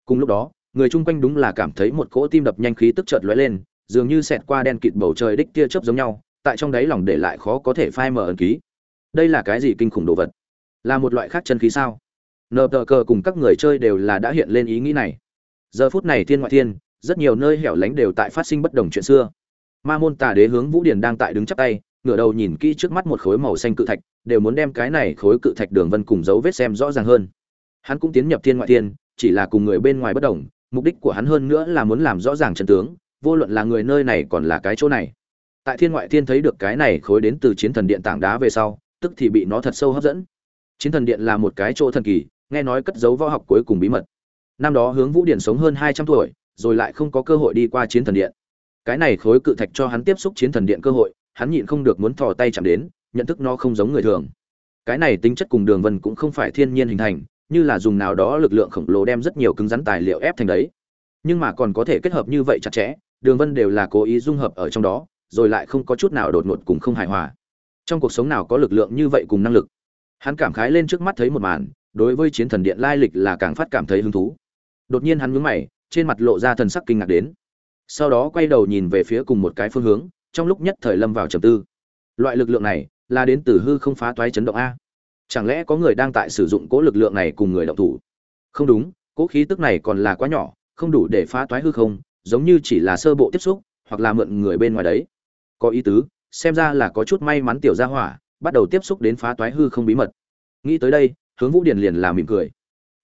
Cùng lúc đó, người chung quanh đúng là cảm thấy một cỗ tim đập nhanh khí tức chợt lóe lên, dường như xẹt qua đen kịt bầu trời đích tia chớp giống nhau, tại trong đáy lòng để lại khó có thể phai mờ ẩn ký. Đây là cái gì kinh khủng đồ vật? Là một loại khác chân khí sao? Nợ tờ cờ cùng các người chơi đều là đã hiện lên ý nghĩ này. Giờ phút này thiên ngoại thiên, rất nhiều nơi hẻo lánh đều tại phát sinh bất đồng chuyện xưa. Ma môn tà đế hướng vũ điển đang tại đứng chắp tay ngửa đầu nhìn kỹ trước mắt một khối màu xanh cự thạch, đều muốn đem cái này khối cự thạch đường vân cùng dấu vết xem rõ ràng hơn. Hắn cũng tiến nhập thiên ngoại thiên, chỉ là cùng người bên ngoài bất đồng, mục đích của hắn hơn nữa là muốn làm rõ ràng chân tướng, vô luận là người nơi này còn là cái chỗ này. Tại thiên ngoại thiên thấy được cái này khối đến từ chiến thần điện tảng đá về sau, tức thì bị nó thật sâu hấp dẫn. Chiến thần điện là một cái chỗ thần kỳ, nghe nói cất giấu võ học cuối cùng bí mật. Năm đó hướng vũ điện sống hơn hai trăm tuổi, rồi lại không có cơ hội đi qua chiến thần điện. Cái này khối cự thạch cho hắn tiếp xúc chiến thần điện cơ hội hắn nhịn không được muốn thò tay chạm đến, nhận thức nó không giống người thường. Cái này tính chất cùng đường vân cũng không phải thiên nhiên hình thành, như là dùng nào đó lực lượng khổng lồ đem rất nhiều cứng rắn tài liệu ép thành đấy. Nhưng mà còn có thể kết hợp như vậy chặt chẽ, đường vân đều là cố ý dung hợp ở trong đó, rồi lại không có chút nào đột ngột cùng không hài hòa. Trong cuộc sống nào có lực lượng như vậy cùng năng lực? Hắn cảm khái lên trước mắt thấy một màn, đối với chiến thần điện lai lịch là càng phát cảm thấy hứng thú. Đột nhiên hắn nhướng mày, trên mặt lộ ra thần sắc kinh ngạc đến. Sau đó quay đầu nhìn về phía cùng một cái phương hướng trong lúc nhất thời lâm vào trầm tư. Loại lực lượng này là đến từ hư không phá toái chấn động a. Chẳng lẽ có người đang tại sử dụng cố lực lượng này cùng người động thủ? Không đúng cố khí tức này còn là quá nhỏ, không đủ để phá toái hư không, giống như chỉ là sơ bộ tiếp xúc, hoặc là mượn người bên ngoài đấy. Có ý tứ, xem ra là có chút may mắn tiểu gia hỏa, bắt đầu tiếp xúc đến phá toái hư không bí mật. Nghĩ tới đây, hướng vũ điền liền là mỉm cười.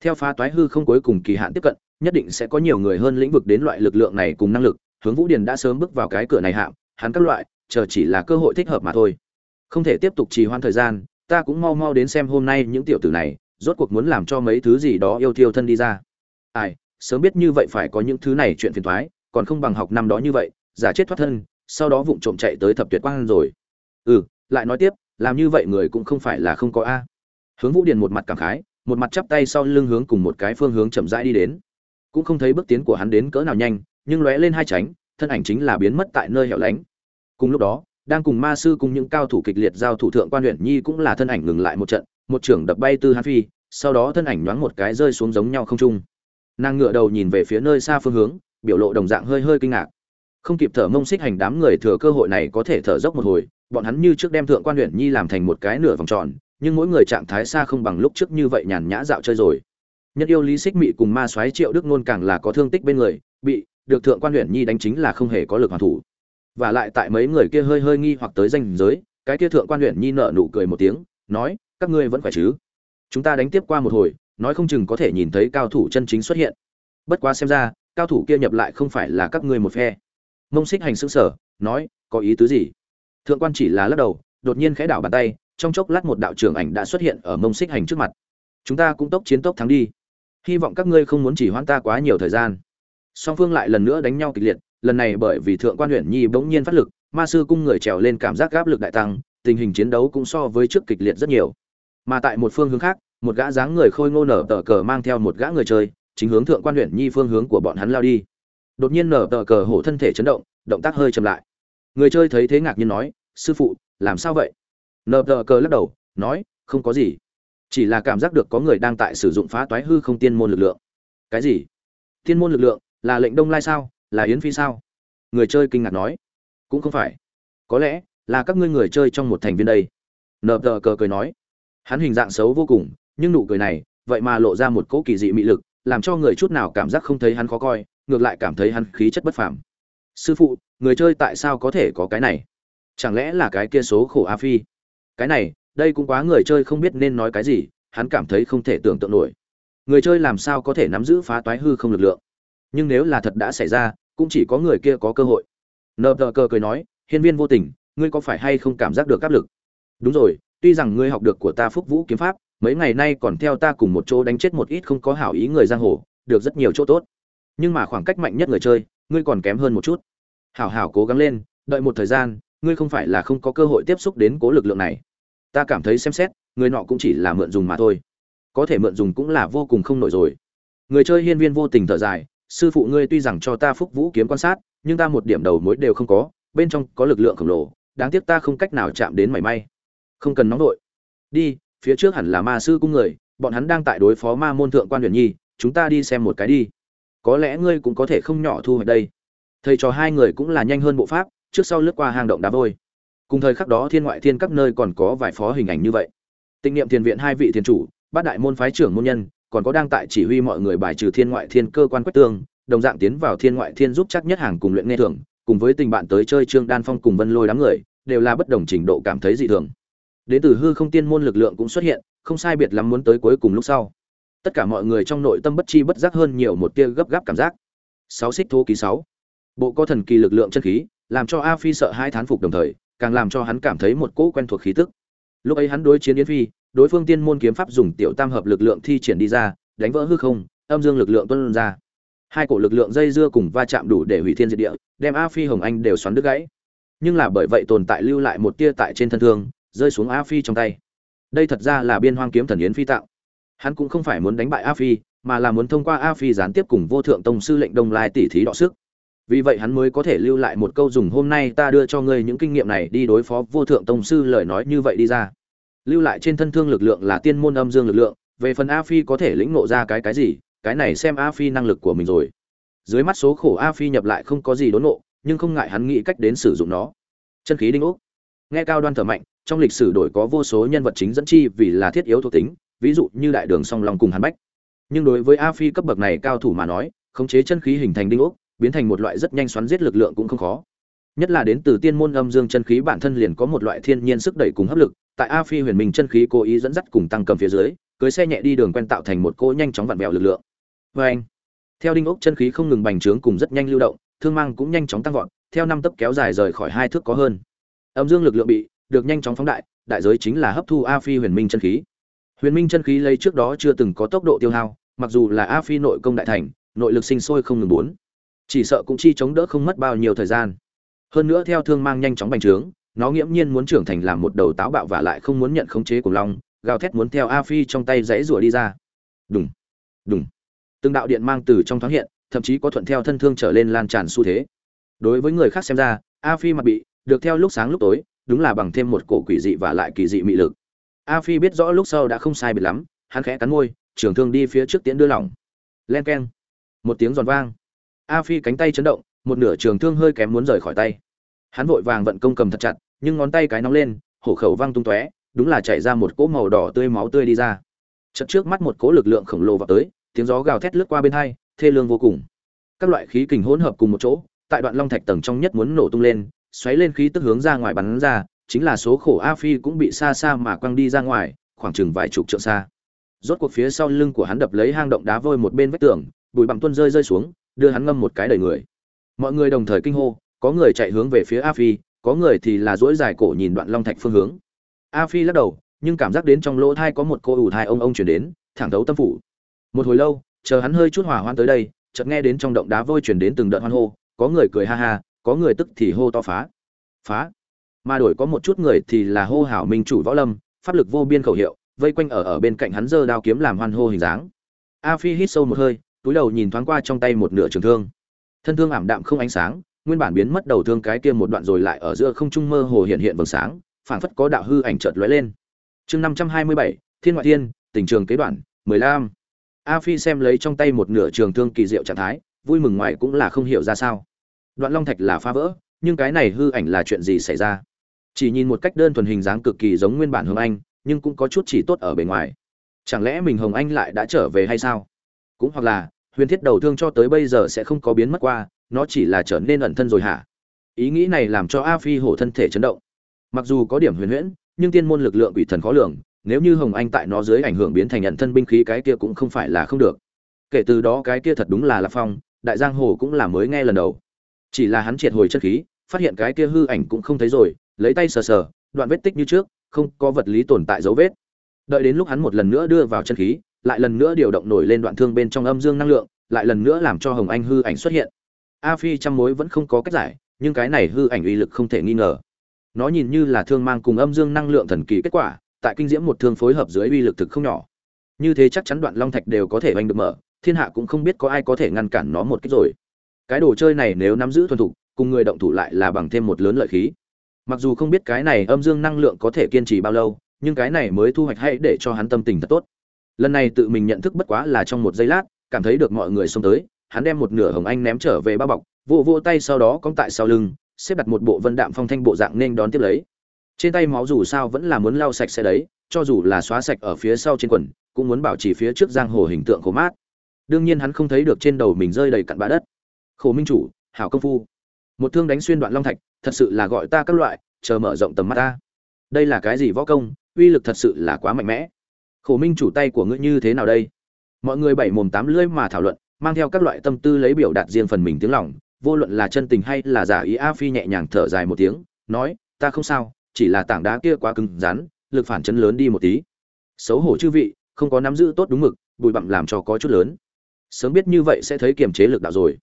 Theo phá toái hư không cuối cùng kỳ hạn tiếp cận, nhất định sẽ có nhiều người hơn lĩnh vực đến loại lực lượng này cùng năng lực. Hướng vũ điền đã sớm bước vào cái cửa này hạm hắn các loại, chờ chỉ là cơ hội thích hợp mà thôi. Không thể tiếp tục trì hoãn thời gian, ta cũng mau mau đến xem hôm nay những tiểu tử này, rốt cuộc muốn làm cho mấy thứ gì đó yêu thiêu thân đi ra. Ai, sớm biết như vậy phải có những thứ này chuyện phiền toái, còn không bằng học năm đó như vậy, giả chết thoát thân, sau đó vụng trộm chạy tới thập tuyệt quang rồi. Ừ lại nói tiếp, làm như vậy người cũng không phải là không có a. Hướng vũ điền một mặt cảm khái, một mặt chắp tay sau lưng hướng cùng một cái phương hướng chậm rãi đi đến. Cũng không thấy bước tiến của hắn đến cỡ nào nhanh, nhưng lóe lên hai tránh thân ảnh chính là biến mất tại nơi hẻo lánh. Cùng lúc đó, đang cùng ma sư cùng những cao thủ kịch liệt giao thủ thượng quan huyện nhi cũng là thân ảnh ngừng lại một trận, một trưởng đập bay tư hán phi, sau đó thân ảnh nhoáng một cái rơi xuống giống nhau không trung. Nàng ngựa đầu nhìn về phía nơi xa phương hướng, biểu lộ đồng dạng hơi hơi kinh ngạc. Không kịp thở mông xích hành đám người thừa cơ hội này có thể thở dốc một hồi, bọn hắn như trước đem thượng quan huyện nhi làm thành một cái nửa vòng tròn, nhưng mỗi người trạng thái xa không bằng lúc trước như vậy nhàn nhã dạo chơi rồi. Nhất yêu lý xích mị cùng ma soái triệu đức nôn càng là có thương tích bên người, bị được thượng quan huyện nhi đánh chính là không hề có lực hoàn thủ. Và lại tại mấy người kia hơi hơi nghi hoặc tới danh giới, cái kia thượng quan huyện nhi nở nụ cười một tiếng, nói, các ngươi vẫn khỏe chứ? Chúng ta đánh tiếp qua một hồi, nói không chừng có thể nhìn thấy cao thủ chân chính xuất hiện. Bất quá xem ra, cao thủ kia nhập lại không phải là các ngươi một phe. Mông xích hành xứng sở nói, có ý tứ gì? Thượng quan chỉ là lắc đầu, đột nhiên khẽ đảo bàn tay, trong chốc lát một đạo trưởng ảnh đã xuất hiện ở mông xích hành trước mặt. Chúng ta cũng tốc chiến tốc thắng đi. Hy vọng các ngươi không muốn chỉ hoãn ta quá nhiều thời gian song phương lại lần nữa đánh nhau kịch liệt, lần này bởi vì thượng quan huyện nhi bỗng nhiên phát lực, ma sư cung người trèo lên cảm giác áp lực đại tăng, tình hình chiến đấu cũng so với trước kịch liệt rất nhiều. Mà tại một phương hướng khác, một gã dáng người khôi ngô nở tờ cờ mang theo một gã người chơi, chính hướng thượng quan huyện nhi phương hướng của bọn hắn lao đi. Đột nhiên nở tờ cờ hổ thân thể chấn động động tác hơi chậm lại. Người chơi thấy thế ngạc nhiên nói, sư phụ, làm sao vậy? Nở tờ cờ lắc đầu, nói, không có gì. Chỉ là cảm giác được có người đang tại sử dụng phá toái hư không tiên môn lực lượng. Cái gì? Tiên môn lực lượng là lệnh đông lai sao? Là yến phi sao? Người chơi kinh ngạc nói. Cũng không phải. Có lẽ là các ngươi người chơi trong một thành viên đây. Nợ tờ cờ cười nói. Hắn hình dạng xấu vô cùng, nhưng nụ cười này, vậy mà lộ ra một cỗ kỳ dị mị lực, làm cho người chút nào cảm giác không thấy hắn khó coi, ngược lại cảm thấy hắn khí chất bất phàm. Sư phụ, người chơi tại sao có thể có cái này? Chẳng lẽ là cái kia số khổ a phi? Cái này, đây cũng quá người chơi không biết nên nói cái gì, hắn cảm thấy không thể tưởng tượng nổi. Người chơi làm sao có thể nắm giữ phá toái hư không lực lượng? Nhưng nếu là thật đã xảy ra, cũng chỉ có người kia có cơ hội. Nợ tờ cờ cười nói, hiên viên vô tình, ngươi có phải hay không cảm giác được áp lực? Đúng rồi, tuy rằng ngươi học được của ta phúc vũ kiếm pháp, mấy ngày nay còn theo ta cùng một chỗ đánh chết một ít không có hảo ý người giang hồ, được rất nhiều chỗ tốt. Nhưng mà khoảng cách mạnh nhất người chơi, ngươi còn kém hơn một chút. Hảo hảo cố gắng lên, đợi một thời gian, ngươi không phải là không có cơ hội tiếp xúc đến cố lực lượng này. Ta cảm thấy xem xét, người nọ cũng chỉ là mượn dùng mà thôi. Có thể mượn dùng cũng là vô cùng không nổi rồi. Người chơi hiên viên vô tình thở dài sư phụ ngươi tuy rằng cho ta phúc vũ kiếm quan sát, nhưng ta một điểm đầu mối đều không có, bên trong có lực lượng khổng lồ, đáng tiếc ta không cách nào chạm đến mảy may. Không cần nóng đội đi, phía trước hẳn là ma sư cung người, bọn hắn đang tại đối phó ma môn thượng quan huyền nhi, chúng ta đi xem một cái đi. Có lẽ ngươi cũng có thể không nhỏ thu hoạch đây. Thầy trò hai người cũng là nhanh hơn bộ pháp, trước sau lướt qua hang động đá vôi. Cùng thời khắc đó thiên ngoại thiên các nơi còn có vài phó hình ảnh như vậy. Tịnh niệm thiền viện hai vị thiền chủ, bát đại môn phái trưởng môn nhân còn có đang tại chỉ huy mọi người bài trừ thiên ngoại thiên cơ quan quách tương, đồng dạng tiến vào thiên ngoại thiên giúp chắc nhất hàng cùng luyện nghe thường cùng với tình bạn tới chơi trương đan phong cùng vân lôi đám người, đều là bất đồng trình độ cảm thấy dị thường. Đến từ hư không tiên môn lực lượng cũng xuất hiện, không sai biệt lắm muốn tới cuối cùng lúc sau. Tất cả mọi người trong nội tâm bất chi bất giác hơn nhiều một tia gấp gáp cảm giác. Sáu xích thô ký sáu. Bộ có thần kỳ lực lượng chân khí, làm cho a phi sợ hai thán phục đồng thời, càng làm cho hắn cảm thấy một cỗ quen thuộc khí tức. Lúc ấy hắn đối chiến yến phi đối phương tiên môn kiếm pháp dùng tiểu tam hợp lực lượng thi triển đi ra, đánh vỡ hư không, âm dương lực lượng tuôn ra. Hai cổ lực lượng dây dưa cùng va chạm đủ để hủy thiên diệt địa, đem a phi, hồng anh đều xoắn đứt gãy. Nhưng là bởi vậy tồn tại lưu lại một tia tại trên thân thương, rơi xuống a phi trong tay. Đây thật ra là biên hoang kiếm thần yến phi tạo. Hắn cũng không phải muốn đánh bại a phi, mà là muốn thông qua a phi gián tiếp cùng vô thượng tông sư lệnh đông lai tỷ thí đọ sức. Vì vậy hắn mới có thể lưu lại một câu dùng hôm nay ta đưa cho ngươi những kinh nghiệm này đi đối phó vô thượng tông sư lời nói như vậy đi ra lưu lại trên thân thương lực lượng là tiên môn âm dương lực lượng, về phần a phi có thể lĩnh ngộ ra cái cái gì, cái này xem a phi năng lực của mình rồi. Dưới mắt số khổ a phi nhập lại không có gì đốn ngộ, nhưng không ngại hắn nghĩ cách đến sử dụng nó. Chân khí đinh ốc. Nghe cao đoan thở mạnh, trong lịch sử đổi có vô số nhân vật chính dẫn chi vì là thiết yếu thuộc tính, ví dụ như đại đường song long cùng hắn bách. Nhưng đối với a phi cấp bậc này cao thủ mà nói, khống chế chân khí hình thành đinh ốc, biến thành một loại rất nhanh xoắn giết lực lượng cũng không khó. Nhất là đến từ tiên môn âm dương chân khí bản thân liền có một loại thiên nhiên sức đẩy cùng hấp lực tại a phi huyền minh chân khí cố ý dẫn dắt cùng tăng cầm phía dưới, cưới xe nhẹ đi đường quen tạo thành một cô nhanh chóng vặn vẹo lực lượng. Vê anh, theo đinh ốc chân khí không ngừng bành trướng cùng rất nhanh lưu động, thương mang cũng nhanh chóng tăng vọt, theo năm tấc kéo dài rời khỏi hai thước có hơn. Âm dương lực lượng bị được nhanh chóng phóng đại đại giới chính là hấp thu a phi huyền minh chân khí. Huyền minh chân khí lấy trước đó chưa từng có tốc độ tiêu hao, mặc dù là a phi nội công đại thành, nội lực sinh sôi không ngừng bốn. Chỉ sợ cũng chi chống đỡ không mất bao nhiêu thời gian. Hơn nữa theo thương mang nhanh chóng bành trướng nó nghiễm nhiên muốn trưởng thành làm một đầu táo bạo và lại không muốn nhận khống chế của long, gào thét muốn theo a phi trong tay dãy rủa đi ra. Đùng đùng. Từng đạo điện mang từ trong thoáng hiện, thậm chí có thuận theo thân thương trở lên lan tràn xu thế. Đối với người khác xem ra, a phi mặt bị, được theo lúc sáng lúc tối, đúng là bằng thêm một cổ quỷ dị và lại kỳ dị mị lực. A phi biết rõ lúc sau đã không sai biệt lắm, hắn khẽ cắn môi, trường thương đi phía trước tiễn đưa lỏng. Len keng. Một tiếng giòn vang. A phi cánh tay chấn động, một nửa trường thương hơi kém muốn rời khỏi tay hắn vội vàng vận công cầm thật chặt, nhưng ngón tay cái nóng lên, hổ khẩu văng tung tóe, đúng là chảy ra một cỗ màu đỏ tươi máu tươi đi ra. Chật trước mắt một cỗ lực lượng khổng lồ vào tới, tiếng gió gào thét lướt qua bên hai, thê lương vô cùng. Các loại khí kình hỗn hợp cùng một chỗ, tại đoạn long thạch tầng trong nhất muốn nổ tung lên, xoáy lên khí tức hướng ra ngoài bắn ra, chính là số khổ a phi cũng bị xa xa mà quăng đi ra ngoài, khoảng chừng vài chục trượng xa. Rốt cuộc phía sau lưng của hắn đập lấy hang động đá vôi một bên vách tường, bụi bặm tuôn rơi rơi xuống, đưa hắn ngâm một cái đầy người. Mọi người đồng thời kinh hô có người chạy hướng về phía a phi, có người thì là dỗi dài cổ nhìn đoạn long thạch phương hướng. A phi lắc đầu, nhưng cảm giác đến trong lỗ thai có một cô ủ thai ông ông chuyển đến, thẳng thấu tâm phủ. Một hồi lâu, chờ hắn hơi chút hỏa hoan tới đây, chợt nghe đến trong động đá vôi chuyển đến từng đợt hoan hô, có người cười ha ha, có người tức thì hô to phá. Phá. Mà đổi có một chút người thì là hô hào minh chủ võ lâm, pháp lực vô biên khẩu hiệu, vây quanh ở ở bên cạnh hắn giơ đao kiếm làm hoan hô hình dáng. A phi hít sâu một hơi, túi đầu nhìn thoáng qua trong tay một nửa trường thương. Thân thương ảm đạm không ánh sáng nguyên bản biến mất đầu thương cái kia một đoạn rồi lại ở giữa không trung mơ hồ hiện hiện vầng sáng, phảng phất có đạo hư ảnh chợt lóe lên. Chương năm trăm hai mươi bảy, thiên ngoại thiên, tình trường kế đoạn, mười lăm. A phi xem lấy trong tay một nửa trường thương kỳ diệu trạng thái, vui mừng ngoài cũng là không hiểu ra sao. Đoạn long thạch là phá vỡ, nhưng cái này hư ảnh là chuyện gì xảy ra? Chỉ nhìn một cách đơn thuần hình dáng cực kỳ giống nguyên bản hồng anh, nhưng cũng có chút chỉ tốt ở bề ngoài. Chẳng lẽ mình hồng anh lại đã trở về hay sao? Cũng hoặc là, huyền thiết đầu thương cho tới bây giờ sẽ không có biến mất qua nó chỉ là trở nên ẩn thân rồi hả? Ý nghĩ này làm cho a phi hổ thân thể chấn động. Mặc dù có điểm huyền huyễn, nhưng tiên môn lực lượng quỷ thần khó lường, nếu như hồng anh tại nó dưới ảnh hưởng biến thành nhận thân binh khí cái kia cũng không phải là không được. Kể từ đó cái kia thật đúng là lạc phong, đại giang hồ cũng là mới nghe lần đầu. Chỉ là hắn triệt hồi chân khí, phát hiện cái kia hư ảnh cũng không thấy rồi, lấy tay sờ sờ, đoạn vết tích như trước, không có vật lý tồn tại dấu vết. Đợi đến lúc hắn một lần nữa đưa vào chân khí, lại lần nữa điều động nổi lên đoạn thương bên trong âm dương năng lượng, lại lần nữa làm cho hồng anh hư ảnh xuất hiện a phi trăm mối vẫn không có cách giải, nhưng cái này hư ảnh uy lực không thể nghi ngờ. Nó nhìn như là thương mang cùng âm dương năng lượng thần kỳ kết quả, tại kinh diễm một thương phối hợp dưới uy lực thực không nhỏ. Như thế chắc chắn đoạn long thạch đều có thể oanh được mở, thiên hạ cũng không biết có ai có thể ngăn cản nó một cách rồi. Cái đồ chơi này nếu nắm giữ thuần thục, cùng người động thủ lại là bằng thêm một lớn lợi khí. Mặc dù không biết cái này âm dương năng lượng có thể kiên trì bao lâu, nhưng cái này mới thu hoạch hay để cho hắn tâm tình thật tốt. Lần này tự mình nhận thức bất quá là trong một giây lát, cảm thấy được mọi người xông tới hắn đem một nửa hồng anh ném trở về bao bọc vô vô tay sau đó cong tại sau lưng, xếp đặt một bộ vân đạm phong thanh bộ dạng nên đón tiếp lấy. Trên tay máu dù sao vẫn là muốn lau sạch sẽ đấy, cho dù là xóa sạch ở phía sau trên quần, cũng muốn bảo trì phía trước giang hồ hình tượng khổ mát. Đương nhiên hắn không thấy được trên đầu mình rơi đầy cặn bã đất. Khổ minh chủ, hảo công phu. Một thương đánh xuyên đoạn long thạch, thật sự là gọi ta các loại, chờ mở rộng tầm mắt ta. Đây là cái gì võ công, uy lực thật sự là quá mạnh mẽ. Khổ minh chủ tay của ngươi như thế nào đây? Mọi người bảy mồm tám lưỡi mà thảo luận mang theo các loại tâm tư lấy biểu đạt riêng phần mình tiếng lòng, vô luận là chân tình hay là giả ý, a phi nhẹ nhàng thở dài một tiếng, nói, ta không sao, chỉ là tảng đá kia quá cứng rắn, lực phản chấn lớn đi một tí. Xấu hổ chư vị, không có nắm giữ tốt đúng mực, bụi bặm làm cho có chút lớn. Sớm biết như vậy sẽ thấy kiềm chế lực đạo rồi.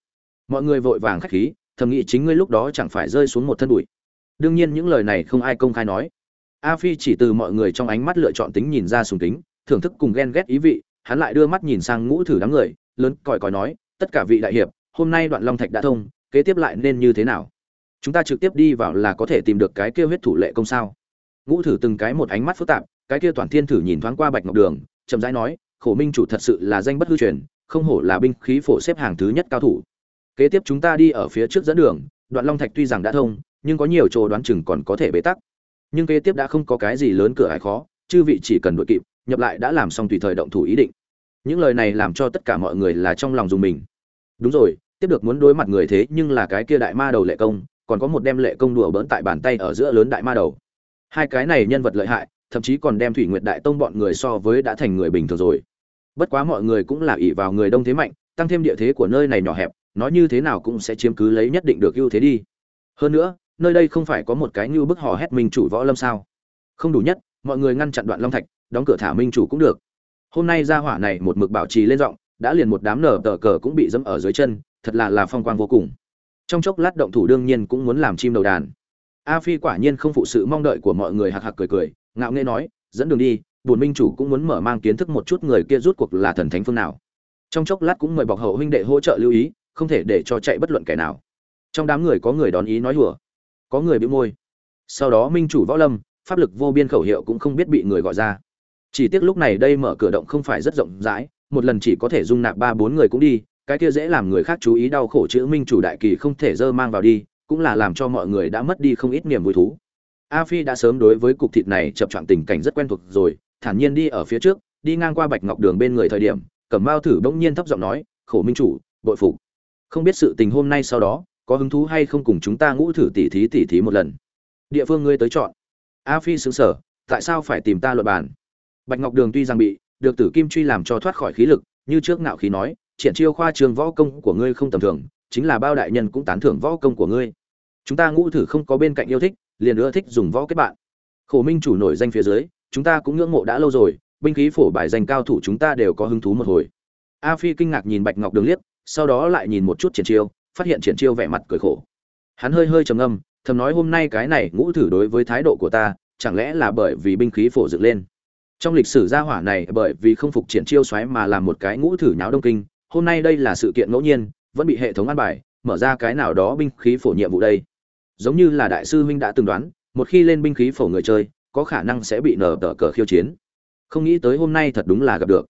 Mọi người vội vàng khách khí, thầm nghĩ chính ngươi lúc đó chẳng phải rơi xuống một thân bụi. Đương nhiên những lời này không ai công khai nói. A phi chỉ từ mọi người trong ánh mắt lựa chọn tính nhìn ra sùng tính thưởng thức cùng ghen ghét ý vị, hắn lại đưa mắt nhìn sang ngũ thử đám người lớn còi còi nói, tất cả vị đại hiệp, hôm nay đoạn long thạch đã thông, kế tiếp lại nên như thế nào? Chúng ta trực tiếp đi vào là có thể tìm được cái kia huyết thủ lệ công sao? Ngũ thử từng cái một ánh mắt phức tạp, cái kia toàn thiên thử nhìn thoáng qua bạch ngọc đường, chậm rãi nói, khổ minh chủ thật sự là danh bất hư truyền, không hổ là binh khí phổ xếp hàng thứ nhất cao thủ. Kế tiếp chúng ta đi ở phía trước dẫn đường, đoạn long thạch tuy rằng đã thông, nhưng có nhiều chỗ đoán chừng còn có thể bế tắc. Nhưng kế tiếp đã không có cái gì lớn cửa hải khó, chư vị chỉ cần đội kịp, nhập lại đã làm xong tùy thời động thủ ý định những lời này làm cho tất cả mọi người là trong lòng dùng mình. Đúng rồi, tiếp được muốn đối mặt người thế nhưng là cái kia đại ma đầu lệ công, còn có một đem lệ công đùa bỡn tại bàn tay ở giữa lớn đại ma đầu. Hai cái này nhân vật lợi hại, thậm chí còn đem thủy nguyệt đại tông bọn người so với đã thành người bình thường rồi. Bất quá mọi người cũng là ỷ vào người đông thế mạnh, tăng thêm địa thế của nơi này nhỏ hẹp, nói như thế nào cũng sẽ chiếm cứ lấy nhất định được ưu thế đi. Hơn nữa, nơi đây không phải có một cái như bức hò hét minh chủ võ lâm sao? Không đủ nhất, mọi người ngăn chặn đoạn long thạch, đóng cửa thả minh chủ cũng được hôm nay ra hỏa này một mực bảo trì lên giọng, đã liền một đám nở tờ cờ cũng bị dẫm ở dưới chân, thật là là phong quang vô cùng. Trong chốc lát động thủ đương nhiên cũng muốn làm chim đầu đàn. A phi quả nhiên không phụ sự mong đợi của mọi người hạc hạc cười cười, ngạo nghễ nói, dẫn đường đi bùn minh chủ cũng muốn mở mang kiến thức một chút người kia rút cuộc là thần thánh phương nào. Trong chốc lát cũng mời bọc hậu huynh đệ hỗ trợ lưu ý, không thể để cho chạy bất luận kẻ nào. Trong đám người có người đón ý nói hùa, có người bị môi. Sau đó minh chủ võ lâm, pháp lực vô biên khẩu hiệu cũng không biết bị người gọi ra chỉ tiếc lúc này đây mở cửa động không phải rất rộng rãi, một lần chỉ có thể dung nạp ba bốn người cũng đi, cái kia dễ làm người khác chú ý đau khổ chữ minh chủ đại kỳ không thể dơ mang vào đi, cũng là làm cho mọi người đã mất đi không ít niềm vui thú. A phi đã sớm đối với cục thịt này chập chọn tình cảnh rất quen thuộc rồi, thản nhiên đi ở phía trước, đi ngang qua bạch ngọc đường bên người thời điểm, cẩm mao thử bỗng nhiên thấp giọng nói, khổ minh chủ, bội phục. Không biết sự tình hôm nay sau đó, có hứng thú hay không cùng chúng ta ngũ thử tỉ thí tỉ thí một lần. Địa phương ngươi tới chọn. A phi xứng sở tại sao phải tìm ta luật bàn? Bạch ngọc đường tuy rằng bị được tử kim truy làm cho thoát khỏi khí lực, như trước ngạo khí nói, triển chiêu khoa trường võ công của ngươi không tầm thường, chính là bao đại nhân cũng tán thưởng võ công của ngươi. Chúng ta ngũ thử không có bên cạnh yêu thích, liền ưa thích dùng võ kết bạn. Khổ minh chủ nổi danh phía dưới, chúng ta cũng ngưỡng mộ đã lâu rồi, binh khí phổ bài danh cao thủ chúng ta đều có hứng thú một hồi. A phi kinh ngạc nhìn bạch ngọc đường liếc, sau đó lại nhìn một chút triển chiêu, phát hiện triển chiêu vẻ mặt cười khổ. Hắn hơi hơi trầm ngâm, thầm nói hôm nay cái này ngũ thử đối với thái độ của ta, chẳng lẽ là bởi vì binh khí phổ dựng lên? Trong lịch sử gia hỏa này bởi vì không phục triển chiêu xoáy mà làm một cái ngũ thử nháo đông kinh hôm nay đây là sự kiện ngẫu nhiên vẫn bị hệ thống an bài mở ra cái nào đó binh khí phổ nhiệm vụ đây. Giống như là đại sư huynh đã từng đoán một khi lên binh khí phổ người chơi có khả năng sẽ bị nở tờ cờ khiêu chiến. Không nghĩ tới hôm nay thật đúng là gặp được.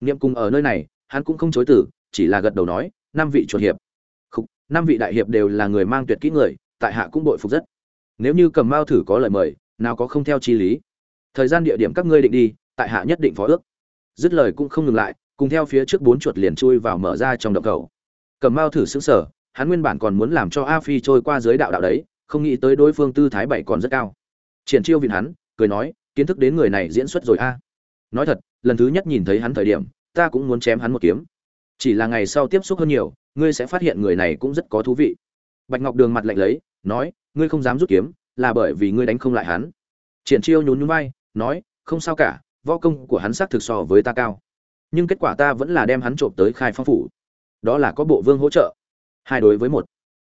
Niệm cùng ở nơi này hắn cũng không chối từ chỉ là gật đầu nói năm vị chuột hiệp. Không, năm vị đại hiệp đều là người mang tuyệt kỹ người tại hạ cũng bội phục rất. Nếu như cầm mao thử có lời mời nào có không theo chi lý? Thời gian địa điểm các ngươi định đi, tại hạ nhất định phó ước. Dứt lời cũng không ngừng lại, cùng theo phía trước bốn chuột liền chui vào mở ra trong động cầu. Cầm mao thử xứng sở hắn nguyên bản còn muốn làm cho a phi trôi qua dưới đạo đạo đấy, không nghĩ tới đối phương tư thái bảy còn rất cao. Triển chiêu vịn hắn, cười nói, kiến thức đến người này diễn xuất rồi a. Nói thật, lần thứ nhất nhìn thấy hắn thời điểm, ta cũng muốn chém hắn một kiếm. Chỉ là ngày sau tiếp xúc hơn nhiều, ngươi sẽ phát hiện người này cũng rất có thú vị. Bạch ngọc đường mặt lạnh lấy, nói, ngươi không dám rút kiếm, là bởi vì ngươi đánh không lại hắn. Triển chiêu nhún nhún vai nói, không sao cả, võ công của hắn xác thực so với ta cao. Nhưng kết quả ta vẫn là đem hắn trộm tới khai phong phủ. Đó là có bộ vương hỗ trợ. Hai đối với một.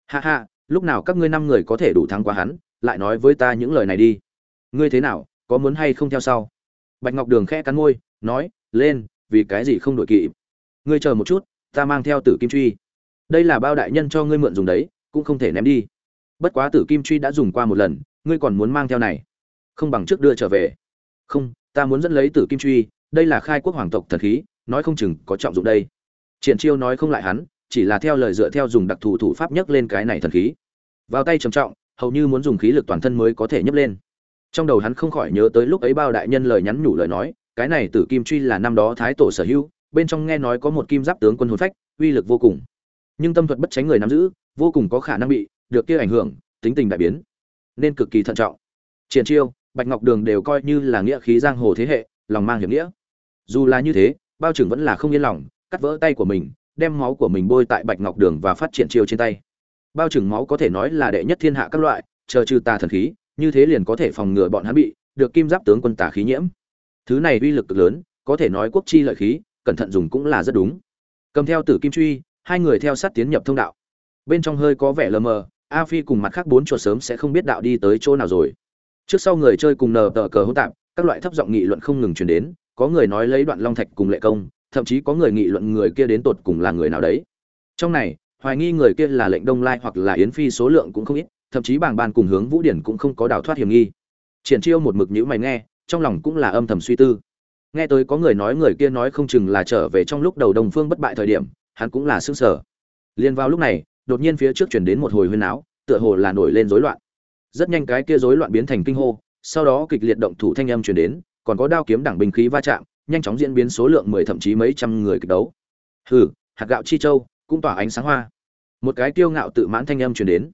Ha ha, lúc nào các ngươi năm người có thể đủ thắng qua hắn, lại nói với ta những lời này đi. Ngươi thế nào, có muốn hay không theo sau? Bạch ngọc đường khẽ cắn môi, nói, lên, vì cái gì không đổi kỵ ngươi chờ một chút, ta mang theo tử kim truy. Đây là bao đại nhân cho ngươi mượn dùng đấy, cũng không thể ném đi. Bất quá tử kim truy đã dùng qua một lần, ngươi còn muốn mang theo này. Không bằng trước đưa trở về không, ta muốn dẫn lấy tử kim truy, đây là khai quốc hoàng tộc thần khí, nói không chừng có trọng dụng đây. Triển chiêu nói không lại hắn, chỉ là theo lời dựa theo dùng đặc thù thủ pháp nhấc lên cái này thần khí. Vào tay trầm trọng, hầu như muốn dùng khí lực toàn thân mới có thể nhấc lên. Trong đầu hắn không khỏi nhớ tới lúc ấy bao đại nhân lời nhắn nhủ lời nói, cái này tử kim truy là năm đó thái tổ sở hữu, bên trong nghe nói có một kim giáp tướng quân hồn phách, uy lực vô cùng. Nhưng tâm thuật bất tránh người nắm giữ, vô cùng có khả năng bị, được kia ảnh hưởng, tính tình đại biến, nên cực kỳ thận trọng. Triển chiêu bạch ngọc đường đều coi như là nghĩa khí giang hồ thế hệ, lòng mang hiểm nghĩa. Dù là như thế, bao trưởng vẫn là không yên lòng, cắt vỡ tay của mình, đem máu của mình bôi tại bạch ngọc đường và phát triển chiêu trên tay. Bao trưởng máu có thể nói là đệ nhất thiên hạ các loại, chờ trừ tà thần khí, như thế liền có thể phòng ngừa bọn hắn bị, được kim giáp tướng quân tà khí nhiễm. Thứ này uy lực cực lớn, có thể nói quốc chi lợi khí, cẩn thận dùng cũng là rất đúng. Cầm theo tử kim truy, hai người theo sát tiến nhập thông đạo. Bên trong hơi có vẻ lờ mờ, a phi cùng mặt khác bốn chuột sớm sẽ không biết đạo đi tới chỗ nào rồi trước sau người chơi cùng nờ tờ cờ hỗn tạp, các loại thấp giọng nghị luận không ngừng truyền đến, có người nói lấy đoạn long thạch cùng lệ công, thậm chí có người nghị luận người kia đến tột cùng là người nào đấy. Trong này, hoài nghi người kia là lệnh đông lai hoặc là yến phi số lượng cũng không ít, thậm chí bảng ban cùng hướng vũ điển cũng không có đào thoát hiểm nghi. Triển chiêu một mực nhữ mày nghe, trong lòng cũng là âm thầm suy tư. Nghe tới có người nói người kia nói không chừng là trở về trong lúc đầu đồng phương bất bại thời điểm, hắn cũng là xương sở liền vào lúc này, đột nhiên phía trước chuyển đến một hồi huyên áo tựa hồ là nổi lên rối loạn rất nhanh cái kia rối loạn biến thành kinh hô, sau đó kịch liệt động thủ thanh âm truyền đến, còn có đao kiếm đẳng binh khí va chạm, nhanh chóng diễn biến số lượng mười thậm chí mấy trăm người kịch đấu. Hừ, hạt gạo chi châu, cũng tỏa ánh sáng hoa. Một cái kiêu ngạo tự mãn thanh âm truyền đến.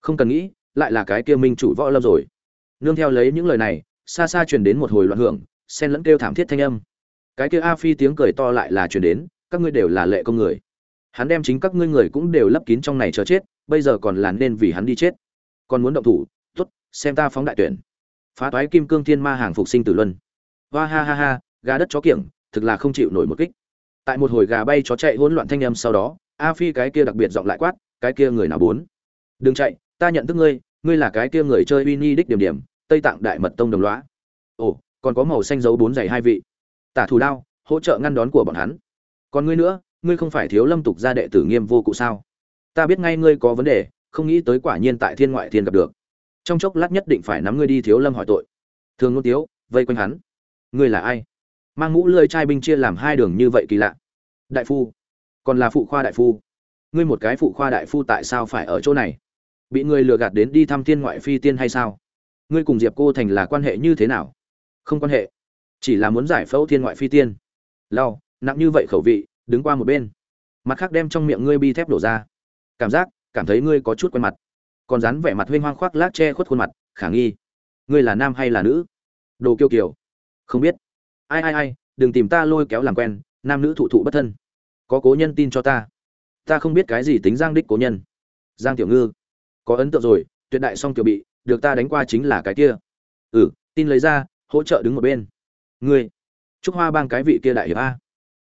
Không cần nghĩ, lại là cái kia minh chủ võ lâm rồi. Nương theo lấy những lời này, xa xa truyền đến một hồi loạn hưởng, xen lẫn kêu thảm thiết thanh âm. Cái kia a phi tiếng cười to lại là truyền đến, các ngươi đều là lệ công người. Hắn đem chính các ngươi người cũng đều lấp kín trong này chờ chết, bây giờ còn là nên vì hắn đi chết. Còn muốn động thủ xem ta phóng đại tuyển. Phá toái kim cương thiên ma hàng phục sinh tử luân. Hoa ha ha ha, gà đất chó kiểng, thực là không chịu nổi một kích. Tại một hồi gà bay chó chạy hỗn loạn thanh âm sau đó, a phi cái kia đặc biệt giọng lại quát, cái kia người nào bốn? Đừng chạy, ta nhận thức ngươi ngươi là cái kia người chơi uy ni đích điểm điểm, tây tạng đại mật tông đồng loá ồ, còn có màu xanh dấu bốn giày hai vị. Tả thù đao hỗ trợ ngăn đón của bọn hắn. Còn ngươi nữa, ngươi không phải thiếu lâm tục gia đệ tử nghiêm vô cụ sao? Ta biết ngay ngươi có vấn đề, không nghĩ tới quả nhiên tại thiên ngoại thiên gặp được trong chốc lát nhất định phải nắm ngươi đi thiếu lâm hỏi tội. Thường ngôn tiếu, vây quanh hắn. Ngươi là ai? Mang mũ lơi trai binh chia làm hai đường như vậy kỳ lạ. Đại phu, còn là phụ khoa đại phu. Ngươi một cái phụ khoa đại phu tại sao phải ở chỗ này? Bị người lừa gạt đến đi thăm thiên ngoại phi tiên hay sao? Ngươi cùng diệp cô thành là quan hệ như thế nào? Không quan hệ, chỉ là muốn giải phẫu thiên ngoại phi tiên. Lao nặng như vậy khẩu vị, đứng qua một bên. Mặt khác đem trong miệng ngươi bi thép đổ ra. Cảm giác, cảm thấy ngươi có chút quen mặt còn dán vẻ mặt huynh hoang khoác lác che khuất khuôn mặt, khả nghi. Ngươi là nam hay là nữ? Đồ kiêu kiều. Không biết. Ai ai ai, đừng tìm ta lôi kéo làm quen, nam nữ thụ thụ bất thân. Có cố nhân tin cho ta. Ta không biết cái gì tính giang đích cố nhân. Giang tiểu ngư. Có ấn tượng rồi, tuyệt đại song tiểu bị, được ta đánh qua chính là cái kia. Ừ tin lấy ra, hỗ trợ đứng một bên. Ngươi. Trúc hoa bang cái vị kia đại hiệp a.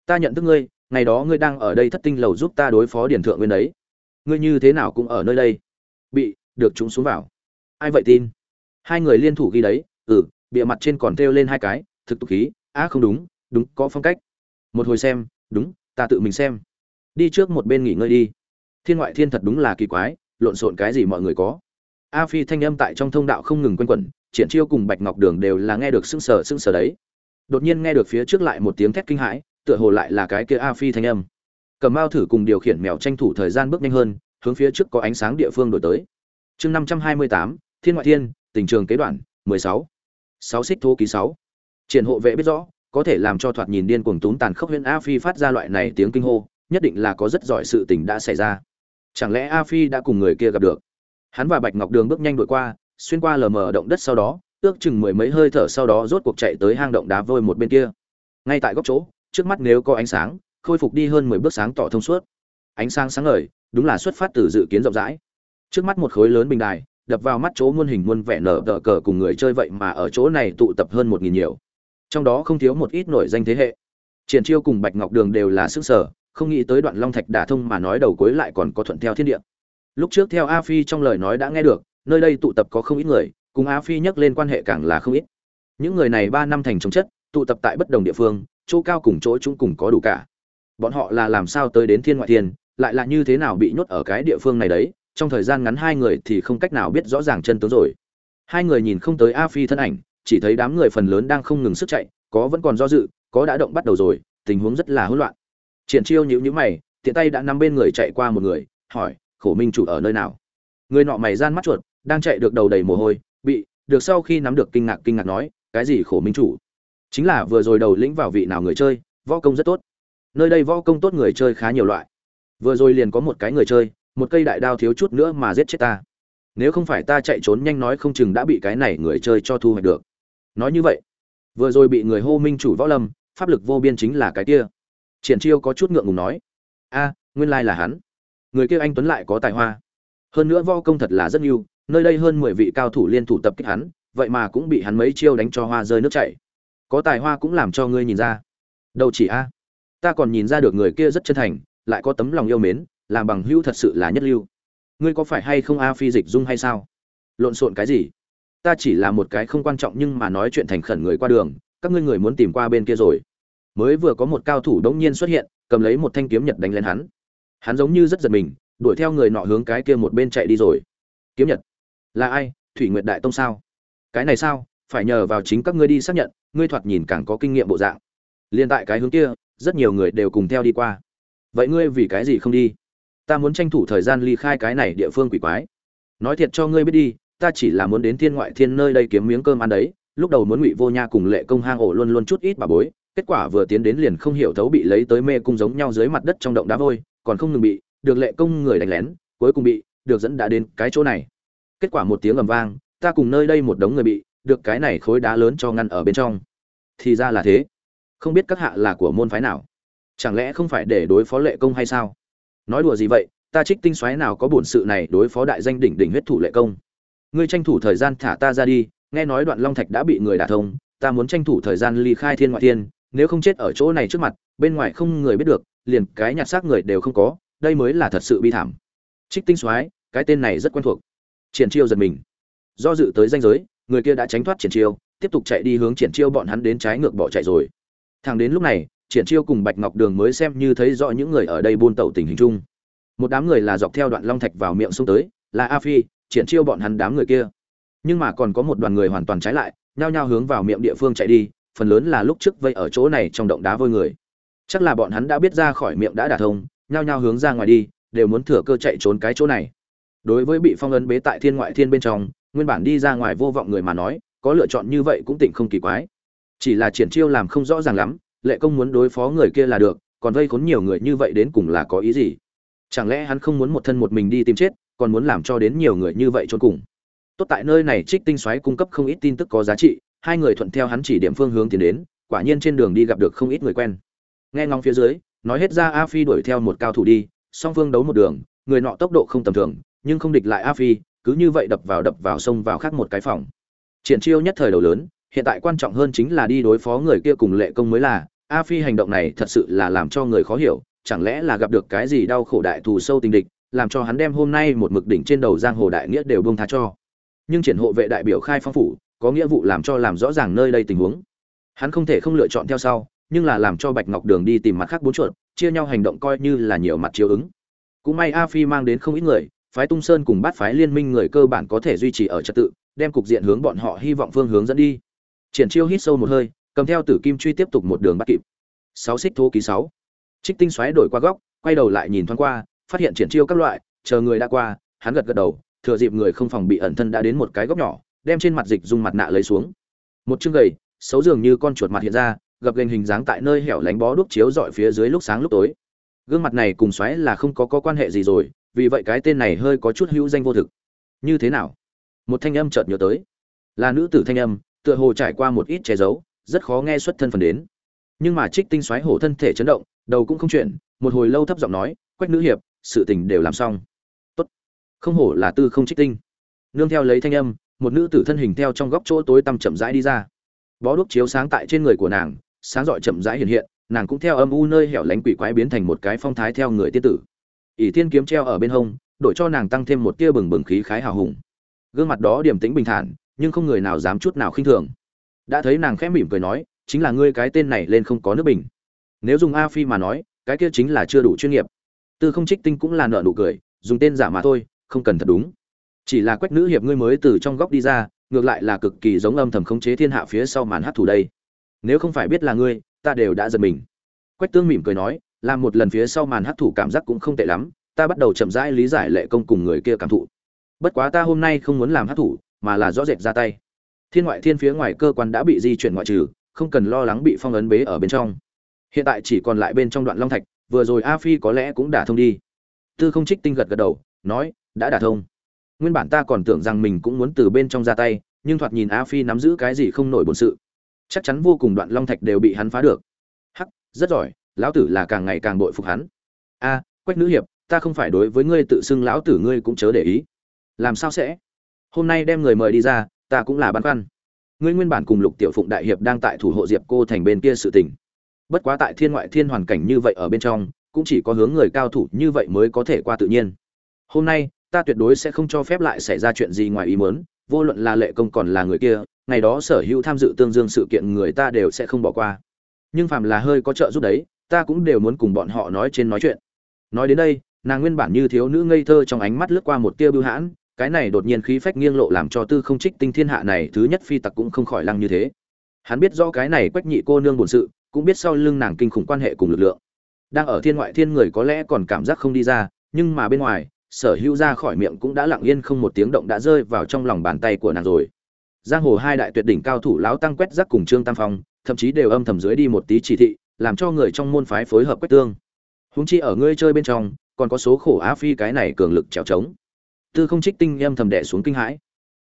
Ta nhận thức ngươi, ngày đó ngươi đang ở đây thất tinh lầu giúp ta đối phó điển thượng nguyên đấy. Ngươi như thế nào cũng ở nơi đây bị, được chúng xuống vào. Ai vậy tin? Hai người liên thủ ghi đấy ừ bịa mặt trên còn treo lên hai cái, thực tục khí, á, không đúng đúng, có phong cách. Một hồi xem, đúng, ta tự mình xem. Đi trước một bên nghỉ ngơi đi. Thiên ngoại thiên thật đúng là kỳ quái, lộn xộn cái gì mọi người có. A phi thanh âm tại trong thông đạo không ngừng quanh quẩn, triển chiêu cùng bạch ngọc đường đều là nghe được sưng sờ sưng sờ đấy. Đột nhiên nghe được phía trước lại một tiếng thét kinh hãi, tựa hồ lại là cái kia a phi thanh âm. Cầm mao thử cùng điều khiển mèo tranh thủ thời gian bước nhanh hơn hướng phía trước có ánh sáng địa phương đổi tới. Chương năm trăm hai mươi tám, thiên ngoại thiên, tình trường kế đoạn, mười sáu. Sáu xích thô ký sáu. Triển hộ vệ biết rõ, có thể làm cho thoạt nhìn điên cuồng túm tàn khốc huyễn a phi phát ra loại này tiếng kinh hô, nhất định là có rất giỏi sự tình đã xảy ra. Chẳng lẽ a phi đã cùng người kia gặp được? Hắn và bạch ngọc đường bước nhanh đuổi qua, xuyên qua lờ mờ động đất sau đó, ước chừng mười mấy hơi thở sau đó rốt cuộc chạy tới hang động đá vôi một bên kia. Ngay tại góc chỗ, trước mắt nếu có ánh sáng, khôi phục đi hơn mười bước sáng tỏ thông suốt. Ánh sáng sáng ngời đúng là xuất phát từ dự kiến rộng rãi. Trước mắt một khối lớn bình đài, đập vào mắt chỗ muôn hình muôn vẻ nở tờ cờ cùng người chơi vậy mà ở chỗ này tụ tập hơn một nghìn nhiều. Trong đó không thiếu một ít nổi danh thế hệ. Triển chiêu cùng bạch ngọc đường đều là sức sở, không nghĩ tới đoạn long thạch đả thông mà nói đầu cuối lại còn có thuận theo thiên địa. Lúc trước theo a phi trong lời nói đã nghe được, nơi đây tụ tập có không ít người, cùng a phi nhắc lên quan hệ càng là không ít. Những người này ba năm thành chống chất, tụ tập tại bất đồng địa phương, chỗ cao cùng chỗ chúng cùng có đủ cả. Bọn họ là làm sao tới đến thiên ngoại thiên lại là như thế nào bị nhốt ở cái địa phương này đấy, trong thời gian ngắn hai người thì không cách nào biết rõ ràng chân tướng rồi. Hai người nhìn không tới a phi thân ảnh, chỉ thấy đám người phần lớn đang không ngừng sức chạy, có vẫn còn do dự, có đã động bắt đầu rồi, tình huống rất là hỗn loạn. Triển chiêu nhíu nhíu mày, tiện tay đã nắm bên người chạy qua một người, hỏi, khổ minh chủ ở nơi nào? Người nọ mày gian mắt chuột, đang chạy được đầu đầy mồ hôi, bị, được sau khi nắm được kinh ngạc kinh ngạc nói, cái gì khổ minh chủ? Chính là vừa rồi đầu lĩnh vào vị nào người chơi, võ công rất tốt. Nơi đây võ công tốt người chơi khá nhiều loại vừa rồi liền có một cái người chơi, một cây đại đao thiếu chút nữa mà giết chết ta. Nếu không phải ta chạy trốn nhanh nói không chừng đã bị cái này người chơi cho thu hoạch được. Nói như vậy, vừa rồi bị người hô minh chủ võ lâm, pháp lực vô biên chính là cái kia. Triển chiêu có chút ngượng ngùng nói, a, nguyên lai là hắn. Người kia anh tuấn lại có tài hoa. Hơn nữa võ công thật là rất nhiều, nơi đây hơn mười vị cao thủ liên thủ tập kích hắn, vậy mà cũng bị hắn mấy chiêu đánh cho hoa rơi nước chảy. Có tài hoa cũng làm cho ngươi nhìn ra. Đâu chỉ a. Ta còn nhìn ra được người kia rất chân thành lại có tấm lòng yêu mến, làm bằng hữu thật sự là nhất lưu. Ngươi có phải hay không a phi dịch dung hay sao? Lộn xộn cái gì? Ta chỉ là một cái không quan trọng nhưng mà nói chuyện thành khẩn người qua đường, các ngươi người muốn tìm qua bên kia rồi. Mới vừa có một cao thủ đống nhiên xuất hiện, cầm lấy một thanh kiếm nhật đánh lên hắn. Hắn giống như rất giật mình, đuổi theo người nọ hướng cái kia một bên chạy đi rồi. Kiếm nhật. Là ai? Thủy nguyệt đại tông sao? Cái này sao? Phải nhờ vào chính các ngươi đi xác nhận, ngươi thoạt nhìn càng có kinh nghiệm bộ dạng. Liên tại cái hướng kia, rất nhiều người đều cùng theo đi qua vậy ngươi vì cái gì không đi? Ta muốn tranh thủ thời gian ly khai cái này địa phương quỷ quái. Nói thiệt cho ngươi biết đi, ta chỉ là muốn đến thiên ngoại thiên nơi đây kiếm miếng cơm ăn đấy. Lúc đầu muốn ngụy vô nha cùng lệ công hang ổ luôn luôn chút ít bà bối, kết quả vừa tiến đến liền không hiểu thấu bị lấy tới mê cung giống nhau dưới mặt đất trong động đá vôi, còn không ngừng bị được lệ công người đánh lén, cuối cùng bị được dẫn đã đến cái chỗ này. Kết quả một tiếng ầm vang, ta cùng nơi đây một đống người bị được cái này khối đá lớn cho ngăn ở bên trong. Thì ra là thế. Không biết các hạ là của môn phái nào chẳng lẽ không phải để đối phó lệ công hay sao? Nói đùa gì vậy, ta trích tinh xoáy nào có bổn sự này đối phó đại danh đỉnh đỉnh huyết thủ lệ công. Ngươi tranh thủ thời gian thả ta ra đi, nghe nói đoạn long thạch đã bị người đả thông, ta muốn tranh thủ thời gian ly khai thiên ngoại thiên, nếu không chết ở chỗ này trước mặt, bên ngoài không người biết được, liền cái nhặt xác người đều không có, đây mới là thật sự bi thảm. Trích tinh soái cái tên này rất quen thuộc. Triển chiêu giật mình. Do dự tới danh giới, người kia đã tránh thoát triển chiêu, tiếp tục chạy đi hướng triển chiêu bọn hắn đến trái ngược bỏ chạy rồi. Thằng đến lúc này triển chiêu cùng bạch ngọc đường mới xem như thấy rõ những người ở đây buôn tẩu tình hình chung. Một đám người là dọc theo đoạn long thạch vào miệng sông tới, là a phi, triển chiêu bọn hắn đám người kia. Nhưng mà còn có một đoàn người hoàn toàn trái lại, nhao nhao hướng vào miệng địa phương chạy đi, phần lớn là lúc trước vây ở chỗ này trong động đá vôi người. Chắc là bọn hắn đã biết ra khỏi miệng đã đả thông, nhao nhao hướng ra ngoài đi, đều muốn thừa cơ chạy trốn cái chỗ này. Đối với bị phong ấn bế tại thiên ngoại thiên bên trong, nguyên bản đi ra ngoài vô vọng người mà nói, có lựa chọn như vậy cũng tỉnh không kỳ quái. Chỉ là triển chiêu làm không rõ ràng lắm lệ công muốn đối phó người kia là được, còn vây khốn nhiều người như vậy đến cùng là có ý gì? Chẳng lẽ hắn không muốn một thân một mình đi tìm chết, còn muốn làm cho đến nhiều người như vậy trốn cùng? Tốt tại nơi này trích tinh xoáy cung cấp không ít tin tức có giá trị, hai người thuận theo hắn chỉ điểm phương hướng tiến đến, quả nhiên trên đường đi gặp được không ít người quen. Nghe ngóng phía dưới, nói hết ra a phi đuổi theo một cao thủ đi, song phương đấu một đường, người nọ tốc độ không tầm thường, nhưng không địch lại a phi, cứ như vậy đập vào đập vào sông vào khác một cái phòng. Triển chiêu nhất thời đầu lớn, hiện tại quan trọng hơn chính là đi đối phó người kia cùng lệ công mới là a phi hành động này thật sự là làm cho người khó hiểu, chẳng lẽ là gặp được cái gì đau khổ đại thù sâu tình địch, làm cho hắn đem hôm nay một mực đỉnh trên đầu giang hồ đại nghĩa đều buông tha cho. Nhưng triển hộ vệ đại biểu khai phong phủ, có nghĩa vụ làm cho làm rõ ràng nơi đây tình huống. Hắn không thể không lựa chọn theo sau, nhưng là làm cho bạch ngọc đường đi tìm mặt khác bốn chuột, chia nhau hành động coi như là nhiều mặt chiếu ứng. Cũng may a phi mang đến không ít người, phái tung sơn cùng bát phái liên minh người cơ bản có thể duy trì ở trật tự, đem cục diện hướng bọn họ hy vọng phương hướng dẫn đi. Triển chiêu hít sâu một hơi cầm theo tử kim truy tiếp tục một đường bắt kịp. Sáu xích thô ký sáu. Trích tinh xoáy đổi qua góc quay đầu lại nhìn thoáng qua phát hiện triển chiêu các loại chờ người đã qua hắn gật gật đầu thừa dịp người không phòng bị ẩn thân đã đến một cái góc nhỏ đem trên mặt dịch dùng mặt nạ lấy xuống. Một chương gầy xấu dường như con chuột mặt hiện ra gập gành hình dáng tại nơi hẻo lánh bó đuốc chiếu dọi phía dưới lúc sáng lúc tối. Gương mặt này cùng xoáy là không có, có quan hệ gì rồi vì vậy cái tên này hơi có chút hữu danh vô thực. Như thế nào? Một thanh âm chợt nhớ tới. Là nữ tử thanh âm tựa hồ trải qua một ít che giấu rất khó nghe xuất thân phần đến. Nhưng mà trích tinh xoáy hổ thân thể chấn động, đầu cũng không chuyển, một hồi lâu thấp giọng nói, quách nữ hiệp, sự tình đều làm xong. Tốt. Không hổ là tư không trích tinh. Nương theo lấy thanh âm, một nữ tử thân hình theo trong góc chỗ tối tăm chậm rãi đi ra. Bó đuốc chiếu sáng tại trên người của nàng, sáng rọi chậm rãi hiện hiện, nàng cũng theo âm u nơi hẻo lánh quỷ quái biến thành một cái phong thái theo người tiên tử. Ỷ thiên kiếm treo ở bên hông, đổi cho nàng tăng thêm một tia bừng bừng khí khái hào hùng. Gương mặt đó điềm tĩnh bình thản, nhưng không người nào dám chút nào khinh thường đã thấy nàng khẽ mỉm cười nói, chính là ngươi cái tên này lên không có nước bình. Nếu dùng a phi mà nói, cái kia chính là chưa đủ chuyên nghiệp. Tư không trích tinh cũng là nợ nụ cười, dùng tên giả mà thôi, không cần thật đúng. Chỉ là quách nữ hiệp ngươi mới từ trong góc đi ra, ngược lại là cực kỳ giống âm thầm khống chế thiên hạ phía sau màn hát thủ đây. Nếu không phải biết là ngươi, ta đều đã giật mình. Quách tương mỉm cười nói, làm một lần phía sau màn hát thủ cảm giác cũng không tệ lắm, ta bắt đầu chậm rãi lý giải lệ công cùng người kia cảm thụ. Bất quá ta hôm nay không muốn làm hát thủ, mà là rõ rệt ra tay thiên ngoại thiên phía ngoài cơ quan đã bị di chuyển ngoại trừ, không cần lo lắng bị phong ấn bế ở bên trong. Hiện tại chỉ còn lại bên trong đoạn long thạch, vừa rồi a phi có lẽ cũng đả thông đi. Tư không trích tinh gật gật đầu, nói, đã đả thông. Nguyên bản ta còn tưởng rằng mình cũng muốn từ bên trong ra tay, nhưng thoạt nhìn a phi nắm giữ cái gì không nổi bổn sự. Chắc chắn vô cùng đoạn long thạch đều bị hắn phá được. Hắc, rất giỏi, lão tử là càng ngày càng bội phục hắn. A, quách nữ hiệp, ta không phải đối với ngươi tự xưng lão tử ngươi cũng chớ để ý. Làm sao sẽ? Hôm nay đem người mời đi ra ta cũng là băn khoăn. Ngươi nguyên bản cùng lục tiểu phụng đại hiệp đang tại thủ hộ diệp cô thành bên kia sự tình. Bất quá tại thiên ngoại thiên hoàn cảnh như vậy ở bên trong, cũng chỉ có hướng người cao thủ như vậy mới có thể qua tự nhiên. Hôm nay, ta tuyệt đối sẽ không cho phép lại xảy ra chuyện gì ngoài ý muốn, vô luận là lệ công còn là người kia, ngày đó sở hữu tham dự tương dương sự kiện người ta đều sẽ không bỏ qua. Nhưng phàm là hơi có trợ giúp đấy, ta cũng đều muốn cùng bọn họ nói trên nói chuyện. Nói đến đây, nàng nguyên bản như thiếu nữ ngây thơ trong ánh mắt lướt qua một tia bưu hãn cái này đột nhiên khí phách nghiêng lộ làm cho tư không trích tinh thiên hạ này thứ nhất phi tặc cũng không khỏi lăng như thế. Hắn biết rõ cái này quách nhị cô nương bổn sự, cũng biết sau lưng nàng kinh khủng quan hệ cùng lực lượng. Đang ở thiên ngoại thiên người có lẽ còn cảm giác không đi ra, nhưng mà bên ngoài, sở hữu ra khỏi miệng cũng đã lặng yên không một tiếng động đã rơi vào trong lòng bàn tay của nàng rồi. Giang hồ hai đại tuyệt đỉnh cao thủ lão tăng quét rắc cùng trương tam phong, thậm chí đều âm thầm dưới đi một tí chỉ thị, làm cho người trong môn phái phối hợp quét tương. Húng chi ở ngươi chơi bên trong, còn có số khổ á phi cái này cường lực trèo trống tư không trích tinh em thầm đẻ xuống kinh hãi.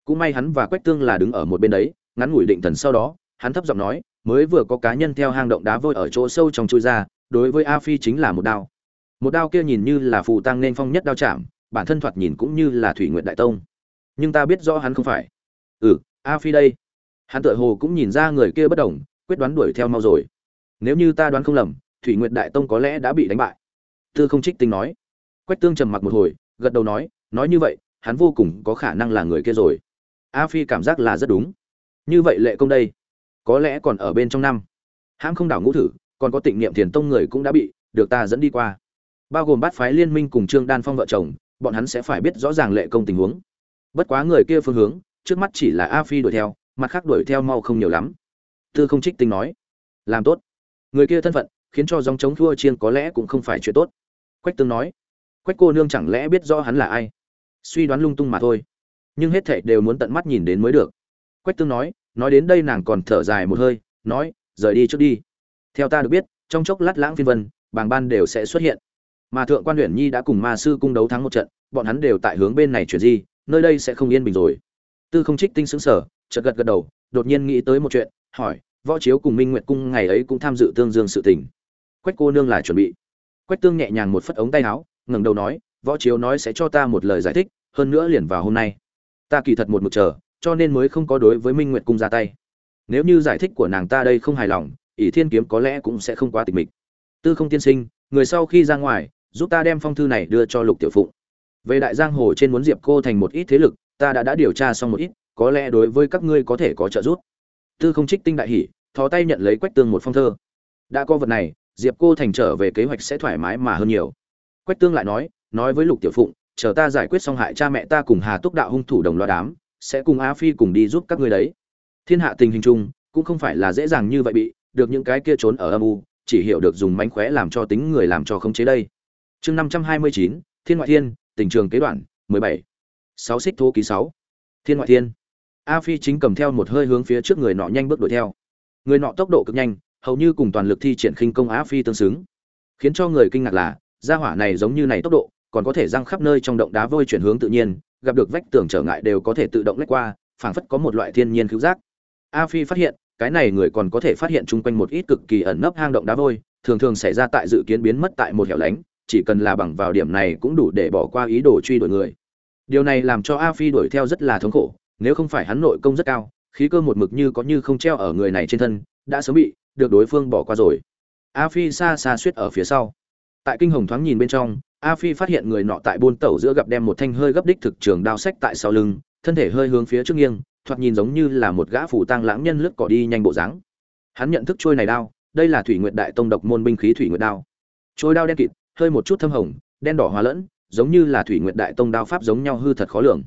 Cũng may hắn và quách tương là đứng ở một bên đấy, ngắn ngủi định thần sau đó, hắn thấp giọng nói, mới vừa có cá nhân theo hang động đá vôi ở chỗ sâu trong chui ra, đối với a phi chính là một đao. Một đao kia nhìn như là phù tăng nên phong nhất đao chạm, bản thân thoạt nhìn cũng như là thủy nguyện đại tông. Nhưng ta biết rõ hắn không phải. Ừ a phi đây. Hắn tựa hồ cũng nhìn ra người kia bất đồng, quyết đoán đuổi theo mau rồi. Nếu như ta đoán không lầm, thủy nguyện đại tông có lẽ đã bị đánh bại. Tư không trích tinh nói. Quách tương trầm mặc một hồi, gật đầu nói nói như vậy, hắn vô cùng có khả năng là người kia rồi. A phi cảm giác là rất đúng. Như vậy lệ công đây, có lẽ còn ở bên trong năm. Hãng không đảo ngũ thử, còn có tịnh niệm thiền tông người cũng đã bị được ta dẫn đi qua. Bao gồm bát phái liên minh cùng trương đan phong vợ chồng, bọn hắn sẽ phải biết rõ ràng lệ công tình huống. Bất quá người kia phương hướng, trước mắt chỉ là a phi đuổi theo, mặt khác đuổi theo mau không nhiều lắm. Tư không trích tinh nói, làm tốt. Người kia thân phận, khiến cho dòng chống thua chiên có lẽ cũng không phải chuyện tốt. Quách tương nói, quách cô nương chẳng lẽ biết rõ hắn là ai? Suy đoán lung tung mà thôi. Nhưng hết thảy đều muốn tận mắt nhìn đến mới được. Quách tương nói nói đến đây nàng còn thở dài một hơi, nói, rời đi trước đi. Theo ta được biết, trong chốc lát lãng phiên vân, bàng ban đều sẽ xuất hiện. Mà thượng quan huyện nhi đã cùng ma sư cung đấu thắng một trận, bọn hắn đều tại hướng bên này chuyển di, nơi đây sẽ không yên bình rồi. Tư không trích tinh xứng sở chợt gật gật đầu, đột nhiên nghĩ tới một chuyện, hỏi, võ chiếu cùng minh nguyệt cung ngày ấy cũng tham dự tương dương sự tình. Quách cô nương là chuẩn bị. Quách tương nhẹ nhàng một phất ống tay áo, ngẩng đầu nói, võ chiếu nói sẽ cho ta một lời giải thích hơn nữa liền vào hôm nay. Ta kỳ thật một mực chờ, cho nên mới không có đối với minh nguyệt cung ra tay. Nếu như giải thích của nàng ta đây không hài lòng, ỷ thiên kiếm có lẽ cũng sẽ không quá tịch mịch. Tư không tiên sinh, người sau khi ra ngoài, giúp ta đem phong thư này đưa cho lục tiểu phụng. Về đại giang hồ trên muốn diệp cô thành một ít thế lực, ta đã đã điều tra xong một ít, có lẽ đối với các ngươi có thể có trợ giúp. Tư không trích tinh đại Hỷ, thò tay nhận lấy quách tương một phong thơ. Đã có vật này, diệp cô thành trở về kế hoạch sẽ thoải mái mà hơn nhiều. Quách tương lại nói nói với lục tiểu phụng chờ ta giải quyết xong hại cha mẹ ta cùng hà túc đạo hung thủ đồng loa đám, sẽ cùng a phi cùng đi giúp các ngươi đấy. Thiên hạ tình hình chung, cũng không phải là dễ dàng như vậy bị, được những cái kia trốn ở âm u, chỉ hiểu được dùng mánh khóe làm cho tính người làm cho khống chế đây. Chương năm trăm hai mươi chín, thiên ngoại thiên, tình trường kế đoạn, mười bảy. Sáu xích thố ký sáu. Thiên ngoại thiên. A phi chính cầm theo một hơi hướng phía trước người nọ nhanh bước đuổi theo. Người nọ tốc độ cực nhanh, hầu như cùng toàn lực thi triển khinh công a phi tương xứng. Khiến cho người kinh ngạc là, gia hỏa này giống như này tốc độ còn có thể răng khắp nơi trong động đá vôi chuyển hướng tự nhiên, gặp được vách tường trở ngại đều có thể tự động lách qua, phảng phất có một loại thiên nhiên cứu giác. A phi phát hiện, cái này người còn có thể phát hiện chung quanh một ít cực kỳ ẩn nấp hang động đá vôi, thường thường xảy ra tại dự kiến biến mất tại một hẻo lánh, chỉ cần là bằng vào điểm này cũng đủ để bỏ qua ý đồ truy đuổi người. Điều này làm cho a phi đuổi theo rất là thống khổ, nếu không phải hắn nội công rất cao, khí cơ một mực như có như không treo ở người này trên thân, đã sớm bị được đối phương bỏ qua rồi. A phi xa xa suýt ở phía sau. Tại kinh hồng thoáng nhìn bên trong a phi phát hiện người nọ tại buôn tẩu giữa gặp đem một thanh hơi gấp đích thực trường đao sách tại sau lưng, thân thể hơi hướng phía trước nghiêng, thoạt nhìn giống như là một gã phủ tang lãng nhân lướt cỏ đi nhanh bộ dáng. Hắn nhận thức trôi này đao, đây là thủy nguyệt đại tông độc môn binh khí thủy nguyệt đao. Trôi đao đen kịt, hơi một chút thâm hồng, đen đỏ hóa lẫn, giống như là thủy nguyệt đại tông đao pháp giống nhau hư thật khó lường.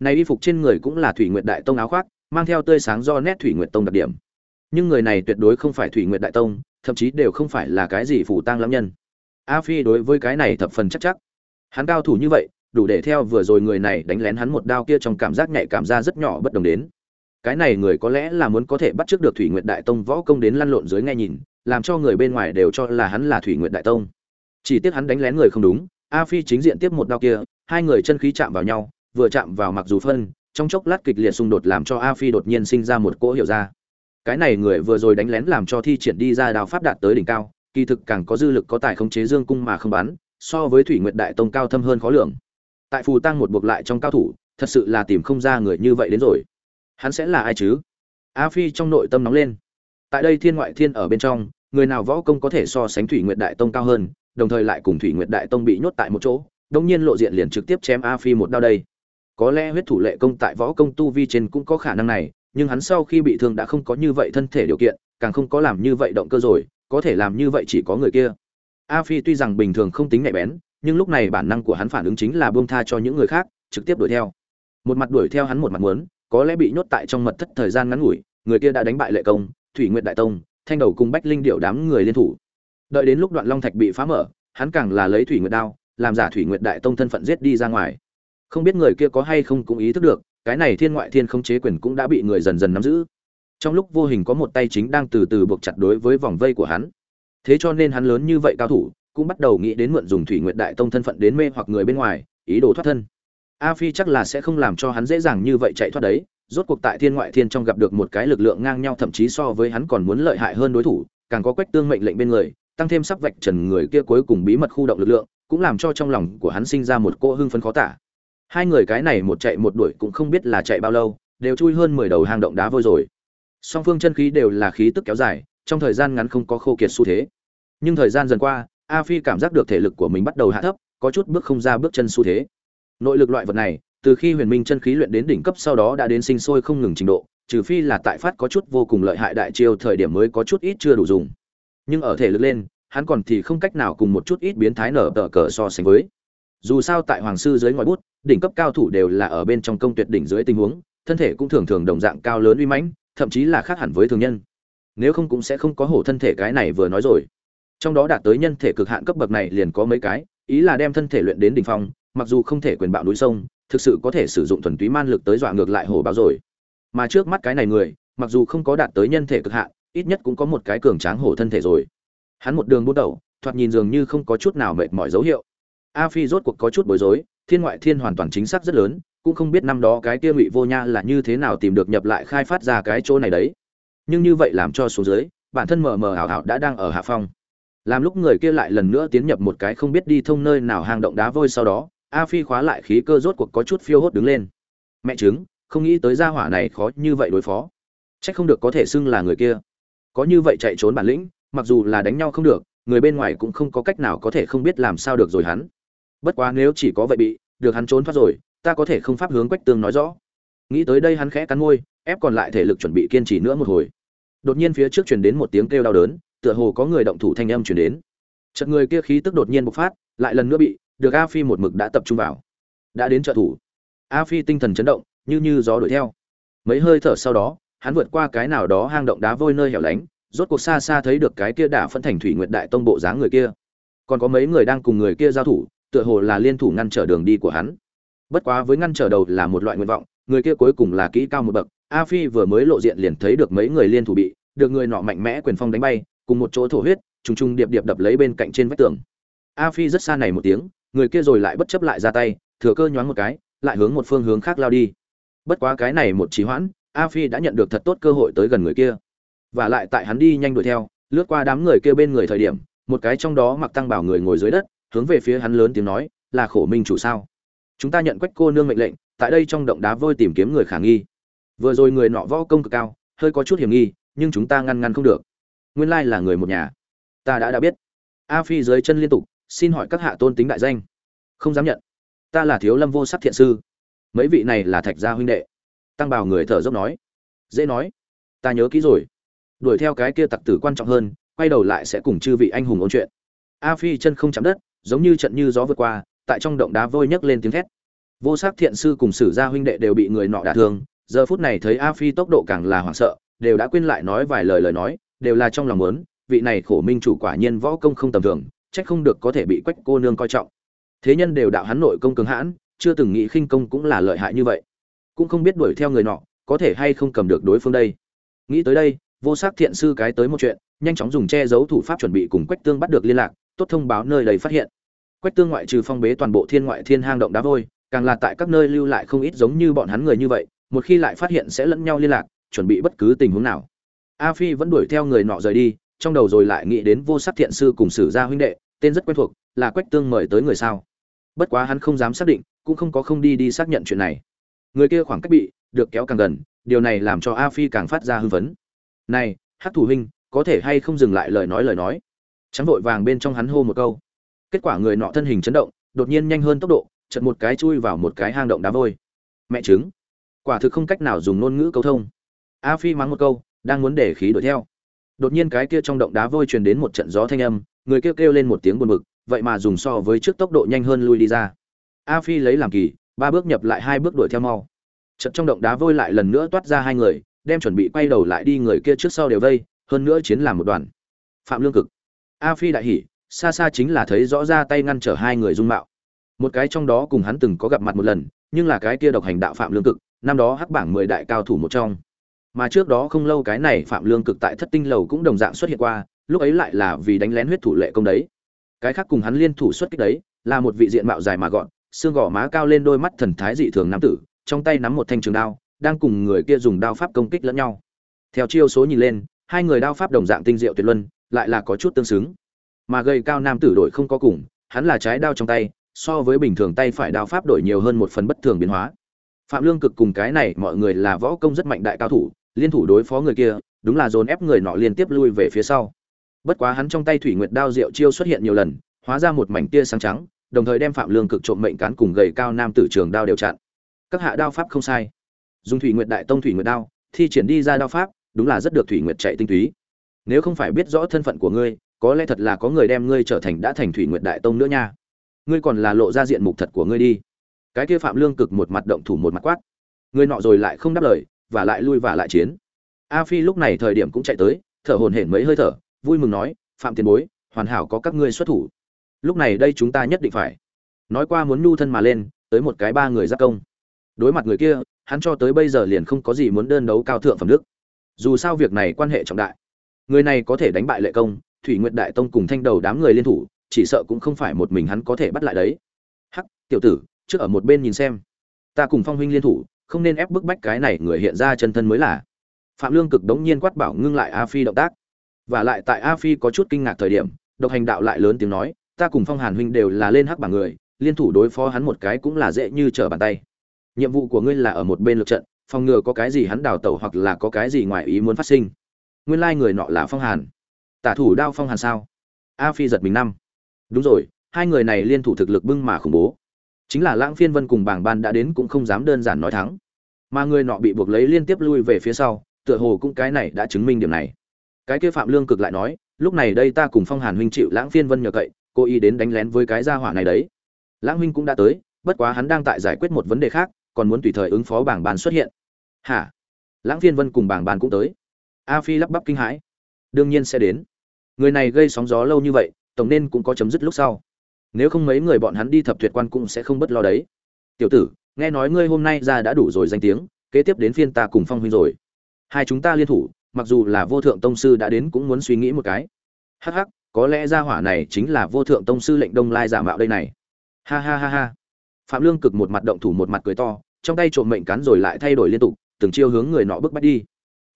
Này y phục trên người cũng là thủy nguyệt đại tông áo khoác, mang theo tươi sáng do nét thủy nguyệt tông đặc điểm. Nhưng người này tuyệt đối không phải thủy nguyệt đại tông, thậm chí đều không phải là cái gì phủ tang lãng nhân a phi đối với cái này thập phần chắc chắc. Hắn cao thủ như vậy, đủ để theo vừa rồi người này đánh lén hắn một đao kia trong cảm giác nhạy cảm ra rất nhỏ bất đồng đến. Cái này người có lẽ là muốn có thể bắt trước được thủy nguyệt đại tông võ công đến lăn lộn dưới nghe nhìn, làm cho người bên ngoài đều cho là hắn là thủy nguyệt đại tông. Chỉ tiếc hắn đánh lén người không đúng, a phi chính diện tiếp một đao kia, hai người chân khí chạm vào nhau, vừa chạm vào mặc dù phân, trong chốc lát kịch liệt xung đột làm cho a phi đột nhiên sinh ra một cỗ hiểu ra. Cái này người vừa rồi đánh lén làm cho thi triển đi ra đao pháp đạt tới đỉnh cao kỳ thực càng có dư lực có tài khống chế dương cung mà không bắn so với thủy nguyệt đại tông cao thâm hơn khó lường. Tại phù tăng một buộc lại trong cao thủ, thật sự là tìm không ra người như vậy đến rồi. Hắn sẽ là ai chứ? A phi trong nội tâm nóng lên. Tại đây thiên ngoại thiên ở bên trong, người nào võ công có thể so sánh thủy nguyệt đại tông cao hơn, đồng thời lại cùng thủy nguyệt đại tông bị nhốt tại một chỗ đông nhiên lộ diện liền trực tiếp chém a phi một đao đây. Có lẽ huyết thủ lệ công tại võ công tu vi trên cũng có khả năng này, nhưng hắn sau khi bị thương đã không có như vậy thân thể điều kiện, càng không có làm như vậy động cơ rồi có thể làm như vậy chỉ có người kia. A phi tuy rằng bình thường không tính nhạy bén, nhưng lúc này bản năng của hắn phản ứng chính là buông tha cho những người khác, trực tiếp đuổi theo. Một mặt đuổi theo hắn một mặt muốn, có lẽ bị nhốt tại trong mật thất thời gian ngắn ngủi, người kia đã đánh bại lệ công, thủy nguyệt đại tông, thanh đầu cùng bách linh điệu đám người liên thủ. Đợi đến lúc đoạn long thạch bị phá mở, hắn càng là lấy thủy nguyệt đao, làm giả thủy nguyệt đại tông thân phận giết đi ra ngoài. Không biết người kia có hay không cũng ý thức được, cái này thiên ngoại thiên không chế quyền cũng đã bị người dần dần nắm giữ trong lúc vô hình có một tay chính đang từ từ buộc chặt đối với vòng vây của hắn. Thế cho nên hắn lớn như vậy cao thủ, cũng bắt đầu nghĩ đến mượn dùng thủy nguyệt đại tông thân phận đến mê hoặc người bên ngoài, ý đồ thoát thân. A phi chắc là sẽ không làm cho hắn dễ dàng như vậy chạy thoát đấy, rốt cuộc tại thiên ngoại thiên trong gặp được một cái lực lượng ngang nhau thậm chí so với hắn còn muốn lợi hại hơn đối thủ, càng có quách tương mệnh lệnh bên người, tăng thêm sắp vạch trần người kia cuối cùng bí mật khu động lực lượng, cũng làm cho trong lòng của hắn sinh ra một cô hưng phấn khó tả. Hai người cái này một chạy một đuổi cũng không biết là chạy bao lâu, đều chui hơn mười đầu hang động đá vôi rồi song phương chân khí đều là khí tức kéo dài, trong thời gian ngắn không có khô kiệt xu thế. Nhưng thời gian dần qua, a phi cảm giác được thể lực của mình bắt đầu hạ thấp, có chút bước không ra bước chân xu thế. Nội lực loại vật này, từ khi huyền minh chân khí luyện đến đỉnh cấp sau đó đã đến sinh sôi không ngừng trình độ, trừ phi là tại phát có chút vô cùng lợi hại đại chiêu thời điểm mới có chút ít chưa đủ dùng. Nhưng ở thể lực lên, hắn còn thì không cách nào cùng một chút ít biến thái nở tờ cờ so sánh với. Dù sao tại hoàng sư dưới ngoài bút, đỉnh cấp cao thủ đều là ở bên trong công tuyệt đỉnh dưới tình huống, thân thể cũng thường thường đồng dạng cao lớn uy mãnh thậm chí là khác hẳn với thường nhân. Nếu không cũng sẽ không có hổ thân thể cái này vừa nói rồi. Trong đó đạt tới nhân thể cực hạn cấp bậc này liền có mấy cái, ý là đem thân thể luyện đến đỉnh phong, mặc dù không thể quyền bạo núi sông, thực sự có thể sử dụng thuần túy man lực tới dọa ngược lại hổ báo rồi. Mà trước mắt cái này người, mặc dù không có đạt tới nhân thể cực hạn, ít nhất cũng có một cái cường tráng hổ thân thể rồi. Hắn một đường bút đầu, thoạt nhìn dường như không có chút nào mệt mỏi dấu hiệu. A phi rốt cuộc có chút bối rối, thiên ngoại thiên hoàn toàn chính xác rất lớn cũng không biết năm đó cái kia ngụy vô nha là như thế nào tìm được nhập lại khai phát ra cái chỗ này đấy. Nhưng như vậy làm cho xuống dưới, bản thân mờ mờ ảo ảo đã đang ở hạ phong. Làm lúc người kia lại lần nữa tiến nhập một cái không biết đi thông nơi nào hang động đá vôi sau đó, a phi khóa lại khí cơ rốt cuộc có chút phiêu hốt đứng lên. Mẹ chứng không nghĩ tới gia hỏa này khó như vậy đối phó. Chắc không được có thể xưng là người kia. Có như vậy chạy trốn bản lĩnh, mặc dù là đánh nhau không được, người bên ngoài cũng không có cách nào có thể không biết làm sao được rồi hắn. Bất quá nếu chỉ có vậy bị, được hắn trốn thoát rồi ta có thể không pháp hướng quách tương nói rõ. Nghĩ tới đây hắn khẽ cắn môi, ép còn lại thể lực chuẩn bị kiên trì nữa một hồi. Đột nhiên phía trước truyền đến một tiếng kêu đau đớn, tựa hồ có người động thủ thanh âm truyền đến. Chợt người kia khí tức đột nhiên bộc phát, lại lần nữa bị được a phi một mực đã tập trung vào. Đã đến trợ thủ. A phi tinh thần chấn động, như như gió đuổi theo. Mấy hơi thở sau đó, hắn vượt qua cái nào đó hang động đá vôi nơi hẻo lánh, rốt cuộc xa xa thấy được cái kia đả phân thành thủy nguyệt đại tông bộ dáng người kia. Còn có mấy người đang cùng người kia giao thủ, tựa hồ là liên thủ ngăn trở đường đi của hắn bất quá với ngăn trở đầu là một loại nguyện vọng, người kia cuối cùng là kỹ cao một bậc. A phi vừa mới lộ diện liền thấy được mấy người liên thủ bị, được người nọ mạnh mẽ quyền phong đánh bay, cùng một chỗ thổ huyết, trùng trùng điệp điệp đập lấy bên cạnh trên vách tường. A phi rất xa này một tiếng, người kia rồi lại bất chấp lại ra tay, thừa cơ nhoáng một cái, lại hướng một phương hướng khác lao đi. Bất quá cái này một trí hoãn, a phi đã nhận được thật tốt cơ hội tới gần người kia. Và lại tại hắn đi nhanh đuổi theo, lướt qua đám người kia bên người thời điểm, một cái trong đó mặc tăng bảo người ngồi dưới đất, hướng về phía hắn lớn tiếng nói, là khổ minh chủ sao? Chúng ta nhận quách cô nương mệnh lệnh, tại đây trong động đá vôi tìm kiếm người khả nghi. Vừa rồi người nọ võ công cực cao, hơi có chút hiểm nghi, nhưng chúng ta ngăn ngăn không được. Nguyên lai là người một nhà. Ta đã đã biết. A phi dưới chân liên tục, xin hỏi các hạ tôn tính đại danh. Không dám nhận. Ta là thiếu lâm vô sắc thiện sư. Mấy vị này là thạch gia huynh đệ. Tăng bảo người thở dốc nói. Dễ nói. Ta nhớ kỹ rồi. Đuổi theo cái kia tặc tử quan trọng hơn, quay đầu lại sẽ cùng chư vị anh hùng ôn chuyện. A phi chân không chạm đất, giống như trận như gió vượt qua tại trong động đá vôi nhấc lên tiếng thét. Vô sắc thiện sư cùng sử gia huynh đệ đều bị người nọ đả thương, giờ phút này thấy a phi tốc độ càng là hoảng sợ, đều đã quên lại nói vài lời lời nói, đều là trong lòng muốn, vị này khổ minh chủ quả nhiên võ công không tầm thường trách không được có thể bị quách cô nương coi trọng. Thế nhân đều đạo hắn nội công cường hãn, chưa từng nghĩ khinh công cũng là lợi hại như vậy. Cũng không biết đuổi theo người nọ, có thể hay không cầm được đối phương đây. Nghĩ tới đây, vô sắc thiện sư cái tới một chuyện, nhanh chóng dùng che giấu thủ pháp chuẩn bị cùng quách tương bắt được liên lạc, tốt thông báo nơi đầy phát hiện quách tương ngoại trừ phong bế toàn bộ thiên ngoại thiên hang động đá vôi, càng là tại các nơi lưu lại không ít giống như bọn hắn người như vậy, một khi lại phát hiện sẽ lẫn nhau liên lạc, chuẩn bị bất cứ tình huống nào. A phi vẫn đuổi theo người nọ rời đi, trong đầu rồi lại nghĩ đến vô sắc thiện sư cùng sử gia huynh đệ, tên rất quen thuộc, là quách tương mời tới người sao? Bất quá hắn không dám xác định, cũng không có không đi đi xác nhận chuyện này. Người kia khoảng cách bị, được kéo càng gần, điều này làm cho a phi càng phát ra hưng phấn. Này hát thủ huynh, có thể hay không dừng lại lời nói lời nói? Trắng vội vàng bên trong hắn hô một câu kết quả người nọ thân hình chấn động, đột nhiên nhanh hơn tốc độ chật một cái chui vào một cái hang động đá vôi. Mẹ chứng quả thực không cách nào dùng ngôn ngữ câu thông. A phi mắng một câu, đang muốn để khí đuổi theo. Đột nhiên cái kia trong động đá vôi truyền đến một trận gió thanh âm, người kêu kêu lên một tiếng buồn bực, vậy mà dùng so với trước tốc độ nhanh hơn lui đi ra. A phi lấy làm kỳ, ba bước nhập lại hai bước đuổi theo mau. Trận trong động đá vôi lại lần nữa toát ra hai người, đem chuẩn bị quay đầu lại đi người kia trước sau đều vây, hơn nữa chiến làm một đoàn. Phạm lương cực. A phi đại hỉ xa xa chính là thấy rõ ra tay ngăn trở hai người dung mạo. Một cái trong đó cùng hắn từng có gặp mặt một lần, nhưng là cái kia độc hành đạo phạm lương cực, năm đó hắc bảng mười đại cao thủ một trong. Mà trước đó không lâu cái này phạm lương cực tại thất tinh lầu cũng đồng dạng xuất hiện qua, lúc ấy lại là vì đánh lén huyết thủ lệ công đấy. Cái khác cùng hắn liên thủ xuất kích đấy, là một vị diện mạo dài mà gọn, xương gò má cao lên đôi mắt thần thái dị thường nam tử, trong tay nắm một thanh trường đao, đang cùng người kia dùng đao pháp công kích lẫn nhau. Theo chiêu số nhìn lên, hai người đao pháp đồng dạng tinh diệu tuyệt luân, lại là có chút tương xứng mà gầy cao nam tử đội không có cùng, hắn là trái đao trong tay, so với bình thường tay phải đao pháp đổi nhiều hơn một phần bất thường biến hóa. Phạm lương cực cùng cái này, mọi người là võ công rất mạnh đại cao thủ, liên thủ đối phó người kia, đúng là dồn ép người nọ liên tiếp lui về phía sau. Bất quá hắn trong tay thủy nguyệt đao diệu chiêu xuất hiện nhiều lần, hóa ra một mảnh tia sáng trắng, đồng thời đem phạm lương cực trộm mệnh cán cùng gầy cao nam tử trường đao đều chặn. Các hạ đao pháp không sai. Dùng thủy nguyệt đại tông thủy nguyệt đao, thi triển đi ra đao pháp, đúng là rất được thủy nguyệt chạy tinh túy. Nếu không phải biết rõ thân phận của ngươi có lẽ thật là có người đem ngươi trở thành đã thành thủy nguyệt đại tông nữa nha. Ngươi còn là lộ ra diện mục thật của ngươi đi. Cái kia phạm lương cực một mặt động thủ một mặt quát. Ngươi nọ rồi lại không đáp lời, và lại lui và lại chiến. A phi lúc này thời điểm cũng chạy tới, thở hổn hển mấy hơi thở, vui mừng nói, phạm tiền bối, hoàn hảo có các ngươi xuất thủ. Lúc này đây chúng ta nhất định phải. Nói qua muốn nhu thân mà lên, tới một cái ba người giác công. Đối mặt người kia, hắn cho tới bây giờ liền không có gì muốn đơn đấu cao thượng phẩm đức. Dù sao việc này quan hệ trọng đại. Người này có thể đánh bại lệ công thủy nguyệt đại tông cùng thanh đầu đám người liên thủ, chỉ sợ cũng không phải một mình hắn có thể bắt lại đấy. Hắc, tiểu tử, trước ở một bên nhìn xem. Ta cùng phong huynh liên thủ, không nên ép bức bách cái này người hiện ra chân thân mới là. Phạm lương cực đống nhiên quát bảo ngưng lại a phi động tác. Và lại tại a phi có chút kinh ngạc thời điểm, độc hành đạo lại lớn tiếng nói, ta cùng phong hàn huynh đều là lên hắc bảng người, liên thủ đối phó hắn một cái cũng là dễ như trở bàn tay. Nhiệm vụ của ngươi là ở một bên lượt trận, phòng ngừa có cái gì hắn đào tẩu hoặc là có cái gì ngoài ý muốn phát sinh. Nguyên lai người nọ là phong hàn tả thủ đao phong hàn sao? A phi giật mình năm. Đúng rồi, hai người này liên thủ thực lực bưng mà khủng bố. Chính là lãng phiên vân cùng bảng ban đã đến cũng không dám đơn giản nói thắng. Mà người nọ bị buộc lấy liên tiếp lui về phía sau, tựa hồ cũng cái này đã chứng minh điểm này. Cái kia phạm lương cực lại nói, lúc này đây ta cùng phong hàn huynh chịu lãng phiên vân nhờ cậy cô ý đến đánh lén với cái gia hỏa này đấy. Lãng huynh cũng đã tới, bất quá hắn đang tại giải quyết một vấn đề khác, còn muốn tùy thời ứng phó bảng bàn xuất hiện. Hả? Lãng phiên vân cùng bảng bàn cũng tới. A phi lắp bắp kinh hãi. Đương nhiên sẽ đến người này gây sóng gió lâu như vậy, tổng nên cũng có chấm dứt lúc sau. Nếu không mấy người bọn hắn đi thập tuyệt quan cũng sẽ không bất lo đấy. Tiểu tử, nghe nói ngươi hôm nay ra đã đủ rồi danh tiếng, kế tiếp đến phiên ta cùng phong huynh rồi. Hai chúng ta liên thủ, mặc dù là vô thượng tông sư đã đến cũng muốn suy nghĩ một cái. Hắc hắc, có lẽ gia hỏa này chính là vô thượng tông sư lệnh đông lai giả mạo đây này. Ha ha ha ha. Phạm lương cực một mặt động thủ một mặt cười to, trong tay trộm mệnh cắn rồi lại thay đổi liên tục, từng chiêu hướng người nọ bước bắt đi.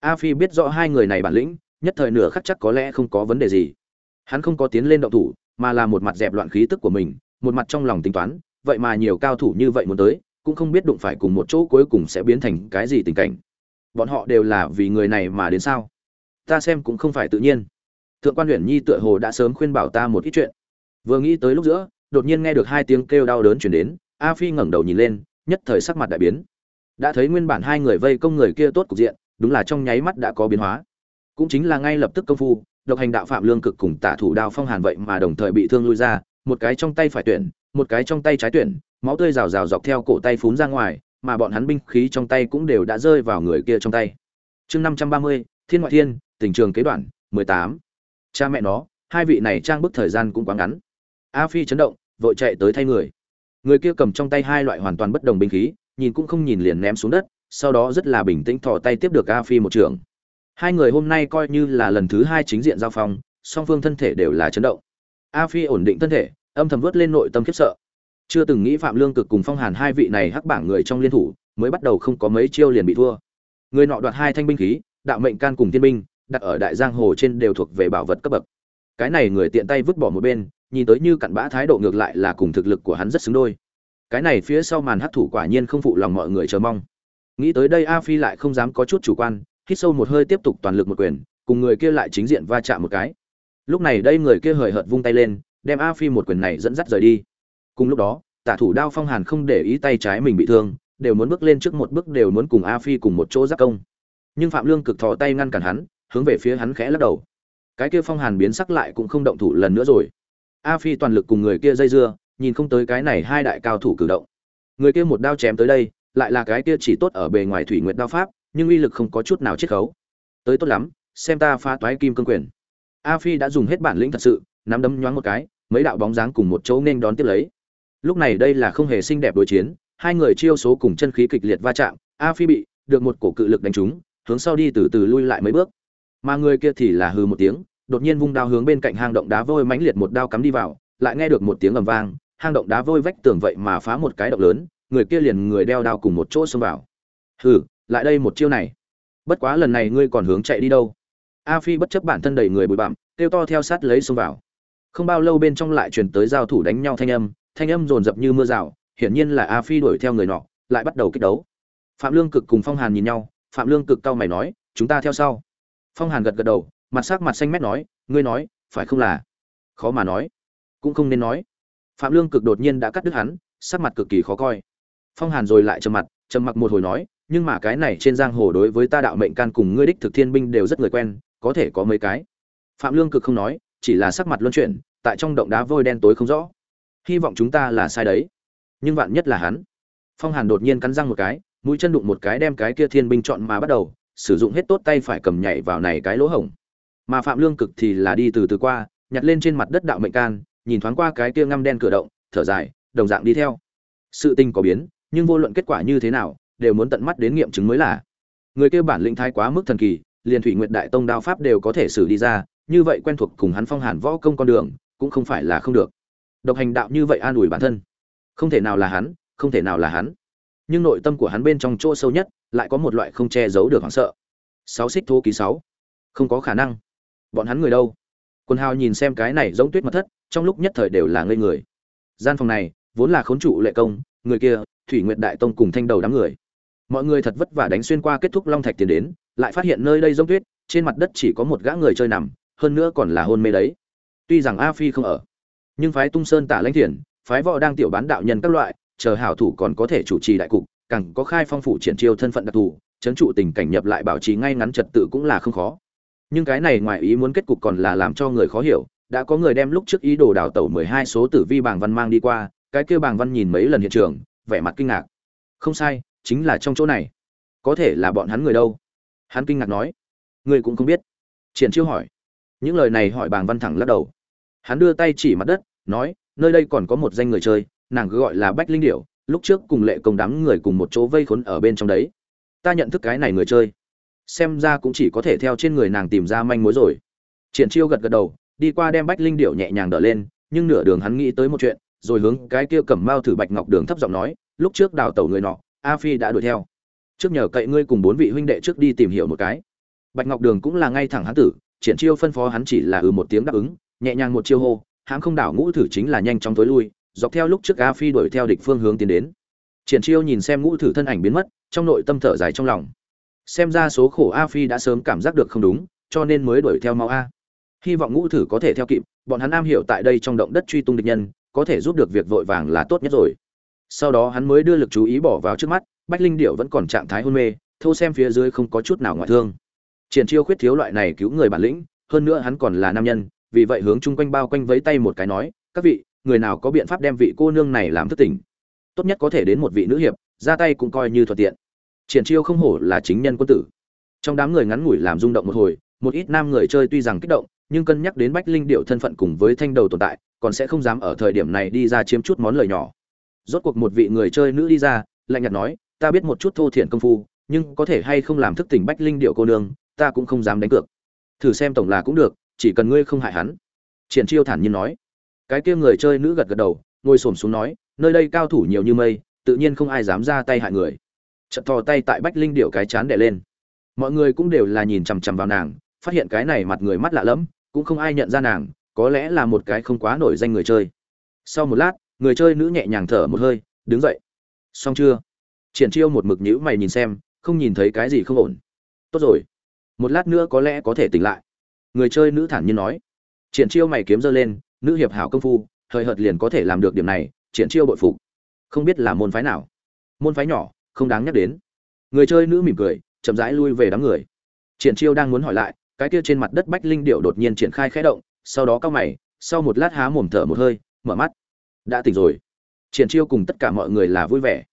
A phi biết rõ hai người này bản lĩnh nhất thời nửa khắc chắc có lẽ không có vấn đề gì. Hắn không có tiến lên động thủ, mà là một mặt dẹp loạn khí tức của mình, một mặt trong lòng tính toán, vậy mà nhiều cao thủ như vậy muốn tới, cũng không biết đụng phải cùng một chỗ cuối cùng sẽ biến thành cái gì tình cảnh. Bọn họ đều là vì người này mà đến sao? Ta xem cũng không phải tự nhiên. Thượng quan huyện nhi tựa hồ đã sớm khuyên bảo ta một ít chuyện. Vừa nghĩ tới lúc giữa, đột nhiên nghe được hai tiếng kêu đau đớn chuyển đến, a phi ngẩng đầu nhìn lên, nhất thời sắc mặt đại biến. Đã thấy nguyên bản hai người vây công người kia tốt cục diện, đúng là trong nháy mắt đã có biến hóa cũng chính là ngay lập tức công phu, độc hành đạo phạm lương cực cùng tả thủ đao phong hàn vậy mà đồng thời bị thương lui ra, một cái trong tay phải tuyển, một cái trong tay trái tuyển, máu tươi rào rào dọc theo cổ tay phún ra ngoài, mà bọn hắn binh khí trong tay cũng đều đã rơi vào người kia trong tay. Chương năm trăm ba mươi, thiên ngoại thiên, tình trường kế đoạn, mười tám. Cha mẹ nó, hai vị này trang bức thời gian cũng quá ngắn. A phi chấn động, vội chạy tới thay người. Người kia cầm trong tay hai loại hoàn toàn bất đồng binh khí, nhìn cũng không nhìn liền ném xuống đất, sau đó rất là bình tĩnh thò tay tiếp được a phi một trường hai người hôm nay coi như là lần thứ hai chính diện giao phong, song phương thân thể đều là chấn động. A phi ổn định thân thể, âm thầm vớt lên nội tâm khiếp sợ. Chưa từng nghĩ phạm lương cực cùng phong hàn hai vị này hắc bảng người trong liên thủ, mới bắt đầu không có mấy chiêu liền bị thua. Người nọ đoạt hai thanh binh khí, đạo mệnh can cùng tiên binh, đặt ở đại giang hồ trên đều thuộc về bảo vật cấp bậc. Cái này người tiện tay vứt bỏ một bên, nhìn tới như cặn bã thái độ ngược lại là cùng thực lực của hắn rất xứng đôi. Cái này phía sau màn hắc thủ quả nhiên không phụ lòng mọi người chờ mong. Nghĩ tới đây a phi lại không dám có chút chủ quan hít sâu một hơi tiếp tục toàn lực một quyền, cùng người kia lại chính diện va chạm một cái. Lúc này đây người kia hời hợt vung tay lên, đem a phi một quyền này dẫn dắt rời đi. Cùng lúc đó, tả thủ đao phong hàn không để ý tay trái mình bị thương, đều muốn bước lên trước một bước đều muốn cùng a phi cùng một chỗ giác công. Nhưng phạm lương cực thò tay ngăn cản hắn, hướng về phía hắn khẽ lắc đầu. Cái kia phong hàn biến sắc lại cũng không động thủ lần nữa rồi. A phi toàn lực cùng người kia dây dưa, nhìn không tới cái này hai đại cao thủ cử động. Người kia một đao chém tới đây, lại là cái kia chỉ tốt ở bề ngoài thủy nguyệt đao pháp nhưng uy lực không có chút nào chiết khấu. Tới tốt lắm, xem ta phá toái kim cương quyền. A phi đã dùng hết bản lĩnh thật sự, nắm đấm nhoáng một cái, mấy đạo bóng dáng cùng một chỗ nên đón tiếp lấy. Lúc này đây là không hề xinh đẹp đối chiến, hai người chiêu số cùng chân khí kịch liệt va chạm, a phi bị được một cổ cự lực đánh trúng, hướng sau đi từ từ lui lại mấy bước. Mà người kia thì là hừ một tiếng, đột nhiên vung đao hướng bên cạnh hang động đá vôi mãnh liệt một đao cắm đi vào, lại nghe được một tiếng ầm vang, hang động đá vôi vách tường vậy mà phá một cái động lớn, người kia liền người đeo đao cùng một chỗ xông vào. Hừ lại đây một chiêu này. Bất quá lần này ngươi còn hướng chạy đi đâu? A phi bất chấp bản thân đầy người bụi bặm, kêu to theo sát lấy xông vào. Không bao lâu bên trong lại truyền tới giao thủ đánh nhau thanh âm thanh âm rồn rập như mưa rào, hiển nhiên là a phi đuổi theo người nọ, lại bắt đầu kích đấu. Phạm lương cực cùng phong hàn nhìn nhau, phạm lương cực cau mày nói, chúng ta theo sau. Phong hàn gật gật đầu, mặt sắc mặt xanh mét nói, ngươi nói, phải không là? Khó mà nói, cũng không nên nói. Phạm lương cực đột nhiên đã cắt đứt hắn, sắc mặt cực kỳ khó coi. Phong hàn rồi lại trầm mặt, trầm mặc một hồi nói nhưng mà cái này trên giang hồ đối với ta đạo mệnh can cùng ngươi đích thực thiên binh đều rất người quen, có thể có mấy cái. Phạm lương cực không nói, chỉ là sắc mặt luân chuyển, tại trong động đá vôi đen tối không rõ. Hy vọng chúng ta là sai đấy. Nhưng vạn nhất là hắn. Phong hàn đột nhiên cắn răng một cái, mũi chân đụng một cái đem cái kia thiên binh chọn mà bắt đầu, sử dụng hết tốt tay phải cầm nhảy vào này cái lỗ hổng. Mà phạm lương cực thì là đi từ từ qua, nhặt lên trên mặt đất đạo mệnh can, nhìn thoáng qua cái kia ngăm đen cửa động, thở dài, đồng dạng đi theo. Sự tình có biến, nhưng vô luận kết quả như thế nào đều muốn tận mắt đến nghiệm chứng mới là. Người kia bản lĩnh thái quá mức thần kỳ, liền thủy nguyệt đại tông đao pháp đều có thể xử đi ra, như vậy quen thuộc cùng hắn phong hàn võ công con đường, cũng không phải là không được. Độc hành đạo như vậy an ủi bản thân. Không thể nào là hắn, không thể nào là hắn. Nhưng nội tâm của hắn bên trong chỗ sâu nhất, lại có một loại không che giấu được hoảng sợ. Sáu xích thô ký sáu. Không có khả năng. Bọn hắn người đâu? Quân hào nhìn xem cái này giống tuyết mật thất, trong lúc nhất thời đều là ngây người. Gian phòng này, vốn là khốn trụ lệ công, người kia, thủy nguyệt đại tông cùng thanh đầu đám người mọi người thật vất vả đánh xuyên qua kết thúc long thạch tiến đến, lại phát hiện nơi đây giống tuyết, trên mặt đất chỉ có một gã người chơi nằm, hơn nữa còn là hôn mê đấy. Tuy rằng a phi không ở, nhưng phái tung sơn tả lãnh thiền, phái võ đang tiểu bán đạo nhân các loại, chờ hảo thủ còn có thể chủ trì đại cục, càng có khai phong phủ triển chiêu thân phận đặc thù, chấn trụ tình cảnh nhập lại bảo trì ngay ngắn trật tự cũng là không khó. Nhưng cái này ngoài ý muốn kết cục còn là làm cho người khó hiểu, đã có người đem lúc trước ý đồ đào tẩu mười hai số tử vi bảng văn mang đi qua, cái kia bảng văn nhìn mấy lần hiện trường, vẻ mặt kinh ngạc. Không sai chính là trong chỗ này. Có thể là bọn hắn người đâu? Hắn kinh ngạc nói. Ngươi cũng không biết. Triển chiêu hỏi. Những lời này hỏi bàng văn thẳng lắc đầu. Hắn đưa tay chỉ mặt đất, nói, nơi đây còn có một danh người chơi, nàng cứ gọi là bách linh điểu, lúc trước cùng lệ công đám người cùng một chỗ vây khốn ở bên trong đấy. Ta nhận thức cái này người chơi. Xem ra cũng chỉ có thể theo trên người nàng tìm ra manh mối rồi. Triển chiêu gật gật đầu, đi qua đem bách linh điểu nhẹ nhàng đỡ lên, nhưng nửa đường hắn nghĩ tới một chuyện, rồi hướng cái kia cầm mao thử bạch ngọc đường thấp giọng nói, lúc trước đào tẩu người nọ a phi đã đuổi theo. Trước nhờ cậy ngươi cùng bốn vị huynh đệ trước đi tìm hiểu một cái. Bạch ngọc đường cũng là ngay thẳng hắn tử, triển chiêu phân phó hắn chỉ là ừ một tiếng đáp ứng, nhẹ nhàng một chiêu hô hãm không đảo ngũ thử chính là nhanh chóng tối lui, dọc theo lúc trước a phi đuổi theo địch phương hướng tiến đến. Triển chiêu nhìn xem ngũ thử thân ảnh biến mất, trong nội tâm thở dài trong lòng. Xem ra số khổ a phi đã sớm cảm giác được không đúng, cho nên mới đuổi theo mau a. Hy vọng ngũ thử có thể theo kịp, bọn hắn am hiểu tại đây trong động đất truy tung địch nhân, có thể giúp được việc vội vàng là tốt nhất rồi sau đó hắn mới đưa lực chú ý bỏ vào trước mắt, bách linh điệu vẫn còn trạng thái hôn mê thô xem phía dưới không có chút nào ngoại thương. Triển chiêu khuyết thiếu loại này cứu người bản lĩnh, hơn nữa hắn còn là nam nhân, vì vậy hướng chung quanh bao quanh vấy tay một cái nói, các vị, người nào có biện pháp đem vị cô nương này làm thức tỉnh? Tốt nhất có thể đến một vị nữ hiệp, ra tay cũng coi như thuận tiện. Triển chiêu không hổ là chính nhân quân tử. Trong đám người ngắn ngủi làm rung động một hồi, một ít nam người chơi tuy rằng kích động, nhưng cân nhắc đến bách linh điệu thân phận cùng với thanh đầu tồn tại, còn sẽ không dám ở thời điểm này đi ra chiếm chút món lời nhỏ rốt cuộc một vị người chơi nữ đi ra, lạnh nhạt nói, ta biết một chút thô thiện công phu, nhưng có thể hay không làm thức tỉnh bách linh điệu cô nương, ta cũng không dám đánh cược. Thử xem tổng là cũng được, chỉ cần ngươi không hại hắn. Triển chiêu thản nhiên nói. Cái kia người chơi nữ gật gật đầu, ngồi xổm xuống nói, nơi đây cao thủ nhiều như mây, tự nhiên không ai dám ra tay hại người. Chợt thò tay tại bách linh điệu cái chán đè lên. Mọi người cũng đều là nhìn chằm chằm vào nàng, phát hiện cái này mặt người mắt lạ lẫm, cũng không ai nhận ra nàng, có lẽ là một cái không quá nổi danh người chơi. Sau một lát người chơi nữ nhẹ nhàng thở một hơi, đứng dậy. Xong chưa? Triển chiêu một mực nhữ mày nhìn xem, không nhìn thấy cái gì không ổn. Tốt rồi. Một lát nữa có lẽ có thể tỉnh lại. Người chơi nữ thản nhiên nói. Triển chiêu mày kiếm giơ lên, nữ hiệp hảo công phu thời hợt liền có thể làm được điểm này, triển chiêu bội phục. Không biết là môn phái nào. Môn phái nhỏ, không đáng nhắc đến. Người chơi nữ mỉm cười, chậm rãi lui về đám người. Triển chiêu đang muốn hỏi lại, cái kia trên mặt đất bách linh điệu đột nhiên triển khai khẽ động, sau đó cao mày, sau một lát há mồm thở một hơi, mở mắt đã tỉnh rồi. Triển chiêu cùng tất cả mọi người là vui vẻ.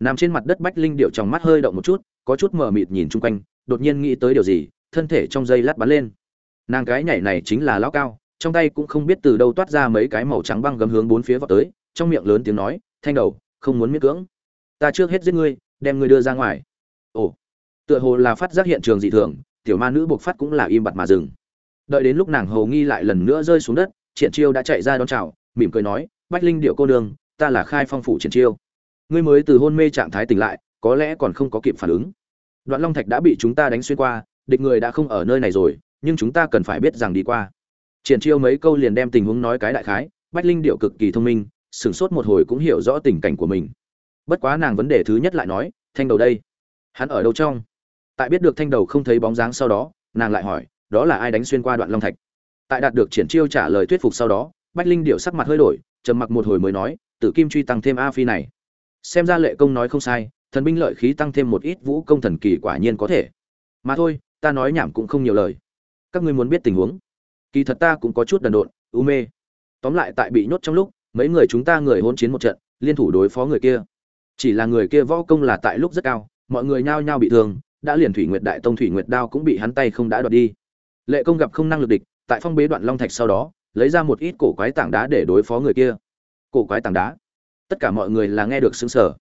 Nằm trên mặt đất bách linh điệu trong mắt hơi động một chút, có chút mờ mịt nhìn chung quanh, đột nhiên nghĩ tới điều gì, thân thể trong dây lát bắn lên. Nàng cái nhảy này chính là lão cao, trong tay cũng không biết từ đâu toát ra mấy cái màu trắng băng gấm hướng bốn phía vào tới, trong miệng lớn tiếng nói, thanh đầu, không muốn miễn cưỡng. Ta trước hết giết ngươi, đem ngươi đưa ra ngoài. Ồ. Tựa hồ là phát giác hiện trường dị thường, tiểu ma nữ buộc phát cũng là im bặt mà dừng. Đợi đến lúc nàng hầu nghi lại lần nữa rơi xuống đất, triển chiêu đã chạy ra đón chào, mỉm cười nói bách linh điệu cô đường ta là khai phong phủ triển chiêu. Ngươi mới từ hôn mê trạng thái tỉnh lại, có lẽ còn không có kịp phản ứng. Đoạn long thạch đã bị chúng ta đánh xuyên qua, địch người đã không ở nơi này rồi, nhưng chúng ta cần phải biết rằng đi qua. Triển chiêu mấy câu liền đem tình huống nói cái đại khái, bách linh điệu cực kỳ thông minh, sửng sốt một hồi cũng hiểu rõ tình cảnh của mình. Bất quá nàng vấn đề thứ nhất lại nói, thanh đầu đây? Hắn ở đâu trong? Tại biết được thanh đầu không thấy bóng dáng sau đó, nàng lại hỏi, đó là ai đánh xuyên qua đoạn long thạch? Tại đạt được triển chiêu trả lời thuyết phục sau đó, bách linh điệu sắc mặt hơi đổi trầm mặc một hồi mới nói tự kim truy tăng thêm a phi này. Xem ra lệ công nói không sai, thần binh lợi khí tăng thêm một ít vũ công thần kỳ quả nhiên có thể. Mà thôi, ta nói nhảm cũng không nhiều lời. Các ngươi muốn biết tình huống. Kỳ thật ta cũng có chút đần độn, u mê. Tóm lại tại bị nhốt trong lúc, mấy người chúng ta người hôn chiến một trận, liên thủ đối phó người kia. Chỉ là người kia võ công là tại lúc rất cao, mọi người nhao nhao bị thương, đã liền thủy nguyệt đại tông thủy nguyệt đao cũng bị hắn tay không đã đoạt đi. Lệ công gặp không năng lực địch, tại phong bế đoạn long thạch sau đó lấy ra một ít cổ quái tảng đá để đối phó người kia. Cổ quái tảng đá? Tất cả mọi người là nghe được xứng sở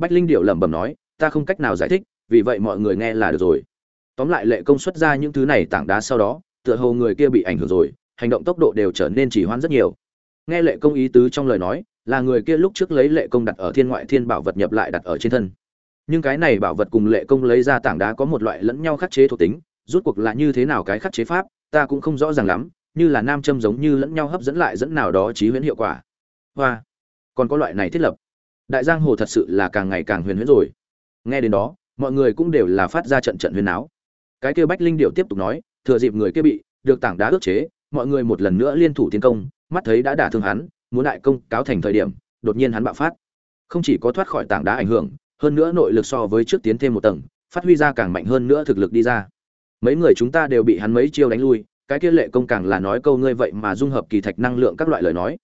bách linh điệu lẩm bẩm nói, ta không cách nào giải thích, vì vậy mọi người nghe là được rồi. Tóm lại lệ công xuất ra những thứ này tảng đá sau đó, tựa hồ người kia bị ảnh hưởng rồi, hành động tốc độ đều trở nên chỉ hoãn rất nhiều. Nghe lệ công ý tứ trong lời nói, là người kia lúc trước lấy lệ công đặt ở thiên ngoại thiên bảo vật nhập lại đặt ở trên thân. Nhưng cái này bảo vật cùng lệ công lấy ra tảng đá có một loại lẫn nhau khắc chế thuộc tính, rút cuộc là như thế nào cái khắc chế pháp, ta cũng không rõ ràng lắm như là nam châm giống như lẫn nhau hấp dẫn lại dẫn nào đó trí huyễn hiệu quả. Hoa, còn có loại này thiết lập. Đại giang hồ thật sự là càng ngày càng huyền huyễn rồi. Nghe đến đó, mọi người cũng đều là phát ra trận trận huyền áo cái kia bách linh điệu tiếp tục nói, thừa dịp người kia bị, được tảng đá ước chế, mọi người một lần nữa liên thủ tiến công, mắt thấy đã đả thương hắn, muốn đại công cáo thành thời điểm, đột nhiên hắn bạo phát. Không chỉ có thoát khỏi tảng đá ảnh hưởng, hơn nữa nội lực so với trước tiến thêm một tầng, phát huy ra càng mạnh hơn nữa thực lực đi ra. Mấy người chúng ta đều bị hắn mấy chiêu đánh lui cái kia lệ công càng là nói câu ngươi vậy mà dung hợp kỳ thạch năng lượng các loại lời nói.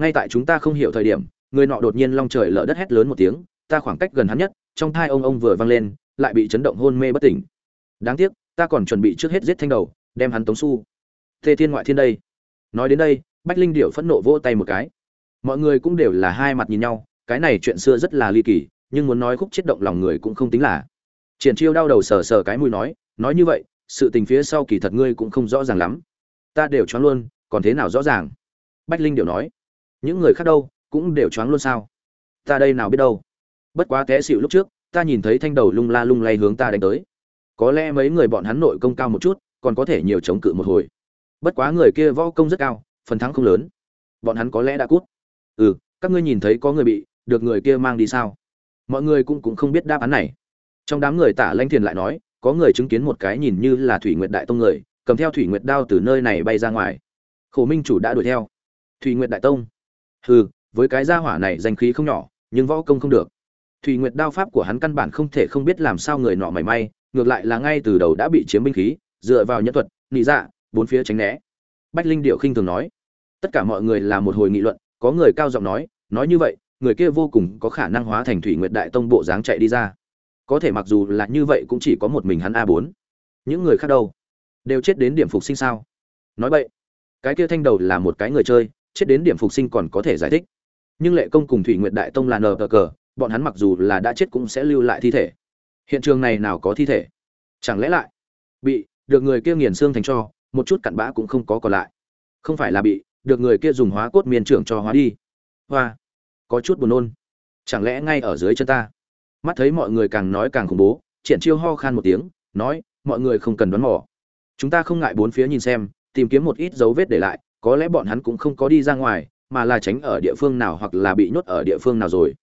Ngay tại chúng ta không hiểu thời điểm, người nọ đột nhiên long trời lở đất hét lớn một tiếng, ta khoảng cách gần hắn nhất, trong thai ông ông vừa vang lên, lại bị chấn động hôn mê bất tỉnh. Đáng tiếc, ta còn chuẩn bị trước hết giết thanh đầu, đem hắn tống su. Thê thiên ngoại thiên đây. Nói đến đây, bách linh điệu phẫn nộ vỗ tay một cái. Mọi người cũng đều là hai mặt nhìn nhau, cái này chuyện xưa rất là ly kỳ, nhưng muốn nói khúc chết động lòng người cũng không tính là. Triển chiêu đau đầu sờ sờ cái mũi nói nói như vậy sự tình phía sau kỳ thật ngươi cũng không rõ ràng lắm. Ta đều choáng luôn, còn thế nào rõ ràng? Bách linh điệu nói. Những người khác đâu, cũng đều choáng luôn sao? Ta đây nào biết đâu? Bất quá té xịu lúc trước, ta nhìn thấy thanh đầu lung la lung lay hướng ta đánh tới. Có lẽ mấy người bọn hắn nội công cao một chút, còn có thể nhiều chống cự một hồi. Bất quá người kia võ công rất cao, phần thắng không lớn. Bọn hắn có lẽ đã cút. Ừ các ngươi nhìn thấy có người bị, được người kia mang đi sao? Mọi người cũng cũng không biết đáp án này. Trong đám người tả lanh thiền lại nói có người chứng kiến một cái nhìn như là thủy nguyệt đại tông người, cầm theo thủy nguyệt đao từ nơi này bay ra ngoài. Khổ minh chủ đã đuổi theo. Thủy nguyệt đại tông. Hừ, với cái gia hỏa này danh khí không nhỏ, nhưng võ công không được. Thủy nguyệt đao pháp của hắn căn bản không thể không biết làm sao người nọ mảy may, ngược lại là ngay từ đầu đã bị chiếm binh khí, dựa vào nhân thuật, nị dạ bốn phía tránh né. Bách linh điệu khinh thường nói, tất cả mọi người là một hồi nghị luận, có người cao giọng nói nói như vậy, người kia vô cùng có khả năng hóa thành thủy nguyệt đại tông bộ dáng chạy đi ra có thể mặc dù là như vậy cũng chỉ có một mình hắn a bốn. Những người khác đâu? Đều chết đến điểm phục sinh sao? Nói vậy cái kia thanh đầu là một cái người chơi, chết đến điểm phục sinh còn có thể giải thích. Nhưng lệ công cùng thủy nguyệt đại tông là nờ cờ cờ, bọn hắn mặc dù là đã chết cũng sẽ lưu lại thi thể. Hiện trường này nào có thi thể? Chẳng lẽ lại bị được người kia nghiền xương thành cho, một chút cặn bã cũng không có còn lại. Không phải là bị được người kia dùng hóa cốt miền trưởng cho hóa đi. Hoa, có chút buồn nôn. Chẳng lẽ ngay ở dưới chân ta? Mắt thấy mọi người càng nói càng khủng bố, triển chiêu ho khan một tiếng, nói, mọi người không cần đoán mò. Chúng ta không ngại bốn phía nhìn xem, tìm kiếm một ít dấu vết để lại, có lẽ bọn hắn cũng không có đi ra ngoài, mà là tránh ở địa phương nào hoặc là bị nhốt ở địa phương nào rồi.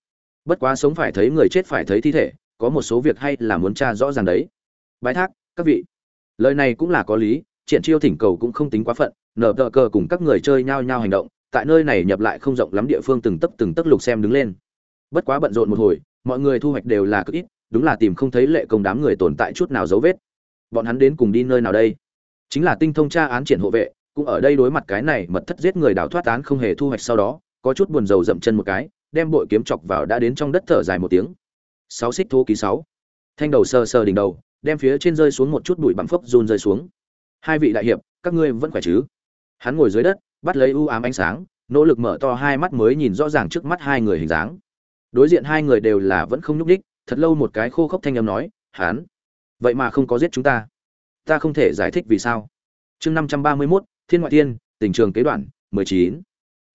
Bất quá sống phải thấy người chết phải thấy thi thể, có một số việc hay là muốn tra rõ ràng đấy. Bái thác, các vị. Lời này cũng là có lý, triển chiêu thỉnh cầu cũng không tính quá phận, nở tờ cờ cùng các người chơi nhao nhao hành động, tại nơi này nhập lại không rộng lắm địa phương từng tấc từng tấc lục xem đứng lên. Bất quá bận rộn một hồi mọi người thu hoạch đều là cực ít, đúng là tìm không thấy lệ công đám người tồn tại chút nào dấu vết. Bọn hắn đến cùng đi nơi nào đây? Chính là tinh thông tra án triển hộ vệ, cũng ở đây đối mặt cái này mật thất giết người đào thoát án không hề thu hoạch sau đó, có chút buồn rầu dậm chân một cái, đem bội kiếm chọc vào đã đến trong đất thở dài một tiếng. Sáu xích thô ký sáu. Thanh đầu sờ sờ đỉnh đầu, đem phía trên rơi xuống một chút bụi bặm phốc run rơi xuống. Hai vị đại hiệp, các ngươi vẫn khỏe chứ? Hắn ngồi dưới đất, bắt lấy u ám ánh sáng, nỗ lực mở to hai mắt mới nhìn rõ ràng trước mắt hai người hình dáng đối diện hai người đều là vẫn không nhúc đích thật lâu một cái khô khốc thanh âm nói hắn vậy mà không có giết chúng ta. Ta không thể giải thích vì sao. Chương năm trăm ba mươi mốt, thiên ngoại thiên, tình trường kế đoạn, mười chín.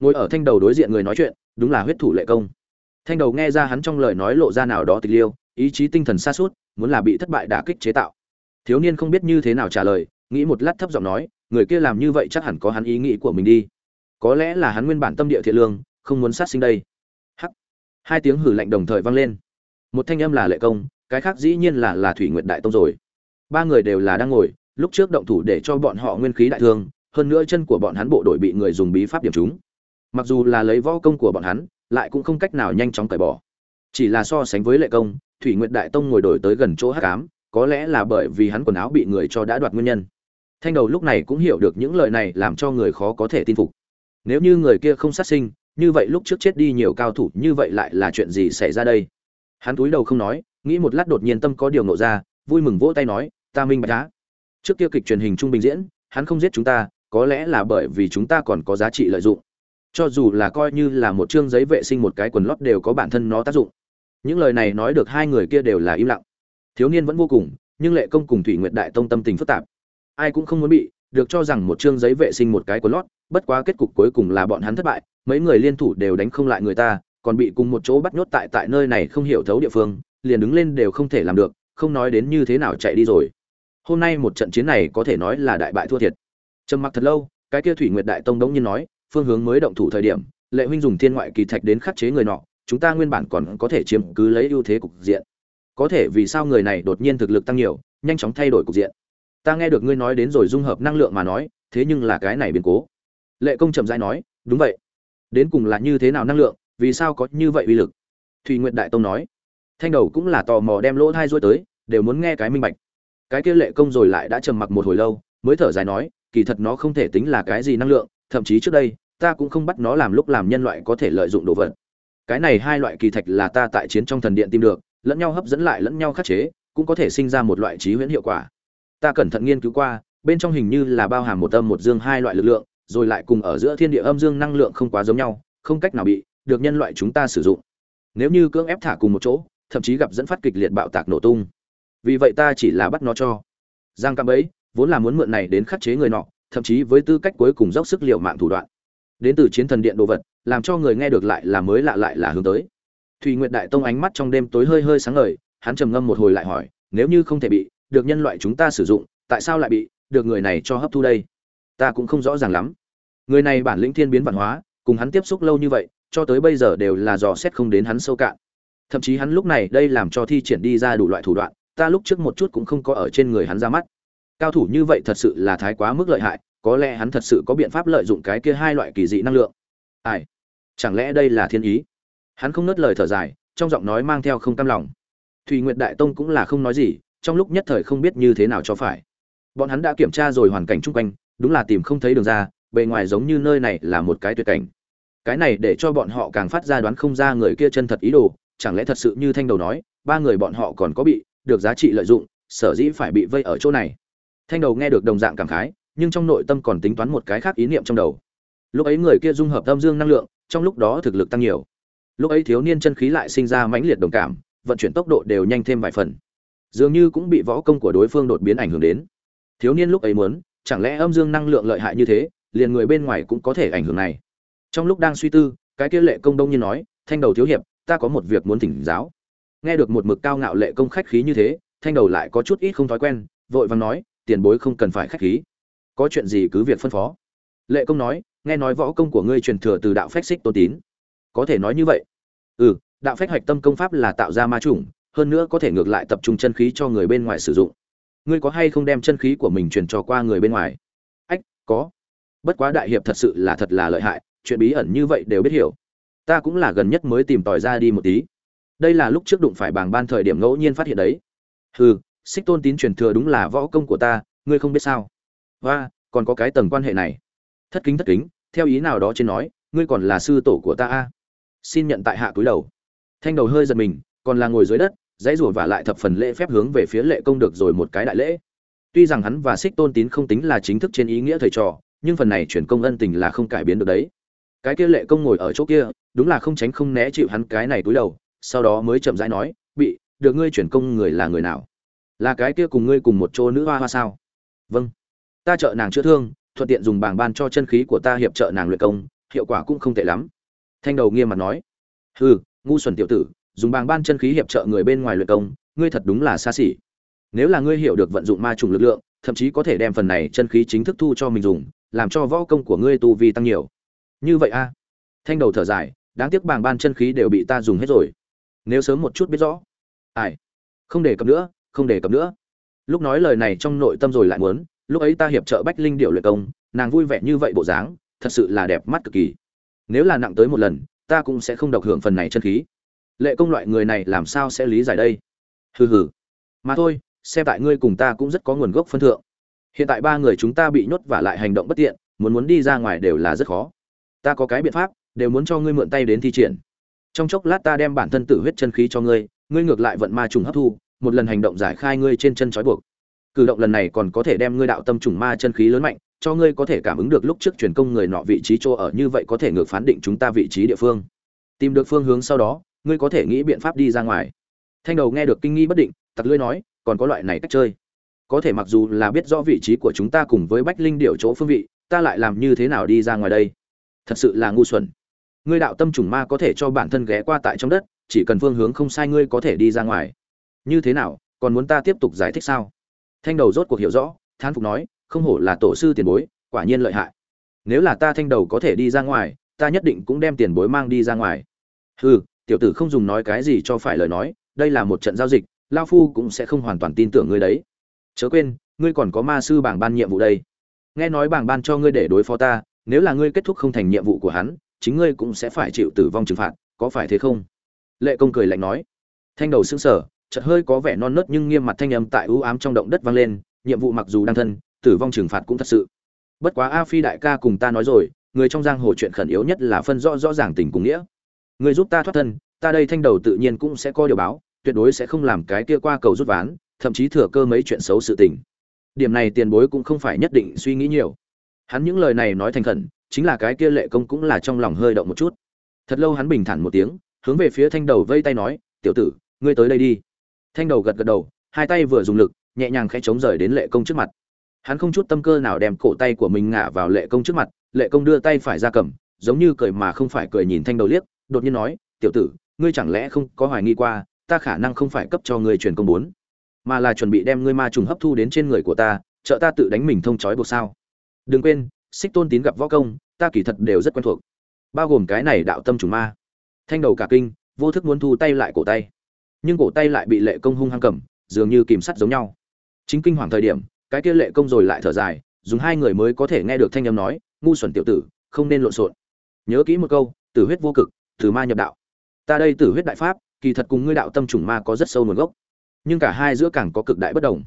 Ngồi ở thanh đầu đối diện người nói chuyện, đúng là huyết thủ lệ công. Thanh đầu nghe ra hắn trong lời nói lộ ra nào đó tịch liêu, ý chí tinh thần xa suốt, muốn là bị thất bại đả kích chế tạo. Thiếu niên không biết như thế nào trả lời, nghĩ một lát thấp giọng nói, người kia làm như vậy chắc hẳn có hắn ý nghĩ của mình đi. Có lẽ là hắn nguyên bản tâm địa thiện lương, không muốn sát sinh đây hai tiếng hử lạnh đồng thời vang lên. Một thanh âm là lệ công, cái khác dĩ nhiên là là thủy nguyệt đại tông rồi. Ba người đều là đang ngồi, lúc trước động thủ để cho bọn họ nguyên khí đại thương, hơn nữa chân của bọn hắn bộ đội bị người dùng bí pháp điểm chúng mặc dù là lấy võ công của bọn hắn, lại cũng không cách nào nhanh chóng cởi bỏ. Chỉ là so sánh với lệ công, thủy nguyệt đại tông ngồi đổi tới gần chỗ hắc ám, có lẽ là bởi vì hắn quần áo bị người cho đã đoạt nguyên nhân. Thanh đầu lúc này cũng hiểu được những lời này làm cho người khó có thể tin phục. Nếu như người kia không sát sinh như vậy lúc trước chết đi nhiều cao thủ như vậy lại là chuyện gì xảy ra đây? Hắn túi đầu không nói, nghĩ một lát đột nhiên tâm có điều nộ ra, vui mừng vỗ tay nói, ta minh bạch đá trước kia kịch truyền hình trung bình diễn, hắn không giết chúng ta, có lẽ là bởi vì chúng ta còn có giá trị lợi dụng. Cho dù là coi như là một chương giấy vệ sinh một cái quần lót đều có bản thân nó tác dụng. Những lời này nói được hai người kia đều là im lặng. Thiếu niên vẫn vô cùng, nhưng lệ công cùng thủy nguyệt đại tông tâm tình phức tạp. Ai cũng không muốn bị, được cho rằng một chương giấy vệ sinh một cái quần lót, bất quá kết cục cuối cùng là bọn hắn thất bại mấy người liên thủ đều đánh không lại người ta, còn bị cùng một chỗ bắt nhốt tại tại nơi này không hiểu thấu địa phương, liền đứng lên đều không thể làm được, không nói đến như thế nào chạy đi rồi. Hôm nay một trận chiến này có thể nói là đại bại thua thiệt. Trầm mặc thật lâu, cái kia thủy nguyệt đại tông đống nhiên nói, phương hướng mới động thủ thời điểm, lệ huynh dùng thiên ngoại kỳ thạch đến khắc chế người nọ, chúng ta nguyên bản còn có thể chiếm cứ lấy ưu thế cục diện. Có thể vì sao người này đột nhiên thực lực tăng nhiều, nhanh chóng thay đổi cục diện. Ta nghe được ngươi nói đến rồi dung hợp năng lượng mà nói, thế nhưng là cái này biến cố. Lệ công chậm rãi nói, đúng vậy đến cùng là như thế nào năng lượng, vì sao có như vậy uy lực? Thùy nguyện đại tông nói. Thanh đầu cũng là tò mò đem lỗ thai ruôi tới, đều muốn nghe cái minh bạch. Cái kia lệ công rồi lại đã trầm mặc một hồi lâu, mới thở dài nói, kỳ thật nó không thể tính là cái gì năng lượng, thậm chí trước đây, ta cũng không bắt nó làm lúc làm nhân loại có thể lợi dụng đồ vật. Cái này hai loại kỳ thạch là ta tại chiến trong thần điện tìm được, lẫn nhau hấp dẫn lại lẫn nhau khắc chế, cũng có thể sinh ra một loại trí huyễn hiệu quả. Ta cẩn thận nghiên cứu qua, bên trong hình như là bao hàm một âm một dương hai loại lực lượng rồi lại cùng ở giữa thiên địa âm dương năng lượng không quá giống nhau, không cách nào bị, được nhân loại chúng ta sử dụng. Nếu như cưỡng ép thả cùng một chỗ, thậm chí gặp dẫn phát kịch liệt bạo tạc nổ tung. Vì vậy ta chỉ là bắt nó cho. Giang cam ấy vốn là muốn mượn này đến khắc chế người nọ, thậm chí với tư cách cuối cùng dốc sức liệu mạng thủ đoạn. Đến từ chiến thần điện đồ vật, làm cho người nghe được lại là mới lạ lại là hướng tới. Thủy nguyệt đại tông ánh mắt trong đêm tối hơi hơi sáng ngời, hắn trầm ngâm một hồi lại hỏi, nếu như không thể bị, được nhân loại chúng ta sử dụng, tại sao lại bị, được người này cho hấp thu đây? Ta cũng không rõ ràng lắm người này bản lĩnh thiên biến văn hóa, cùng hắn tiếp xúc lâu như vậy, cho tới bây giờ đều là dò xét không đến hắn sâu cạn. Thậm chí hắn lúc này đây làm cho thi triển đi ra đủ loại thủ đoạn, ta lúc trước một chút cũng không có ở trên người hắn ra mắt. Cao thủ như vậy thật sự là thái quá mức lợi hại, có lẽ hắn thật sự có biện pháp lợi dụng cái kia hai loại kỳ dị năng lượng. Ai? Chẳng lẽ đây là thiên ý? Hắn không nớt lời thở dài, trong giọng nói mang theo không cam lòng. Thùy nguyệt đại tông cũng là không nói gì, trong lúc nhất thời không biết như thế nào cho phải. Bọn hắn đã kiểm tra rồi hoàn cảnh chung quanh, đúng là tìm không thấy đường ra bề ngoài giống như nơi này là một cái tuyệt cảnh. Cái này để cho bọn họ càng phát ra đoán không ra người kia chân thật ý đồ, chẳng lẽ thật sự như thanh đầu nói, ba người bọn họ còn có bị, được giá trị lợi dụng, sở dĩ phải bị vây ở chỗ này. Thanh đầu nghe được đồng dạng cảm khái, nhưng trong nội tâm còn tính toán một cái khác ý niệm trong đầu. Lúc ấy người kia dung hợp âm dương năng lượng, trong lúc đó thực lực tăng nhiều. Lúc ấy thiếu niên chân khí lại sinh ra mãnh liệt đồng cảm, vận chuyển tốc độ đều nhanh thêm vài phần. Dường như cũng bị võ công của đối phương đột biến ảnh hưởng đến. Thiếu niên lúc ấy muốn, chẳng lẽ âm dương năng lượng lợi hại như thế liền người bên ngoài cũng có thể ảnh hưởng này. Trong lúc đang suy tư, cái kia lệ công đông nhiên nói, thanh đầu thiếu hiệp, ta có một việc muốn thỉnh giáo. Nghe được một mực cao ngạo lệ công khách khí như thế, thanh đầu lại có chút ít không thói quen, vội vàng nói, tiền bối không cần phải khách khí. Có chuyện gì cứ việc phân phó. Lệ công nói, nghe nói võ công của ngươi truyền thừa từ đạo phách xích tôn tín. Có thể nói như vậy? Ừ đạo phách hoạch tâm công pháp là tạo ra ma chủng, hơn nữa có thể ngược lại tập trung chân khí cho người bên ngoài sử dụng. Ngươi có hay không đem chân khí của mình truyền cho qua người bên ngoài? Ách, có bất quá đại hiệp thật sự là thật là lợi hại, chuyện bí ẩn như vậy đều biết hiểu. Ta cũng là gần nhất mới tìm tòi ra đi một tí. Đây là lúc trước đụng phải bảng ban thời điểm ngẫu nhiên phát hiện đấy. Hừ, xích tôn tín truyền thừa đúng là võ công của ta, ngươi không biết sao? Và còn có cái tầng quan hệ này. Thất kính thất kính, theo ý nào đó trên nói, ngươi còn là sư tổ của ta a? Xin nhận tại hạ cúi đầu. Thanh đầu hơi giật mình, còn là ngồi dưới đất, dãy rủa và lại thập phần lễ phép hướng về phía lệ công được rồi một cái đại lễ. Tuy rằng hắn và xích tôn tín không tính là chính thức trên ý nghĩa thầy trò nhưng phần này chuyển công ân tình là không cải biến được đấy. Cái kia lệ công ngồi ở chỗ kia, đúng là không tránh không né chịu hắn cái này túi đầu, sau đó mới chậm rãi nói, bị, được ngươi chuyển công người là người nào? Là cái kia cùng ngươi cùng một chỗ nữ hoa hoa sao? Vâng. Ta trợ nàng chữa thương, thuận tiện dùng bảng ban cho chân khí của ta hiệp trợ nàng luyện công, hiệu quả cũng không tệ lắm. Thanh đầu nghiêm mặt nói, hừ, ngu xuẩn tiểu tử, dùng bảng ban chân khí hiệp trợ người bên ngoài luyện công, ngươi thật đúng là xa xỉ. Nếu là ngươi hiểu được vận dụng ma trùng lực lượng, thậm chí có thể đem phần này chân khí chính thức thu cho mình dùng làm cho võ công của ngươi tu vi tăng nhiều. Như vậy a. Thanh đầu thở dài, đáng tiếc bàng ban chân khí đều bị ta dùng hết rồi. Nếu sớm một chút biết rõ. Ai? Không để cập nữa, không để cập nữa. Lúc nói lời này trong nội tâm rồi lại muốn, lúc ấy ta hiệp trợ bách linh điệu luyện công, nàng vui vẻ như vậy bộ dáng, thật sự là đẹp mắt cực kỳ. Nếu là nặng tới một lần, ta cũng sẽ không độc hưởng phần này chân khí. Lệ công loại người này làm sao sẽ lý giải đây? Hừ hừ. Mà thôi, xem tại ngươi cùng ta cũng rất có nguồn gốc phân thượng hiện tại ba người chúng ta bị nhốt và lại hành động bất tiện, muốn muốn đi ra ngoài đều là rất khó. Ta có cái biện pháp, đều muốn cho ngươi mượn tay đến thi triển. Trong chốc lát ta đem bản thân tử huyết chân khí cho ngươi ngươi ngược lại vận ma trùng hấp thu, một lần hành động giải khai ngươi trên chân trói buộc. Cử động lần này còn có thể đem ngươi đạo tâm trùng ma chân khí lớn mạnh, cho ngươi có thể cảm ứng được lúc trước truyền công người nọ vị trí chỗ ở, như vậy có thể ngược phán định chúng ta vị trí địa phương. Tìm được phương hướng sau đó, ngươi có thể nghĩ biện pháp đi ra ngoài. Thanh đầu nghe được kinh nghi bất định, tặc lưỡi nói, còn có loại này cách chơi có thể mặc dù là biết rõ vị trí của chúng ta cùng với bách linh điệu chỗ phương vị, ta lại làm như thế nào đi ra ngoài đây? Thật sự là ngu xuẩn. Ngươi đạo tâm trùng ma có thể cho bản thân ghé qua tại trong đất, chỉ cần phương hướng không sai ngươi có thể đi ra ngoài. Như thế nào, còn muốn ta tiếp tục giải thích sao? Thanh đầu rốt cuộc hiểu rõ, thán phục nói, không hổ là tổ sư tiền bối, quả nhiên lợi hại. Nếu là ta thanh đầu có thể đi ra ngoài, ta nhất định cũng đem tiền bối mang đi ra ngoài. Hừ, tiểu tử không dùng nói cái gì cho phải lời nói, đây là một trận giao dịch, lao phu cũng sẽ không hoàn toàn tin tưởng ngươi đấy chớ quên, ngươi còn có ma sư bảng ban nhiệm vụ đây. Nghe nói bảng ban cho ngươi để đối phó ta, nếu là ngươi kết thúc không thành nhiệm vụ của hắn, chính ngươi cũng sẽ phải chịu tử vong trừng phạt, có phải thế không? Lệ công cười lạnh nói. Thanh đầu xương sở chợt hơi có vẻ non nớt nhưng nghiêm mặt thanh âm tại ưu ám trong động đất vang lên, nhiệm vụ mặc dù đang thân, tử vong trừng phạt cũng thật sự. Bất quá a phi đại ca cùng ta nói rồi, người trong giang hồ chuyện khẩn yếu nhất là phân rõ rõ ràng tình cùng nghĩa. Người giúp ta thoát thân, ta đây thanh đầu tự nhiên cũng sẽ có điều báo, tuyệt đối sẽ không làm cái kia qua cầu rút ván thậm chí thừa cơ mấy chuyện xấu sự tình. Điểm này tiền bối cũng không phải nhất định suy nghĩ nhiều. Hắn những lời này nói thành khẩn, chính là cái kia lệ công cũng là trong lòng hơi động một chút. Thật lâu hắn bình thản một tiếng, hướng về phía thanh đầu vây tay nói, tiểu tử, ngươi tới đây đi. Thanh đầu gật gật đầu, hai tay vừa dùng lực, nhẹ nhàng khẽ chống rời đến lệ công trước mặt. Hắn không chút tâm cơ nào đem cổ tay của mình ngả vào lệ công trước mặt, lệ công đưa tay phải ra cầm, giống như cười mà không phải cười nhìn thanh đầu liếc, đột nhiên nói, tiểu tử, ngươi chẳng lẽ không có hoài nghi qua, ta khả năng không phải cấp cho ngươi truyền công bốn mà là chuẩn bị đem ngươi ma trùng hấp thu đến trên người của ta, trợ ta tự đánh mình thông chói buộc sao? Đừng quên, xích tôn tín gặp võ công, ta kỳ thật đều rất quen thuộc. Bao gồm cái này đạo tâm trùng ma. Thanh đầu cả kinh, vô thức muốn thu tay lại cổ tay. Nhưng cổ tay lại bị lệ công hung hăng cầm, dường như kìm sắt giống nhau. Chính kinh hoàng thời điểm, cái kia lệ công rồi lại thở dài, dùng hai người mới có thể nghe được thanh âm nói, ngu xuẩn tiểu tử, không nên lộn xộn. Nhớ kỹ một câu, tử huyết vô cực từ ma nhập đạo. Ta đây tử huyết đại pháp, kỳ thật cùng ngươi đạo tâm trùng ma có rất sâu nguồn gốc nhưng cả hai giữa càng có cực đại bất đồng.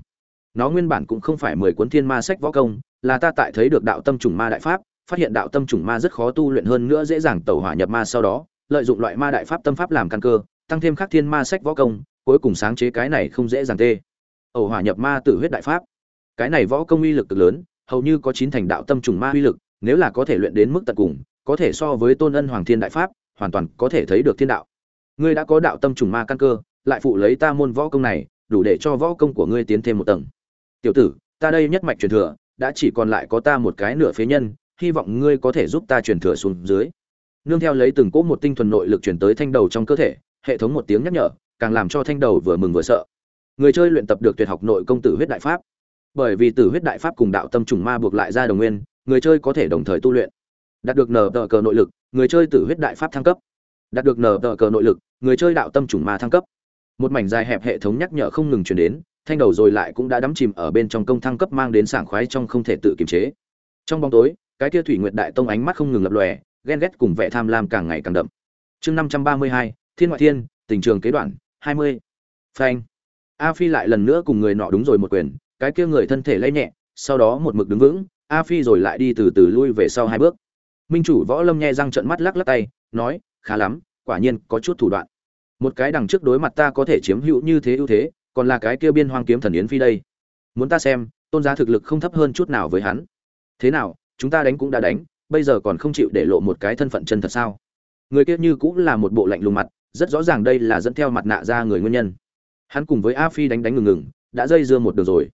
Nó nguyên bản cũng không phải mười cuốn thiên ma sách võ công, là ta tại thấy được đạo tâm trùng ma đại pháp, phát hiện đạo tâm trùng ma rất khó tu luyện hơn nữa dễ dàng tẩu hỏa nhập ma sau đó, lợi dụng loại ma đại pháp tâm pháp làm căn cơ, tăng thêm khắc thiên ma sách võ công, cuối cùng sáng chế cái này không dễ dàng tê. Ẩu hỏa nhập ma tử huyết đại pháp. Cái này võ công uy lực cực lớn, hầu như có chín thành đạo tâm trùng ma uy lực, nếu là có thể luyện đến mức tận cùng, có thể so với tôn ân hoàng thiên đại pháp, hoàn toàn có thể thấy được thiên đạo. Ngươi đã có đạo tâm trùng ma căn cơ lại phụ lấy ta môn võ công này, đủ để cho võ công của ngươi tiến thêm một tầng. Tiểu tử, ta đây nhất mạch truyền thừa, đã chỉ còn lại có ta một cái nửa phế nhân, hy vọng ngươi có thể giúp ta truyền thừa xuống dưới. Nương theo lấy từng cỗ một tinh thuần nội lực truyền tới thanh đầu trong cơ thể, hệ thống một tiếng nhắc nhở, càng làm cho thanh đầu vừa mừng vừa sợ. Người chơi luyện tập được tuyệt học nội công tử huyết đại pháp. Bởi vì tử huyết đại pháp cùng đạo tâm trùng ma buộc lại ra đồng nguyên, người chơi có thể đồng thời tu luyện. Đạt được nở tờ cờ nội lực, người chơi tử huyết đại pháp thăng cấp. Đạt được nở tờ cờ nội lực, người chơi đạo tâm trùng ma thăng cấp một mảnh dài hẹp hệ thống nhắc nhở không ngừng chuyển đến, thanh đầu rồi lại cũng đã đắm chìm ở bên trong công thăng cấp mang đến sảng khoái trong không thể tự kiềm chế. Trong bóng tối, cái tia thủy nguyệt đại tông ánh mắt không ngừng lập lòe, ghen ghét cùng vẻ tham lam càng ngày càng đậm. Chương năm trăm ba mươi hai, thiên ngoại thiên, tình trường kế đoạn, hai mươi. Phanh. A phi lại lần nữa cùng người nọ đúng rồi một quyền, cái kia người thân thể lay nhẹ, sau đó một mực đứng vững, a phi rồi lại đi từ từ lui về sau hai bước. Minh chủ võ lâm nhe răng trận mắt lắc lắc tay, nói, khá lắm, quả nhiên có chút thủ đoạn một cái đằng trước đối mặt ta có thể chiếm hữu như thế ưu thế, còn là cái kia biên hoang kiếm thần yến phi đây. Muốn ta xem, tôn giá thực lực không thấp hơn chút nào với hắn. Thế nào, chúng ta đánh cũng đã đánh, bây giờ còn không chịu để lộ một cái thân phận chân thật sao? Người kia như cũng là một bộ lạnh lùng mặt, rất rõ ràng đây là dẫn theo mặt nạ ra người nguyên nhân. Hắn cùng với a phi đánh đánh ngừng ngừng, đã dây dưa một đường rồi.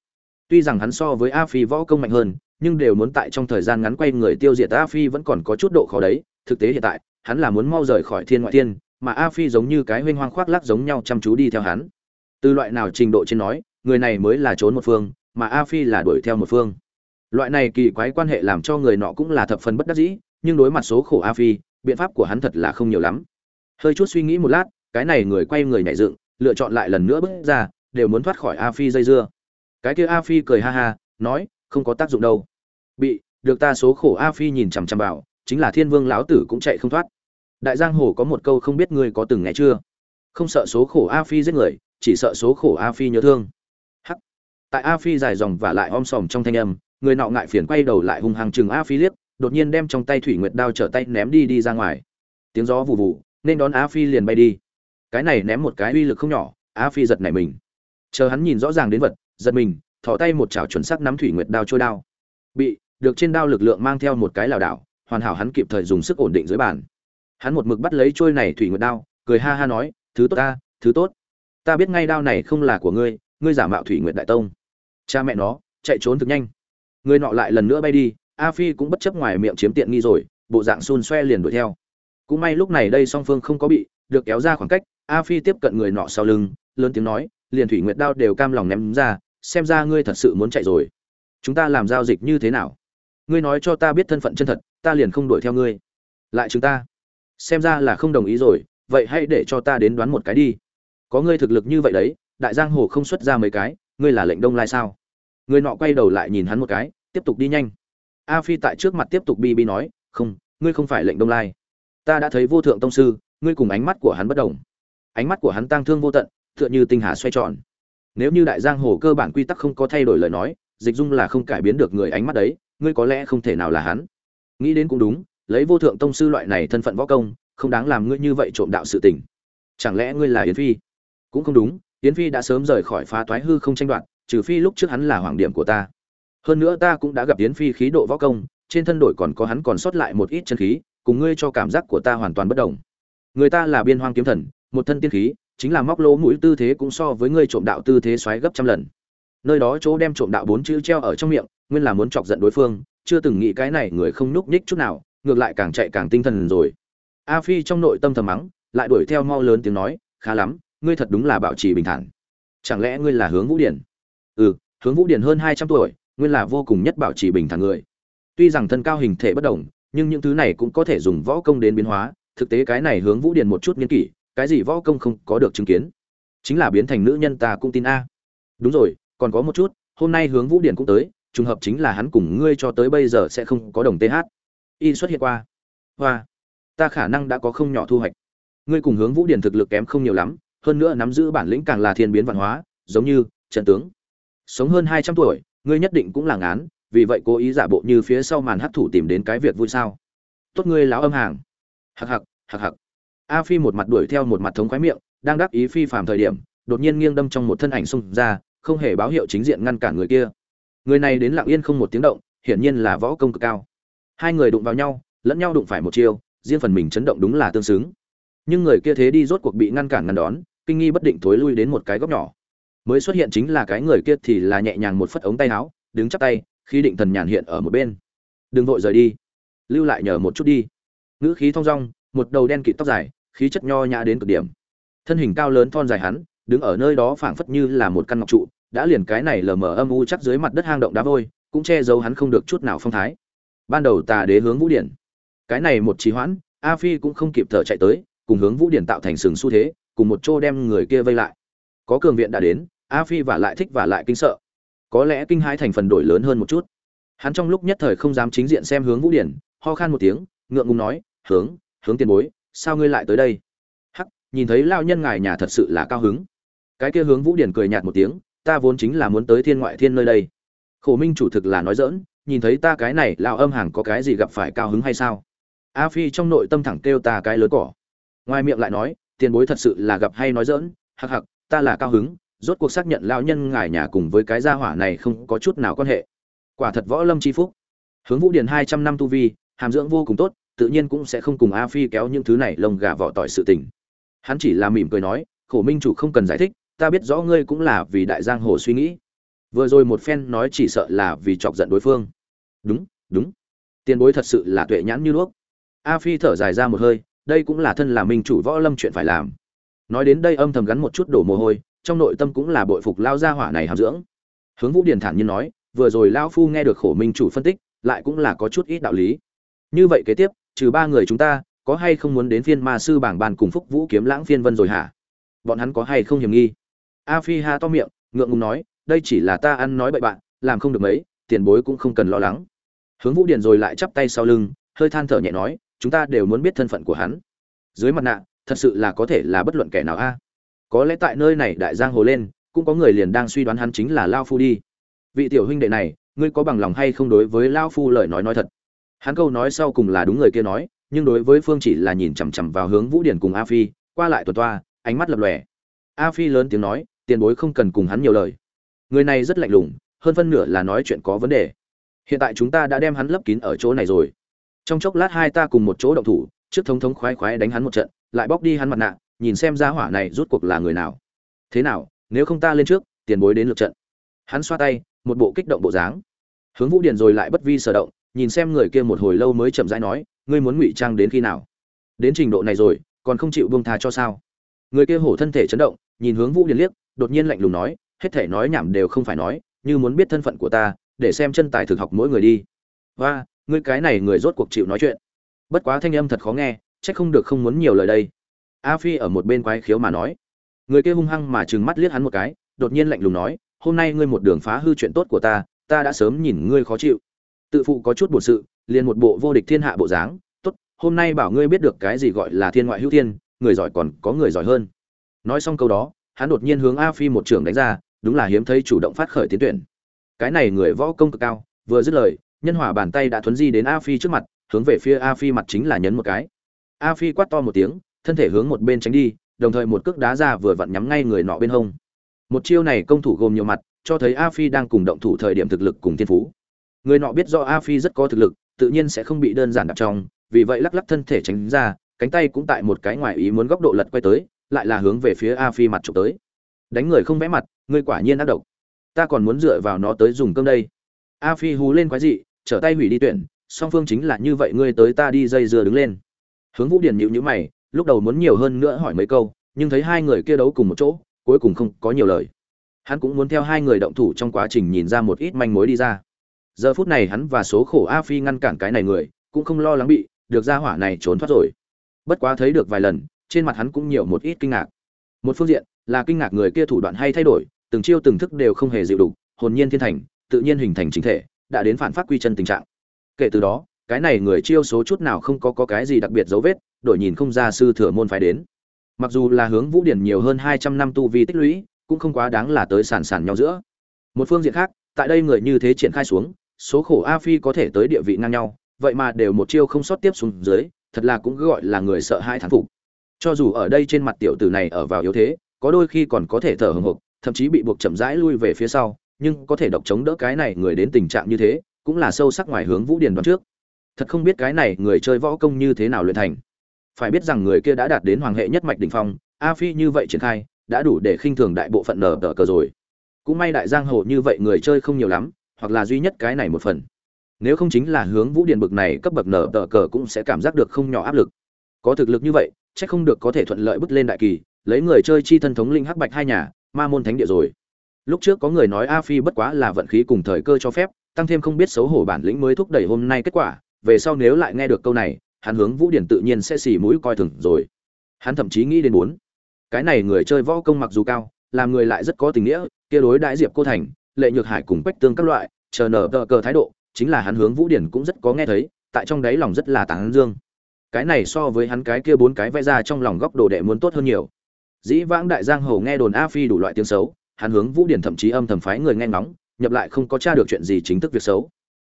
Tuy rằng hắn so với a phi võ công mạnh hơn, nhưng đều muốn tại trong thời gian ngắn quay người tiêu diệt a phi vẫn còn có chút độ khó đấy. Thực tế hiện tại, hắn là muốn mau rời khỏi thiên ngoại thiên mà a phi giống như cái huynh hoang khoác lác giống nhau chăm chú đi theo hắn. Từ loại nào trình độ trên nói, người này mới là trốn một phương, mà a phi là đuổi theo một phương. Loại này kỳ quái quan hệ làm cho người nọ cũng là thập phần bất đắc dĩ, nhưng đối mặt số khổ a phi, biện pháp của hắn thật là không nhiều lắm. Hơi chút suy nghĩ một lát, cái này người quay người nhảy dựng, lựa chọn lại lần nữa bước ra, đều muốn thoát khỏi a phi dây dưa. Cái kia a phi cười ha ha, nói, không có tác dụng đâu. Bị, được ta số khổ a phi nhìn chằm chằm vào, chính là thiên vương lão tử cũng chạy không thoát đại giang hồ có một câu không biết ngươi có từng nghe chưa? Không sợ số khổ a phi giết người, chỉ sợ số khổ a phi nhớ thương. Hắc. Tại a phi dài dòng và lại om sòm trong thanh âm, người nọ ngại phiền quay đầu lại hung hăng chừng a phi liếc, đột nhiên đem trong tay thủy nguyệt đao trở tay ném đi đi ra ngoài. Tiếng gió vụ vụ nên đón a phi liền bay đi. Cái này ném một cái uy lực không nhỏ, a phi giật nảy mình. Chờ hắn nhìn rõ ràng đến vật, giật mình, thỏ tay một chảo chuẩn xác nắm thủy nguyệt đao trôi đao. Bị, được trên đao lực lượng mang theo một cái lảo đảo, hoàn hảo hắn kịp thời dùng sức ổn định dưới bàn hắn một mực bắt lấy trôi này thủy nguyệt đao, cười ha ha nói, thứ tốt ta, thứ tốt. Ta biết ngay đao này không là của ngươi ngươi giả mạo thủy nguyệt đại tông. Cha mẹ nó, chạy trốn thực nhanh. Người nọ lại lần nữa bay đi, a phi cũng bất chấp ngoài miệng chiếm tiện nghi rồi, bộ dạng xun xoe liền đuổi theo. Cũng may lúc này đây song phương không có bị, được kéo ra khoảng cách, a phi tiếp cận người nọ sau lưng, lớn tiếng nói, liền thủy nguyệt đao đều cam lòng ném ra, xem ra ngươi thật sự muốn chạy rồi. Chúng ta làm giao dịch như thế nào? Ngươi nói cho ta biết thân phận chân thật, ta liền không đuổi theo ngươi. Lại chúng ta xem ra là không đồng ý rồi, vậy hãy để cho ta đến đoán một cái đi. Có ngươi thực lực như vậy đấy, đại giang hồ không xuất ra mấy cái, ngươi là lệnh đông lai sao? Người nọ quay đầu lại nhìn hắn một cái, tiếp tục đi nhanh. A phi tại trước mặt tiếp tục bi bi nói, không, ngươi không phải lệnh đông lai. Ta đã thấy vô thượng tông sư, ngươi cùng ánh mắt của hắn bất đồng. Ánh mắt của hắn tang thương vô tận, tựa như tinh hà xoay tròn. Nếu như đại giang hồ cơ bản quy tắc không có thay đổi lời nói, dịch dung là không cải biến được người ánh mắt đấy, ngươi có lẽ không thể nào là hắn. Nghĩ đến cũng đúng lấy vô thượng tông sư loại này thân phận võ công, không đáng làm ngươi như vậy trộm đạo sự tình. Chẳng lẽ ngươi là yến phi? Cũng không đúng, yến phi đã sớm rời khỏi phá toái hư không tranh đoạt, trừ phi lúc trước hắn là hoàng điểm của ta. Hơn nữa ta cũng đã gặp yến phi khí độ võ công, trên thân đổi còn có hắn còn sót lại một ít chân khí, cùng ngươi cho cảm giác của ta hoàn toàn bất đồng. Người ta là biên hoang kiếm thần, một thân tiên khí, chính là móc lỗ mũi tư thế cũng so với ngươi trộm đạo tư thế xoáy gấp trăm lần. Nơi đó chỗ đem trộm đạo bốn chữ treo ở trong miệng, nguyên là muốn chọc giận đối phương, chưa từng nghĩ cái này người không núc nhích chút nào ngược lại càng chạy càng tinh thần rồi. A phi trong nội tâm thầm mắng, lại đuổi theo mau lớn tiếng nói, khá lắm, ngươi thật đúng là bảo trì bình thản. Chẳng lẽ ngươi là hướng vũ điển? Ừ hướng vũ điển hơn hai trăm tuổi, nguyên là vô cùng nhất bảo trì bình thản người. Tuy rằng thân cao hình thể bất đồng, nhưng những thứ này cũng có thể dùng võ công đến biến hóa, thực tế cái này hướng vũ điển một chút nghiên kỷ, cái gì võ công không có được chứng kiến. Chính là biến thành nữ nhân ta cũng tin a. Đúng rồi, còn có một chút, hôm nay hướng vũ điển cũng tới, trùng hợp chính là hắn cùng ngươi cho tới bây giờ sẽ không có đồng th y xuất hiện qua. Hoa, ta khả năng đã có không nhỏ thu hoạch. Ngươi cùng hướng vũ điển thực lực kém không nhiều lắm, hơn nữa nắm giữ bản lĩnh càng là thiên biến văn hóa, giống như trận tướng. Sống hơn hai trăm tuổi, ngươi nhất định cũng là ngán, vì vậy cố ý giả bộ như phía sau màn hấp thủ tìm đến cái việc vui sao. Tốt ngươi láo âm hàng. Hặc hặc hặc hặc. A phi một mặt đuổi theo một mặt thống khoái miệng, đang đắc ý phi phàm thời điểm, đột nhiên nghiêng đâm trong một thân ảnh xung ra, không hề báo hiệu chính diện ngăn cản người kia. Người này đến lặng yên không một tiếng động, hiển nhiên là võ công cực cao hai người đụng vào nhau, lẫn nhau đụng phải một chiêu, riêng phần mình chấn động đúng là tương xứng. Nhưng người kia thế đi rốt cuộc bị ngăn cản ngăn đón, kinh nghi bất định thối lui đến một cái góc nhỏ. Mới xuất hiện chính là cái người kia thì là nhẹ nhàng một phất ống tay áo, đứng chắp tay, khi định thần nhàn hiện ở một bên. Đừng vội rời đi, lưu lại nhờ một chút đi. Ngữ khí thong dong, một đầu đen kịt tóc dài, khí chất nho nhã đến cực điểm. Thân hình cao lớn thon dài hắn, đứng ở nơi đó phảng phất như là một căn ngọc trụ, đã liền cái này lờ mờ âm u chắc dưới mặt đất hang động đá vôi, cũng che giấu hắn không được chút nào phong thái ban đầu tà đế hướng vũ điển. Cái này một trì hoãn, a phi cũng không kịp thở chạy tới, cùng hướng vũ điển tạo thành sừng xu thế, cùng một chỗ đem người kia vây lại. Có cường viện đã đến, a phi và lại thích và lại kinh sợ. Có lẽ kinh hai thành phần đổi lớn hơn một chút. Hắn trong lúc nhất thời không dám chính diện xem hướng vũ điển, ho khan một tiếng, ngượng ngùng nói, hướng hướng tiền bối, sao ngươi lại tới đây? Hắc, nhìn thấy lao nhân ngài nhà thật sự là cao hứng. Cái kia hướng vũ điển cười nhạt một tiếng, ta vốn chính là muốn tới thiên ngoại thiên nơi đây. Khổ minh chủ thực là nói dỡn nhìn thấy ta cái này lão âm hàng có cái gì gặp phải cao hứng hay sao? A phi trong nội tâm thẳng kêu ta cái lớn cỏ. Ngoài miệng lại nói, tiền bối thật sự là gặp hay nói dỡn hặc hặc ta là cao hứng, rốt cuộc xác nhận lão nhân ngài nhà cùng với cái gia hỏa này không có chút nào quan hệ. Quả thật võ lâm chi phúc. Hướng vũ điền hai trăm năm tu vi, hàm dưỡng vô cùng tốt, tự nhiên cũng sẽ không cùng a phi kéo những thứ này lồng gà vỏ tỏi sự tình. Hắn chỉ là mỉm cười nói, khổ minh chủ không cần giải thích, ta biết rõ ngươi cũng là vì đại giang hồ suy nghĩ. Vừa rồi một phen nói chỉ sợ là vì chọc giận đối phương đúng đúng. Tiền bối thật sự là tuệ nhãn như đuốc. A phi thở dài ra một hơi, đây cũng là thân là minh chủ võ lâm chuyện phải làm. Nói đến đây âm thầm gắn một chút đổ mồ hôi, trong nội tâm cũng là bội phục lao gia hỏa này hàm dưỡng. Hướng vũ điền thản nhiên nói, vừa rồi lao phu nghe được khổ minh chủ phân tích, lại cũng là có chút ít đạo lý. Như vậy kế tiếp, trừ ba người chúng ta, có hay không muốn đến phiên ma sư bảng bàn cùng phúc vũ kiếm lãng phiên vân rồi hả? Bọn hắn có hay không hiểm nghi? A phi ha to miệng, ngượng ngùng nói, đây chỉ là ta ăn nói bậy bạn, làm không được mấy, tiền bối cũng không cần lo lắng hướng vũ điền rồi lại chắp tay sau lưng, hơi than thở nhẹ nói, chúng ta đều muốn biết thân phận của hắn. Dưới mặt nạ, thật sự là có thể là bất luận kẻ nào a. Có lẽ tại nơi này đại giang hồ lên, cũng có người liền đang suy đoán hắn chính là lao phu đi. Vị tiểu huynh đệ này, ngươi có bằng lòng hay không đối với lao phu lời nói nói thật? Hắn câu nói sau cùng là đúng người kia nói, nhưng đối với phương chỉ là nhìn chằm chằm vào hướng vũ điển cùng a phi, qua lại tuần toa, ánh mắt lập lòe. A phi lớn tiếng nói, tiền bối không cần cùng hắn nhiều lời. Người này rất lạnh lùng, hơn phân nửa là nói chuyện có vấn đề hiện tại chúng ta đã đem hắn lấp kín ở chỗ này rồi. Trong chốc lát hai ta cùng một chỗ động thủ, trước thống thống khoái khoái đánh hắn một trận, lại bóc đi hắn mặt nạ, nhìn xem ra hỏa này rút cuộc là người nào. Thế nào, nếu không ta lên trước, tiền bối đến lượt trận. Hắn xoa tay, một bộ kích động bộ dáng. Hướng vũ điền rồi lại bất vi sở động, nhìn xem người kia một hồi lâu mới chậm rãi nói, ngươi muốn ngụy trang đến khi nào? Đến trình độ này rồi, còn không chịu buông tha cho sao? Người kia hổ thân thể chấn động, nhìn hướng vũ điền liếc, đột nhiên lạnh lùng nói, hết thể nói nhảm đều không phải nói, như muốn biết thân phận của ta để xem chân tài thực học mỗi người đi. Và ngươi cái này người rốt cuộc chịu nói chuyện. Bất quá thanh âm thật khó nghe trách không được không muốn nhiều lời đây. A phi ở một bên quái khiếu mà nói. Người kia hung hăng mà trừng mắt liếc hắn một cái, đột nhiên lạnh lùng nói, hôm nay ngươi một đường phá hư chuyện tốt của ta ta đã sớm nhìn ngươi khó chịu. Tự phụ có chút bổn sự, liền một bộ vô địch thiên hạ bộ dáng, tốt, hôm nay bảo ngươi biết được cái gì gọi là thiên ngoại hữu thiên, người giỏi còn có người giỏi hơn. Nói xong câu đó, hắn đột nhiên hướng a phi một trường đánh ra, đúng là hiếm thấy chủ động phát khởi tiến tuyển cái này người võ công cực cao, vừa dứt lời, nhân hòa bàn tay đã thuấn di đến a phi trước mặt, hướng về phía a phi mặt chính là nhấn một cái. A phi quát to một tiếng, thân thể hướng một bên tránh đi, đồng thời một cước đá ra vừa vặn nhắm ngay người nọ bên hông. Một chiêu này công thủ gồm nhiều mặt, cho thấy a phi đang cùng động thủ thời điểm thực lực cùng thiên phú. Người nọ biết do a phi rất có thực lực, tự nhiên sẽ không bị đơn giản đặt trong, vì vậy lắc lắc thân thể tránh ra, cánh tay cũng tại một cái ngoài ý muốn góc độ lật quay tới, lại là hướng về phía a phi mặt trục tới. Đánh người không vẽ mặt ngươi quả nhiên ác độc ta còn muốn dựa vào nó tới dùng cơm đây. A phi hú lên quái dị, trở tay hủy đi tuyển, song phương chính là như vậy ngươi tới ta đi dây dừa đứng lên. Hướng vũ điển nhịu nhữ mày, lúc đầu muốn nhiều hơn nữa hỏi mấy câu, nhưng thấy hai người kia đấu cùng một chỗ, cuối cùng không có nhiều lời. Hắn cũng muốn theo hai người động thủ trong quá trình nhìn ra một ít manh mối đi ra. Giờ phút này hắn và số khổ a phi ngăn cản cái này người, cũng không lo lắng bị, được ra hỏa này trốn thoát rồi. Bất quá thấy được vài lần, trên mặt hắn cũng nhiều một ít kinh ngạc. Một phương diện là kinh ngạc người kia thủ đoạn hay thay đổi từng chiêu từng thức đều không hề dịu đủ hồn nhiên thiên thành tự nhiên hình thành chính thể đã đến phản phát quy chân tình trạng. Kể từ đó cái này người chiêu số chút nào không có, có cái gì đặc biệt dấu vết đổi nhìn không ra sư thừa môn phải đến. Mặc dù là hướng vũ điển nhiều hơn hai trăm năm tu vi tích lũy cũng không quá đáng là tới sàn sàn nhau giữa. Một phương diện khác tại đây người như thế triển khai xuống số khổ a phi có thể tới địa vị ngang nhau vậy mà đều một chiêu không sót tiếp xuống dưới thật là cũng gọi là người sợ hãi thán phục. Cho dù ở đây trên mặt tiểu tử này ở vào yếu thế có đôi khi còn có thể thở hừng hực thậm chí bị buộc chậm rãi lui về phía sau, nhưng có thể độc chống đỡ cái này người đến tình trạng như thế, cũng là sâu sắc ngoài hướng vũ điền đoán trước. Thật không biết cái này người chơi võ công như thế nào luyện thành. Phải biết rằng người kia đã đạt đến hoàng hệ nhất mạch đỉnh phong, a phi như vậy triển khai, đã đủ để khinh thường đại bộ phận nở tờ cờ rồi. Cũng may đại giang hồ như vậy người chơi không nhiều lắm, hoặc là duy nhất cái này một phần. Nếu không chính là hướng vũ điền bực này cấp bậc nở tờ cờ cũng sẽ cảm giác được không nhỏ áp lực. Có thực lực như vậy, chắc không được có thể thuận lợi bước lên đại kỳ, lấy người chơi chi thân thống linh hắc bạch hai nhà ma môn thánh địa rồi. Lúc trước có người nói a phi bất quá là vận khí cùng thời cơ cho phép, tăng thêm không biết xấu hổ bản lĩnh mới thúc đẩy hôm nay kết quả, về sau nếu lại nghe được câu này, hắn hướng vũ điển tự nhiên sẽ xì mũi coi thường rồi. Hắn thậm chí nghĩ đến bốn cái này người chơi võ công mặc dù cao, làm người lại rất có tình nghĩa, kia đối đại diệp cô thành, lệ nhược hải cùng bách tương các loại, chờ nở tờ cờ thái độ, chính là hắn hướng vũ điển cũng rất có nghe thấy, tại trong đáy lòng rất là tán dương. Cái này so với hắn cái kia bốn cái vẽ ra trong lòng góc đồ đệ muốn tốt hơn nhiều dĩ vãng đại giang hồ nghe đồn a phi đủ loại tiếng xấu, hắn hướng vũ điển thậm chí âm thầm phái người nghe ngóng, nhập lại không có tra được chuyện gì chính thức việc xấu.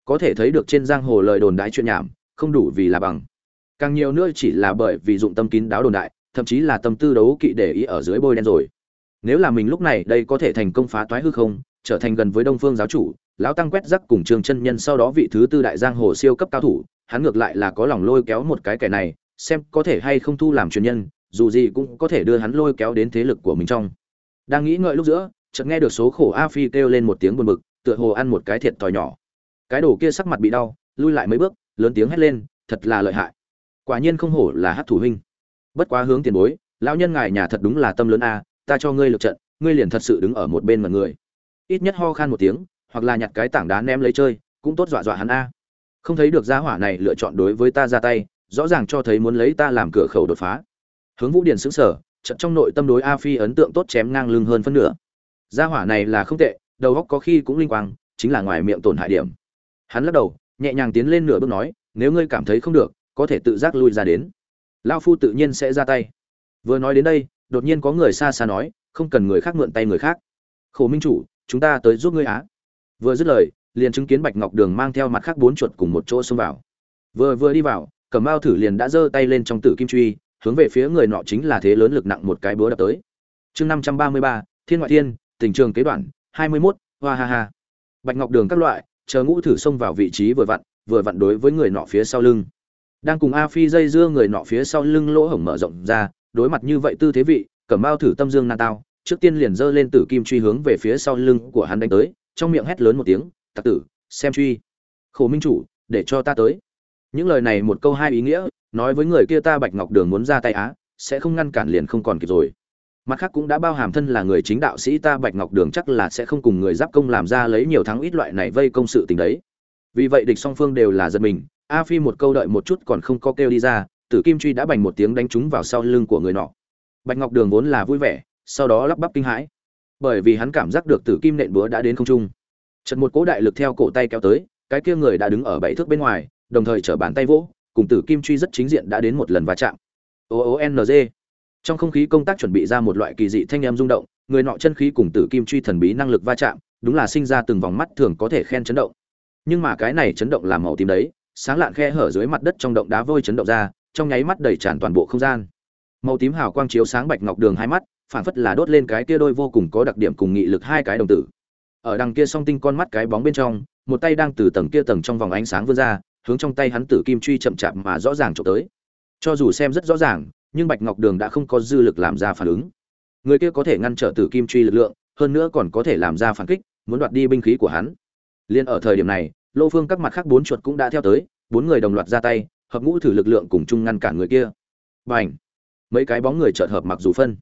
Có thể thấy được trên giang hồ lời đồn đại chuyện nhảm, không đủ vì là bằng. Càng nhiều nữa chỉ là bởi vì dụng tâm kín đáo đồn đại, thậm chí là tâm tư đấu kỵ để ý ở dưới bôi đen rồi. Nếu là mình lúc này đây có thể thành công phá toái hư không, trở thành gần với đông phương giáo chủ, lão tăng quét rắc cùng trường chân nhân sau đó vị thứ tư đại giang hồ siêu cấp cao thủ, hắn ngược lại là có lòng lôi kéo một cái kẻ này, xem có thể hay không thu làm truyền nhân dù gì cũng có thể đưa hắn lôi kéo đến thế lực của mình trong. Đang nghĩ ngợi lúc giữa, chợt nghe được số khổ a phi kêu lên một tiếng buồn bực, tựa hồ ăn một cái thiệt thòi nhỏ. Cái đồ kia sắc mặt bị đau, lui lại mấy bước, lớn tiếng hét lên, thật là lợi hại. Quả nhiên không hổ là hát thủ huynh. Bất quá hướng tiền bối, lão nhân ngài nhà thật đúng là tâm lớn a, ta cho ngươi lượt trận, ngươi liền thật sự đứng ở một bên mà người. Ít nhất ho khan một tiếng, hoặc là nhặt cái tảng đá ném lấy chơi, cũng tốt dọa dọa hắn a. Không thấy được gia hỏa này lựa chọn đối với ta ra tay, rõ ràng cho thấy muốn lấy ta làm cửa khẩu đột phá hướng vũ điển xứng sở trận trong nội tâm đối a phi ấn tượng tốt chém ngang lưng hơn phân nửa. Gia hỏa này là không tệ, đầu góc có khi cũng linh quang, chính là ngoài miệng tổn hại điểm. Hắn lắc đầu, nhẹ nhàng tiến lên nửa bước nói, nếu ngươi cảm thấy không được, có thể tự giác lui ra đến. Lao phu tự nhiên sẽ ra tay. Vừa nói đến đây, đột nhiên có người xa xa nói, không cần người khác mượn tay người khác. Khổ minh chủ, chúng ta tới giúp ngươi á. Vừa dứt lời, liền chứng kiến bạch ngọc đường mang theo mặt khác bốn chuột cùng một chỗ xông vào. Vừa vừa đi vào, cẩm mao thử liền đã giơ tay lên trong tử kim truy hướng về phía người nọ chính là thế lớn lực nặng một cái búa đập tới. Chương năm trăm ba mươi ba, thiên ngoại thiên, tình trường kế đoạn, hai mươi mốt, hoa ha ha. Bạch ngọc đường các loại, chờ ngũ thử xông vào vị trí vừa vặn vừa vặn đối với người nọ phía sau lưng. Đang cùng a phi dây dưa người nọ phía sau lưng lỗ hổng mở rộng ra, đối mặt như vậy tư thế vị cẩm mao thử tâm dương nan tao, trước tiên liền giơ lên tử kim truy hướng về phía sau lưng của hắn đánh tới, trong miệng hét lớn một tiếng, tặc tử, xem truy. Khổ minh chủ, để cho ta tới. Những lời này một câu hai ý nghĩa nói với người kia ta bạch ngọc đường muốn ra tay á, sẽ không ngăn cản liền không còn kịp rồi. Mặt khác cũng đã bao hàm thân là người chính đạo sĩ ta bạch ngọc đường chắc là sẽ không cùng người giáp công làm ra lấy nhiều thắng ít loại này vây công sự tình đấy. Vì vậy địch song phương đều là giật mình, a phi một câu đợi một chút còn không có kêu đi ra, tử kim truy đã bành một tiếng đánh trúng vào sau lưng của người nọ. Bạch ngọc đường vốn là vui vẻ, sau đó lắp bắp kinh hãi. Bởi vì hắn cảm giác được tử kim nện búa đã đến không trung. Chật một cỗ đại lực theo cổ tay kéo tới, cái kia người đã đứng ở bảy thước bên ngoài, đồng thời chở bàn tay vỗ cùng tử kim truy rất chính diện đã đến một lần va chạm. O o n g. Trong không khí công tác chuẩn bị ra một loại kỳ dị thanh em rung động, người nọ chân khí cùng tử kim truy thần bí năng lực va chạm, đúng là sinh ra từng vòng mắt thường có thể khen chấn động. Nhưng mà cái này chấn động làm màu tím đấy, sáng lạn khe hở dưới mặt đất trong động đá vôi chấn động ra, trong nháy mắt đầy tràn toàn bộ không gian. Màu tím hào quang chiếu sáng bạch ngọc đường hai mắt phản phất là đốt lên cái kia đôi vô cùng có đặc điểm cùng nghị lực hai cái đồng tử. Ở đằng kia song tinh con mắt cái bóng bên trong, một tay đang từ tầng kia tầng trong vòng ánh sáng vươn ra hướng trong tay hắn tử kim truy chậm chạp mà rõ ràng trộm tới. Cho dù xem rất rõ ràng nhưng bạch ngọc đường đã không có dư lực làm ra phản ứng. Người kia có thể ngăn trở tử kim truy lực lượng hơn nữa còn có thể làm ra phản kích muốn đoạt đi binh khí của hắn. Liên ở thời điểm này lô phương các mặt khác bốn chuột cũng đã theo tới bốn người đồng loạt ra tay hợp ngũ thử lực lượng cùng chung ngăn cản người kia. Bành, mấy cái bóng người chợt hợp mặc dù phân.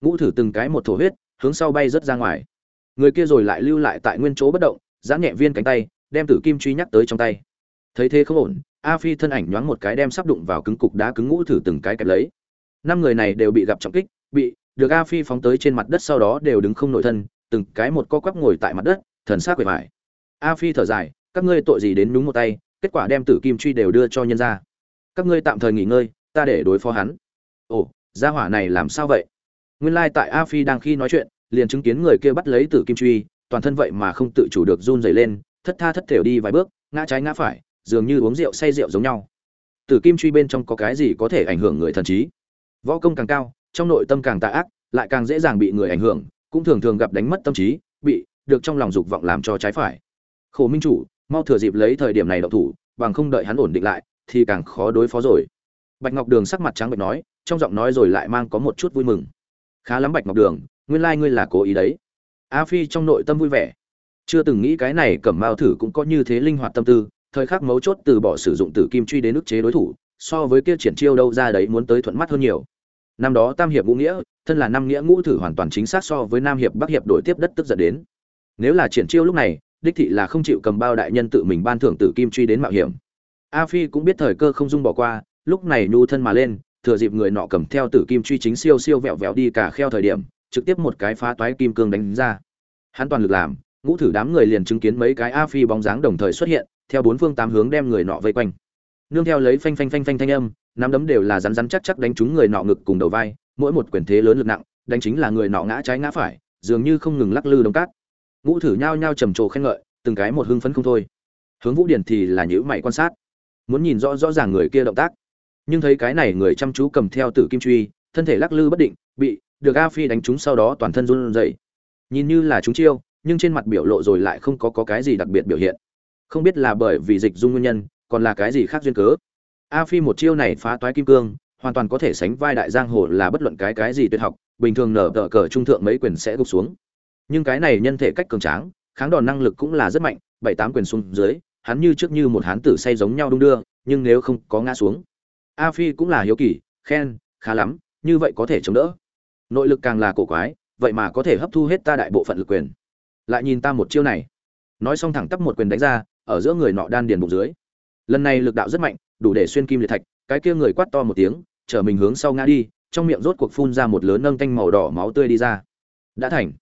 Ngũ thử từng cái một thổ huyết hướng sau bay rất ra ngoài. Người kia rồi lại lưu lại tại nguyên chỗ bất động giãn nhẹ viên cánh tay đem tử kim truy nhắc tới trong tay thấy thế không ổn, a phi thân ảnh nhoáng một cái đem sắp đụng vào cứng cục đá cứng ngũ thử từng cái kẹp lấy. Năm người này đều bị gặp trọng kích, bị được a phi phóng tới trên mặt đất sau đó đều đứng không nội thân, từng cái một co quắp ngồi tại mặt đất, thần xác quệ mải a phi thở dài, các ngươi tội gì đến nhúng một tay, kết quả đem tử kim truy đều đưa cho nhân ra các ngươi tạm thời nghỉ ngơi, ta để đối phó hắn. Ồ, gia hỏa này làm sao vậy? Nguyên lai tại a phi đang khi nói chuyện, liền chứng kiến người kia bắt lấy tử kim truy, toàn thân vậy mà không tự chủ được run rẩy lên, thất tha thất thểu đi vài bước, ngã trái ngã phải dường như uống rượu say rượu giống nhau. Tử kim truy bên trong có cái gì có thể ảnh hưởng người thần trí? Võ công càng cao, trong nội tâm càng tà ác, lại càng dễ dàng bị người ảnh hưởng, cũng thường thường gặp đánh mất tâm trí, bị, được trong lòng dục vọng làm cho trái phải. Khổ minh chủ, mau thừa dịp lấy thời điểm này đậu thủ, bằng không đợi hắn ổn định lại, thì càng khó đối phó rồi. Bạch ngọc đường sắc mặt trắng bệch nói, trong giọng nói rồi lại mang có một chút vui mừng. Khá lắm bạch ngọc đường, nguyên lai ngươi là cố ý đấy. A phi trong nội tâm vui vẻ. Chưa từng nghĩ cái này cẩm mao thử cũng có như thế linh hoạt tâm tư thời khắc mấu chốt từ bỏ sử dụng tử kim truy đến ức chế đối thủ, so với kia triển chiêu đâu ra đấy muốn tới thuận mắt hơn nhiều. Năm đó tam hiệp ngũ nghĩa, thân là năm nghĩa ngũ thử hoàn toàn chính xác so với nam hiệp bắc hiệp đổi tiếp đất tức giận đến. Nếu là triển chiêu lúc này, đích thị là không chịu cầm bao đại nhân tự mình ban thưởng tử kim truy đến mạo hiểm. A phi cũng biết thời cơ không dung bỏ qua, lúc này nhu thân mà lên, thừa dịp người nọ cầm theo tử kim truy chính siêu siêu vẹo vẹo đi cả kheo thời điểm, trực tiếp một cái phá toái kim cương đánh ra. Hắn toàn lực làm, ngũ thử đám người liền chứng kiến mấy cái a phi bóng dáng đồng thời xuất hiện theo bốn phương tám hướng đem người nọ vây quanh. Nương theo lấy phanh phanh phanh phanh thanh âm nắm đấm đều là rắn rắn chắc chắc đánh trúng người nọ ngực cùng đầu vai mỗi một quyền thế lớn lực nặng đánh chính là người nọ ngã trái ngã phải dường như không ngừng lắc lư đống cát. Ngũ thử nhao nhao trầm trồ khen ngợi từng cái một hưng phấn không thôi. Hướng vũ điển thì là nhữ mày quan sát muốn nhìn rõ rõ ràng người kia động tác. Nhưng thấy cái này người chăm chú cầm theo tử kim truy thân thể lắc lư bất định bị được a phi đánh trúng sau đó toàn thân run rẩy. Nhìn như là chúng chiêu nhưng trên mặt biểu lộ rồi lại không có, có cái gì đặc biệt biểu hiện không biết là bởi vì dịch dung nguyên nhân, còn là cái gì khác duyên cớ. A phi một chiêu này phá toái kim cương, hoàn toàn có thể sánh vai đại giang hồ là bất luận cái cái gì tuyệt học, bình thường nở tờ cờ trung thượng mấy quyền sẽ gục xuống. Nhưng cái này nhân thể cách cường tráng, kháng đòn năng lực cũng là rất mạnh, bảy tám quyền xuống dưới, hắn như trước như một hán tử say giống nhau đung đưa, nhưng nếu không có ngã xuống, a phi cũng là hiếu kỳ, khen, khá lắm, như vậy có thể chống đỡ. Nội lực càng là cổ quái, vậy mà có thể hấp thu hết ta đại bộ phận lực quyền. Lại nhìn ta một chiêu này. Nói xong thẳng tắp một quyền đánh ra ở giữa người nọ đan điền bụng dưới. Lần này lực đạo rất mạnh, đủ để xuyên kim liệt thạch, cái kia người quát to một tiếng, chở mình hướng sau ngã đi, trong miệng rốt cuộc phun ra một lớn nâng canh màu đỏ máu tươi đi ra. Đã thành.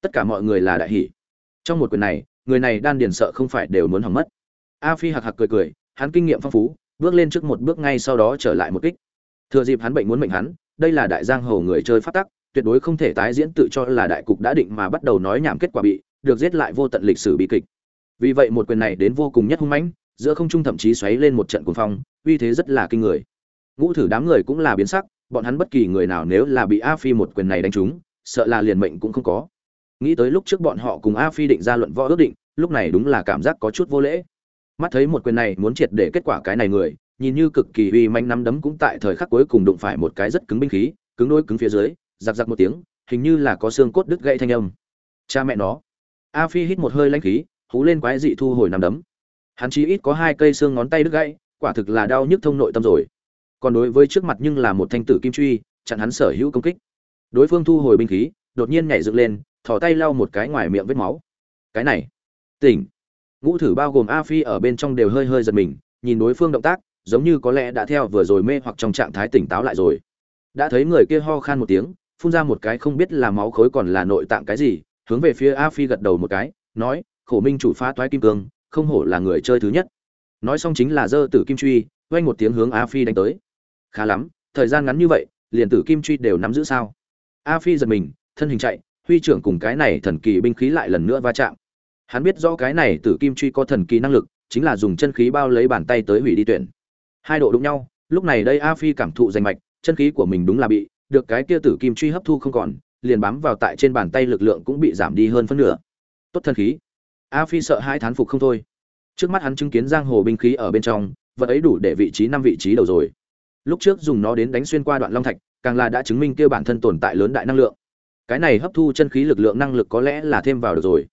Tất cả mọi người là đại hỷ trong một quyền này, người này đan điền sợ không phải đều muốn hỏng mất. A phi hạc hạc cười cười, hắn kinh nghiệm phong phú, bước lên trước một bước ngay sau đó trở lại một kích. Thừa dịp hắn bệnh muốn mệnh hắn, đây là đại giang hồ người chơi phát tắc, tuyệt đối không thể tái diễn tự cho là đại cục đã định mà bắt đầu nói nhảm kết quả bị, được giết lại vô tận lịch sử bi kịch vì vậy một quyền này đến vô cùng nhất hung mãnh, giữa không trung thậm chí xoáy lên một trận cuồng phong, uy thế rất là kinh người. Ngũ thử đám người cũng là biến sắc, bọn hắn bất kỳ người nào nếu là bị a phi một quyền này đánh trúng, sợ là liền mệnh cũng không có. Nghĩ tới lúc trước bọn họ cùng a phi định ra luận võ ước định, lúc này đúng là cảm giác có chút vô lễ. Mắt thấy một quyền này muốn triệt để kết quả cái này người, nhìn như cực kỳ uy manh nắm đấm cũng tại thời khắc cuối cùng đụng phải một cái rất cứng binh khí, cứng đôi cứng phía dưới, giặc giặc một tiếng, hình như là có xương cốt đứt gãy thanh âm. Cha mẹ nó. A phi hít một hơi lãnh khí hú lên quái dị thu hồi nằm đấm. Hắn chỉ ít có hai cây xương ngón tay đứt gãy, quả thực là đau nhức thông nội tâm rồi. Còn đối với trước mặt nhưng là một thanh tử kim truy, chặn hắn sở hữu công kích. Đối phương thu hồi binh khí, đột nhiên nhảy dựng lên, thò tay lau một cái ngoài miệng vết máu. Cái này, tỉnh. Ngũ thử bao gồm a phi ở bên trong đều hơi hơi giật mình, nhìn đối phương động tác, giống như có lẽ đã theo vừa rồi mê hoặc trong trạng thái tỉnh táo lại rồi. Đã thấy người kia ho khan một tiếng, phun ra một cái không biết là máu khối còn là nội tạng cái gì, hướng về phía a phi gật đầu một cái, nói khổ minh chủ phá toái kim cương, không hổ là người chơi thứ nhất. Nói xong chính là dơ tử kim truy oanh một tiếng hướng a phi đánh tới. Khá lắm, thời gian ngắn như vậy, liền tử kim truy đều nắm giữ sao? A phi giật mình, thân hình chạy, huy trưởng cùng cái này thần kỳ binh khí lại lần nữa va chạm. Hắn biết rõ cái này tử kim truy có thần kỳ năng lực, chính là dùng chân khí bao lấy bàn tay tới hủy đi tuyển. Hai độ đụng nhau, lúc này đây a phi cảm thụ danh mạch, chân khí của mình đúng là bị, được cái kia tử kim truy hấp thu không còn, liền bám vào tại trên bàn tay lực lượng cũng bị giảm đi hơn phân nửa. Tốt thần khí a phi sợ hai thán phục không thôi. Trước mắt hắn chứng kiến giang hồ binh khí ở bên trong, vật ấy đủ để vị trí năm vị trí đầu rồi. Lúc trước dùng nó đến đánh xuyên qua đoạn long thạch, càng là đã chứng minh kia bản thân tồn tại lớn đại năng lượng. Cái này hấp thu chân khí lực lượng năng lực có lẽ là thêm vào được rồi.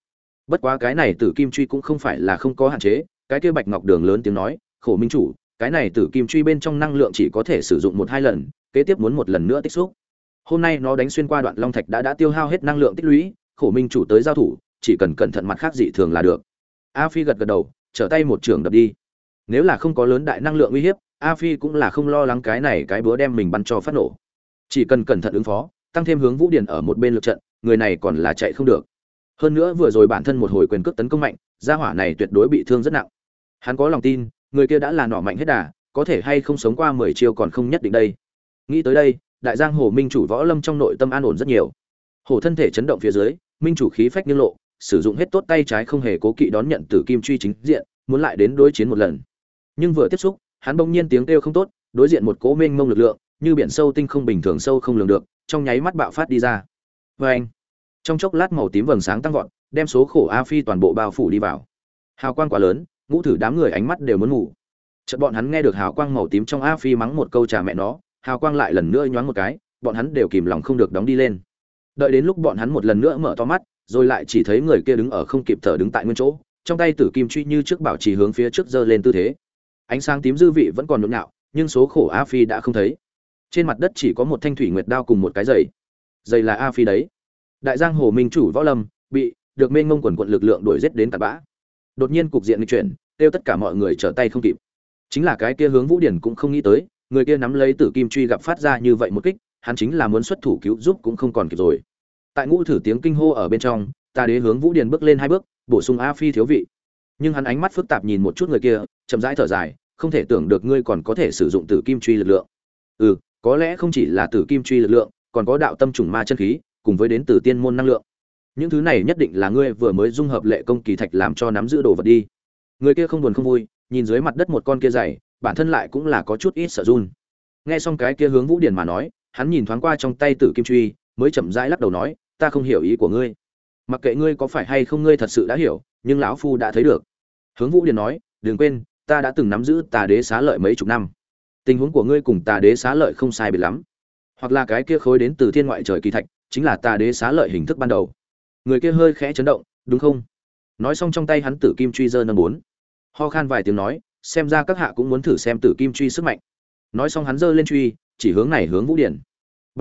Bất quá cái này tử kim truy cũng không phải là không có hạn chế, cái kia bạch ngọc đường lớn tiếng nói, khổ minh chủ, cái này tử kim truy bên trong năng lượng chỉ có thể sử dụng một hai lần, kế tiếp muốn một lần nữa tích xúc. Hôm nay nó đánh xuyên qua đoạn long thạch đã đã tiêu hao hết năng lượng tích lũy, khổ minh chủ tới giao thủ chỉ cần cẩn thận mặt khác dị thường là được. A phi gật gật đầu, trở tay một trường đập đi. Nếu là không có lớn đại năng lượng uy hiếp, a phi cũng là không lo lắng cái này cái búa đem mình bắn cho phát nổ. Chỉ cần cẩn thận ứng phó, tăng thêm hướng vũ điển ở một bên lượt trận, người này còn là chạy không được. Hơn nữa vừa rồi bản thân một hồi quyền cước tấn công mạnh, gia hỏa này tuyệt đối bị thương rất nặng. Hắn có lòng tin, người kia đã là nỏ mạnh hết đà, có thể hay không sống qua mười chiêu còn không nhất định đây. Nghĩ tới đây, đại giang hồ minh chủ võ lâm trong nội tâm an ổn rất nhiều. Hồ thân thể chấn động phía dưới, minh chủ khí phách như lộ sử dụng hết tốt tay trái không hề cố kỵ đón nhận tử kim truy chính diện, muốn lại đến đối chiến một lần. Nhưng vừa tiếp xúc, hắn bỗng nhiên tiếng kêu không tốt, đối diện một cố mênh mông lực lượng, như biển sâu tinh không bình thường sâu không lường được, trong nháy mắt bạo phát đi ra. Vê anh trong chốc lát màu tím vầng sáng tăng vọt, đem số khổ a phi toàn bộ bao phủ đi vào. Hào quang quá lớn, ngũ thử đám người ánh mắt đều muốn ngủ. Chợt bọn hắn nghe được hào quang màu tím trong a phi mắng một câu trà mẹ nó, hào quang lại lần nữa nhoáng một cái, bọn hắn đều kìm lòng không được đóng đi lên. Đợi đến lúc bọn hắn một lần nữa mở to mắt rồi lại chỉ thấy người kia đứng ở không kịp thở đứng tại nguyên chỗ, trong tay tử kim truy như trước bảo trì hướng phía trước giơ lên tư thế. Ánh sáng tím dư vị vẫn còn nhộn nhạo, nhưng số khổ a phi đã không thấy. Trên mặt đất chỉ có một thanh thủy nguyệt đao cùng một cái giày. Giày là a phi đấy. Đại giang hồ minh chủ võ lâm, bị được mênh mông quần quận lực lượng đuổi giết đến tạt bã. Đột nhiên cục diện nghịch chuyển, kêu tất cả mọi người trở tay không kịp. Chính là cái kia hướng vũ điển cũng không nghĩ tới, người kia nắm lấy tử kim truy gặp phát ra như vậy một kích, hắn chính là muốn xuất thủ cứu giúp cũng không còn kịp rồi tại ngũ thử tiếng kinh hô ở bên trong, ta đế hướng vũ điền bước lên hai bước, bổ sung a phi thiếu vị. Nhưng hắn ánh mắt phức tạp nhìn một chút người kia, chậm rãi thở dài, không thể tưởng được ngươi còn có thể sử dụng tử kim truy lực lượng. Ừ có lẽ không chỉ là tử kim truy lực lượng, còn có đạo tâm trùng ma chân khí, cùng với đến từ tiên môn năng lượng. Những thứ này nhất định là ngươi vừa mới dung hợp lệ công kỳ thạch làm cho nắm giữ đồ vật đi. Người kia không buồn không vui, nhìn dưới mặt đất một con kia dày, bản thân lại cũng là có chút ít sợ run. Nghe xong cái kia hướng vũ điền mà nói, hắn nhìn thoáng qua trong tay tử kim truy mới chậm rãi lắc đầu nói, ta không hiểu ý của ngươi. Mặc kệ ngươi có phải hay không ngươi thật sự đã hiểu, nhưng lão phu đã thấy được. Hướng vũ điền nói, đừng quên, ta đã từng nắm giữ tà đế xá lợi mấy chục năm. Tình huống của ngươi cùng tà đế xá lợi không sai biệt lắm. Hoặc là cái kia khối đến từ thiên ngoại trời kỳ thạch, chính là tà đế xá lợi hình thức ban đầu. Người kia hơi khẽ chấn động, đúng không? Nói xong trong tay hắn tử kim truy dơ nâng bốn. Ho khan vài tiếng nói, xem ra các hạ cũng muốn thử xem tử kim truy sức mạnh. Nói xong hắn giơ lên truy, chỉ hướng này hướng vũ điển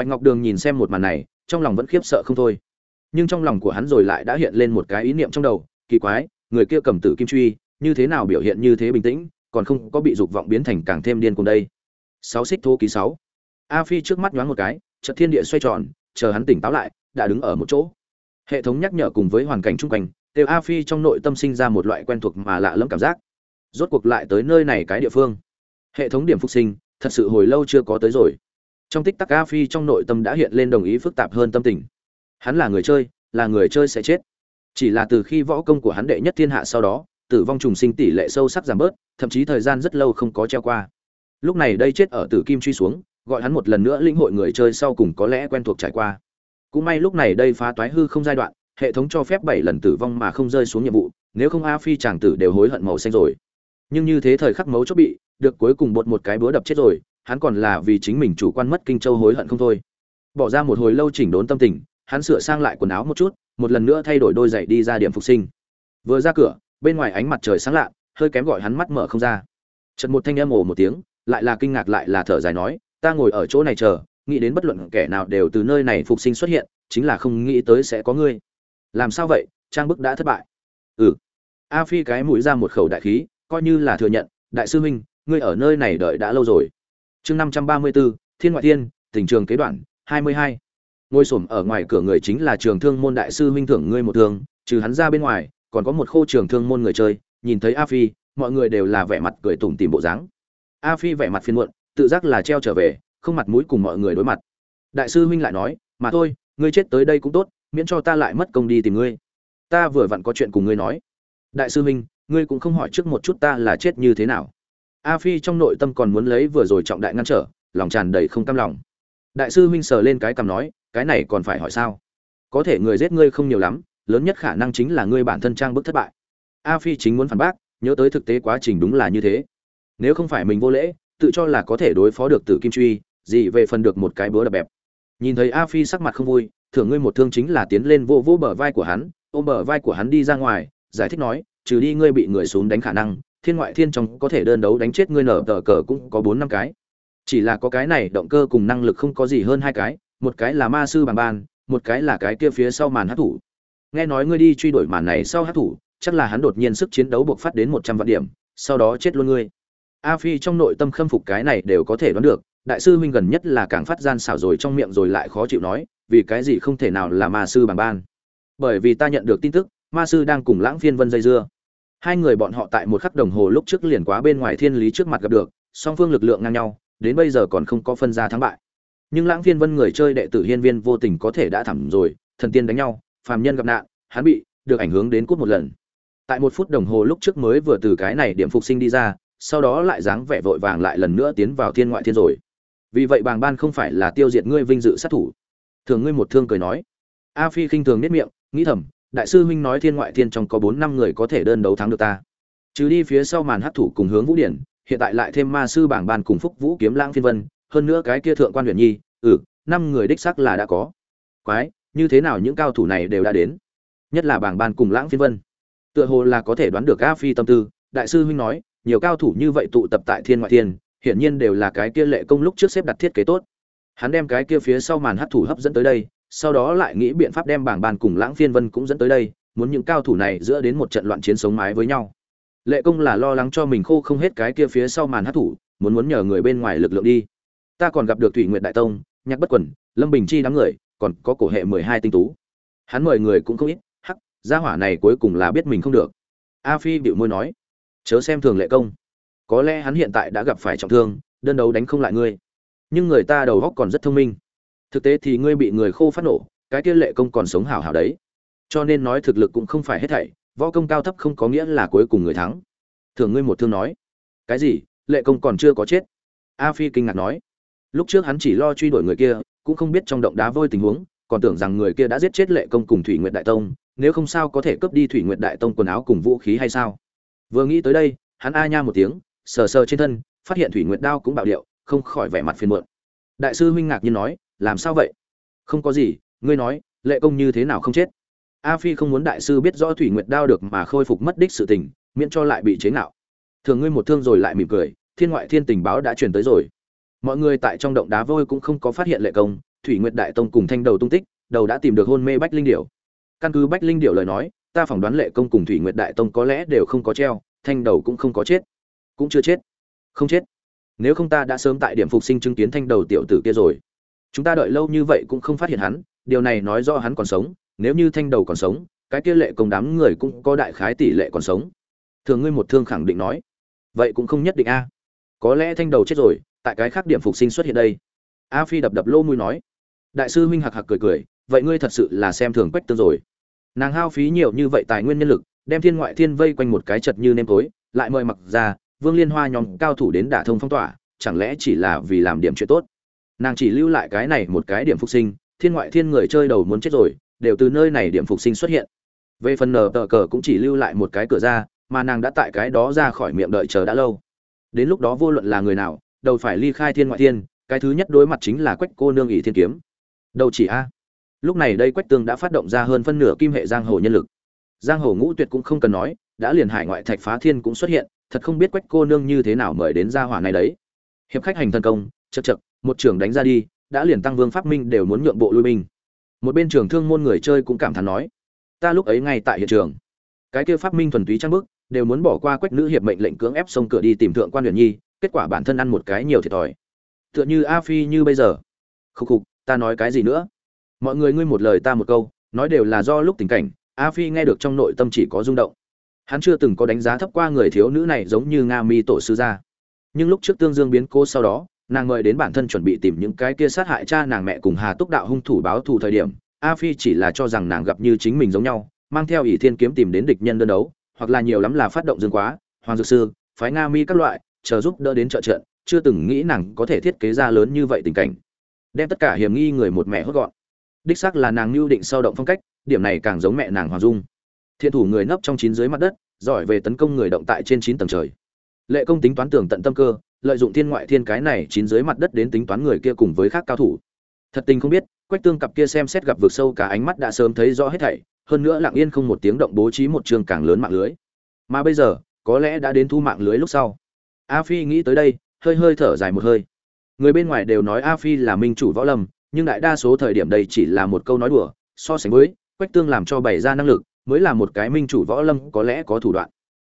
bạch ngọc đường nhìn xem một màn này, trong lòng vẫn khiếp sợ không thôi. Nhưng trong lòng của hắn rồi lại đã hiện lên một cái ý niệm trong đầu, kỳ quái, người kia cầm tử kim truy, như thế nào biểu hiện như thế bình tĩnh, còn không có bị dục vọng biến thành càng thêm điên cuồng đây. Sáu xích thô ký sáu. A phi trước mắt nhoáng một cái, chợt thiên địa xoay tròn, chờ hắn tỉnh táo lại, đã đứng ở một chỗ. Hệ thống nhắc nhở cùng với hoàn cảnh chung quanh, đều a phi trong nội tâm sinh ra một loại quen thuộc mà lạ lẫm cảm giác. Rốt cuộc lại tới nơi này cái địa phương. Hệ thống điểm phục sinh, thật sự hồi lâu chưa có tới rồi trong tích tắc a phi trong nội tâm đã hiện lên đồng ý phức tạp hơn tâm tình. Hắn là người chơi, là người chơi sẽ chết. Chỉ là từ khi võ công của hắn đệ nhất thiên hạ sau đó, tử vong trùng sinh tỷ lệ sâu sắc giảm bớt, thậm chí thời gian rất lâu không có treo qua. Lúc này đây chết ở tử kim truy xuống, gọi hắn một lần nữa linh hội người chơi sau cùng có lẽ quen thuộc trải qua. Cũng may lúc này đây phá toái hư không giai đoạn, hệ thống cho phép bảy lần tử vong mà không rơi xuống nhiệm vụ, nếu không a phi chàng tử đều hối hận màu xanh rồi. Nhưng như thế thời khắc mấu chốt bị, được cuối cùng bột một cái búa đập chết rồi hắn còn là vì chính mình chủ quan mất kinh châu hối hận không thôi. Bỏ ra một hồi lâu chỉnh đốn tâm tình, hắn sửa sang lại quần áo một chút, một lần nữa thay đổi đôi giày đi ra điểm phục sinh. Vừa ra cửa, bên ngoài ánh mặt trời sáng lạ, hơi kém gọi hắn mắt mở không ra. Chợt một thanh âm ồ một tiếng, lại là kinh ngạc lại là thở dài nói, ta ngồi ở chỗ này chờ, nghĩ đến bất luận kẻ nào đều từ nơi này phục sinh xuất hiện, chính là không nghĩ tới sẽ có ngươi. Làm sao vậy? Trang bức đã thất bại. Ừ. A phi cái mũi ra một khẩu đại khí, coi như là thừa nhận, đại sư huynh, ngươi ở nơi này đợi đã lâu rồi chương năm trăm ba mươi bốn thiên ngoại thiên tỉnh trường kế đoạn, hai mươi hai. Ngôi sổm ở ngoài cửa người chính là trường thương môn đại sư huynh thưởng ngươi một thương, trừ hắn ra bên ngoài, còn có một khô trường thương môn người chơi, nhìn thấy a phi, mọi người đều là vẻ mặt cười tủm tìm bộ dáng. A phi vẻ mặt phiền muộn, tự giác là treo trở về, không mặt mũi cùng mọi người đối mặt. Đại sư huynh lại nói, mà thôi, ngươi chết tới đây cũng tốt, miễn cho ta lại mất công đi tìm ngươi. Ta vừa vặn có chuyện cùng ngươi nói. Đại sư huynh, ngươi cũng không hỏi trước một chút ta là chết như thế nào a phi trong nội tâm còn muốn lấy vừa rồi trọng đại ngăn trở, lòng tràn đầy không cam lòng. Đại sư huynh sờ lên cái cằm nói, cái này còn phải hỏi sao? Có thể người giết ngươi không nhiều lắm, lớn nhất khả năng chính là ngươi bản thân trang bức thất bại. A phi chính muốn phản bác, nhớ tới thực tế quá trình đúng là như thế. Nếu không phải mình vô lễ, tự cho là có thể đối phó được tử kim truy, gì về phần được một cái búa đập bẹp. Nhìn thấy a phi sắc mặt không vui, thưởng ngươi một thương chính là tiến lên vô vô bờ vai của hắn, ôm bờ vai của hắn đi ra ngoài, giải thích nói, trừ đi ngươi bị người xuống đánh khả năng thiên ngoại thiên trong có thể đơn đấu đánh chết ngươi nở tờ cờ cũng có bốn năm cái. Chỉ là có cái này động cơ cùng năng lực không có gì hơn hai cái, một cái là ma sư bằng ban, một cái là cái kia phía sau màn hát thủ. Nghe nói ngươi đi truy đuổi màn này sau hát thủ, chắc là hắn đột nhiên sức chiến đấu buộc phát đến một trăm vạn điểm, sau đó chết luôn ngươi. A phi trong nội tâm khâm phục cái này đều có thể đoán được, đại sư huynh gần nhất là càng phát gian xảo rồi trong miệng rồi lại khó chịu nói, vì cái gì không thể nào là ma sư bằng ban. Bởi vì ta nhận được tin tức, ma sư đang cùng lãng phiên vân dây dưa hai người bọn họ tại một khắc đồng hồ lúc trước liền quá bên ngoài thiên lý trước mặt gặp được, song phương lực lượng ngang nhau, đến bây giờ còn không có phân ra thắng bại. Nhưng lãng phiên vân người chơi đệ tử hiên viên vô tình có thể đã thẳm rồi, thần tiên đánh nhau, phàm nhân gặp nạn, hắn bị được ảnh hưởng đến cút một lần. Tại một phút đồng hồ lúc trước mới vừa từ cái này điểm phục sinh đi ra, sau đó lại dáng vẻ vội vàng lại lần nữa tiến vào thiên ngoại thiên rồi. Vì vậy bàng ban không phải là tiêu diệt ngươi vinh dự sát thủ. Thường ngươi một thương cười nói. A phi khinh thường nết miệng, nghĩ thầm đại sư huynh nói thiên ngoại thiên trong có bốn năm người có thể đơn đấu thắng được ta. Trừ đi phía sau màn hấp thủ cùng hướng vũ điển, hiện tại lại thêm ma sư bảng ban cùng phúc vũ kiếm lãng phiên vân, hơn nữa cái kia thượng quan huyền nhi ừ năm người đích sắc là đã có. Quái, như thế nào những cao thủ này đều đã đến? Nhất là bảng ban cùng lãng phiên vân. Tựa hồ là có thể đoán được a phi tâm tư, đại sư huynh nói, nhiều cao thủ như vậy tụ tập tại thiên ngoại thiên, hiển nhiên đều là cái kia lệ công lúc trước xếp đặt thiết kế tốt. Hắn đem cái kia phía sau màn hấp thủ hấp dẫn tới đây sau đó lại nghĩ biện pháp đem bảng bàn cùng lãng phiên vân cũng dẫn tới đây, muốn những cao thủ này giữa đến một trận loạn chiến sống mái với nhau. Lệ công là lo lắng cho mình khô không hết cái kia phía sau màn hát thủ muốn muốn nhờ người bên ngoài lực lượng đi. Ta còn gặp được thủy nguyện đại tông, nhạc bất quần, lâm bình chi đám người, còn có cổ hệ mười hai tinh tú. Hắn mời người cũng không ít, hắc, gia hỏa này cuối cùng là biết mình không được. A phi bịu môi nói, chớ xem thường lệ công. Có lẽ hắn hiện tại đã gặp phải trọng thương, đơn đấu đánh không lại ngươi. Nhưng người ta đầu góc còn rất thông minh thực tế thì ngươi bị người khô phát nổ, cái kia lệ công còn sống hảo hảo đấy. Cho nên nói thực lực cũng không phải hết thảy, võ công cao thấp không có nghĩa là cuối cùng người thắng. Thường ngươi một thương nói. Cái gì? Lệ công còn chưa có chết. A phi kinh ngạc nói. Lúc trước hắn chỉ lo truy đuổi người kia, cũng không biết trong động đá vôi tình huống, còn tưởng rằng người kia đã giết chết lệ công cùng thủy nguyện đại tông, nếu không sao có thể cướp đi thủy nguyện đại tông quần áo cùng vũ khí hay sao? Vừa nghĩ tới đây, hắn a nha một tiếng, sờ sờ trên thân, phát hiện thủy nguyện đao cũng bạo điệu, không khỏi vẻ mặt phiền muộn. Đại sư huynh ngạc nhiên nói làm sao vậy? Không có gì, ngươi nói, lệ công như thế nào không chết? A phi không muốn đại sư biết rõ thủy nguyệt đao được mà khôi phục mất đích sự tình, miễn cho lại bị chế nạo thường ngươi một thương rồi lại mỉm cười, thiên ngoại thiên tình báo đã truyền tới rồi. Mọi người tại trong động đá vôi cũng không có phát hiện lệ công, thủy nguyệt đại tông cùng thanh đầu tung tích, đầu đã tìm được hôn mê bách linh điểu. Căn cứ bách linh điểu lời nói, ta phỏng đoán lệ công cùng thủy nguyệt đại tông có lẽ đều không có treo, thanh đầu cũng không có chết. Cũng chưa chết. Không chết. Nếu không ta đã sớm tại điểm phục sinh chứng kiến thanh đầu tiểu tử kia rồi chúng ta đợi lâu như vậy cũng không phát hiện hắn, điều này nói do hắn còn sống, nếu như thanh đầu còn sống, cái kia lệ công đám người cũng có đại khái tỷ lệ còn sống. Thường ngươi một thương khẳng định nói. Vậy cũng không nhất định a. Có lẽ thanh đầu chết rồi, tại cái khác điểm phục sinh xuất hiện đây. A phi đập đập lô mùi nói. Đại sư huynh hạc hạc cười cười, vậy ngươi thật sự là xem thường quách tương rồi. Nàng hao phí nhiều như vậy tài nguyên nhân lực, đem thiên ngoại thiên vây quanh một cái chật như nêm tối, lại mời mặc ra, vương liên hoa nhóm cao thủ đến đả thông phong tỏa, chẳng lẽ chỉ là vì làm điểm chuyện tốt? Nàng chỉ lưu lại cái này một cái điểm phục sinh, thiên ngoại thiên người chơi đầu muốn chết rồi, đều từ nơi này điểm phục sinh xuất hiện. Về phần nờ tờ cờ cũng chỉ lưu lại một cái cửa ra, mà nàng đã tại cái đó ra khỏi miệng đợi chờ đã lâu. Đến lúc đó vô luận là người nào, đầu phải ly khai thiên ngoại thiên, cái thứ nhất đối mặt chính là quách cô nương ỷ thiên kiếm. Đầu chỉ a? Lúc này đây quách tương đã phát động ra hơn phân nửa kim hệ giang hồ nhân lực. Giang hồ ngũ tuyệt cũng không cần nói, đã liền hải ngoại thạch phá thiên cũng xuất hiện, thật không biết quách cô nương như thế nào mời đến gia hỏa này đấy. Hiệp khách hành thần công chật chật một trưởng đánh ra đi, đã liền tăng vương pháp minh đều muốn nhượng bộ lui binh. Một bên trưởng thương môn người chơi cũng cảm thán nói, ta lúc ấy ngay tại hiện trường. Cái kia pháp minh thuần túy trang bức, đều muốn bỏ qua quách nữ hiệp mệnh lệnh cưỡng ép xông cửa đi tìm thượng quan huyền nhi, kết quả bản thân ăn một cái nhiều thiệt thòi. Tựa như a phi như bây giờ. Khục khục, ta nói cái gì nữa? Mọi người ngươi một lời ta một câu, nói đều là do lúc tình cảnh. A phi nghe được trong nội tâm chỉ có rung động. Hắn chưa từng có đánh giá thấp qua người thiếu nữ này giống như nga mi tổ sư gia. Nhưng lúc trước tương dương biến cô sau đó nàng mời đến bản thân chuẩn bị tìm những cái kia sát hại cha nàng mẹ cùng hà túc đạo hung thủ báo thù thời điểm, a phi chỉ là cho rằng nàng gặp như chính mình giống nhau, mang theo ỷ thiên kiếm tìm đến địch nhân đơn đấu, hoặc là nhiều lắm là phát động dương quá, hoàng dược sư, phái nga mi các loại, chờ giúp đỡ đến trợ trận, chưa từng nghĩ nàng có thể thiết kế ra lớn như vậy tình cảnh. Đem tất cả hiểm nghi người một mẹ hốt gọn. Đích xác là nàng lưu định sâu động phong cách, điểm này càng giống mẹ nàng hoàng dung. Thiện thủ người nấp trong chín dưới mặt đất, giỏi về tấn công người động tại trên chín tầng trời. Lệ công tính toán tưởng tận tâm cơ lợi dụng thiên ngoại thiên cái này chín dưới mặt đất đến tính toán người kia cùng với khác cao thủ. Thật tình không biết, quách tương cặp kia xem xét gặp vực sâu cả ánh mắt đã sớm thấy rõ hết thảy, hơn nữa lặng yên không một tiếng động bố trí một trường càng lớn mạng lưới. Mà bây giờ, có lẽ đã đến thu mạng lưới lúc sau. A phi nghĩ tới đây, hơi hơi thở dài một hơi. Người bên ngoài đều nói a phi là minh chủ võ lâm, nhưng đại đa số thời điểm đây chỉ là một câu nói đùa, so sánh với, quách tương làm cho bày ra năng lực, mới là một cái minh chủ võ lâm có lẽ có thủ đoạn.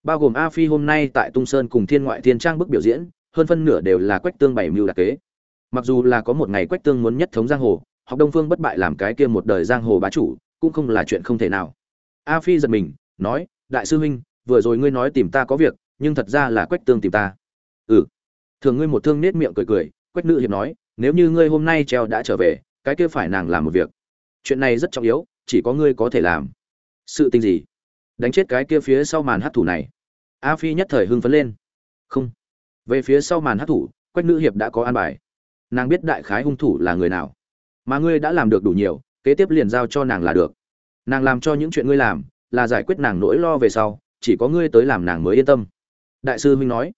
Bao gồm a phi hôm nay tại tung sơn cùng thiên ngoại thiên trang bức biểu diễn hơn phân nửa đều là quách tương bày mưu đặc kế. Mặc dù là có một ngày quách tương muốn nhất thống giang hồ, học đông phương bất bại làm cái kia một đời giang hồ bá chủ, cũng không là chuyện không thể nào. A phi giật mình, nói, đại sư huynh, vừa rồi ngươi nói tìm ta có việc, nhưng thật ra là quách tương tìm ta. Ừ. Thường ngươi một thương nết miệng cười cười, quách nữ hiệp nói, nếu như ngươi hôm nay treo đã trở về, cái kia phải nàng làm một việc. Chuyện này rất trọng yếu, chỉ có ngươi có thể làm. Sự tình gì? Đánh chết cái kia phía sau màn hát thủ này. A phi nhất thời hưng phấn lên. Không về phía sau màn hát thủ, quách nữ hiệp đã có an bài. Nàng biết đại khái hung thủ là người nào. Mà ngươi đã làm được đủ nhiều, kế tiếp liền giao cho nàng là được. Nàng làm cho những chuyện ngươi làm, là giải quyết nàng nỗi lo về sau, chỉ có ngươi tới làm nàng mới yên tâm. Đại sư huynh nói,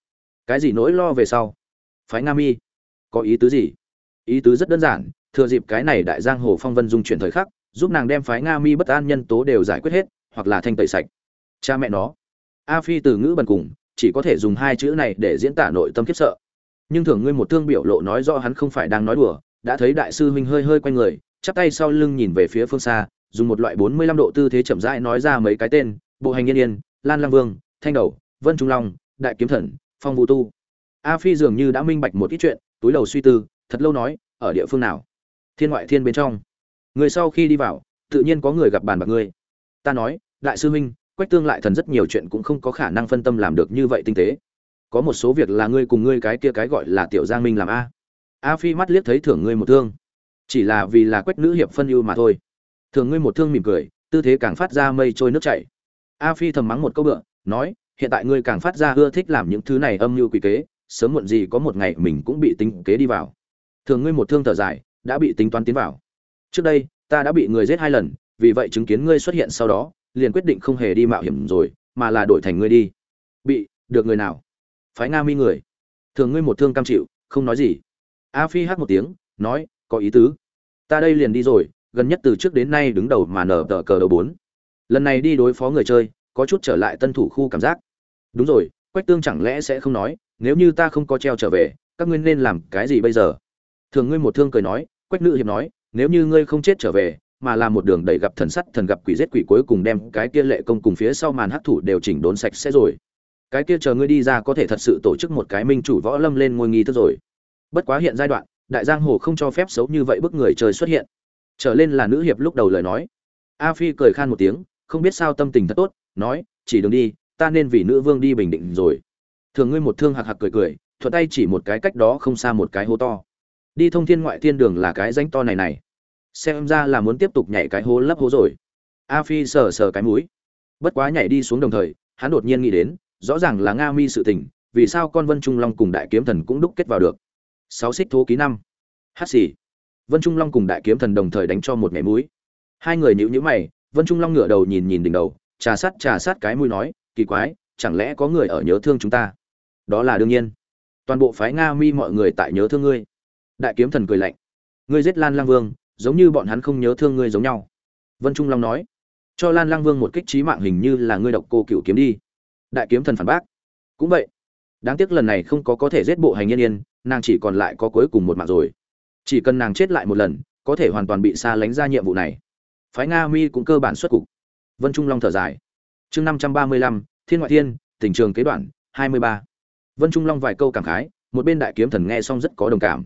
cái gì nỗi lo về sau? Phái nga mi, có ý tứ gì? Ý tứ rất đơn giản, thừa dịp cái này đại giang hồ phong vân dung chuyển thời khắc, giúp nàng đem phái nga mi bất an nhân tố đều giải quyết hết, hoặc là thanh tẩy sạch. Cha mẹ nó. A phi từ ngữ bần cùng chỉ có thể dùng hai chữ này để diễn tả nội tâm khiếp sợ. Nhưng thường ngươi một thương biểu lộ nói rõ hắn không phải đang nói đùa, đã thấy đại sư huynh hơi hơi quay người, chắp tay sau lưng nhìn về phía phương xa, dùng một loại bốn mươi lăm độ tư thế chậm rãi nói ra mấy cái tên, bộ hành yên yên, lan lang vương, thanh đầu, vân trung long, đại kiếm thần, phong vũ tu. A phi dường như đã minh bạch một ít chuyện, túi đầu suy tư, thật lâu nói, ở địa phương nào? Thiên ngoại thiên bên trong. Người sau khi đi vào, tự nhiên có người gặp bàn bạc ngươi. Ta nói, đại sư huynh quách tương lại thần rất nhiều chuyện cũng không có khả năng phân tâm làm được như vậy tinh tế. Có một số việc là ngươi cùng ngươi cái kia cái gọi là tiểu giang minh làm a. A phi mắt liếc thấy thưởng ngươi một thương. Chỉ là vì là quách nữ hiệp phân ưu mà thôi. Thường ngươi một thương mỉm cười, tư thế càng phát ra mây trôi nước chảy. A phi thầm mắng một câu bựa, nói, hiện tại ngươi càng phát ra ưa thích làm những thứ này âm mưu quỷ kế, sớm muộn gì có một ngày mình cũng bị tính kế đi vào. Thường ngươi một thương thở dài, đã bị tính toán tiến vào. Trước đây, ta đã bị người giết hai lần, vì vậy chứng kiến ngươi xuất hiện sau đó liền quyết định không hề đi mạo hiểm rồi, mà là đổi thành ngươi đi. Bị, được người nào? Phái nga mi người. Thường ngươi một thương cam chịu, không nói gì. A phi hát một tiếng, nói, có ý tứ. Ta đây liền đi rồi, gần nhất từ trước đến nay đứng đầu mà nở tờ cờ đầu bốn. Lần này đi đối phó người chơi, có chút trở lại tân thủ khu cảm giác. Đúng rồi, quách tương chẳng lẽ sẽ không nói, nếu như ta không có treo trở về, các ngươi nên làm cái gì bây giờ? Thường ngươi một thương cười nói, quách nữ hiệp nói, nếu như ngươi không chết trở về mà là một đường đầy gặp thần sắt, thần gặp quỷ giết quỷ cuối cùng đem cái kia lệ công cùng phía sau màn hắc thủ đều chỉnh đốn sạch sẽ rồi. Cái kia chờ ngươi đi ra có thể thật sự tổ chức một cái minh chủ võ lâm lên ngôi nghi thức rồi. Bất quá hiện giai đoạn, đại giang hồ không cho phép xấu như vậy bức người trời xuất hiện. Trở lên là nữ hiệp lúc đầu lời nói. A phi cười khan một tiếng, không biết sao tâm tình thật tốt, nói, chỉ đường đi, ta nên vì nữ vương đi bình định rồi. Thường ngươi một thương hạc hạc cười cười, thuận tay chỉ một cái cách đó không xa một cái hố to. Đi thông thiên ngoại thiên đường là cái danh to này này xem ra là muốn tiếp tục nhảy cái hố lấp hố rồi. A phi sờ sờ cái mũi. Bất quá nhảy đi xuống đồng thời, hắn đột nhiên nghĩ đến, rõ ràng là nga mi sự tình, vì sao con vân trung long cùng đại kiếm thần cũng đúc kết vào được. Sáu xích thố ký năm. Hát xì. Vân trung long cùng đại kiếm thần đồng thời đánh cho một nhảy mũi. Hai người nhữ nhữ mày, vân trung long ngửa đầu nhìn nhìn đỉnh đầu, trà sát trà sát cái mũi nói, kỳ quái, chẳng lẽ có người ở nhớ thương chúng ta? Đó là đương nhiên. Toàn bộ phái nga mi mọi người tại nhớ thương ngươi. Đại kiếm thần cười lạnh. Ngươi giết lan lang vương giống như bọn hắn không nhớ thương ngươi giống nhau. Vân trung long nói, cho lan lang vương một kích trí mạng hình như là ngươi độc cô cựu kiếm đi. Đại kiếm thần phản bác. Cũng vậy, đáng tiếc lần này không có có thể giết bộ hành yên yên, nàng chỉ còn lại có cuối cùng một mạng rồi. Chỉ cần nàng chết lại một lần, có thể hoàn toàn bị xa lánh ra nhiệm vụ này. Phái nga mi cũng cơ bản xuất cục. Vân trung long thở dài. Chương năm trăm ba mươi lăm, thiên ngoại thiên, tình trường kế đoạn, hai mươi ba. Vân trung long vài câu cảm khái, một bên đại kiếm thần nghe xong rất có đồng cảm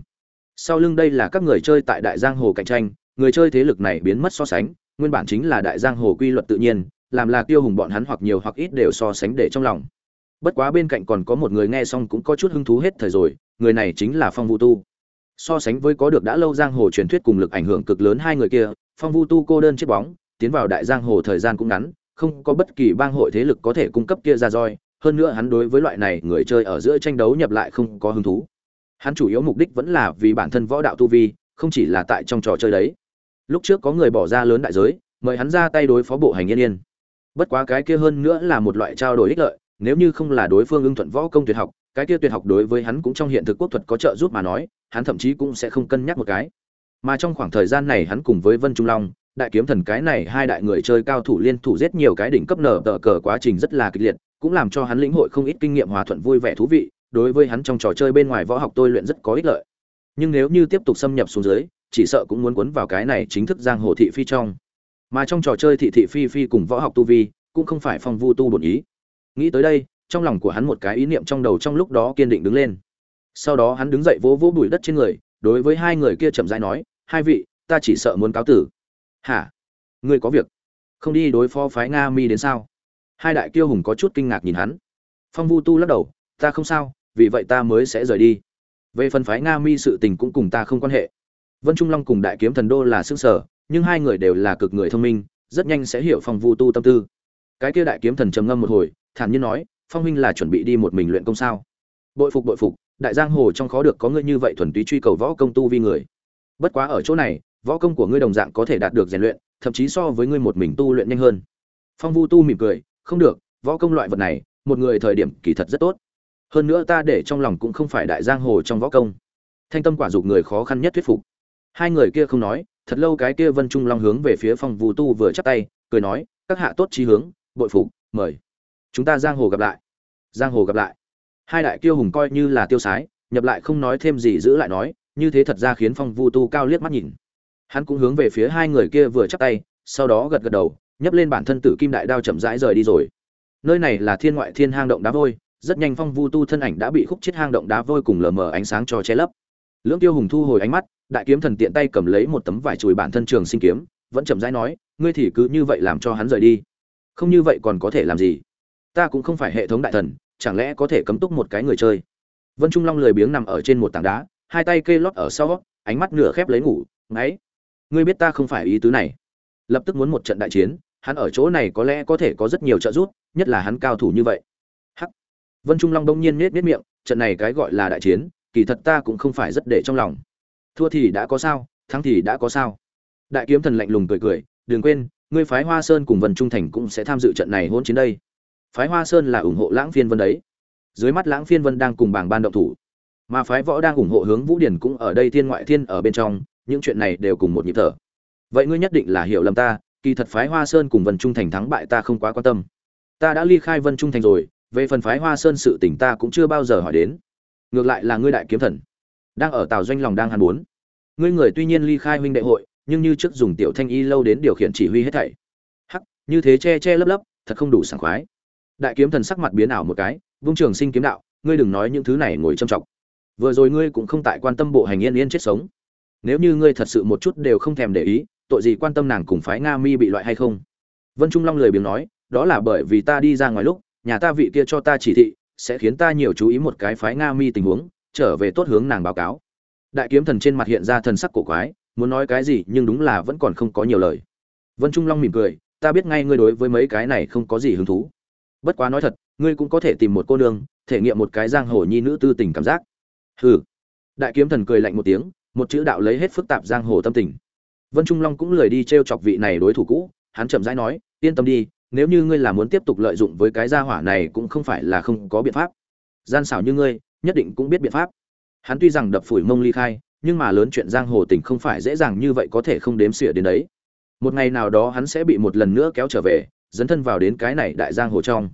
sau lưng đây là các người chơi tại đại giang hồ cạnh tranh, người chơi thế lực này biến mất so sánh, nguyên bản chính là đại giang hồ quy luật tự nhiên, làm là tiêu hùng bọn hắn hoặc nhiều hoặc ít đều so sánh để trong lòng. Bất quá bên cạnh còn có một người nghe xong cũng có chút hứng thú hết thời rồi, người này chính là phong vũ tu. So sánh với có được đã lâu giang hồ truyền thuyết cùng lực ảnh hưởng cực lớn hai người kia, phong vu tu cô đơn chiếc bóng, tiến vào đại giang hồ thời gian cũng ngắn, không có bất kỳ bang hội thế lực có thể cung cấp kia ra roi, hơn nữa hắn đối với loại này người chơi ở giữa tranh đấu nhập lại không có hứng thú hắn chủ yếu mục đích vẫn là vì bản thân võ đạo tu vi, không chỉ là tại trong trò chơi đấy. Lúc trước có người bỏ ra lớn đại giới, mời hắn ra tay đối phó bộ hành yên yên. Bất quá cái kia hơn nữa là một loại trao đổi ích lợi, nếu như không là đối phương ưng thuận võ công tuyệt học, cái kia tuyệt học đối với hắn cũng trong hiện thực quốc thuật có trợ giúp mà nói, hắn thậm chí cũng sẽ không cân nhắc một cái. Mà trong khoảng thời gian này hắn cùng với vân trung long, đại kiếm thần cái này hai đại người chơi cao thủ liên thủ giết nhiều cái đỉnh cấp nở tờ cờ quá trình rất là kịch liệt, cũng làm cho hắn lĩnh hội không ít kinh nghiệm hòa thuận vui vẻ thú vị đối với hắn trong trò chơi bên ngoài võ học tôi luyện rất có ích lợi. Nhưng nếu như tiếp tục xâm nhập xuống dưới, chỉ sợ cũng muốn cuốn vào cái này chính thức giang hồ thị phi trong. Mà trong trò chơi thị thị phi phi cùng võ học tu vi, cũng không phải phong vu tu bổn ý. Nghĩ tới đây, trong lòng của hắn một cái ý niệm trong đầu trong lúc đó kiên định đứng lên. Sau đó hắn đứng dậy vỗ vỗ bụi đất trên người, đối với hai người kia chậm rãi nói, hai vị, ta chỉ sợ muốn cáo tử. Hả? Ngươi có việc? Không đi đối phó phái nga mi đến sao? Hai đại kiêu hùng có chút kinh ngạc nhìn hắn. Phong vu tu lắc đầu ta không sao, vì vậy ta mới sẽ rời đi. Về phần phái nga mi sự tình cũng cùng ta không quan hệ. Vân trung long cùng đại kiếm thần đô là xương sở, nhưng hai người đều là cực người thông minh, rất nhanh sẽ hiểu phong vu tu tâm tư. Cái kia đại kiếm thần trầm ngâm một hồi, thản nhiên nói, phong huynh là chuẩn bị đi một mình luyện công sao? Bội phục bội phục, đại giang hồ trong khó được có ngươi như vậy thuần túy truy cầu võ công tu vi người. Bất quá ở chỗ này, võ công của ngươi đồng dạng có thể đạt được rèn luyện, thậm chí so với ngươi một mình tu luyện nhanh hơn. Phong vu tu mỉm cười, không được, võ công loại vật này, một người thời điểm kỳ thật rất tốt hơn nữa ta để trong lòng cũng không phải đại giang hồ trong võ công. Thanh tâm quả dục người khó khăn nhất thuyết phục. Hai người kia không nói, thật lâu cái kia vân trung long hướng về phía phòng vũ tu vừa chắp tay, cười nói, các hạ tốt trí hướng, bội phục, mời. Chúng ta giang hồ gặp lại. Giang hồ gặp lại. Hai đại kiêu hùng coi như là tiêu sái, nhập lại không nói thêm gì giữ lại nói, như thế thật ra khiến phong vu tu cao liếc mắt nhìn. Hắn cũng hướng về phía hai người kia vừa chắp tay, sau đó gật gật đầu, nhấc lên bản thân tử kim đại đao chậm rãi rời đi rồi. Nơi này là thiên ngoại thiên hang động đá vôi rất nhanh phong vu tu thân ảnh đã bị khúc chết hang động đá vôi cùng lờ mờ ánh sáng cho che lấp. Lưỡng tiêu hùng thu hồi ánh mắt, đại kiếm thần tiện tay cầm lấy một tấm vải chùi bản thân trường sinh kiếm, vẫn chậm rãi nói, ngươi thì cứ như vậy làm cho hắn rời đi. Không như vậy còn có thể làm gì? Ta cũng không phải hệ thống đại thần, chẳng lẽ có thể cấm túc một cái người chơi? Vân trung long lười biếng nằm ở trên một tảng đá, hai tay kê lót ở sau, ánh mắt nửa khép lấy ngủ ngáy ngươi biết ta không phải ý tứ này. Lập tức muốn một trận đại chiến, hắn ở chỗ này có lẽ có thể có rất nhiều trợ giúp, nhất là hắn cao thủ như vậy vân trung long đông nhiên nết nết miệng, trận này cái gọi là đại chiến, kỳ thật ta cũng không phải rất để trong lòng. Thua thì đã có sao, thắng thì đã có sao. Đại kiếm thần lạnh lùng cười cười, đừng quên, ngươi phái hoa sơn cùng vân trung thành cũng sẽ tham dự trận này hỗn chiến đây. Phái hoa sơn là ủng hộ lãng phiên vân đấy. Dưới mắt lãng phiên vân đang cùng bảng ban động thủ, mà phái võ đang ủng hộ hướng vũ điển cũng ở đây, thiên ngoại thiên ở bên trong, những chuyện này đều cùng một nhịp thở. Vậy ngươi nhất định là hiểu lầm ta, kỳ thật phái hoa sơn cùng vân trung thành thắng bại ta không quá quan tâm. Ta đã ly khai vân trung thành rồi về phần phái hoa sơn sự tình ta cũng chưa bao giờ hỏi đến. Ngược lại là ngươi đại kiếm thần. Đang ở tàu doanh lòng đang hàn bốn ngươi người tuy nhiên ly khai huynh đệ hội, nhưng như trước dùng tiểu thanh y lâu đến điều khiển chỉ huy hết thảy. Hắc, như thế che che lấp lấp, thật không đủ sảng khoái. Đại kiếm thần sắc mặt biến ảo một cái, vung trường sinh kiếm đạo, ngươi đừng nói những thứ này ngồi châm trọng vừa rồi ngươi cũng không tại quan tâm bộ hành yên yên chết sống. Nếu như ngươi thật sự một chút đều không thèm để ý, tội gì quan tâm nàng cùng phái nga mi bị loại hay không? Vân trung long lười biếng nói, đó là bởi vì ta đi ra ngoài lúc nhà ta vị kia cho ta chỉ thị, sẽ khiến ta nhiều chú ý một cái phái nga mi tình huống, trở về tốt hướng nàng báo cáo. Đại kiếm thần trên mặt hiện ra thần sắc cổ quái, muốn nói cái gì nhưng đúng là vẫn còn không có nhiều lời. Vân trung long mỉm cười, ta biết ngay ngươi đối với mấy cái này không có gì hứng thú. Bất quá nói thật, ngươi cũng có thể tìm một cô nương, thể nghiệm một cái giang hồ nhi nữ tư tình cảm giác. Hừ. Đại kiếm thần cười lạnh một tiếng, một chữ đạo lấy hết phức tạp giang hồ tâm tình. Vân trung long cũng lười đi t r e o chọc vị này đối thủ cũ, hắn chậm rãi nói, yên tâm đi nếu như ngươi là muốn tiếp tục lợi dụng với cái gia hỏa này cũng không phải là không có biện pháp. Gian xảo như ngươi, nhất định cũng biết biện pháp. Hắn tuy rằng đập phủi mông ly khai, nhưng mà lớn chuyện giang hồ tình không phải dễ dàng như vậy có thể không đếm xỉa đến đấy. Một ngày nào đó hắn sẽ bị một lần nữa kéo trở về, dấn thân vào đến cái này đại giang hồ trong.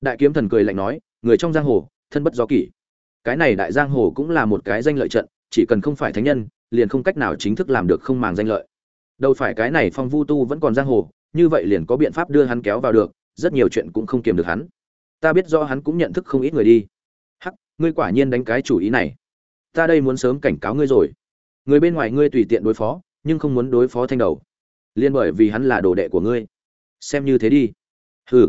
Đại kiếm thần cười lạnh nói, người trong giang hồ, thân bất do kỷ. Cái này đại giang hồ cũng là một cái danh lợi trận, chỉ cần không phải thánh nhân, liền không cách nào chính thức làm được không màng danh lợi. Đâu phải cái này phong vu tu vẫn còn giang hồ như vậy liền có biện pháp đưa hắn kéo vào được, rất nhiều chuyện cũng không kiềm được hắn. Ta biết do hắn cũng nhận thức không ít người đi. Hắc, ngươi quả nhiên đánh cái chủ ý này. Ta đây muốn sớm cảnh cáo ngươi rồi. Người bên ngoài ngươi tùy tiện đối phó, nhưng không muốn đối phó thanh đầu. Liên bởi vì hắn là đồ đệ của ngươi. Xem như thế đi. Hừ.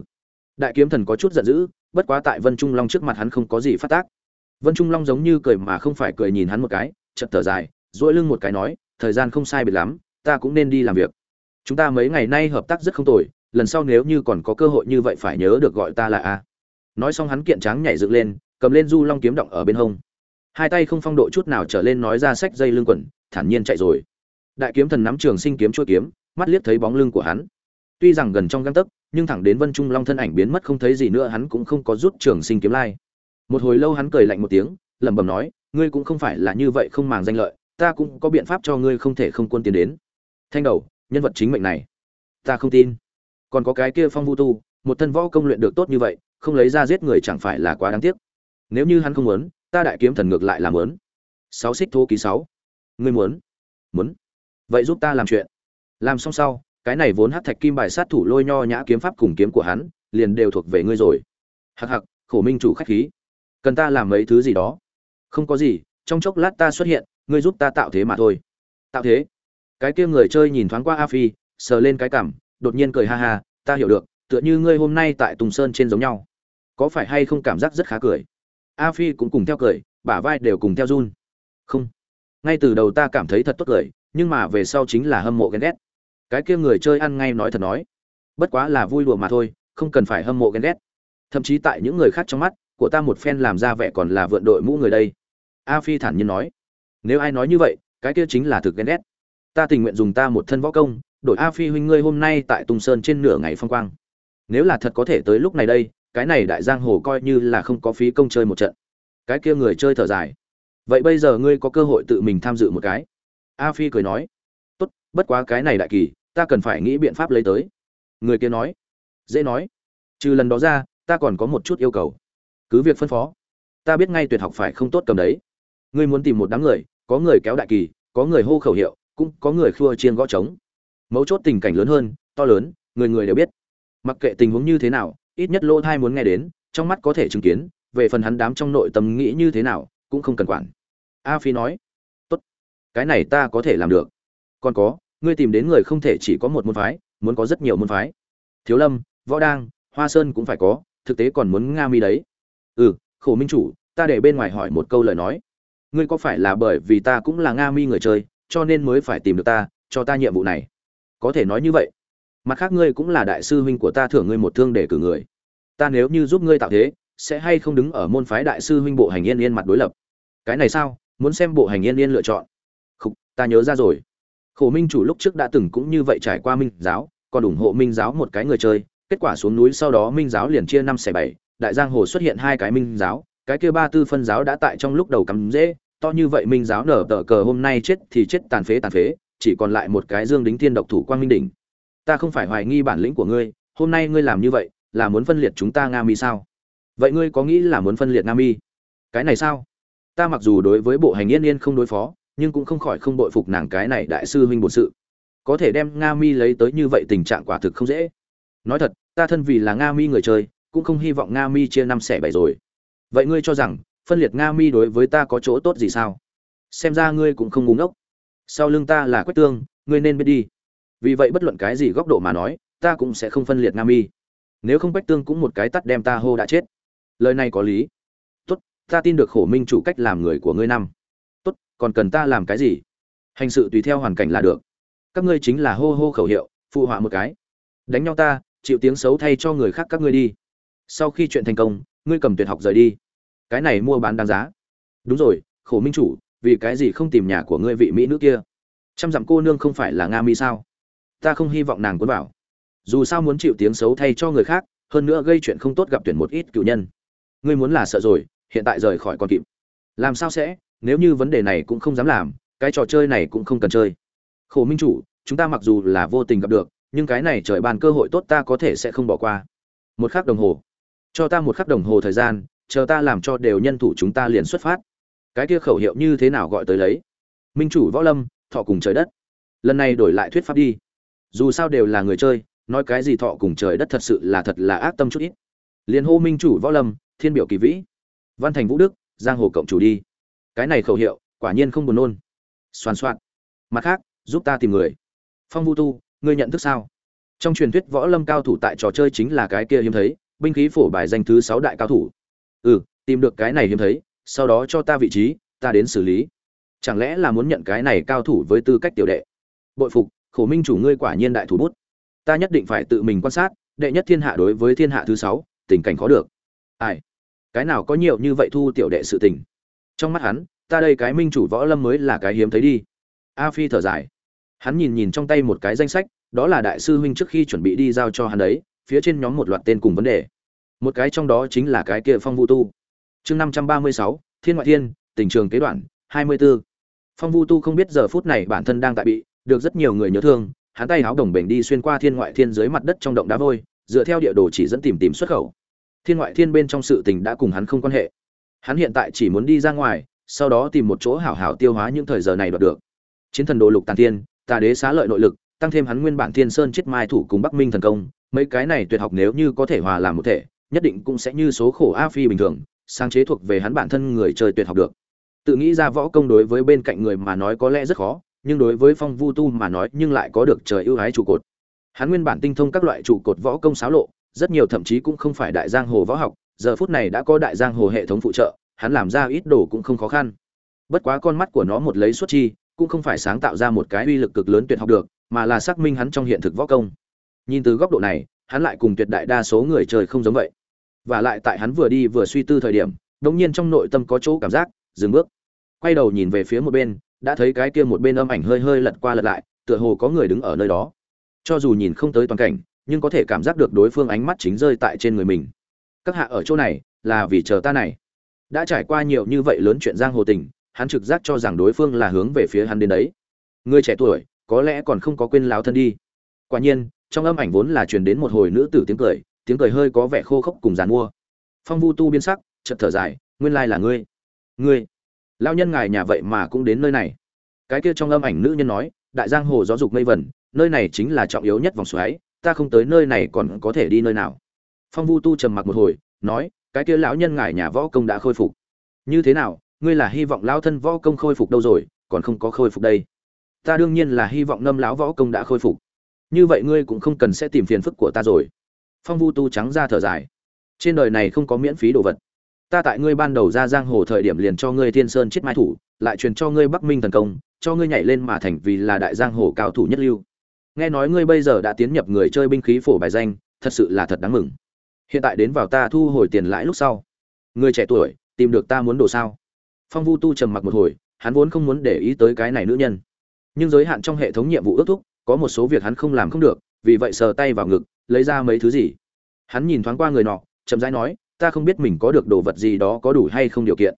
Đại kiếm thần có chút giận dữ, bất quá tại vân trung long trước mặt hắn không có gì phát tác. Vân trung long giống như cười mà không phải cười nhìn hắn một cái chật thở dài dỗi lưng một cái nói, thời gian không sai biệt lắm, ta cũng nên đi làm việc chúng ta mấy ngày nay hợp tác rất không tồi, lần sau nếu như còn có cơ hội như vậy phải nhớ được gọi ta là a. Nói xong hắn kiện tráng nhảy dựng lên, cầm lên du long kiếm động ở bên hông. Hai tay không phong độ chút nào trở lên nói ra sách dây lưng quần, thản nhiên chạy rồi. Đại kiếm thần nắm trường sinh kiếm chua kiếm, mắt liếc thấy bóng lưng của hắn. Tuy rằng gần trong găng tấc, nhưng thẳng đến vân trung long thân ảnh biến mất không thấy gì nữa hắn cũng không có rút trường sinh kiếm lai. Một hồi lâu hắn cười lạnh một tiếng, lẩm bẩm nói, ngươi cũng không phải là như vậy không màng danh lợi, ta cũng có biện pháp cho ngươi không thể không quân tiến đến. Thanh đầu nhân vật chính mệnh này. Ta không tin. Còn có cái kia phong vu tu, một thân võ công luyện được tốt như vậy, không lấy ra giết người chẳng phải là quá đáng tiếc. Nếu như hắn không muốn, ta đại kiếm thần ngược lại làm muốn. Sáu xích thô ký sáu. Ngươi muốn? Muốn. Vậy giúp ta làm chuyện. Làm xong sau, cái này vốn hát thạch kim bài sát thủ lôi nho nhã kiếm pháp cùng kiếm của hắn, liền đều thuộc về ngươi rồi. Hặc hặc khổ minh chủ khách khí. Cần ta làm mấy thứ gì đó? Không có gì, trong chốc lát ta xuất hiện, ngươi giúp ta tạo thế mà thôi. Tạo thế? Cái kia người chơi nhìn thoáng qua a phi, sờ lên cái cảm đột nhiên cười ha ha, ta hiểu được, tựa như ngươi hôm nay tại tùng sơn trên giống nhau. Có phải hay không cảm giác rất khá cười? A phi cũng cùng theo cười, bả vai đều cùng theo run. Không. Ngay từ đầu ta cảm thấy thật tốt cười, nhưng mà về sau chính là hâm mộ ghen ghét. Cái kia người chơi ăn ngay nói thật nói. Bất quá là vui đùa mà thôi, không cần phải hâm mộ ghen ghét. Thậm chí tại những người khác trong mắt, của ta một phen làm ra vẻ còn là vượn đội mũ người đây. A phi thản nhiên nói. Nếu ai nói như vậy, cái kia chính là thực ghen ghét ta tình nguyện dùng ta một thân võ công, đổi a phi huynh ngươi hôm nay tại tùng sơn trên nửa ngày phong quang. Nếu là thật có thể tới lúc này đây, cái này đại giang hồ coi như là không có phí công chơi một trận. Cái kia người chơi thở dài. Vậy bây giờ ngươi có cơ hội tự mình tham dự một cái? A phi cười nói. Tốt, bất quá cái này đại kỳ, ta cần phải nghĩ biện pháp lấy tới. Người kia nói. Dễ nói. Trừ lần đó ra, ta còn có một chút yêu cầu. Cứ việc phân phó. Ta biết ngay tuyệt học phải không tốt cầm đấy. Ngươi muốn tìm một đám người, có người kéo đại kỳ, có người hô khẩu hiệu cũng có người khua chiên gõ trống. Mấu chốt tình cảnh lớn hơn, to lớn, người người đều biết. Mặc kệ tình huống như thế nào, ít nhất lỗ thai muốn nghe đến, trong mắt có thể chứng kiến, về phần hắn đám trong nội tâm nghĩ như thế nào, cũng không cần quản. A phi nói, tốt, cái này ta có thể làm được. Còn có, ngươi tìm đến người không thể chỉ có một môn phái, muốn có rất nhiều môn phái. Thiếu lâm, võ đang, hoa sơn cũng phải có, thực tế còn muốn nga mi đấy. Ừ khổ minh chủ, ta để bên ngoài hỏi một câu lời nói. Ngươi có phải là bởi vì ta cũng là nga mi người chơi cho nên mới phải tìm được ta cho ta nhiệm vụ này. Có thể nói như vậy. Mặt khác ngươi cũng là đại sư huynh của ta thưởng ngươi một thương để cử người. Ta nếu như giúp ngươi tạo thế sẽ hay không đứng ở môn phái đại sư huynh bộ hành yên yên mặt đối lập? Cái này sao? Muốn xem bộ hành yên yên lựa chọn. Khúc, ta nhớ ra rồi. Khổ minh chủ lúc trước đã từng cũng như vậy trải qua minh giáo còn ủng hộ minh giáo một cái người chơi. Kết quả xuống núi sau đó minh giáo liền chia năm xẻ bảy đại giang hồ xuất hiện hai cái minh giáo cái kia ba tư phân giáo đã tại trong lúc đầu cắm dễ to như vậy minh giáo nở tờ cờ hôm nay chết thì chết tàn phế tàn phế, chỉ còn lại một cái dương đính thiên độc thủ quang minh đỉnh. Ta không phải hoài nghi bản lĩnh của ngươi, hôm nay ngươi làm như vậy, là muốn phân liệt chúng ta nga mi sao? Vậy ngươi có nghĩ là muốn phân liệt nga mi? Cái này sao? Ta mặc dù đối với bộ hành yên yên không đối phó, nhưng cũng không khỏi không bội phục nàng cái này đại sư huynh bổn sự. Có thể đem nga mi lấy tới như vậy tình trạng quả thực không dễ. Nói thật, ta thân vì là nga mi người chơi, cũng không hy vọng nga mi chia năm xẻ bảy rồi. Vậy ngươi cho rằng phân liệt nga mi đối với ta có chỗ tốt gì sao? Xem ra ngươi cũng không ngúng ốc sau lưng ta là quách tương, ngươi nên biết đi. Vì vậy bất luận cái gì góc độ mà nói, ta cũng sẽ không phân liệt nga mi. Nếu không quách tương cũng một cái tắt đem ta hô đã chết. Lời này có lý. Tốt, ta tin được khổ minh chủ cách làm người của ngươi năm. Tốt, còn cần ta làm cái gì? Hành sự tùy theo hoàn cảnh là được. Các ngươi chính là hô hô khẩu hiệu, phụ họa một cái. Đánh nhau ta, chịu tiếng xấu thay cho người khác các ngươi đi. Sau khi chuyện thành công, ngươi cầm tuyệt học rời đi cái này mua bán đáng giá. Đúng rồi, khổ minh chủ, vì cái gì không tìm nhà của ngươi vị mỹ nữ kia? Trăm dặm cô nương không phải là nga mi sao? Ta không hy vọng nàng quân bảo dù sao muốn chịu tiếng xấu thay cho người khác, hơn nữa gây chuyện không tốt gặp tuyển một ít cựu nhân. Ngươi muốn là sợ rồi, hiện tại rời khỏi còn kịp. Làm sao sẽ? Nếu như vấn đề này cũng không dám làm, cái trò chơi này cũng không cần chơi. Khổ minh chủ, chúng ta mặc dù là vô tình gặp được, nhưng cái này trời bàn cơ hội tốt ta có thể sẽ không bỏ qua. Một khắc đồng hồ. Cho ta một khắc đồng hồ thời gian chờ ta làm cho đều nhân thủ chúng ta liền xuất phát. Cái kia khẩu hiệu như thế nào gọi tới lấy? Minh chủ võ lâm, thọ cùng trời đất. Lần này đổi lại thuyết pháp đi. Dù sao đều là người chơi, nói cái gì thọ cùng trời đất thật sự là thật là ác tâm chút ít. Liền hô minh chủ võ lâm, thiên biểu kỳ vĩ. Văn thành vũ đức, giang hồ cộng chủ đi. Cái này khẩu hiệu, quả nhiên không buồn nôn. Xoan xoan mặt khác, giúp ta tìm người. Phong vu tu, ngươi nhận thức sao? Trong truyền thuyết võ lâm cao thủ tại trò chơi chính là cái kia hiếm thấy, binh khí phổ bài danh thứ sáu đại cao thủ ừ tìm được cái này hiếm thấy, sau đó cho ta vị trí, ta đến xử lý. Chẳng lẽ là muốn nhận cái này cao thủ với tư cách tiểu đệ? Bội phục, khổ minh chủ ngươi quả nhiên đại thủ bút. Ta nhất định phải tự mình quan sát, đệ nhất thiên hạ đối với thiên hạ thứ sáu, tình cảnh khó được. Ai? Cái nào có nhiều như vậy thu tiểu đệ sự tình? Trong mắt hắn, ta đây cái minh chủ võ lâm mới là cái hiếm thấy đi. A phi thở dài. Hắn nhìn nhìn trong tay một cái danh sách, đó là đại sư huynh trước khi chuẩn bị đi giao cho hắn đấy, phía trên nhóm một loạt tên cùng vấn đề một cái trong đó chính là cái kia phong vu tu. Chương năm trăm ba mươi sáu, thiên ngoại thiên, tình trường kế đoạn, hai mươi b ố phong vu tu không biết giờ phút này bản thân đang tại bị, được rất nhiều người nhớ thương, hắn tay áo đồng bền đi xuyên qua thiên ngoại thiên dưới mặt đất trong động đá vôi, dựa theo địa đồ chỉ dẫn tìm tìm xuất khẩu. Thiên ngoại thiên bên trong sự tình đã cùng hắn không quan hệ. Hắn hiện tại chỉ muốn đi ra ngoài, sau đó tìm một chỗ hảo hảo tiêu hóa những thời giờ này đoạt được. Chiến thần đồ lục tàn thiên, tà đế xá lợi nội lực, tăng thêm hắn nguyên bản thiên sơn chết mai thủ cùng bắc minh thần công, mấy cái này tuyệt học nếu như có thể hòa làm một thể nhất định cũng sẽ như số khổ a phi bình thường, sáng chế thuộc về hắn bản thân người chơi tuyệt học được. Tự nghĩ ra võ công đối với bên cạnh người mà nói có lẽ rất khó, nhưng đối với phong vu tu mà nói nhưng lại có được trời ưu ái trụ cột. Hắn nguyên bản tinh thông các loại trụ cột võ công xáo lộ, rất nhiều thậm chí cũng không phải đại giang hồ võ học, giờ phút này đã có đại giang hồ hệ thống phụ trợ, hắn làm ra ít đồ cũng không khó khăn. Bất quá con mắt của nó một lấy xuất chi, cũng không phải sáng tạo ra một cái uy lực cực lớn tuyệt học được, mà là xác minh hắn trong hiện thực võ công. Nhìn từ góc độ này, hắn lại cùng tuyệt đại đa số người chơi không giống vậy và lại tại hắn vừa đi vừa suy tư thời điểm đột nhiên trong nội tâm có chỗ cảm giác, dừng bước. Quay đầu nhìn về phía một bên, đã thấy cái kia một bên âm ảnh hơi hơi lật qua lật lại, tựa hồ có người đứng ở nơi đó. Cho dù nhìn không tới toàn cảnh, nhưng có thể cảm giác được đối phương ánh mắt chính rơi tại trên người mình. Các hạ ở chỗ này, là vì chờ ta này. Đã trải qua nhiều như vậy lớn chuyện giang hồ tình, hắn trực giác cho rằng đối phương là hướng về phía hắn đến đấy. Người trẻ tuổi, có lẽ còn không có quên láo thân đi. Quả nhiên, trong âm ảnh vốn là truyền đến một hồi nữ tử tiếng cười tiếng cười hơi có vẻ khô khốc cùng dàn mua. Phong vu tu biến sắc, chợt thở dài, nguyên lai là ngươi. Ngươi lao nhân ngài nhà vậy mà cũng đến nơi này. Cái kia trong âm ảnh nữ nhân nói, đại giang hồ gió dục mây vẩn, nơi này chính là trọng yếu nhất vòng xoáy, ta không tới nơi này còn có thể đi nơi nào. Phong vu tu trầm mặc một hồi, nói, cái kia lão nhân ngài nhà võ công đã khôi phục. Như thế nào, ngươi là hy vọng lão thân võ công khôi phục đâu rồi, còn không có khôi phục đây? Ta đương nhiên là hy vọng ngâm lão võ công đã khôi phục. Như vậy ngươi cũng không cần sẽ tìm phiền phức của ta rồi phong vu tu trắng ra thở dài. Trên đời này không có miễn phí đồ vật. Ta tại ngươi ban đầu ra giang hồ thời điểm liền cho ngươi thiên sơn chết mai thủ, lại truyền cho ngươi bắc minh thần công, cho ngươi nhảy lên mà thành vì là đại giang hồ cao thủ nhất lưu. Nghe nói ngươi bây giờ đã tiến nhập người chơi binh khí phổ bài danh, thật sự là thật đáng mừng. Hiện tại đến vào ta thu hồi tiền lãi lúc sau. Người trẻ tuổi, tìm được ta muốn đồ sao? Phong vu tu trầm mặc một hồi, hắn vốn không muốn để ý tới cái này nữ nhân. Nhưng giới hạn trong hệ thống nhiệm vụ ước thúc, có một số việc hắn không làm không được vì vậy sờ tay vào ngực, lấy ra mấy thứ gì? Hắn nhìn thoáng qua người nọ, chậm rãi nói, ta không biết mình có được đồ vật gì đó có đủ hay không điều kiện.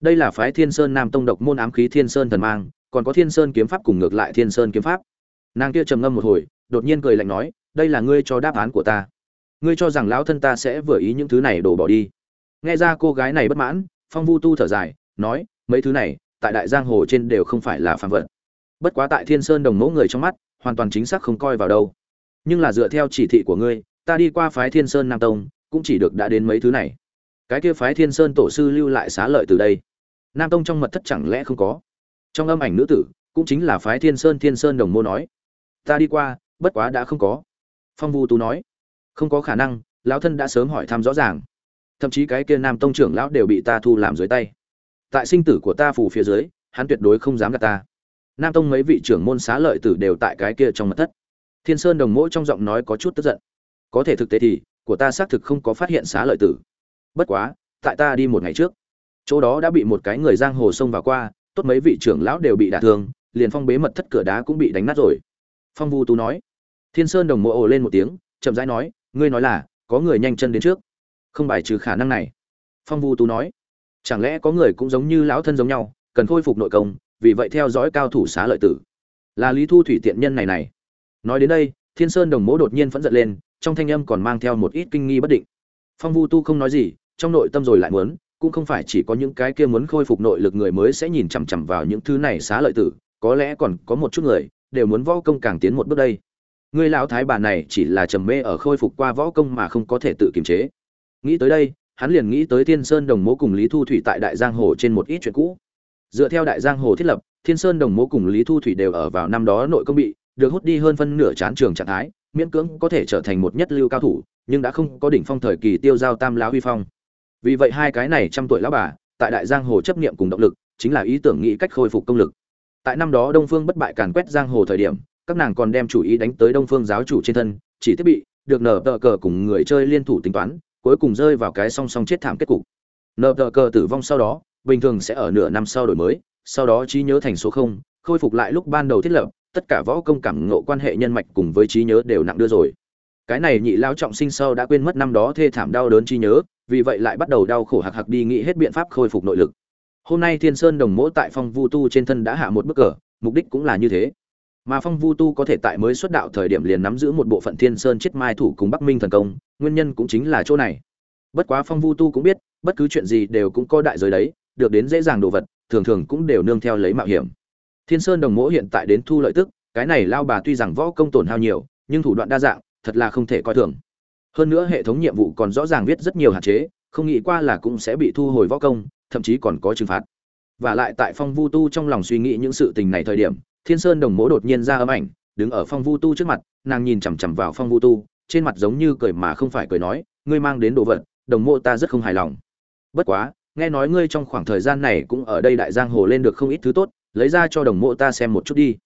Đây là phái thiên sơn nam tông độc môn ám khí thiên sơn thần mang, còn có thiên sơn kiếm pháp cùng ngược lại thiên sơn kiếm pháp. Nàng kia trầm ngâm một hồi, đột nhiên cười lạnh nói, đây là ngươi cho đáp án của ta. Ngươi cho rằng lão thân ta sẽ vừa ý những thứ này đổ bỏ đi. Nghe ra cô gái này bất mãn, phong vu tu thở dài, nói, mấy thứ này, tại đại giang hồ trên đều không phải là phàm vật. Bất quá tại thiên sơn đồng mẫu người trong mắt, hoàn toàn chính xác không coi vào đâu nhưng là dựa theo chỉ thị của ngươi, ta đi qua phái thiên sơn nam tông, cũng chỉ được đã đến mấy thứ này. Cái kia phái thiên sơn tổ sư lưu lại xá lợi từ đây. Nam tông trong mật thất chẳng lẽ không có? Trong âm ảnh nữ tử, cũng chính là phái thiên sơn thiên sơn đồng mô nói. Ta đi qua, bất quá đã không có. Phong vu tú nói. Không có khả năng, lão thân đã sớm hỏi thăm rõ ràng. Thậm chí cái kia nam tông trưởng lão đều bị ta thu làm dưới tay. Tại sinh tử của ta phủ phía dưới, hắn tuyệt đối không dám gạt ta. Nam tông mấy vị trưởng môn xá lợi tử đều tại cái kia trong mật thất thiên sơn đồng mỗi trong giọng nói có chút tức giận. Có thể thực tế thì, của ta xác thực không có phát hiện xá lợi tử. Bất quá, tại ta đi một ngày trước, chỗ đó đã bị một cái người giang hồ xông vào qua, tốt mấy vị trưởng lão đều bị đả thương, liền phong bế mật thất cửa đá cũng bị đánh nát rồi. Phong vu tú nói. Thiên sơn đồng mộ ồ lên một tiếng, chậm rãi nói, ngươi nói là, có người nhanh chân đến trước. Không bài trừ khả năng này. Phong vu tú nói. Chẳng lẽ có người cũng giống như lão thân giống nhau, cần khôi phục nội công, vì vậy theo dõi cao thủ xá lợi tử? Là lý thu thủy tiện nhân này này nói đến đây, thiên sơn đồng mỗ đột nhiên phẫn giận lên, trong thanh âm còn mang theo một ít kinh nghi bất định. Phong vu tu không nói gì, trong nội tâm rồi lại muốn, cũng không phải chỉ có những cái kia muốn khôi phục nội lực người mới sẽ nhìn chằm chằm vào những thứ này xá lợi tử, có lẽ còn có một chút người, đều muốn võ công càng tiến một bước đây. Người lão thái bà này chỉ là trầm mê ở khôi phục qua võ công mà không có thể tự kiềm chế. Nghĩ tới đây, hắn liền nghĩ tới thiên sơn đồng mố cùng lý thu thủy tại đại giang hồ trên một ít chuyện cũ. Dựa theo đại giang hồ thiết lập, thiên sơn đồng mố cùng lý thu thủy đều ở vào năm đó nội công bị được hút đi hơn phân nửa chán trường trạng thái, miễn cưỡng có thể trở thành một nhất lưu cao thủ, nhưng đã không có đỉnh phong thời kỳ tiêu giao tam lão huy phong. Vì vậy hai cái này trăm tuổi lão bà, tại đại giang hồ chấp niệm cùng động lực, chính là ý tưởng nghĩ cách khôi phục công lực. Tại năm đó đông phương bất bại càn quét giang hồ thời điểm, các nàng còn đem chủ ý đánh tới đông phương giáo chủ trên thân, chỉ thiết bị, được nở tờ cờ cùng người chơi liên thủ tính toán, cuối cùng rơi vào cái song song chết thảm kết cục. Nở tờ cờ tử vong sau đó, bình thường sẽ ở nửa năm sau đổi mới, sau đó trí nhớ thành số không, khôi phục lại lúc ban đầu thiết lập tất cả võ công cảm ngộ quan hệ nhân mạch cùng với trí nhớ đều nặng đưa rồi. Cái này nhị lao trọng sinh sau đã quên mất năm đó thê thảm đau đớn trí nhớ, vì vậy lại bắt đầu đau khổ hạc hạc đi nghĩ hết biện pháp khôi phục nội lực. Hôm nay thiên sơn đồng mỗ tại phong vu tu trên thân đã hạ một bức cờ, mục đích cũng là như thế. Mà phong vu tu có thể tại mới xuất đạo thời điểm liền nắm giữ một bộ phận thiên sơn chết mai thủ cùng bắc minh thần công, nguyên nhân cũng chính là chỗ này. Bất quá phong vu tu cũng biết, bất cứ chuyện gì đều cũng có đại giới đấy, được đến dễ dàng đồ vật, thường thường cũng đều nương theo lấy mạo hiểm thiên sơn đồng mỗ hiện tại đến thu lợi tức, cái này lao bà tuy rằng võ công tổn hao nhiều, nhưng thủ đoạn đa dạng, thật là không thể coi thường. Hơn nữa hệ thống nhiệm vụ còn rõ ràng viết rất nhiều hạn chế, không nghĩ qua là cũng sẽ bị thu hồi võ công, thậm chí còn có trừng phạt. Và lại tại phong vu tu trong lòng suy nghĩ những sự tình này thời điểm, thiên sơn đồng mỗ đột nhiên ra âm ảnh, đứng ở phong vu tu trước mặt, nàng nhìn chằm chằm vào phong vu tu, trên mặt giống như cười mà không phải cười nói, ngươi mang đến đồ vật, đồng mộ ta rất không hài lòng. Bất quá, nghe nói ngươi trong khoảng thời gian này cũng ở đây đại giang hồ lên được không ít thứ tốt lấy ra cho đồng mộ ta xem một chút đi.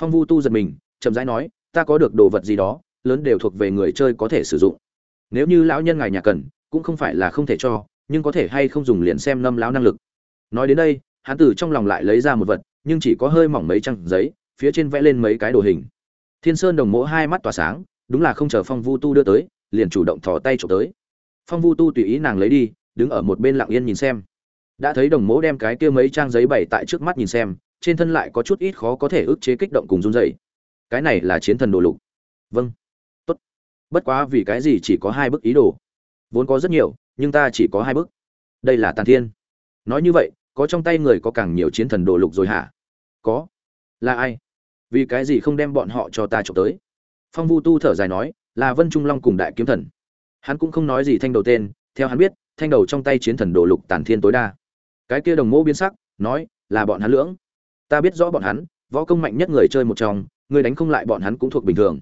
Phong vu tu giật mình, chậm rãi nói, ta có được đồ vật gì đó, lớn đều thuộc về người chơi có thể sử dụng. Nếu như lão nhân ngài nhà cần, cũng không phải là không thể cho, nhưng có thể hay không dùng liền xem ngâm lão năng lực. Nói đến đây, hắn từ trong lòng lại lấy ra một vật, nhưng chỉ có hơi mỏng mấy trang giấy, phía trên vẽ lên mấy cái đồ hình. Thiên sơn đồng mộ hai mắt tỏa sáng, đúng là không chờ phong vu tu đưa tới, liền chủ động thò tay trộm tới. Phong vu tu tùy ý nàng lấy đi, đứng ở một bên lặng yên nhìn xem. Đã thấy đồng mỗ đem cái kia mấy trang giấy bày tại trước mắt nhìn xem trên thân lại có chút ít khó có thể ức chế kích động cùng run rẩy. Cái này là chiến thần đồ lục. Vâng. Tốt. Bất quá vì cái gì chỉ có hai bức ý đồ? Vốn có rất nhiều, nhưng ta chỉ có hai bức. Đây là tàn thiên. Nói như vậy, có trong tay người có càng nhiều chiến thần đồ lục rồi hả? Có. Là ai? Vì cái gì không đem bọn họ cho ta chụp tới? Phong vu tu thở dài nói, là vân trung long cùng đại kiếm thần. Hắn cũng không nói gì thanh đầu tên, theo hắn biết, thanh đầu trong tay chiến thần đồ lục tàn thiên tối đa. Cái kia đồng mô biến sắc, nói, là bọn hắn lưỡng ta biết rõ bọn hắn, võ công mạnh nhất người chơi một trong, ngươi đánh không lại bọn hắn cũng thuộc bình thường.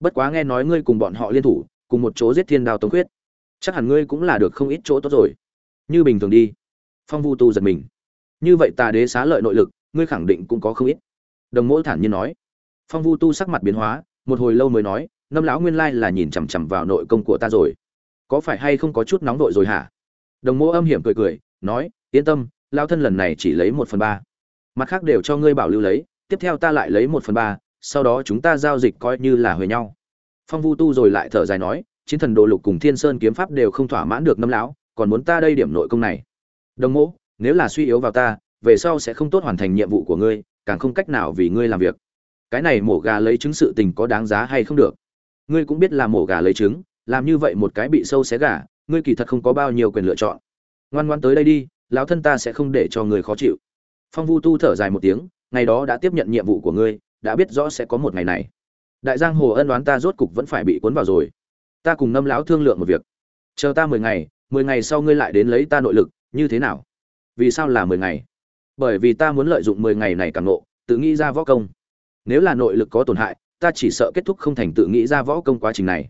Bất quá nghe nói ngươi cùng bọn họ liên thủ, cùng một chỗ giết thiên đao tống khuyết. Chắc hẳn ngươi cũng là được không ít chỗ tốt rồi. Như bình thường đi. Phong vu tu giật mình. Như vậy ta đế xá lợi nội lực, ngươi khẳng định cũng có không ít. Đồng mỗ thản nhiên nói. Phong vu tu sắc mặt biến hóa, một hồi lâu mới nói ngâm lão nguyên lai là nhìn chằm chằm vào nội công của ta rồi. Có phải hay không có chút nóng vội rồi hả? Đồng mỗ âm hiểm cười cười, nói, yên tâm lao thân lần này chỉ lấy một phần ba mặt khác đều cho ngươi bảo lưu lấy, tiếp theo ta lại lấy một phần ba, sau đó chúng ta giao dịch coi như là huề nhau. Phong vu tu rồi lại thở dài nói, chiến thần đồ lục cùng thiên sơn kiếm pháp đều không thỏa mãn được năm lão, còn muốn ta đây điểm nội công này? Đồng mỗ, nếu là suy yếu vào ta, về sau sẽ không tốt hoàn thành nhiệm vụ của ngươi, càng không cách nào vì ngươi làm việc. Cái này mổ gà lấy trứng sự tình có đáng giá hay không được? Ngươi cũng biết là mổ gà lấy trứng, làm như vậy một cái bị sâu xé gà, ngươi kỳ thật không có bao nhiêu quyền lựa chọn. Ngoan ngoan tới đây đi, lão thân ta sẽ không để cho người khó chịu phong vu tu thở dài một tiếng, ngày đó đã tiếp nhận nhiệm vụ của ngươi, đã biết rõ sẽ có một ngày này. Đại giang hồ ân đoán ta rốt cục vẫn phải bị cuốn vào rồi. Ta cùng ngâm lão thương lượng một việc. Chờ ta mười ngày mười ngày sau ngươi lại đến lấy ta nội lực, như thế nào? Vì sao là mười ngày? Bởi vì ta muốn lợi dụng mười ngày này càng nộ tự nghĩ ra võ công. Nếu là nội lực có tổn hại, ta chỉ sợ kết thúc không thành tự nghĩ ra võ công quá trình này.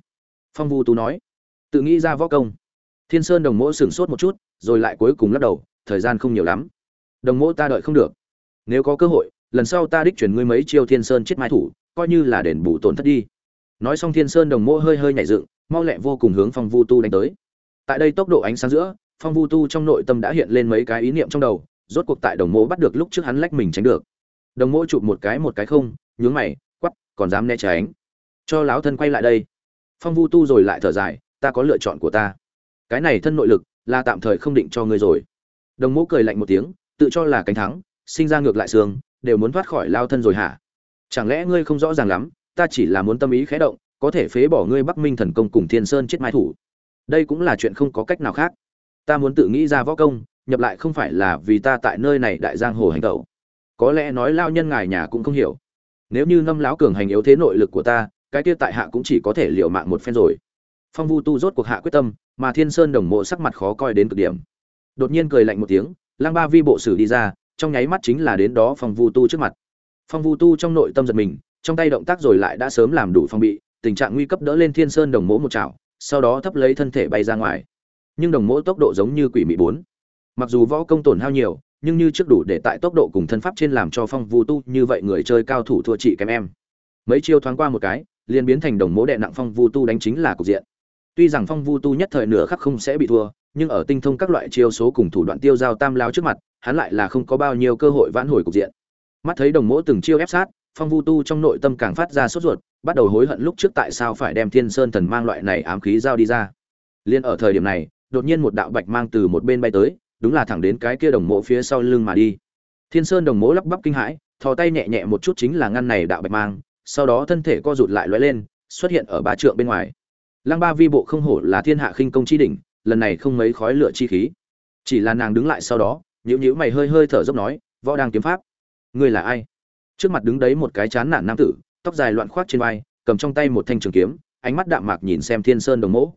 Phong vu tú nói. Tự nghĩ ra võ công. Thiên sơn đồng mỗ sửng sốt một chút, rồi lại cuối cùng lắc đầu, thời gian không nhiều lắm đồng mỗ ta đợi không được. Nếu có cơ hội, lần sau ta đích chuyển ngươi mấy chiêu thiên sơn chết mai thủ, coi như là đền bù tổn thất đi. Nói xong thiên sơn đồng mỗ hơi hơi nhảy dựng, mau lẹ vô cùng hướng phong vu tu đánh tới. Tại đây tốc độ ánh sáng giữa, phong vu tu trong nội tâm đã hiện lên mấy cái ý niệm trong đầu, rốt cuộc tại đồng mỗ bắt được lúc trước hắn lách mình tránh được. Đồng mỗ chụp một cái một cái không, nhướng mày quắp còn dám né tránh. Cho láo thân quay lại đây. Phong vu tu rồi lại thở dài, ta có lựa chọn của ta. Cái này thân nội lực, là tạm thời không định cho ngươi rồi. Đồng mỗ cười lạnh một tiếng tự cho là cánh thắng, sinh ra ngược lại xương đều muốn thoát khỏi lao thân rồi hả? Chẳng lẽ ngươi không rõ ràng lắm, ta chỉ là muốn tâm ý khẽ động, có thể phế bỏ ngươi bắc minh thần công cùng thiên sơn chết mai thủ. Đây cũng là chuyện không có cách nào khác. Ta muốn tự nghĩ ra võ công, nhập lại không phải là vì ta tại nơi này đại giang hồ hành tẩu. Có lẽ nói lao nhân ngài nhà cũng không hiểu. Nếu như năm lão cường hành yếu thế nội lực của ta, cái kia tại hạ cũng chỉ có thể liều mạng một phen rồi. Phong vu tu rốt cuộc hạ quyết tâm, mà thiên sơn đồng mộ sắc mặt khó coi đến cực điểm. Đột nhiên cười lạnh một tiếng lang ba vi bộ sử đi ra, trong nháy mắt chính là đến đó phong vu tu trước mặt. Phong vu tu trong nội tâm giật mình, trong tay động tác rồi lại đã sớm làm đủ phong bị, tình trạng nguy cấp đỡ lên thiên sơn đồng mỗ một chảo, sau đó thấp lấy thân thể bay ra ngoài. Nhưng đồng mỗ tốc độ giống như quỷ mị bốn. Mặc dù võ công tổn hao nhiều, nhưng như trước đủ để tại tốc độ cùng thân pháp trên làm cho phong vu tu như vậy người chơi cao thủ thua chị kém em. Mấy chiêu thoáng qua một cái, liền biến thành đồng mỗ đệ nặng phong vu tu đánh chính là cục diện. Tuy rằng phong vu tu nhất thời nửa khắc không sẽ bị thua nhưng ở tinh thông các loại chiêu số cùng thủ đoạn tiêu giao tam lao trước mặt, hắn lại là không có bao nhiêu cơ hội vãn hồi cục diện. Mắt thấy đồng mỗ từng chiêu ép sát, phong vu tu trong nội tâm càng phát ra sốt ruột, bắt đầu hối hận lúc trước tại sao phải đem thiên sơn thần mang loại này ám khí giao đi ra. Liên ở thời điểm này, đột nhiên một đạo bạch mang từ một bên bay tới, đúng là thẳng đến cái kia đồng mộ phía sau lưng mà đi. Thiên sơn đồng mộ lắp bắp kinh hãi, thò tay nhẹ nhẹ một chút chính là ngăn này đạo bạch mang, sau đó thân thể co rụt lại lóe lên, xuất hiện ở ba trượng bên ngoài. Lăng ba vi bộ không hổ là thiên hạ khinh công chi đỉnh lần này không mấy khói lửa chi khí. Chỉ là nàng đứng lại sau đó, nhíu nhíu mày hơi hơi thở dốc nói, võ đang kiếm pháp, ngươi là ai? Trước mặt đứng đấy một cái chán nản nam tử, tóc dài loạn khoác trên vai, cầm trong tay một thanh trường kiếm, ánh mắt đạm mạc nhìn xem thiên sơn đồng mẫu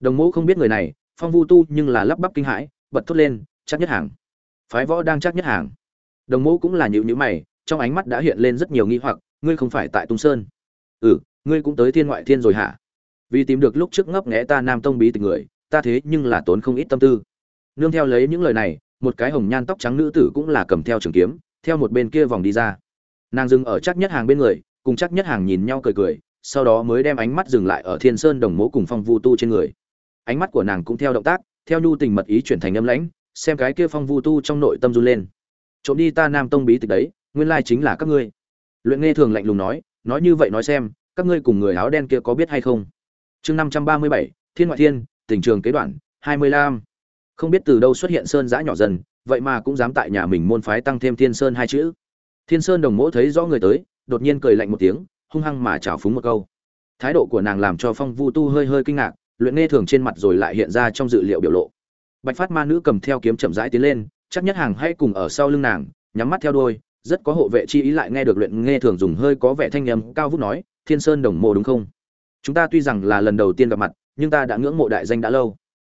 đồng mẫu không biết người này, phong vu tu nhưng là lắp bắp kinh hãi, bật thốt lên, chắc nhất hàng. Phái võ đang chắc nhất hàng. Đồng mẫu cũng là nhịu nhữ mày, trong ánh mắt đã hiện lên rất nhiều nghi hoặc, ngươi không phải tại tung sơn? Ừ ngươi cũng tới thiên ngoại thiên rồi hả? Vì tìm được lúc trước ngấp nghẽ ta nam tông bí tịch người ta thế nhưng là tốn không ít tâm tư. Nương theo lấy những lời này, một cái hồng nhan tóc trắng nữ tử cũng là cầm theo trường kiếm, theo một bên kia vòng đi ra. Nàng dừng ở chắc nhất hàng bên người, cùng chắc nhất hàng nhìn nhau cười cười, sau đó mới đem ánh mắt dừng lại ở thiên sơn đồng mố cùng phong vu tu trên người. Ánh mắt của nàng cũng theo động tác, theo nhu tình mật ý chuyển thành âm lãnh, xem cái kia phong vu tu trong nội tâm run lên. Trộm đi ta nam tông bí tịch đấy, nguyên lai chính là các ngươi. Luyện nghe thường lạnh lùng nói nói như vậy nói xem, các ngươi cùng người áo đen kia có biết hay không? Chương năm trăm ba mươi bảy, thiên ngoại thiên tình trường kế đoạn hai mươi lăm. Không biết từ đâu xuất hiện sơn dã nhỏ dần vậy mà cũng dám tại nhà mình môn phái tăng thêm thiên sơn hai chữ. Thiên sơn đồng mỗ thấy rõ người tới đột nhiên cười lạnh một tiếng hung hăng mà chào phúng một câu. Thái độ của nàng làm cho phong vu tu hơi hơi kinh ngạc luyện nghe thường trên mặt rồi lại hiện ra trong dự liệu biểu lộ. Bạch phát ma nữ cầm theo kiếm chậm rãi tiến lên chắc nhất hàng hay cùng ở sau lưng nàng nhắm mắt theo đuôi, rất có hộ vệ chi ý lại nghe được luyện nghe thường dùng hơi có vẻ thanh âm cao vút nói thiên sơn đồng mộ đúng không? Chúng ta tuy rằng là lần đầu tiên gặp mặt nhưng ta đã ngưỡng mộ đại danh đã lâu.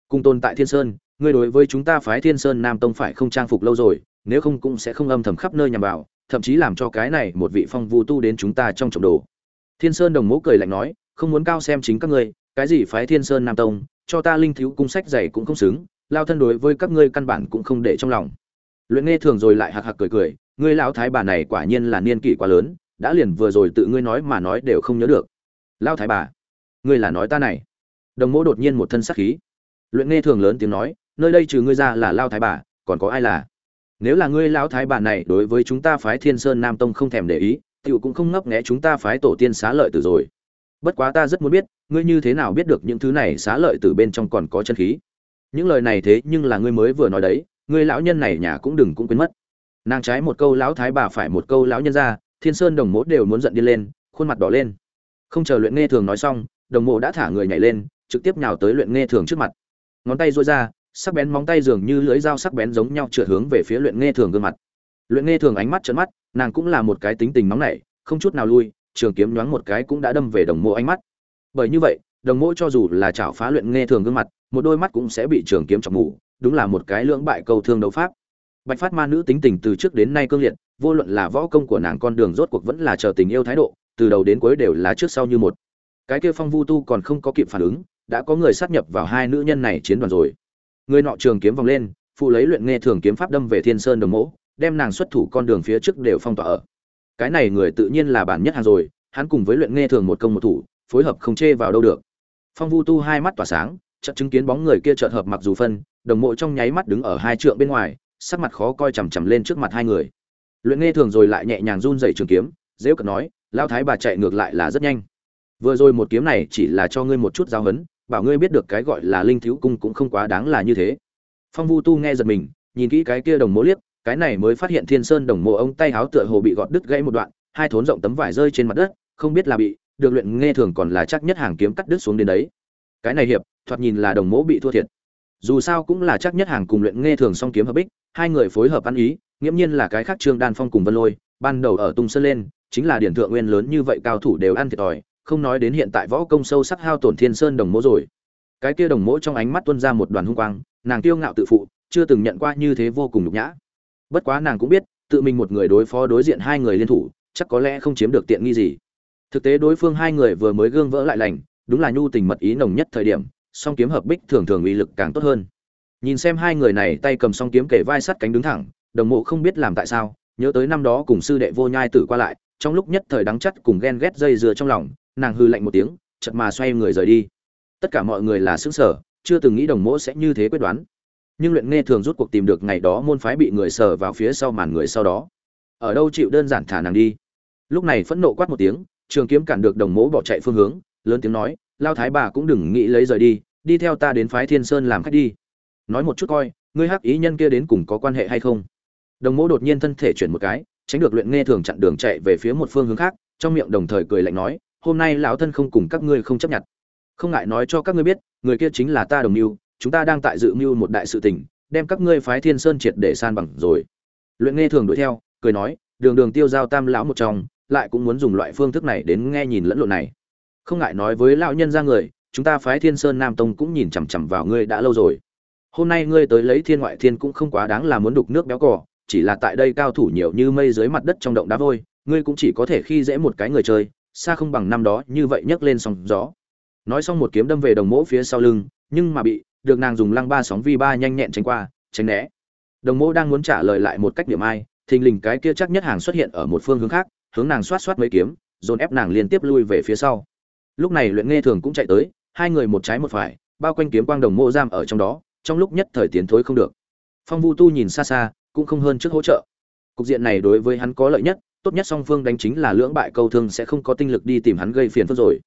Cùng tồn tại thiên sơn, ngươi đối với chúng ta phái thiên sơn nam tông phải không trang phục lâu rồi, nếu không cũng sẽ không âm thầm khắp nơi nhằm vào, thậm chí làm cho cái này một vị phong vu tu đến chúng ta trong trọng đồ. Thiên sơn đồng mẫu cười lạnh nói, không muốn cao xem chính các ngươi, cái gì phái thiên sơn nam tông, cho ta linh thiếu cung sách dày cũng không xứng, lao thân đối với các ngươi căn bản cũng không để trong lòng. Luyện nghe thường rồi lại hạc hạc cười cười, ngươi lão thái bà này quả nhiên là niên kỷ quá lớn, đã liền vừa rồi tự ngươi nói mà nói đều không nhớ được. Lão thái bà, ngươi là nói ta này đồng mẫu đột nhiên một thân sắc khí. Luyện nghe thường lớn tiếng nói, nơi đây trừ ngươi ra là lao thái bà, còn có ai là? Nếu là ngươi lão thái bà này, đối với chúng ta phái thiên sơn nam tông không thèm để ý, tiểu cũng không ngấp nghé chúng ta phái tổ tiên xá lợi từ rồi. Bất quá ta rất muốn biết, ngươi như thế nào biết được những thứ này xá lợi từ bên trong còn có chân khí? Những lời này thế nhưng là ngươi mới vừa nói đấy, ngươi lão nhân này nhà cũng đừng cũng quên mất. Nàng trái một câu lão thái bà phải một câu lão nhân ra, thiên sơn đồng mỗ đều muốn giận đi lên, khuôn mặt đỏ lên. Không chờ luyện nghe thường nói xong, đồng mộ đã thả người nhảy lên trực tiếp nhào tới luyện nghe thường trước mặt. Ngón tay duỗi ra, sắc bén móng tay dường như lưỡi dao sắc bén giống nhau trượt hướng về phía luyện nghe thường gương mặt. Luyện nghe thường ánh mắt trợn mắt, nàng cũng là một cái tính tình nóng nảy, không chút nào lui, trường kiếm nhoáng một cái cũng đã đâm về đồng mộ ánh mắt. Bởi như vậy, đồng mộ cho dù là chảo phá luyện nghe thường gương mặt, một đôi mắt cũng sẽ bị trường kiếm chọc mù, đúng là một cái lưỡng bại cầu thương đấu pháp. Bạch phát ma nữ tính tình từ trước đến nay cương liệt, vô luận là võ công của nàng con đường rốt cuộc vẫn là chờ tình yêu thái độ, từ đầu đến cuối đều là trước sau như một. Cái kia phong vu tu còn không có kịp phản ứng đã có người sát nhập vào hai nữ nhân này chiến đoàn rồi. Người nọ trường kiếm vòng lên, phụ lấy luyện nghe thường kiếm pháp đâm về thiên sơn đồng mỗ, đem nàng xuất thủ con đường phía trước đều phong tỏa ở. Cái này người tự nhiên là bản nhất hàng rồi, hắn cùng với luyện nghe thường một công một thủ, phối hợp không chê vào đâu được. Phong vu tu hai mắt tỏa sáng, chợt chứng kiến bóng người kia chợt hợp mặc dù phân, đồng mộ trong nháy mắt đứng ở hai trượng bên ngoài, sắc mặt khó coi chằm chằm lên trước mặt hai người. Luyện nghe thường rồi lại nhẹ nhàng run dậy trường kiếm dễ cận nói lao thái bà chạy ngược lại là rất nhanh. Vừa rồi một kiếm này chỉ là cho ngươi một chút giáo hấn bảo ngươi biết được cái gọi là linh thiếu cung cũng không quá đáng là như thế. Phong vu tu nghe giật mình, nhìn kỹ cái kia đồng mộ liếc, cái này mới phát hiện thiên sơn đồng mộ ông tay háo tựa hồ bị gọt đứt gãy một đoạn, hai thốn rộng tấm vải rơi trên mặt đất, không biết là bị được luyện nghe thường còn là chắc nhất hàng kiếm cắt đứt xuống đến đấy. Cái này hiệp, thoạt nhìn là đồng mộ bị thua thiệt. Dù sao cũng là chắc nhất hàng cùng luyện nghe thường song kiếm hợp bích, hai người phối hợp ăn ý, nghiễm nhiên là cái khác trương đan phong cùng vân lôi, ban đầu ở tung sơn lên, chính là điển thượng nguyên lớn như vậy cao thủ đều ăn thiệt thòi không nói đến hiện tại võ công sâu sắc hao tổn thiên sơn đồng mỗ rồi. Cái kia đồng mỗ trong ánh mắt tuôn ra một đoàn hung quang, nàng kiêu ngạo tự phụ, chưa từng nhận qua như thế vô cùng nhục nhã. Bất quá nàng cũng biết, tự mình một người đối phó đối diện hai người liên thủ, chắc có lẽ không chiếm được tiện nghi gì. Thực tế đối phương hai người vừa mới gương vỡ lại lành, đúng là nhu tình mật ý nồng nhất thời điểm, song kiếm hợp bích thường thường uy lực càng tốt hơn. Nhìn xem hai người này tay cầm song kiếm kể vai sắt cánh đứng thẳng, đồng mộ không biết làm tại sao, nhớ tới năm đó cùng sư đệ vô nhai tử qua lại trong lúc nhất thời đắng chắt cùng ghen ghét dây dưa trong lòng, nàng hư lạnh một tiếng chật mà xoay người rời đi. Tất cả mọi người là xứng sở chưa từng nghĩ đồng mỗ sẽ như thế quyết đoán. Nhưng luyện nghe thường rút cuộc tìm được ngày đó môn phái bị người sờ vào phía sau màn người sau đó. Ở đâu chịu đơn giản thả nàng đi. Lúc này phẫn nộ quát một tiếng, trường kiếm cản được đồng mỗ bỏ chạy phương hướng, lớn tiếng nói, lao thái bà cũng đừng nghĩ lấy rời đi đi theo ta đến phái thiên sơn làm khách đi. Nói một chút coi, ngươi hắc ý nhân kia đến cùng có quan hệ hay không? Đồng mỗ đột nhiên thân thể chuyển một cái tránh được luyện nghe thường chặn đường chạy về phía một phương hướng khác, trong miệng đồng thời cười lạnh nói, hôm nay lão thân không cùng các ngươi không chấp nhận. Không ngại nói cho các ngươi biết, người kia chính là ta đồng mưu, chúng ta đang tại dự mưu một đại sự tình, đem các ngươi phái thiên sơn triệt để san bằng rồi. Luyện nghe thường đuổi theo, cười nói, đường đường tiêu giao tam lão một trong, lại cũng muốn dùng loại phương thức này đến nghe nhìn lẫn lộn này. Không ngại nói với lão nhân ra người, chúng ta phái thiên sơn nam tông cũng nhìn chằm chằm vào ngươi đã lâu rồi. Hôm nay ngươi tới lấy thiên ngoại thiên cũng không quá đáng là muốn đục nước béo cỏ chỉ là tại đây cao thủ nhiều như mây dưới mặt đất trong động đá vôi, ngươi cũng chỉ có thể khi dễ một cái người chơi, xa không bằng năm đó như vậy nhấc lên sóng gió. Nói xong một kiếm đâm về đồng mỗ phía sau lưng, nhưng mà bị, được nàng dùng lăng ba sóng vi ba nhanh nhẹn tránh qua, tránh né. Đồng mỗ đang muốn trả lời lại một cách điểm ai, thình lình cái kia chắc nhất hàng xuất hiện ở một phương hướng khác, hướng nàng xoát xoát mấy kiếm, dồn ép nàng liên tiếp lui về phía sau. Lúc này luyện nghe thường cũng chạy tới, hai người một trái một phải, bao quanh kiếm quang đồng mô giam ở trong đó, trong lúc nhất thời tiến thối không được. Phong vu tu nhìn xa xa cũng không hơn trước hỗ trợ. Cục diện này đối với hắn có lợi nhất, tốt nhất song phương đánh chính là lưỡng bại câu thương sẽ không có tinh lực đi tìm hắn gây phiền phức rồi.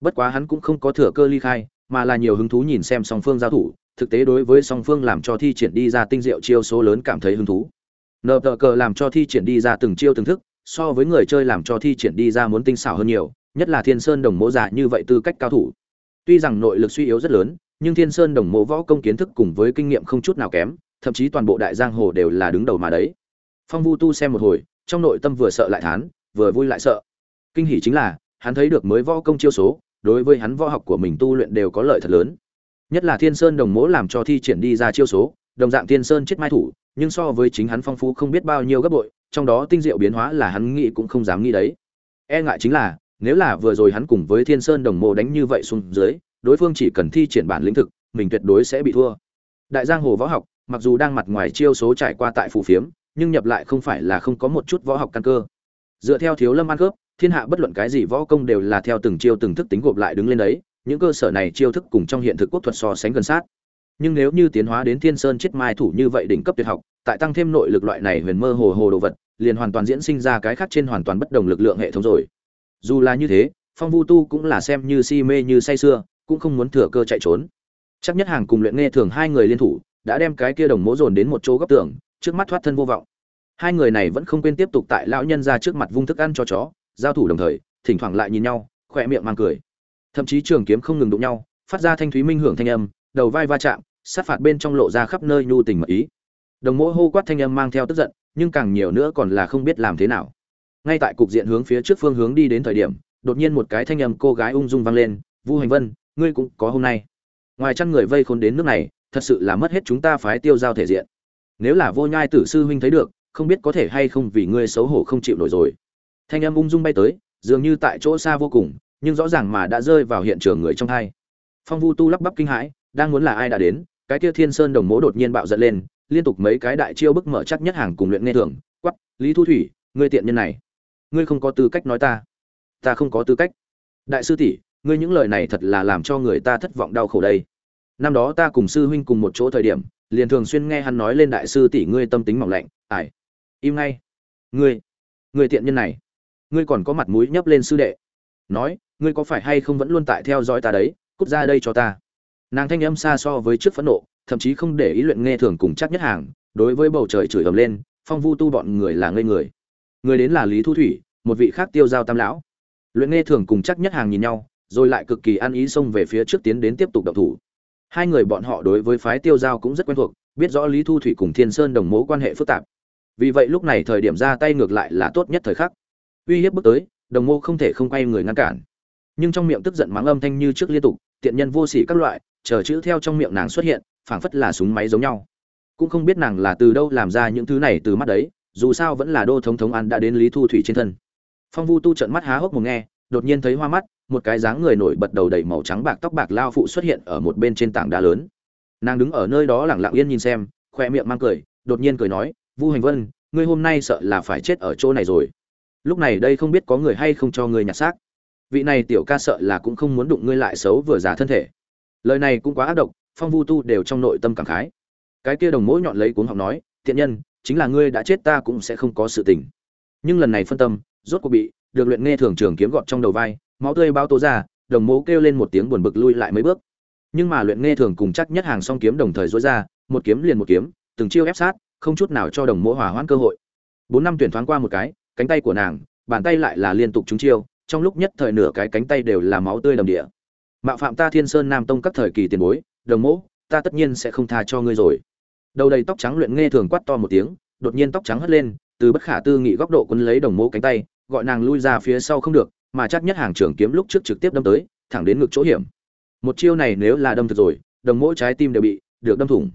Bất quá hắn cũng không có thừa cơ ly khai, mà là nhiều hứng thú nhìn xem song phương giao thủ, thực tế đối với song phương làm cho thi triển đi ra tinh diệu chiêu số lớn cảm thấy hứng thú. Nợ tờ cờ làm cho thi triển đi ra từng chiêu từng thức, so với người chơi làm cho thi triển đi ra muốn tinh xảo hơn nhiều, nhất là thiên sơn đồng Mộ giả như vậy tư cách cao thủ. Tuy rằng nội lực suy yếu rất lớn, nhưng thiên sơn đồng mộ võ công kiến thức cùng với kinh nghiệm không chút nào kém thậm chí toàn bộ đại giang hồ đều là đứng đầu mà đấy. Phong vu tu xem một hồi, trong nội tâm vừa sợ lại thán, vừa vui lại sợ. Kinh hỉ chính là, hắn thấy được mới võ công chiêu số, đối với hắn võ học của mình tu luyện đều có lợi thật lớn. Nhất là thiên sơn đồng mỗ làm cho thi triển đi ra chiêu số, đồng dạng thiên sơn chết mai thủ, nhưng so với chính hắn phong phú không biết bao nhiêu gấp bội, trong đó tinh diệu biến hóa là hắn nghĩ cũng không dám nghĩ đấy. E ngại chính là, nếu là vừa rồi hắn cùng với thiên sơn đồng mộ đánh như vậy xuống dưới, đối phương chỉ cần thi triển bản lĩnh thực, mình tuyệt đối sẽ bị thua. Đại giang hồ võ học mặc dù đang mặt ngoài chiêu số trải qua tại phù phiếm, nhưng nhập lại không phải là không có một chút võ học căn cơ. Dựa theo thiếu lâm ăn cướp thiên hạ bất luận cái gì võ công đều là theo từng chiêu từng thức tính gộp lại đứng lên đấy, những cơ sở này chiêu thức cùng trong hiện thực quốc thuật so sánh gần sát. Nhưng nếu như tiến hóa đến thiên sơn chết mai thủ như vậy đỉnh cấp tuyệt học, tại tăng thêm nội lực loại này huyền mơ hồ hồ đồ vật, liền hoàn toàn diễn sinh ra cái khác trên hoàn toàn bất đồng lực lượng hệ thống rồi. Dù là như thế, phong vu tu cũng là xem như si mê như say sưa, cũng không muốn thừa cơ chạy trốn. Chắc nhất hàng cùng luyện nghe thường hai người liên thủ đã đem cái kia đồng mỗ dồn đến một chỗ góc tường, trước mắt thoát thân vô vọng. Hai người này vẫn không quên tiếp tục tại lão nhân ra trước mặt vung thức ăn cho chó, giao thủ đồng thời, thỉnh thoảng lại nhìn nhau, khỏe miệng mang cười. Thậm chí trường kiếm không ngừng đụng nhau, phát ra thanh thúy minh hưởng thanh âm, đầu vai va chạm, sát phạt bên trong lộ ra khắp nơi nhu tình mật ý. Đồng mỗ hô quát thanh âm mang theo tức giận, nhưng càng nhiều nữa còn là không biết làm thế nào. Ngay tại cục diện hướng phía trước phương hướng đi đến thời điểm, đột nhiên một cái thanh âm cô gái ung dung vang lên, vu hành vân, ngươi cũng có hôm nay. Ngoài chăn người vây khốn đến nước này thật sự là mất hết chúng ta phái tiêu giao thể diện. Nếu là vô nhai tử sư huynh thấy được, không biết có thể hay không vì ngươi xấu hổ không chịu nổi rồi. Thanh âm ung dung bay tới, dường như tại chỗ xa vô cùng, nhưng rõ ràng mà đã rơi vào hiện trường người trong hai phong vu tu lắp bắp kinh hãi, đang muốn là ai đã đến, cái kia thiên sơn đồng mố đột nhiên bạo giận lên, liên tục mấy cái đại chiêu bức mở chắc nhất hàng cùng luyện nghe thường quắp lý thu thủy, ngươi tiện nhân này. Ngươi không có tư cách nói ta. Ta không có tư cách. Đại sư tỷ, ngươi những lời này thật là làm cho người ta thất vọng đau khổ đây năm đó ta cùng sư huynh cùng một chỗ thời điểm, liền thường xuyên nghe hắn nói lên đại sư tỷ ngươi tâm tính mỏng lạnh ải im ngay. Ngươi ngươi tiện nhân này, ngươi còn có mặt mũi nhấp lên sư đệ. Nói, ngươi có phải hay không vẫn luôn tại theo dõi ta đấy, cút ra đây cho ta. Nàng thanh âm xa so với trước phẫn nộ, thậm chí không để ý luyện nghe thường cùng chắc nhất hàng, đối với bầu trời chửi ầm lên, phong vu tu bọn người là ngây người. Người đến là lý thu thủy, một vị khác tiêu giao tam lão. Luyện nghe thường cùng chắc nhất hàng nhìn nhau, rồi lại cực kỳ ăn ý xông về phía trước tiến đến tiếp tục động thủ hai người bọn họ đối với phái tiêu giao cũng rất quen thuộc, biết rõ lý thu thủy cùng thiên sơn đồng mối quan hệ phức tạp. Vì vậy lúc này thời điểm ra tay ngược lại là tốt nhất thời khắc. Uy hiếp bước tới, đồng mô không thể không quay người ngăn cản. Nhưng trong miệng tức giận mắng âm thanh như trước liên tục, tiện nhân vô sỉ các loại, chờ chữ theo trong miệng nàng xuất hiện, phảng phất là súng máy giống nhau. Cũng không biết nàng là từ đâu làm ra những thứ này từ mắt đấy, dù sao vẫn là đô thống thống an đã đến lý thu thủy trên thân. Phong vu tu trận mắt há hốc một nghe, đột nhiên thấy hoa mắt một cái dáng người nổi bật đầu đầy màu trắng bạc tóc bạc lao phụ xuất hiện ở một bên trên tảng đá lớn. Nàng đứng ở nơi đó lẳng lặng yên nhìn xem, khoe miệng mang cười, đột nhiên cười nói, vu hành vân, ngươi hôm nay sợ là phải chết ở chỗ này rồi. Lúc này đây không biết có người hay không cho ngươi nhặt xác. Vị này tiểu ca sợ là cũng không muốn đụng ngươi lại xấu vừa già thân thể. Lời này cũng quá ác độc, phong vu tu đều trong nội tâm cảm khái. Cái kia đồng mỗi nhọn lấy cuốn học nói, thiện nhân, chính là ngươi đã chết ta cũng sẽ không có sự tình. Nhưng lần này phân tâm, rốt cuộc bị được luyện nghe thường trường kiếm gọt trong đầu vai máu tươi bao tố ra, đồng mố kêu lên một tiếng buồn bực lui lại mấy bước. Nhưng mà luyện nghe thường cùng chắc nhất hàng song kiếm đồng thời dối ra, một kiếm liền một kiếm, từng chiêu ép sát, không chút nào cho đồng mỗ hòa hoãn cơ hội. Bốn năm tuyển thoáng qua một cái, cánh tay của nàng, bàn tay lại là liên tục trúng chiêu, trong lúc nhất thời nửa cái cánh tay đều là máu tươi đầm địa. Mạo phạm ta thiên sơn nam tông các thời kỳ tiền bối, đồng mỗ ta tất nhiên sẽ không tha cho ngươi rồi. Đầu đầy tóc trắng luyện nghe thường quát to một tiếng, đột nhiên tóc trắng hất lên, từ bất khả tư nghị góc độ quấn lấy đồng mỗ cánh tay, gọi nàng lui ra phía sau không được mà chắc nhất hàng trưởng kiếm lúc trước trực tiếp đâm tới, thẳng đến ngực chỗ hiểm. Một chiêu này nếu là đâm thật rồi, đồng mỗi trái tim đều bị được đâm thủng.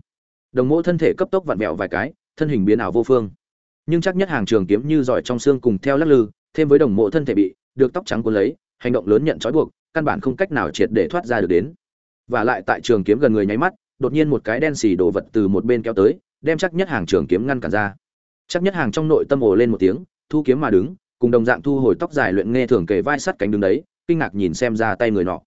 Đồng mỗi thân thể cấp tốc vặn vẹo vài cái, thân hình biến ảo vô phương. Nhưng chắc nhất hàng trường kiếm như giỏi trong xương cùng theo lắc lư, thêm với đồng mộ thân thể bị được tóc trắng cuốn lấy, hành động lớn nhận trói buộc, căn bản không cách nào triệt để thoát ra được đến. Và lại tại trường kiếm gần người nháy mắt, đột nhiên một cái đen xì đồ vật từ một bên kéo tới, đem chắc nhất hàng trường kiếm ngăn cản ra. Chắc nhất hàng trong nội tâm ồ lên một tiếng, thu kiếm mà đứng cùng đồng dạng thu hồi tóc dài luyện nghe thường kề vai sắt cánh đứng đấy, kinh ngạc nhìn xem ra tay người nọ.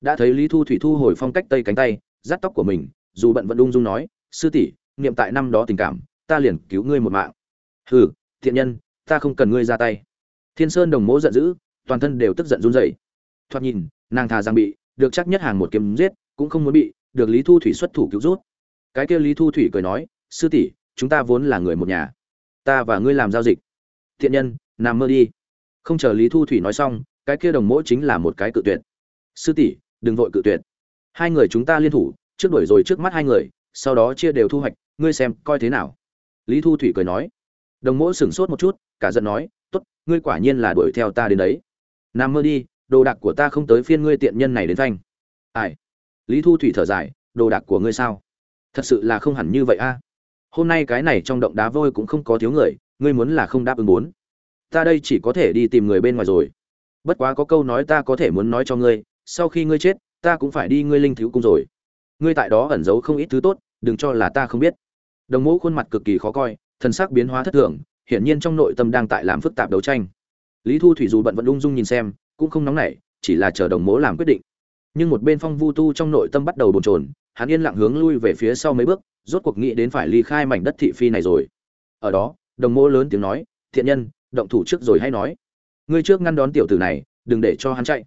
Đã thấy lý thu thủy thu hồi phong cách tây cánh tay, dắt tóc của mình, dù bận vẫn ung dung nói, sư tỷ, niệm tại năm đó tình cảm, ta liền cứu ngươi một mạng. Hừ, thiện nhân, ta không cần ngươi ra tay. Thiên sơn đồng mỗ giận dữ, toàn thân đều tức giận run rẩy. Thoạt nhìn, nàng thà giang bị, được chắc nhất hàng một kiếm giết, cũng không muốn bị, được lý thu thủy xuất thủ cứu rút. Cái kia lý thu thủy cười nói, sư tỷ, chúng ta vốn là người một nhà. Ta và ngươi làm giao dịch. Thiện nhân nằm mơ đi. Không chờ lý thu thủy nói xong, cái kia đồng mỗi chính là một cái cự tuyệt. Sư tỷ, đừng vội cự tuyệt. Hai người chúng ta liên thủ, trước đuổi rồi trước mắt hai người, sau đó chia đều thu hoạch, ngươi xem coi thế nào. Lý thu thủy cười nói. Đồng mỗi sửng sốt một chút, cả giận nói t ố t ngươi quả nhiên là đuổi theo ta đến đấy. Nằm mơ đi, đồ đạc của ta không tới phiên ngươi tiện nhân này đến thanh ai? Lý thu thủy thở dài, đồ đạc của ngươi sao? Thật sự là không hẳn như vậy a. Hôm nay cái này trong động đá vôi cũng không có thiếu người, ngươi muốn là không đáp ứng bốn ta đây chỉ có thể đi tìm người bên ngoài rồi. Bất quá có câu nói ta có thể muốn nói cho ngươi, sau khi ngươi chết, ta cũng phải đi ngươi linh thiếu cung rồi. Ngươi tại đó ẩn giấu không ít thứ tốt, đừng cho là ta không biết. Đồng mẫu khuôn mặt cực kỳ khó coi, thần sắc biến hóa thất thường, hiển nhiên trong nội tâm đang tại làm phức tạp đấu tranh. Lý thu thủy dù bận vẫn ung dung nhìn xem, cũng không nóng nảy, chỉ là chờ đồng mỗ làm quyết định. Nhưng một bên phong vu tu trong nội tâm bắt đầu bồn chồn, hắn yên lặng hướng lui về phía sau mấy bước, rốt cuộc nghĩ đến phải ly khai mảnh đất thị phi này rồi. Ở đó, đồng mỗ lớn tiếng nói, thiện nhân động thủ trước rồi hay nói. Ngươi trước ngăn đón tiểu tử này, đừng để cho hắn chạy.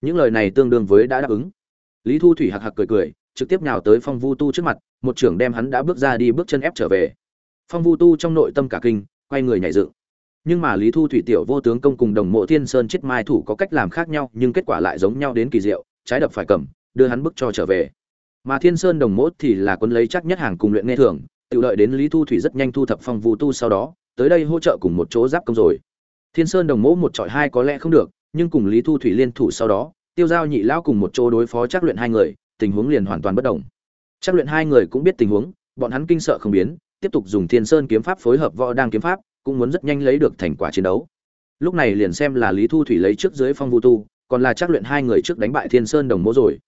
Những lời này tương đương với đã đáp ứng. Lý thu thủy hạc hạc cười cười, trực tiếp nhào tới phong vu tu trước mặt, một trưởng đem hắn đã bước ra đi bước chân ép trở về. Phong vu tu trong nội tâm cả kinh, quay người nhảy dựng. Nhưng mà lý thu thủy tiểu vô tướng công cùng đồng mộ thiên sơn chết mai thủ có cách làm khác nhau, nhưng kết quả lại giống nhau đến kỳ diệu, trái đập phải cầm, đưa hắn bức cho trở về. Mà thiên sơn đồng mốt thì là quân lấy chắc nhất hàng cùng luyện nghe thường tự lợi đến lý thu thủy rất nhanh thu thập phong vu tu sau đó tới đây hỗ trợ cùng một chỗ giáp công rồi. Thiên sơn đồng mỗ một trọi hai có lẽ không được, nhưng cùng lý thu thủy liên thủ sau đó, tiêu giao nhị lão cùng một chỗ đối phó chắc luyện hai người, tình huống liền hoàn toàn bất đồng. Chắc luyện hai người cũng biết tình huống, bọn hắn kinh sợ không biến, tiếp tục dùng thiên sơn kiếm pháp phối hợp võ đang kiếm pháp, cũng muốn rất nhanh lấy được thành quả chiến đấu. Lúc này liền xem là lý thu thủy lấy trước dưới phong vu tu, còn là chắc luyện hai người trước đánh bại thiên sơn đồng mỗ rồi.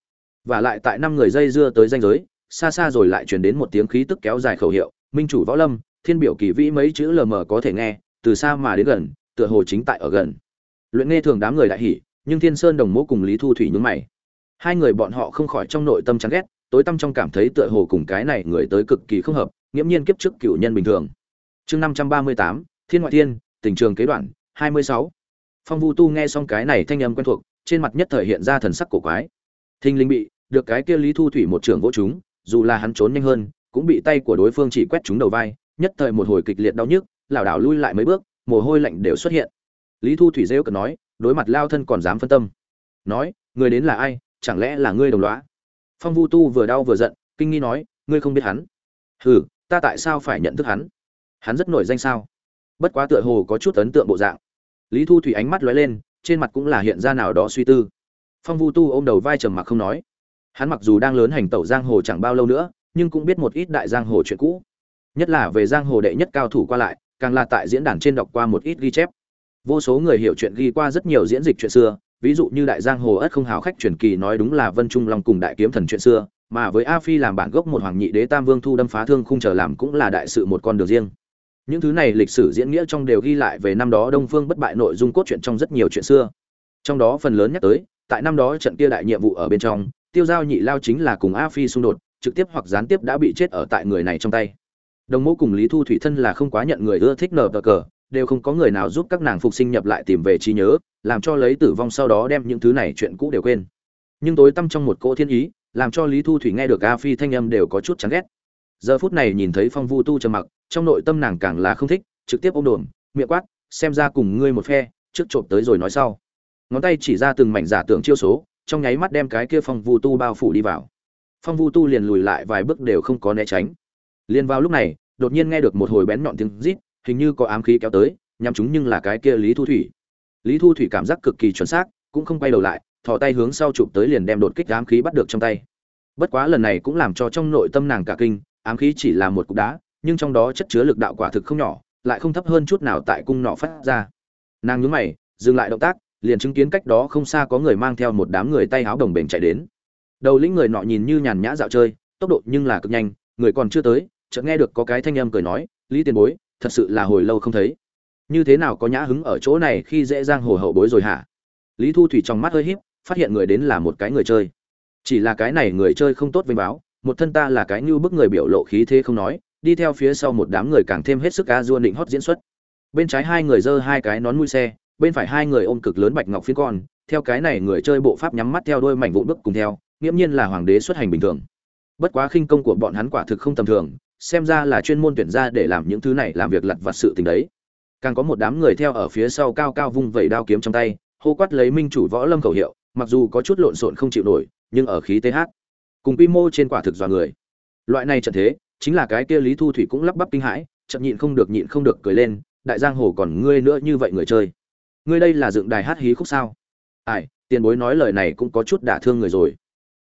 Và lại tại năm người dây dưa tới danh giới, xa xa rồi lại truyền đến một tiếng khí tức kéo dài khẩu hiệu, minh chủ võ lâm thiên biểu kỳ vĩ mấy chữ lờ mờ có thể nghe, từ xa mà đến gần, tựa hồ chính tại ở gần. Luyện nghe thường đám người đại hỉ, nhưng thiên sơn đồng mỗ cùng lý thu thủy nhún mày. Hai người bọn họ không khỏi trong nội tâm chán ghét, tối tâm trong cảm thấy tựa hồ cùng cái này người tới cực kỳ không hợp, nghiễm nhiên kiếp trước cựu nhân bình thường. Chương năm trăm ba mươi tám, thiên ngoại thiên, tình trường kế đoạn, hai mươi sáu. Phong vu tu nghe xong cái này thanh âm quen thuộc, trên mặt nhất thời hiện ra thần sắc cổ quái. Thinh linh bị, được cái kia lý thu thủy một trường vỗ chúng dù là hắn trốn nhanh hơn, cũng bị tay của đối phương chỉ quét chúng đầu vai nhất thời một hồi kịch liệt đau nhức, lảo đảo lui lại mấy bước, mồ hôi lạnh đều xuất hiện. Lý thu thủy rêu cợt nói, đối mặt lao thân còn dám phân tâm. Nói người đến là ai? Chẳng lẽ là ngươi đồng lõa? Phong vu tu vừa đau vừa giận, kinh nghi nói, ngươi không biết hắn? Hừ, ta tại sao phải nhận thức hắn? Hắn rất nổi danh sao? Bất quá tựa hồ có chút ấn tượng bộ dạng. Lý thu thủy ánh mắt lóe lên, trên mặt cũng là hiện ra nào đó suy tư. Phong vu tu ôm đầu vai trầm mặc không nói. Hắn mặc dù đang lớn hành tẩu giang hồ chẳng bao lâu nữa, nhưng cũng biết một ít đại giang hồ chuyện cũ nhất là về giang hồ đệ nhất cao thủ qua lại, càng là tại diễn đàn trên đọc qua một ít ghi chép. Vô số người hiểu chuyện ghi qua rất nhiều diễn dịch chuyện xưa, ví dụ như đại giang hồ ất không hào khách truyền kỳ nói đúng là vân trung long cùng đại kiếm thần chuyện xưa, mà với a phi làm bản gốc một hoàng nhị đế tam vương thu đâm phá thương khung trở làm cũng là đại sự một con đường riêng. Những thứ này lịch sử diễn nghĩa trong đều ghi lại về năm đó đông phương bất bại nội dung cốt truyện trong rất nhiều chuyện xưa. Trong đó phần lớn nhắc tới, tại năm đó trận kia đại nhiệm vụ ở bên trong, tiêu giao nhị lao chính là cùng a phi xung đột, trực tiếp hoặc gián tiếp đã bị chết ở tại người này trong tay đồng mẫu cùng lý thu thủy thân là không quá nhận người ưa thích nở cờ, đều không có người nào giúp các nàng phục sinh nhập lại tìm về trí nhớ, làm cho lấy tử vong sau đó đem những thứ này chuyện cũ đều quên. Nhưng tối tăm trong một cỗ thiên ý, làm cho lý thu thủy nghe được a phi thanh âm đều có chút chán ghét. Giờ phút này nhìn thấy phong vu tu trầm mặc, trong nội tâm nàng càng là không thích, trực tiếp ôm đồm, miệng quát, xem ra cùng ngươi một phe, trước trộm tới rồi nói sau. Ngón tay chỉ ra từng mảnh giả tưởng chiêu số, trong nháy mắt đem cái kia phong vu tu bao phủ đi vào. Phong vu tu liền lùi lại vài bước đều không có né tránh liên vào lúc này, đột nhiên nghe được một hồi bén nhọn tiếng rít, hình như có ám khí kéo tới, nhắm chúng nhưng là cái kia lý thu thủy. Lý thu thủy cảm giác cực kỳ chuẩn xác, cũng không quay đầu lại, thò tay hướng sau chụp tới liền đem đột kích ám khí bắt được trong tay. Bất quá lần này cũng làm cho trong nội tâm nàng cả kinh, ám khí chỉ là một cục đá, nhưng trong đó chất chứa lực đạo quả thực không nhỏ, lại không thấp hơn chút nào tại cung nọ phát ra. Nàng nhướng mày, dừng lại động tác, liền chứng kiến cách đó không xa có người mang theo một đám người tay áo đồng bền chạy đến. Đầu lĩnh người nọ nhìn như nhàn nhã dạo chơi, tốc độ nhưng là cực nhanh, người còn chưa tới chợt nghe được có cái thanh âm cười nói, lý tiền bối, thật sự là hồi lâu không thấy. Như thế nào có nhã hứng ở chỗ này khi dễ dàng hồ hậu bối rồi hả? Lý thu thủy trong mắt hơi híp, phát hiện người đến là một cái người chơi. Chỉ là cái này người chơi không tốt với báo, một thân ta là cái như bức người biểu lộ khí thế không nói, đi theo phía sau một đám người càng thêm hết sức a dua định hót diễn xuất. Bên trái hai người giơ hai cái nón mũi xe, bên phải hai người ôm cực lớn bạch ngọc phiến con, theo cái này người chơi bộ pháp nhắm mắt theo đôi mảnh vụn bước cùng theo, nghiễm nhiên là hoàng đế xuất hành bình thường. Bất quá khinh công của bọn hắn quả thực không tầm thường xem ra là chuyên môn tuyển ra để làm những thứ này làm việc lặt vặt sự tình đấy. Càng có một đám người theo ở phía sau cao cao vung vẩy đao kiếm trong tay, hô quát lấy minh chủ võ lâm khẩu hiệu, mặc dù có chút lộn xộn không chịu nổi, nhưng ở khí th cùng quy mô trên quả thực dọa người. Loại này trận thế, chính là cái kia lý thu thủy cũng lắp bắp kinh hãi, chậm nhịn không được nhịn không được cười lên, đại giang hồ còn ngươi nữa như vậy người chơi? Ngươi đây là dựng đài hát hí khúc sao? Ai, tiền bối nói lời này cũng có chút đả thương người rồi.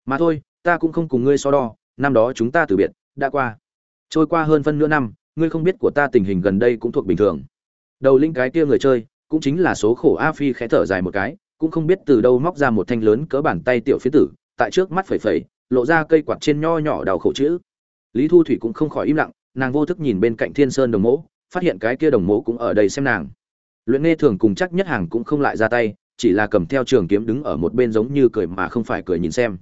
Mà thôi, ta cũng không cùng ngươi so đo, năm đó chúng ta từ biệt, đã qua trôi qua hơn phân nửa năm, ngươi không biết của ta tình hình gần đây cũng thuộc bình thường. Đầu linh cái kia người chơi, cũng chính là số khổ a phi khẽ thở dài một cái, cũng không biết từ đâu móc ra một thanh lớn cỡ bàn tay tiểu phía tử, tại trước mắt phẩy phẩy, lộ ra cây quạt trên nho nhỏ đào khẩu chữ. Lý thu thủy cũng không khỏi im lặng, nàng vô thức nhìn bên cạnh thiên sơn đồng mỗ, phát hiện cái kia đồng mỗ cũng ở đây xem nàng. Luyện nghe thường cùng chắc nhất hàng cũng không lại ra tay, chỉ là cầm theo trường kiếm đứng ở một bên giống như cười mà không phải cười nhìn xem.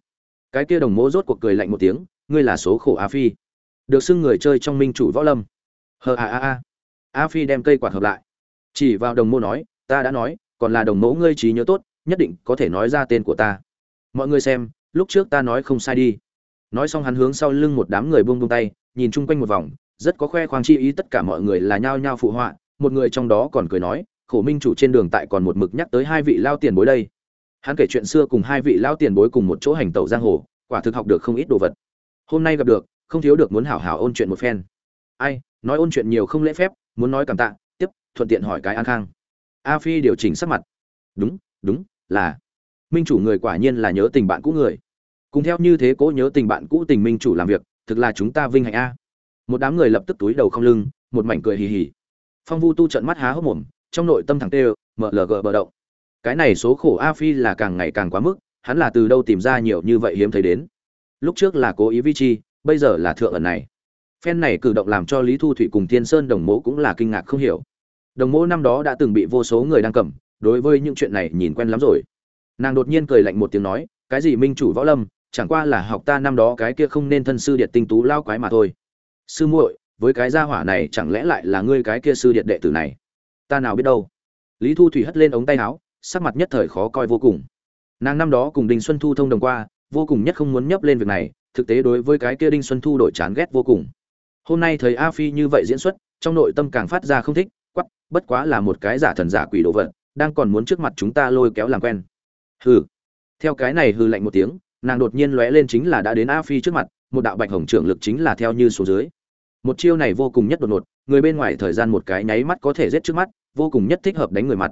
Cái kia đồng mỗ rốt cuộc cười lạnh một tiếng, ngươi là số khổ a phi được xưng người chơi trong minh chủ võ lâm. Hờ, a a a. A phi đem cây quạt hợp lại. Chỉ vào đồng mô nói, ta đã nói, còn là đồng mẫu ngươi trí nhớ tốt, nhất định có thể nói ra tên của ta. Mọi người xem, lúc trước ta nói không sai đi. Nói xong hắn hướng sau lưng một đám người buông buông tay, nhìn chung quanh một vòng, rất có khoe khoang chi ý tất cả mọi người là nhao nhao phụ họa, một người trong đó còn cười nói, khổ minh chủ trên đường tại còn một mực nhắc tới hai vị lao tiền bối đây. Hắn kể chuyện xưa cùng hai vị lao tiền bối cùng một chỗ hành tẩu giang hồ, quả thực học được không ít đồ vật. Hôm nay gặp được không thiếu được muốn hảo hảo ôn chuyện một phen. Ai, nói ôn chuyện nhiều không lễ phép, muốn nói cảm tạ, tiếp, thuận tiện hỏi cái an khang. A phi điều chỉnh sắc mặt. Đúng đúng, là. Minh chủ người quả nhiên là nhớ tình bạn cũ người. Cùng theo như thế cố nhớ tình bạn cũ tình minh chủ làm việc, thực là chúng ta vinh hạnh a. Một đám người lập tức túi đầu không lưng, một mảnh cười hì hì. Phong vu tu trận mắt há hốc mồm, trong nội tâm thẳng tê mlg bờ động. Cái này số khổ a phi là càng ngày càng quá mức, hắn là từ đâu tìm ra nhiều như vậy hiếm thấy đến? Lúc trước là cố ý vi chi bây giờ là thượng ẩn này. Phen này cử động làm cho lý thu thủy cùng thiên sơn đồng mỗ cũng là kinh ngạc không hiểu. Đồng mỗ năm đó đã từng bị vô số người đang cầm, đối với những chuyện này nhìn quen lắm rồi. Nàng đột nhiên cười lạnh một tiếng nói, cái gì minh chủ võ lâm, chẳng qua là học ta năm đó cái kia không nên thân sư điện tinh tú lao quái mà thôi. Sư muội, với cái gia hỏa này chẳng lẽ lại là ngươi cái kia sư điện đệ tử này? Ta nào biết đâu. Lý thu thủy hất lên ống tay áo, sắc mặt nhất thời khó coi vô cùng. Nàng năm đó cùng Đình xuân thu thông đồng qua, vô cùng nhất không muốn nhấp lên việc này thực tế đối với cái kia đinh xuân thu đổi chán ghét vô cùng. Hôm nay thấy a phi như vậy diễn xuất, trong nội tâm càng phát ra không thích quắp bất quá là một cái giả thần giả quỷ đồ vật, đang còn muốn trước mặt chúng ta lôi kéo làm quen. Hừ. Theo cái này hừ lạnh một tiếng, nàng đột nhiên lóe lên chính là đã đến a phi trước mặt, một đạo bạch hồng trưởng lực chính là theo như số dưới. Một chiêu này vô cùng nhất đột ngột, người bên ngoài thời gian một cái nháy mắt có thể giết trước mắt, vô cùng nhất thích hợp đánh người mặt.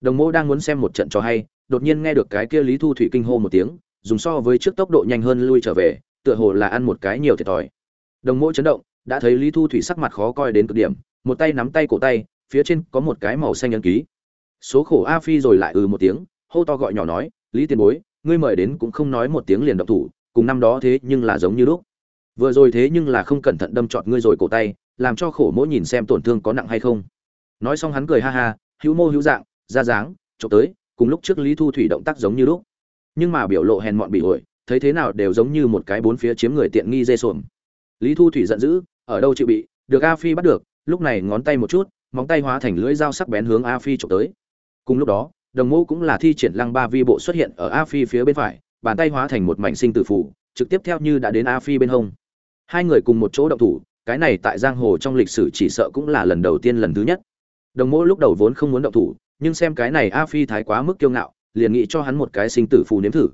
Đồng mô đang muốn xem một trận cho hay, đột nhiên nghe được cái kia lý thu thủy kinh hô một tiếng, dùng so với trước tốc độ nhanh hơn lui trở về tựa hồ là ăn một cái nhiều thiệt thòi. Đồng mỗi chấn động, đã thấy lý thu thủy sắc mặt khó coi đến cực điểm, một tay nắm tay cổ tay, phía trên có một cái màu xanh ấn ký. Số khổ a phi rồi lại ừ một tiếng, hô to gọi nhỏ nói, lý tiền bối, ngươi mời đến cũng không nói một tiếng liền động thủ, cùng năm đó thế nhưng là giống như lúc. Vừa rồi thế nhưng là không cẩn thận đâm trọt ngươi rồi cổ tay, làm cho khổ mỗi nhìn xem tổn thương có nặng hay không. Nói xong hắn cười ha ha, hữu mô hữu dạng, ra dáng trộm tới, cùng lúc trước lý thu thủy động tác giống như lúc. Nhưng mà biểu lộ hèn mọn bị ổi thấy thế nào đều giống như một cái bốn phía chiếm người tiện nghi dê sồn lý thu thủy giận dữ, ở đâu chịu bị, được a phi bắt được, lúc này ngón tay một chút, móng tay hóa thành lưỡi dao sắc bén hướng a phi trộm tới. Cùng lúc đó, đồng mô cũng là thi triển lăng ba vi bộ xuất hiện ở a phi phía bên phải, bàn tay hóa thành một mảnh sinh tử phủ trực tiếp theo như đã đến a phi bên hông. Hai người cùng một chỗ động thủ, cái này tại giang hồ trong lịch sử chỉ sợ cũng là lần đầu tiên lần thứ nhất. Đồng mô lúc đầu vốn không muốn động thủ, nhưng xem cái này a phi thái quá mức kiêu ngạo, liền nghĩ cho hắn một cái sinh tử phù nếm thử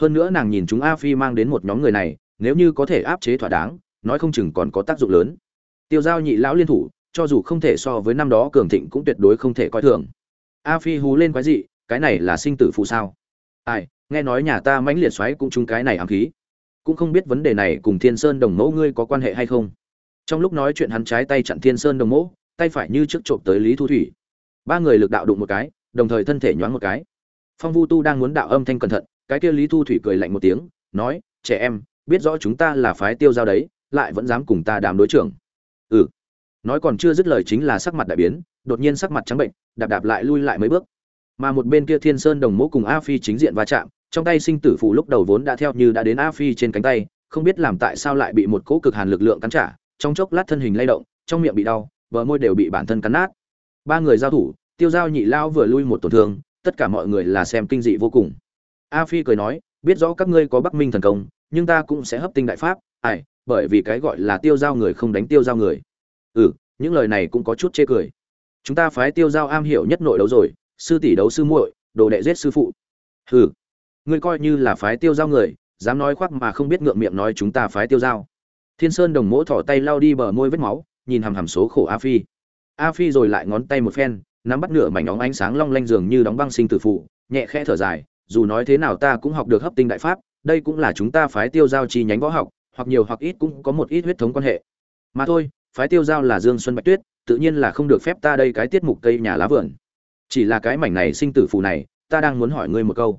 hơn nữa nàng nhìn chúng a phi mang đến một nhóm người này, nếu như có thể áp chế thỏa đáng, nói không chừng còn có tác dụng lớn. Tiêu giao nhị lão liên thủ, cho dù không thể so với năm đó cường thịnh cũng tuyệt đối không thể coi thường. A phi hú lên quái dị, cái này là sinh tử phụ sao? Ai, nghe nói nhà ta mãnh liệt xoáy cũng trúng cái này ám khí. Cũng không biết vấn đề này cùng thiên sơn đồng mẫu ngươi có quan hệ hay không? Trong lúc nói chuyện hắn trái tay chặn thiên sơn đồng mẫu, tay phải như trước trộm tới lý thu thủy. Ba người lực đạo đụng một cái, đồng thời thân thể nhoáng một cái. Phong vu tu đang muốn đạo âm thanh cẩn thận cái kia lý thu thủy cười lạnh một tiếng, nói, trẻ em, biết rõ chúng ta là phái tiêu giao đấy, lại vẫn dám cùng ta đàm đối trưởng. Ừ. Nói còn chưa dứt lời chính là sắc mặt đại biến, đột nhiên sắc mặt trắng bệnh, đạp đạp lại lui lại mấy bước. Mà một bên kia thiên sơn đồng mỗ cùng a phi chính diện va chạm, trong tay sinh tử phù lúc đầu vốn đã theo như đã đến a phi trên cánh tay, không biết làm tại sao lại bị một cỗ cực hàn lực lượng cắn trả, trong chốc lát thân hình lay động, trong miệng bị đau, bờ môi đều bị bản thân cắn nát. Ba người giao thủ, tiêu giao nhị lao vừa lui một tổn thương, tất cả mọi người là xem kinh dị vô cùng a phi cười nói, biết rõ các ngươi có bắc minh thần công, nhưng ta cũng sẽ hấp tinh đại pháp, ai, bởi vì cái gọi là tiêu giao người không đánh tiêu giao người. Ừ những lời này cũng có chút chê cười. Chúng ta phái tiêu giao am hiểu nhất nội đấu rồi, sư tỷ đấu sư muội, đồ đệ giết sư phụ. Hừ, ngươi coi như là phái tiêu giao người, dám nói khoác mà không biết ngượng miệng nói chúng ta phái tiêu giao. Thiên sơn đồng mỗ thỏ tay lao đi bờ môi vết máu, nhìn hằm hằm số khổ a phi. A phi rồi lại ngón tay một phen, nắm bắt nửa mảnh óng ánh sáng long lanh dường như đóng băng sinh tử phụ, nhẹ khẽ thở dài dù nói thế nào ta cũng học được hấp tinh đại pháp, đây cũng là chúng ta phái tiêu giao chi nhánh võ học, hoặc nhiều hoặc ít cũng có một ít huyết thống quan hệ. Mà thôi, phái tiêu giao là dương xuân bạch tuyết, tự nhiên là không được phép ta đây cái tiết mục cây nhà lá vườn. Chỉ là cái mảnh này sinh tử phù này, ta đang muốn hỏi ngươi một câu.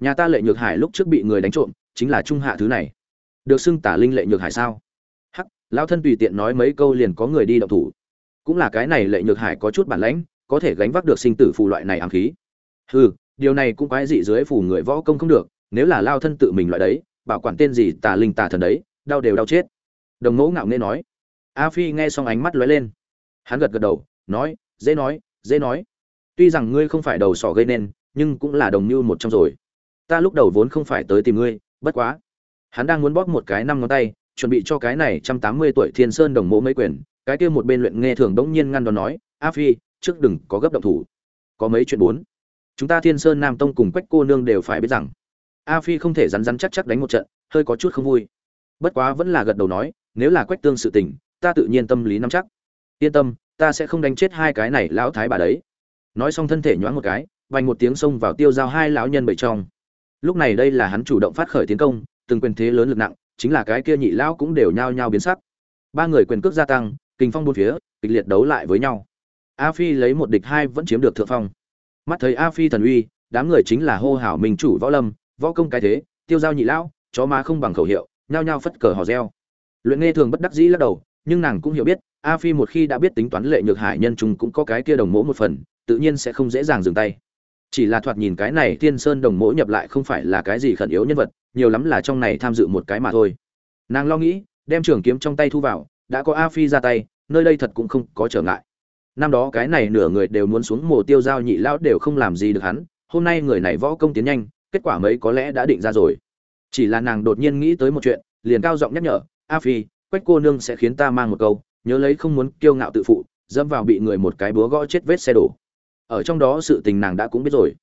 Nhà ta lệ nhược hải lúc trước bị người đánh trộm, chính là trung hạ thứ này. Được xưng tả linh lệ nhược hải sao? Hắc, lão thân tùy tiện nói mấy câu liền có người đi động thủ. Cũng là cái này lệ nhược hải có chút bản lãnh, có thể gánh vác được sinh tử phù loại này ám khí. Hừ điều này cũng quái dị dưới phủ người võ công không được, nếu là lao thân tự mình loại đấy, bảo quản tên gì tà linh tà thần đấy, đau đều đau chết. Đồng ngẫu ngạo nghe nói. A phi nghe xong ánh mắt lóe lên. Hắn gật gật đầu, nói, dễ nói dễ nói. Tuy rằng ngươi không phải đầu sỏ gây nên, nhưng cũng là đồng mưu một trong rồi. Ta lúc đầu vốn không phải tới tìm ngươi, bất quá. Hắn đang muốn bóp một cái năm ngón tay, chuẩn bị cho cái này trăm tám mươi tuổi thiên sơn đồng mộ mấy quyền. Cái kia một bên luyện nghe thường đống nhiên ngăn đón nói, a phi, trước đừng có gấp động thủ. Có mấy chuyện bốn chúng ta thiên sơn nam tông cùng quách cô nương đều phải biết rằng, a phi không thể rắn rắn chắc chắc đánh một trận, hơi có chút không vui. Bất quá vẫn là gật đầu nói, nếu là quách tương sự tình, ta tự nhiên tâm lý nắm chắc. Yên tâm, ta sẽ không đánh chết hai cái này lão thái bà đấy. Nói xong thân thể nhoáng một cái, vành một tiếng xông vào tiêu giao hai lão nhân bảy trong. Lúc này đây là hắn chủ động phát khởi tiến công, từng quyền thế lớn lực nặng, chính là cái kia nhị lão cũng đều nhao nhao biến sắc. Ba người quyền cước gia tăng kinh phong bốn phía, kịch liệt đấu lại với nhau. A phi lấy một địch hai vẫn chiếm được thượng phong mắt thấy a phi thần uy, đám người chính là hô hào minh chủ võ lâm, võ công cái thế, tiêu giao nhị lão, chó má không bằng khẩu hiệu, nhao nhao phất cờ hò reo. Luyện nghe thường bất đắc dĩ lắc đầu, nhưng nàng cũng hiểu biết, a phi một khi đã biết tính toán lệ nhược hải nhân chúng cũng có cái kia đồng mỗ một phần, tự nhiên sẽ không dễ dàng dừng tay. Chỉ là thoạt nhìn cái này thiên sơn đồng mỗ nhập lại không phải là cái gì khẩn yếu nhân vật, nhiều lắm là trong này tham dự một cái mà thôi. Nàng lo nghĩ, đem trường kiếm trong tay thu vào, đã có a phi ra tay, nơi đây thật cũng không có trở ngại năm đó cái này nửa người đều muốn xuống mồ tiêu giao nhị lão đều không làm gì được hắn, hôm nay người này võ công tiến nhanh, kết quả mấy có lẽ đã định ra rồi. Chỉ là nàng đột nhiên nghĩ tới một chuyện, liền cao giọng nhắc nhở, a phi, quách cô nương sẽ khiến ta mang một câu, nhớ lấy không muốn kiêu ngạo tự phụ, dẫm vào bị người một cái búa gõ chết vết xe đổ. Ở trong đó sự tình nàng đã cũng biết rồi.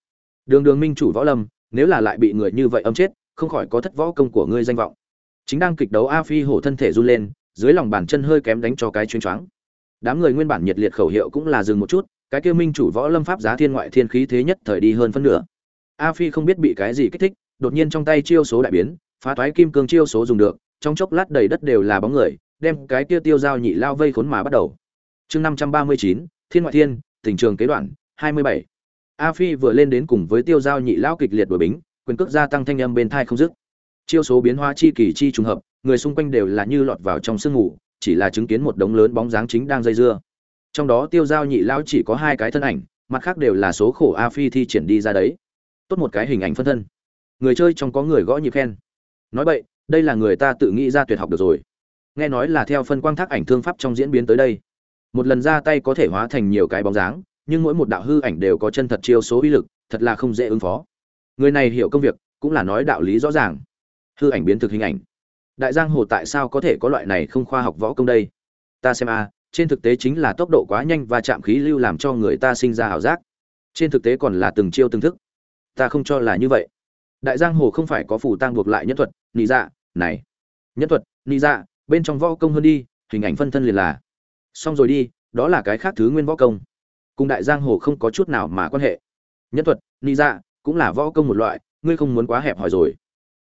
Đường đường minh chủ võ lâm, nếu là lại bị người như vậy âm chết, không khỏi có thất võ công của ngươi danh vọng. Chính đang kịch đấu a phi hổ thân thể run lên, dưới lòng bàn chân hơi kém đánh cho cái chuyên choáng đám người nguyên bản nhiệt liệt khẩu hiệu cũng là dừng một chút, cái kia minh chủ võ lâm pháp giá thiên ngoại thiên khí thế nhất thời đi hơn phân nửa. A phi không biết bị cái gì kích thích, đột nhiên trong tay chiêu số đại biến, phá toái kim cương chiêu số dùng được, trong chốc lát đầy đất đều là bóng người, đem cái kia tiêu giao nhị lao vây khốn mà bắt đầu. Chương năm trăm ba mươi chín, thiên ngoại thiên, tình trường kế đoạn, hai mươi bảy. A phi vừa lên đến cùng với tiêu giao nhị lao kịch liệt đổi bính, quyền cước gia tăng thanh âm bên thai không dứt. Chiêu số biến hóa chi kỳ chi trùng hợp, người xung quanh đều là như lọt vào trong sương ngủ chỉ là chứng kiến một đống lớn bóng dáng chính đang dây dưa. Trong đó tiêu giao nhị lão chỉ có hai cái thân ảnh, mặt khác đều là số khổ a phi thi triển đi ra đấy. Tốt một cái hình ảnh phân thân. Người chơi trong có người gõ nhịp khen. Nói vậy đây là người ta tự nghĩ ra tuyệt học được rồi. Nghe nói là theo phân quang thác ảnh thương pháp trong diễn biến tới đây. Một lần ra tay có thể hóa thành nhiều cái bóng dáng, nhưng mỗi một đạo hư ảnh đều có chân thật chiêu số uy lực, thật là không dễ ứng phó. Người này hiểu công việc, cũng là nói đạo lý rõ ràng. Hư ảnh biến thực hình ảnh đại giang hồ tại sao có thể có loại này không khoa học võ công đây? Ta xem a, trên thực tế chính là tốc độ quá nhanh và chạm khí lưu làm cho người ta sinh ra ảo giác. Trên thực tế còn là từng chiêu từng thức. Ta không cho là như vậy. Đại giang hồ không phải có phủ tang buộc lại nhân thuật, nị dạ này. Nhân thuật, nị dạ bên trong võ công hơn đi, hình ảnh phân thân liền là. Xong rồi đi, đó là cái khác thứ nguyên võ công. Cùng đại giang hồ không có chút nào mà quan hệ. Nhân thuật, nị dạ cũng là võ công một loại, ngươi không muốn quá hẹp hòi rồi.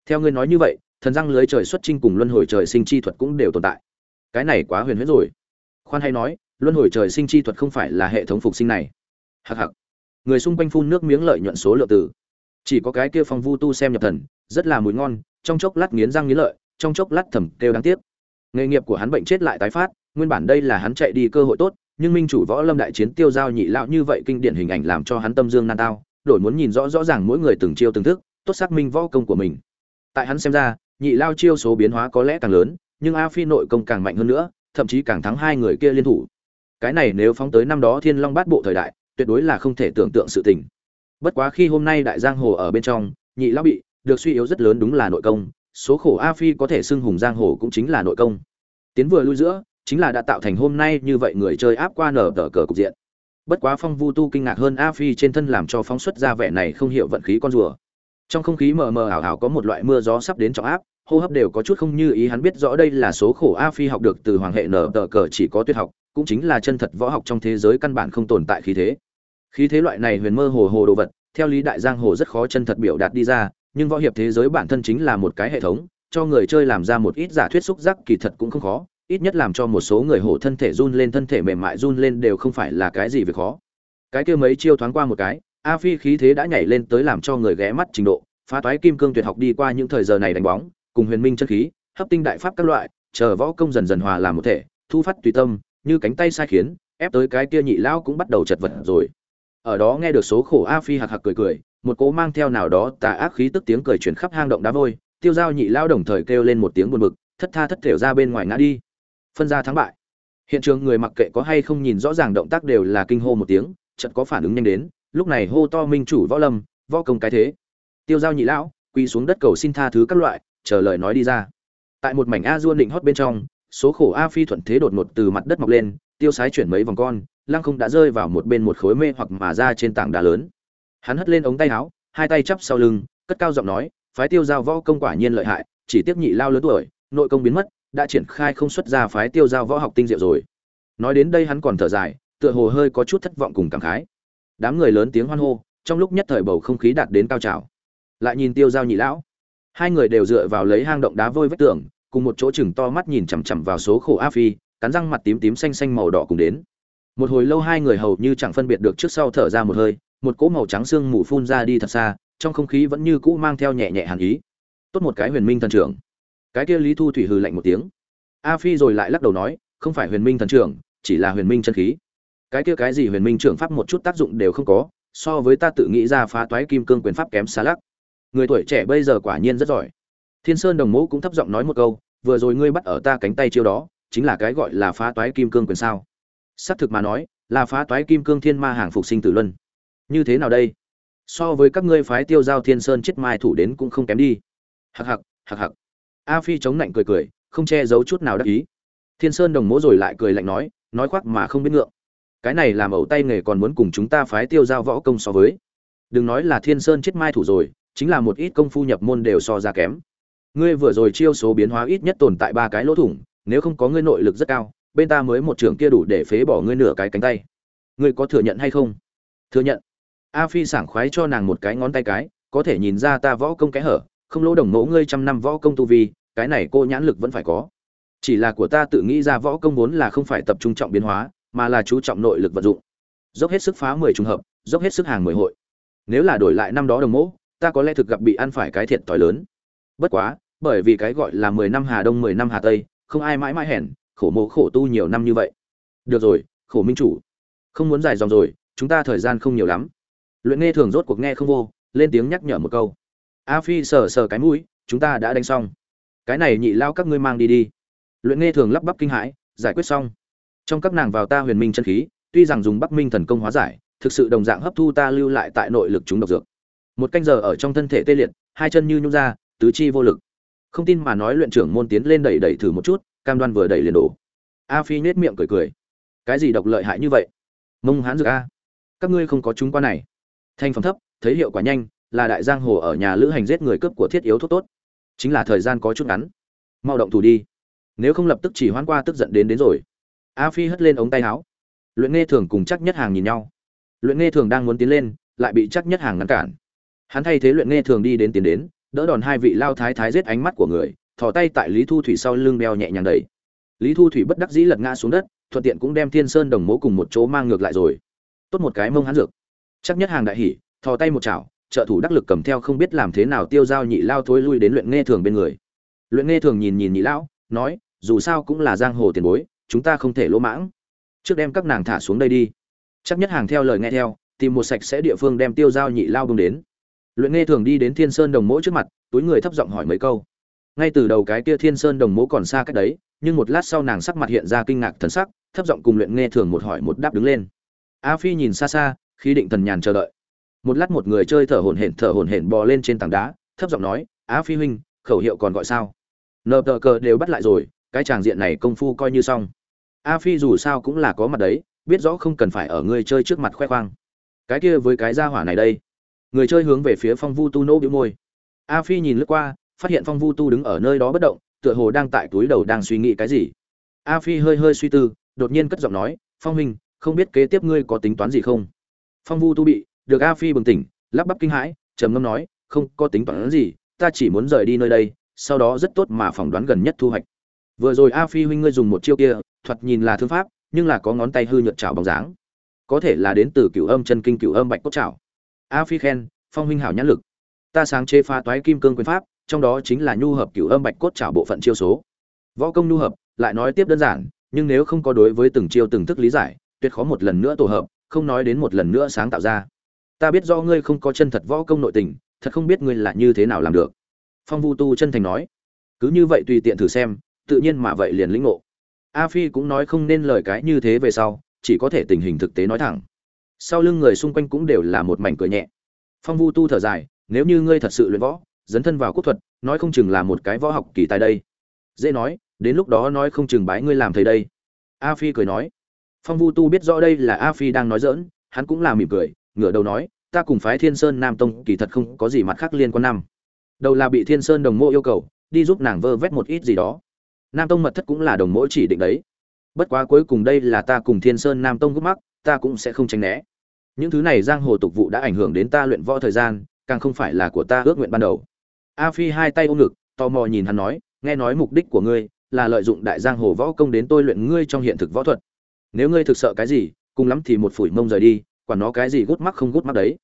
Theo ngươi nói như vậy thần răng lưới trời xuất trinh cùng luân hồi trời sinh chi thuật cũng đều tồn tại. Cái này quá huyền huyễn rồi. Khoan hay nói, luân hồi trời sinh chi thuật không phải là hệ thống phục sinh này. Hặc hặc người xung quanh phun nước miếng lợi nhuận số lượng từ. Chỉ có cái kia phong vu tu xem nhập thần, rất là mùi ngon, trong chốc lát nghiến răng nghiến lợi, trong chốc lát thầm kêu đáng tiếc. Nghề nghiệp của hắn bệnh chết lại tái phát, nguyên bản đây là hắn chạy đi cơ hội tốt, nhưng minh chủ võ lâm đại chiến tiêu giao nhị lão như vậy kinh điển hình ảnh làm cho hắn tâm dương nan tao, đổi muốn nhìn rõ rõ ràng mỗi người từng chiêu từng thức, tốt xác minh võ công của mình. Tại hắn xem ra nhị lao chiêu số biến hóa có lẽ càng lớn, nhưng a phi nội công càng mạnh hơn nữa, thậm chí càng thắng hai người kia liên thủ. Cái này nếu phóng tới năm đó thiên long bát bộ thời đại, tuyệt đối là không thể tưởng tượng sự tình. Bất quá khi hôm nay đại giang hồ ở bên trong, nhị lão bị được suy yếu rất lớn đúng là nội công, số khổ a phi có thể xưng hùng giang hồ cũng chính là nội công. Tiến vừa lui giữa, chính là đã tạo thành hôm nay như vậy người chơi áp qua nở tờ cờ cục diện. Bất quá phong vu tu kinh ngạc hơn a phi trên thân làm cho phóng xuất ra vẻ này không hiểu vận khí con rùa. Trong không khí mờ mờ ảo ảo có một loại mưa gió sắp đến trọng áp hô hấp đều có chút không như ý, hắn biết rõ đây là số khổ a phi học được từ hoàng hệ nở tờ cờ chỉ có tuyệt học, cũng chính là chân thật võ học trong thế giới căn bản không tồn tại khí thế. Khí thế loại này huyền mơ hồ hồ đồ vật, theo lý đại giang hồ rất khó chân thật biểu đạt đi ra, nhưng võ hiệp thế giới bản thân chính là một cái hệ thống, cho người chơi làm ra một ít giả thuyết xúc giác kỳ thật cũng không khó, ít nhất làm cho một số người hổ thân thể run lên, thân thể mềm mại run lên đều không phải là cái gì việc khó. Cái kia mấy chiêu thoáng qua một cái, a phi khí thế đã nhảy lên tới làm cho người ghé mắt trình độ, phá toái kim cương tuyệt học đi qua những thời giờ này đánh bóng cùng huyền minh chân khí, hấp tinh đại pháp các loại, chờ võ công dần dần hòa làm một thể, thu phát tùy tâm, như cánh tay sai khiến, ép tới cái kia nhị lão cũng bắt đầu chật vật rồi. Ở đó nghe được số khổ a phi hạc hạc cười cười, một cố mang theo nào đó tà ác khí tức tiếng cười chuyển khắp hang động đá vôi, tiêu dao nhị lao đồng thời kêu lên một tiếng buồn bực, thất tha thất thểu ra bên ngoài ngã đi. Phân ra thắng bại. Hiện trường người mặc kệ có hay không nhìn rõ ràng động tác đều là kinh hô một tiếng, chợt có phản ứng nhanh đến, lúc này hô to minh chủ võ lâm, võ công cái thế. Tiêu giao nhị lão, quỳ xuống đất cầu xin tha thứ các loại chờ lời nói đi ra. Tại một mảnh a duôn định hót bên trong, số khổ a phi thuận thế đột ngột từ mặt đất mọc lên, tiêu sái chuyển mấy vòng con, lăng không đã rơi vào một bên một khối mê hoặc mà ra trên tảng đá lớn. Hắn hất lên ống tay áo, hai tay chắp sau lưng, cất cao giọng nói, phái tiêu giao võ công quả nhiên lợi hại, chỉ tiếp nhị lao lớn tuổi, nội công biến mất, đã triển khai không xuất ra phái tiêu giao võ học tinh diệu rồi. Nói đến đây hắn còn thở dài, tựa hồ hơi có chút thất vọng cùng cảm khái. Đám người lớn tiếng hoan hô, trong lúc nhất thời bầu không khí đạt đến cao trào. Lại nhìn tiêu giao nhị lão hai người đều dựa vào lấy hang động đá vôi vách tường, cùng một chỗ chừng to mắt nhìn chằm chằm vào số khổ a phi, cắn răng mặt tím tím xanh xanh màu đỏ cùng đến. Một hồi lâu hai người hầu như chẳng phân biệt được trước sau thở ra một hơi, một cỗ màu trắng xương mù phun ra đi thật xa, trong không khí vẫn như cũ mang theo nhẹ nhẹ hàn ý. Tốt một cái huyền minh thần trưởng. Cái kia lý thu thủy hừ lạnh một tiếng. A phi rồi lại lắc đầu nói, không phải huyền minh thần trưởng, chỉ là huyền minh chân khí. Cái kia cái gì huyền minh trưởng pháp một chút tác dụng đều không có, so với ta tự nghĩ ra phá toái kim cương quyền pháp kém xa lắc người tuổi trẻ bây giờ quả nhiên rất giỏi. Thiên sơn đồng mẫu cũng thấp giọng nói một câu, vừa rồi ngươi bắt ở ta cánh tay chiêu đó, chính là cái gọi là phá toái kim cương quyền sao? Xác thực mà nói, là phá toái kim cương thiên ma hàng phục sinh tử luân. Như thế nào đây? So với các ngươi phái tiêu giao thiên sơn chết mai thủ đến cũng không kém đi. Hặc hặc hặc hặc. A phi chống lạnh cười cười, không che giấu chút nào đắc ý. Thiên sơn đồng mỗ rồi lại cười lạnh nói nói khoác mà không biết ngượng. Cái này làm ẩu tay nghề còn muốn cùng chúng ta phái tiêu giao võ công so với. Đừng nói là thiên sơn chết mai thủ rồi chính là một ít công phu nhập môn đều so ra kém. Ngươi vừa rồi chiêu số biến hóa ít nhất tồn tại ba cái lỗ thủng, nếu không có ngươi nội lực rất cao, bên ta mới một trưởng kia đủ để phế bỏ ngươi nửa cái cánh tay. Ngươi có thừa nhận hay không? Thừa nhận. A phi sảng khoái cho nàng một cái ngón tay cái, có thể nhìn ra ta võ công cái hở, không lỗ đồng mẫu ngươi trăm năm võ công tu vi, cái này cô nhãn lực vẫn phải có. Chỉ là của ta tự nghĩ ra võ công vốn là không phải tập trung trọng biến hóa, mà là chú trọng nội lực vận dụng. Dốc hết sức phá mười trùng hợp, dốc hết sức hàng mười hội. Nếu là đổi lại năm đó đồng mẫu ta có lẽ thực gặp bị ăn phải cái thiệt tỏi lớn. Bất quá, bởi vì cái gọi là mười năm hà đông, mười năm hà tây, không ai mãi mãi hèn, khổ mộ khổ tu nhiều năm như vậy. Được rồi, khổ minh chủ. Không muốn dài dòng rồi, chúng ta thời gian không nhiều lắm. Luyện nghe thường rốt cuộc nghe không vô, lên tiếng nhắc nhở một câu. A phi sờ sờ cái mũi, chúng ta đã đánh xong. Cái này nhị lao các ngươi mang đi đi. Luyện nghe thường lắp bắp kinh hãi, giải quyết xong. Trong các nàng vào ta huyền minh chân khí, tuy rằng dùng bắc minh thần công hóa giải, thực sự đồng dạng hấp thu ta lưu lại tại nội lực chúng độc dược một canh giờ ở trong thân thể tê liệt, hai chân như nhung ra, tứ chi vô lực. Không tin mà nói luyện trưởng môn tiến lên đẩy đẩy thử một chút, cam đoan vừa đẩy liền đổ. A phi nhếch miệng cười cười. Cái gì độc lợi hại như vậy? Mông hán dược a. Các ngươi không có chúng qua này. Thanh phẩm thấp, thấy hiệu quả nhanh, là đại giang hồ ở nhà lữ hành giết người cướp của thiết yếu thuốc tốt. Chính là thời gian có chút ngắn. Mau động thủ đi. Nếu không lập tức chỉ hoãn qua tức giận đến đến rồi. A phi hất lên ống tay áo. Luyện nghe thường cùng chắc nhất hàng nhìn nhau. Luyện nghe thường đang muốn tiến lên, lại bị chắc nhất hàng ngăn cản hắn thay thế luyện nghe thường đi đến tiến đến, đỡ đòn hai vị lao thái thái giết ánh mắt của người, thò tay tại lý thu thủy sau lưng đeo nhẹ nhàng đẩy. Lý thu thủy bất đắc dĩ lật ngã xuống đất, thuận tiện cũng đem thiên sơn đồng mố cùng một chỗ mang ngược lại rồi. Tốt một cái mông hắn dược. Chắc nhất hàng đại hỉ, thò tay một chảo, trợ thủ đắc lực cầm theo không biết làm thế nào tiêu giao nhị lao thối lui đến luyện nghe thường bên người. Luyện nghe thường nhìn nhìn nhị lão, nói, dù sao cũng là giang hồ tiền bối, chúng ta không thể lỗ mãng. Trước đem các nàng thả xuống đây đi. Chắc nhất hàng theo lời nghe theo, tìm một sạch sẽ địa phương đem tiêu giao nhị lao bưng đến luyện nghe thường đi đến thiên sơn đồng mỗ trước mặt, túi người thấp giọng hỏi mấy câu. Ngay từ đầu cái kia thiên sơn đồng mỗ còn xa cách đấy, nhưng một lát sau nàng sắc mặt hiện ra kinh ngạc thần sắc, thấp giọng cùng luyện nghe thường một hỏi một đáp đứng lên. A phi nhìn xa xa khi định thần nhàn chờ đợi. Một lát một người chơi thở hổn hển thở hổn hển bò lên trên tảng đá, thấp giọng nói, a phi huynh, khẩu hiệu còn gọi sao? Nợ tờ cờ đều bắt lại rồi, cái tràng diện này công phu coi như xong. A phi dù sao cũng là có mặt đấy, biết rõ không cần phải ở người chơi trước mặt khoe khoang. Cái kia với cái gia hỏa này đây người chơi hướng về phía phong vu tu nỗ bĩu môi. A phi nhìn lướt qua, phát hiện phong vu tu đứng ở nơi đó bất động, tựa hồ đang tại túi đầu đang suy nghĩ cái gì. A phi hơi hơi suy tư, đột nhiên cất giọng nói, phong huynh, không biết kế tiếp ngươi có tính toán gì không? Phong vu tu bị được a phi bừng tỉnh, lắp bắp kinh hãi, trầm ngâm nói, không có tính toán gì, ta chỉ muốn rời đi nơi đây, sau đó rất tốt mà phỏng đoán gần nhất thu hoạch. Vừa rồi a phi huynh ngươi dùng một chiêu kia, thoạt nhìn là thương pháp, nhưng là có ngón tay hư nhuận chảo bóng dáng. Có thể là đến từ cửu âm chân kinh cửu âm bạch cốt chảo a phi khen, phong huynh hảo nhãn lực. Ta sáng chế phá toái kim cương quyền pháp, trong đó chính là nhu hợp cửu âm bạch cốt trảo bộ phận chiêu số. Võ công nhu hợp, lại nói tiếp đơn giản, nhưng nếu không có đối với từng chiêu từng thức lý giải, tuyệt khó một lần nữa tổ hợp, không nói đến một lần nữa sáng tạo ra. Ta biết do ngươi không có chân thật võ công nội tình, thật không biết ngươi là như thế nào làm được. Phong vu tu chân thành nói. Cứ như vậy tùy tiện thử xem, tự nhiên mà vậy liền lĩnh ngộ. A phi cũng nói không nên lời cái như thế về sau, chỉ có thể tình hình thực tế nói thẳng sau lưng người xung quanh cũng đều là một mảnh cười nhẹ. Phong vu tu thở dài, nếu như ngươi thật sự luyện võ, dấn thân vào quốc thuật, nói không chừng là một cái võ học kỳ tài đây. Dễ nói, đến lúc đó nói không chừng bái ngươi làm thầy đây. A phi cười nói. Phong vu tu biết rõ đây là a phi đang nói dỡn hắn cũng là mỉm cười, ngửa đầu nói, ta cùng phái thiên sơn nam tông kỳ thật không có gì mặt khác liên quan năm. Đầu là bị thiên sơn đồng mộ yêu cầu, đi giúp nàng vơ vét một ít gì đó. Nam tông mật thất cũng là đồng mỗi chỉ định đấy. Bất quá cuối cùng đây là ta cùng thiên sơn nam tông gấp mắc ta cũng sẽ không tránh né. Những thứ này giang hồ tục vụ đã ảnh hưởng đến ta luyện võ thời gian, càng không phải là của ta ước nguyện ban đầu. A phi hai tay ôm ngực, tò mò nhìn hắn nói, nghe nói mục đích của ngươi là lợi dụng đại giang hồ võ công đến tôi luyện ngươi trong hiện thực võ thuật. Nếu ngươi thực sợ cái gì, cùng lắm thì một phủi mông rời đi, quản nó cái gì gút mắc không gút mắc đấy.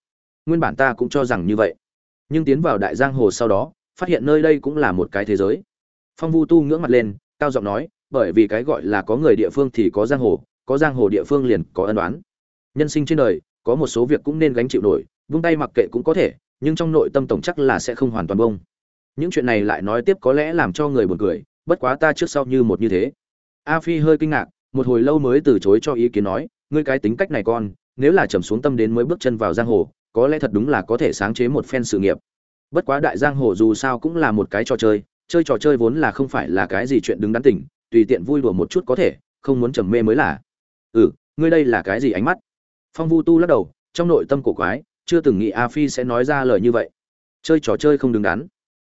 Nguyên bản ta cũng cho rằng như vậy. Nhưng tiến vào đại giang hồ sau đó, phát hiện nơi đây cũng là một cái thế giới. Phong vu tu ngưỡng mặt lên, cao giọng nói, bởi vì cái gọi là có người địa phương thì có giang hồ có giang hồ địa phương liền có ân đoán nhân sinh trên đời, có một số việc cũng nên gánh chịu nổi, vung tay mặc kệ cũng có thể, nhưng trong nội tâm tổng chắc là sẽ không hoàn toàn bông. Những chuyện này lại nói tiếp có lẽ làm cho người buồn cười, bất quá ta trước sau như một như thế. A phi hơi kinh ngạc, một hồi lâu mới từ chối cho ý kiến nói, ngươi cái tính cách này con, nếu là trầm xuống tâm đến mới bước chân vào giang hồ, có lẽ thật đúng là có thể sáng chế một phen sự nghiệp. Bất quá đại giang hồ dù sao cũng là một cái trò chơi chơi trò chơi vốn là không phải là cái gì chuyện đứng đắn tỉnh tùy tiện vui đùa một chút có thể, không muốn trầm mê mới là ừ ngươi đây là cái gì ánh mắt? Phong vu tu lắc đầu, trong nội tâm cổ quái, chưa từng nghĩ a phi sẽ nói ra lời như vậy. Chơi trò chơi không đứng đắn.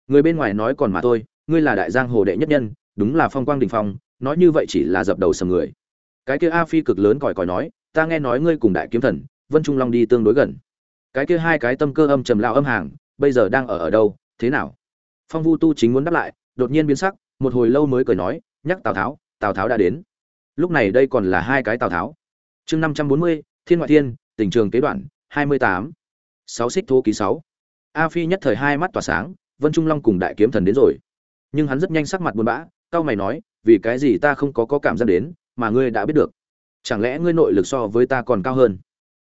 Người bên ngoài nói còn mà thôi, ngươi là đại giang hồ đệ nhất nhân, đúng là phong quang đình phong, nói như vậy chỉ là dập đầu sầm người. Cái kia a phi cực lớn còi còi nói, ta nghe nói ngươi cùng đại kiếm thần, vân trung long đi tương đối gần. Cái kia hai cái tâm cơ âm trầm lao âm hàng, bây giờ đang ở ở đâu, thế nào? Phong vu tu chính muốn đáp lại, đột nhiên biến sắc, một hồi lâu mới cười nói, nhắc tào tháo tào tháo đã đến lúc này đây còn là hai cái tào tháo. Chương năm trăm bốn mươi, thiên ngoại thiên, tình trường kế đoạn, hai mươi tám. Sáu xích thô ký sáu. A phi nhất thời hai mắt tỏa sáng, vân trung long cùng đại kiếm thần đến rồi. Nhưng hắn rất nhanh sắc mặt buồn bã cao mày nói, vì cái gì ta không có có cảm giác đến, mà ngươi đã biết được? Chẳng lẽ ngươi nội lực so với ta còn cao hơn?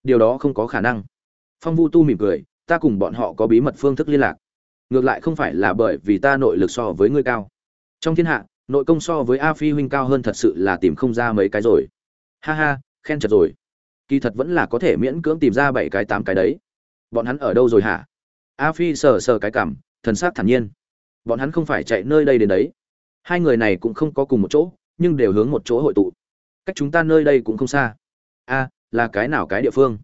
Điều đó không có khả năng. Phong vu tu mỉm cười, ta cùng bọn họ có bí mật phương thức liên lạc. Ngược lại không phải là bởi vì ta nội lực so với ngươi cao. Trong thiên hạ nội công so với a phi huynh cao hơn thật sự là tìm không ra mấy cái rồi. Ha ha, khen chật rồi. Kỳ thật vẫn là có thể miễn cưỡng tìm ra bảy cái tám cái đấy. Bọn hắn ở đâu rồi hả? A phi sờ sờ cái cảm, thần s á c thản nhiên. Bọn hắn không phải chạy nơi đây đến đấy. Hai người này cũng không có cùng một chỗ, nhưng đều hướng một chỗ hội tụ. Cách chúng ta nơi đây cũng không xa. A, là cái nào cái địa phương?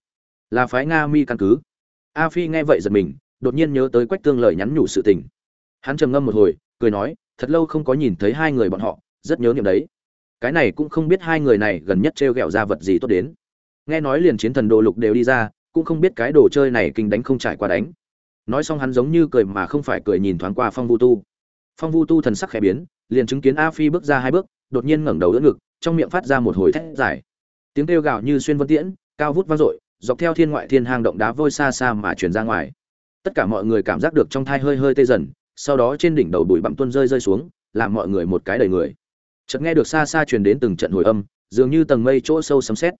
Là phái nga mi căn cứ. A phi nghe vậy giật mình, đột nhiên nhớ tới quách tương lời nhắn nhủ sự tình. Hắn trầm ngâm một hồi, cười nói thật lâu không có nhìn thấy hai người bọn họ, rất nhớ niệm đấy. Cái này cũng không biết hai người này gần nhất t r e o g ẹ o ra vật gì tốt đến. Nghe nói liền chiến thần đồ lục đều đi ra, cũng không biết cái đồ chơi này kinh đánh không trải qua đánh. Nói xong hắn giống như cười mà không phải cười nhìn thoáng qua phong vu tu. Phong vu tu thần sắc khẽ biến, liền chứng kiến a phi bước ra hai bước, đột nhiên ngẩng đầu đỡ ngực, trong miệng phát ra một hồi thét dài. Tiếng kêu gào như xuyên vân tiễn, cao vút vang dội, dọc theo thiên ngoại thiên hang động đá vôi xa xa mà truyền ra ngoài. Tất cả mọi người cảm giác được trong thai hơi hơi tê dần sau đó trên đỉnh đầu bụi bặm tuôn rơi rơi xuống, làm mọi người một cái đầy người. Chợt nghe được xa xa truyền đến từng trận hồi âm, dường như tầng mây chỗ sâu sấm sét.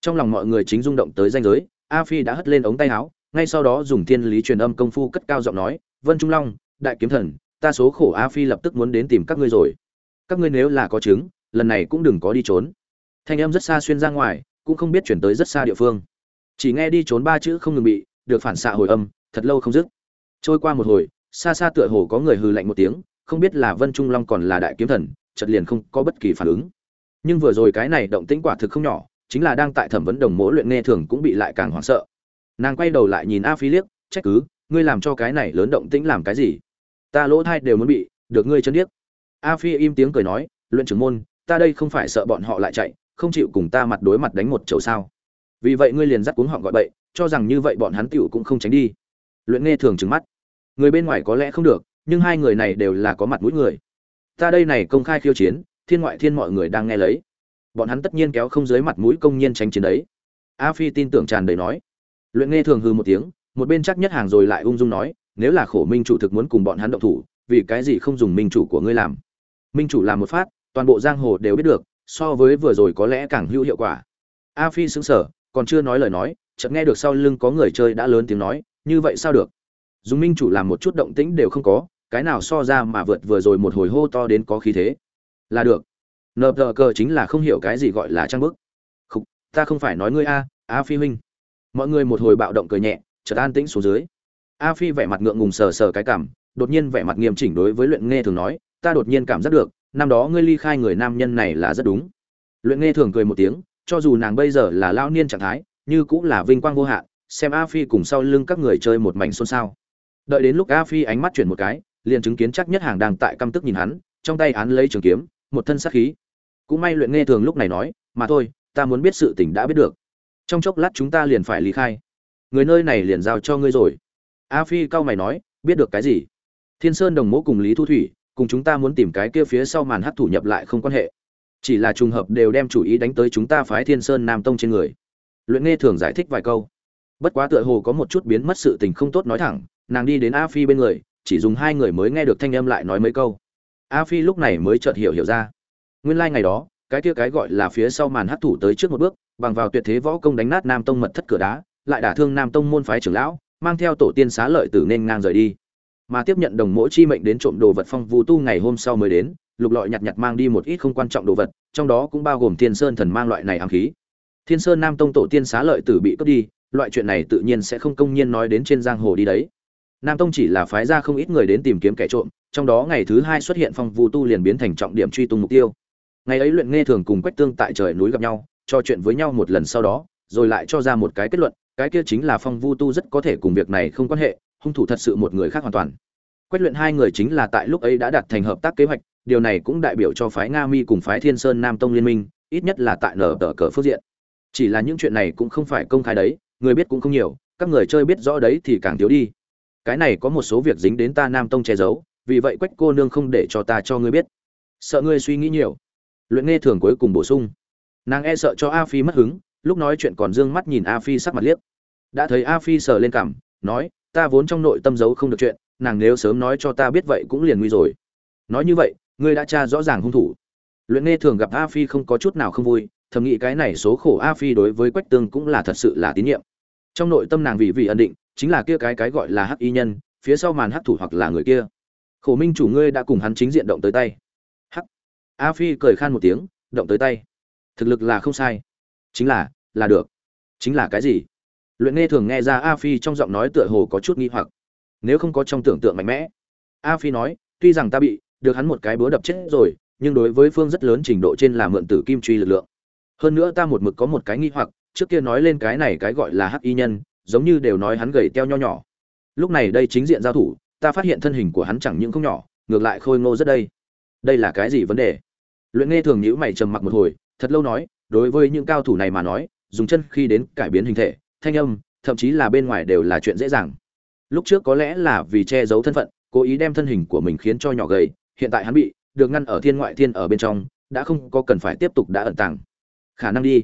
Trong lòng mọi người chính rung động tới danh giới, a phi đã hất lên ống tay áo, ngay sau đó dùng thiên lý truyền âm công phu cất cao giọng nói, vân trung long, đại kiếm thần, ta số khổ a phi lập tức muốn đến tìm các ngươi rồi. Các ngươi nếu là có chứng, lần này cũng đừng có đi trốn. Thanh âm rất xa xuyên ra ngoài, cũng không biết chuyển tới rất xa địa phương. Chỉ nghe đi trốn ba chữ không ngừng bị, được phản xạ hồi âm, thật lâu không dứt. Trôi qua một hồi xa xa tựa hồ có người hừ lạnh một tiếng, không biết là vân trung long còn là đại kiếm thần chật liền không có bất kỳ phản ứng. Nhưng vừa rồi cái này động tĩnh quả thực không nhỏ, chính là đang tại thẩm vấn đồng mỗ luyện nghe thường cũng bị lại càng hoảng sợ. Nàng quay đầu lại nhìn a phi liếc, trách cứ, ngươi làm cho cái này lớn động tĩnh làm cái gì? Ta lỗ thai đều muốn bị, được ngươi chân điếc. A phi im tiếng cười nói, luyện trưởng môn, ta đây không phải sợ bọn họ lại chạy, không chịu cùng ta mặt đối mặt đánh một chầu sao. Vì vậy ngươi liền dắt cuống họng gọi bậy, cho rằng như vậy bọn hắn tựu cũng không tránh đi. Luyện nghe thường trừng mắt người bên ngoài có lẽ không được, nhưng hai người này đều là có mặt mũi người. Ta đây này công khai khiêu chiến, thiên ngoại thiên mọi người đang nghe lấy. Bọn hắn tất nhiên kéo không dưới mặt mũi công nhiên tranh chiến đấy. A phi tin tưởng tràn đầy nói. Luyện nghe thường hư một tiếng, một bên chắc nhất hàng rồi lại ung dung nói, nếu là khổ minh chủ thực muốn cùng bọn hắn động thủ, vì cái gì không dùng minh chủ của ngươi làm? Minh chủ làm một phát, toàn bộ giang hồ đều biết được, so với vừa rồi có lẽ càng hữu hiệu quả. A phi xứng sở còn chưa nói lời nói, chợt nghe được sau lưng có người chơi đã lớn tiếng nói, như vậy sao được? Dùng minh chủ làm một chút động tĩnh đều không có, cái nào so ra mà vượt vừa rồi một hồi hô to đến có khí thế. Là được. Nợ tờ cờ chính là không hiểu cái gì gọi là trang bức. Không ta không phải nói ngươi a a phi huynh. Mọi người một hồi bạo động cười nhẹ, chợt an tĩnh xuống dưới. A phi vẻ mặt ngượng ngùng sờ sờ cái cảm, đột nhiên vẻ mặt nghiêm chỉnh đối với luyện nghe thường nói, ta đột nhiên cảm giác được, năm đó ngươi ly khai người nam nhân này là rất đúng. Luyện nghe thường cười một tiếng, cho dù nàng bây giờ là lao niên trạng thái, như cũng là vinh quang vô hạn, xem a phi cùng sau lưng các người chơi một mảnh xôn xao đợi đến lúc a phi ánh mắt chuyển một cái, liền chứng kiến chắc nhất hàng đang tại căm tức nhìn hắn, trong tay án lấy trường kiếm, một thân sát khí. Cũng may luyện nghe thường lúc này nói, mà thôi, ta muốn biết sự tình đã biết được. Trong chốc lát chúng ta liền phải lý khai. Người nơi này liền giao cho ngươi rồi. A phi cao mày nói, biết được cái gì? Thiên sơn đồng mỗ cùng lý thu thủy, cùng chúng ta muốn tìm cái kia phía sau màn hấp thủ nhập lại không quan hệ. Chỉ là trùng hợp đều đem chủ ý đánh tới chúng ta phái thiên sơn nam tông trên người. Luyện nghe thường giải thích vài câu. Bất quá tựa hồ có một chút biến mất sự tình không tốt nói thẳng nàng đi đến a phi bên người, chỉ dùng hai người mới nghe được thanh âm lại nói mấy câu. A phi lúc này mới chợt hiểu hiểu ra. Nguyên lai ngày đó, cái kia cái gọi là phía sau màn hắc thủ tới trước một bước, bằng vào tuyệt thế võ công đánh nát nam tông mật thất cửa đá, lại đả thương nam tông môn phái trưởng lão, mang theo tổ tiên xá lợi tử nên ngang rời đi. Mà tiếp nhận đồng mỗi chi mệnh đến trộm đồ vật phong vu tu ngày hôm sau mới đến, lục lọi nhặt nhặt mang đi một ít không quan trọng đồ vật, trong đó cũng bao gồm thiên sơn thần mang loại này ám khí. Thiên sơn nam tông tổ tiên xá lợi tử bị cướp đi, loại chuyện này tự nhiên sẽ không công nhiên nói đến trên giang hồ đi đấy nam tông chỉ là phái ra không ít người đến tìm kiếm kẻ trộm, trong đó ngày thứ hai xuất hiện phong vu tu liền biến thành trọng điểm truy tung mục tiêu. Ngày ấy luyện nghe thường cùng quách tương tại trời núi gặp nhau, trò chuyện với nhau một lần sau đó, rồi lại cho ra một cái kết luận, cái kia chính là phong vu tu rất có thể cùng việc này không quan hệ, hung thủ thật sự một người khác hoàn toàn. Quách luyện hai người chính là tại lúc ấy đã đặt thành hợp tác kế hoạch, điều này cũng đại biểu cho phái nga mi cùng phái thiên sơn nam tông liên minh, ít nhất là tại nở tờ cờ phước diện. Chỉ là những chuyện này cũng không phải công khai đấy, người biết cũng không nhiều, các người chơi biết rõ đấy thì càng thiếu đi cái này có một số việc dính đến ta nam tông che giấu, vì vậy quách cô nương không để cho ta cho ngươi biết. Sợ ngươi suy nghĩ nhiều. Luyện nghe thường cuối cùng bổ sung. Nàng e sợ cho a phi mất hứng, lúc nói chuyện còn d ư ơ n g mắt nhìn a phi sắc mặt liếc. Đã thấy a phi sờ lên cảm nói, ta vốn trong nội tâm giấu không được chuyện, nàng nếu sớm nói cho ta biết vậy cũng liền nguy rồi. Nói như vậy, ngươi đã tra rõ ràng hung thủ. Luyện nghe thường gặp a phi không có chút nào không vui, thầm nghĩ cái này số khổ a phi đối với quách tương cũng là thật sự là tín nhiệm. Trong nội tâm nàng vì vì ẩn định chính là kia cái cái gọi là hắc y nhân, phía sau màn hắc thủ hoặc là người kia. Khổ minh chủ ngươi đã cùng hắn chính diện động tới tay. Hắc. A phi cười khan một tiếng, động tới tay. Thực lực là không sai. Chính là là được. Chính là cái gì? Luyện nghe thường nghe ra a phi trong giọng nói tựa hồ có chút nghi hoặc. Nếu không có trong tưởng tượng mạnh mẽ. A phi nói, tuy rằng ta bị, được hắn một cái búa đập chết rồi, nhưng đối với phương rất lớn trình độ trên là mượn tử kim truy lực lượng. Hơn nữa ta một mực có một cái nghi hoặc, trước kia nói lên cái này cái gọi là hắc y nhân giống như đều nói hắn gầy teo nho nhỏ. Lúc này đây chính diện giao thủ, ta phát hiện thân hình của hắn chẳng những không nhỏ, ngược lại khôi ngô rất đây. Đây là cái gì vấn đề? Luyện nghe thường nhữ mày trầm mặc một hồi, thật lâu nói, đối với những cao thủ này mà nói, dùng chân khi đến cải biến hình thể, thanh âm, thậm chí là bên ngoài đều là chuyện dễ dàng. Lúc trước có lẽ là vì che giấu thân phận, cố ý đem thân hình của mình khiến cho nhỏ gầy, hiện tại hắn bị được ngăn ở thiên ngoại thiên ở bên trong, đã không có cần phải tiếp tục đã ẩn tàng. Khả năng đi.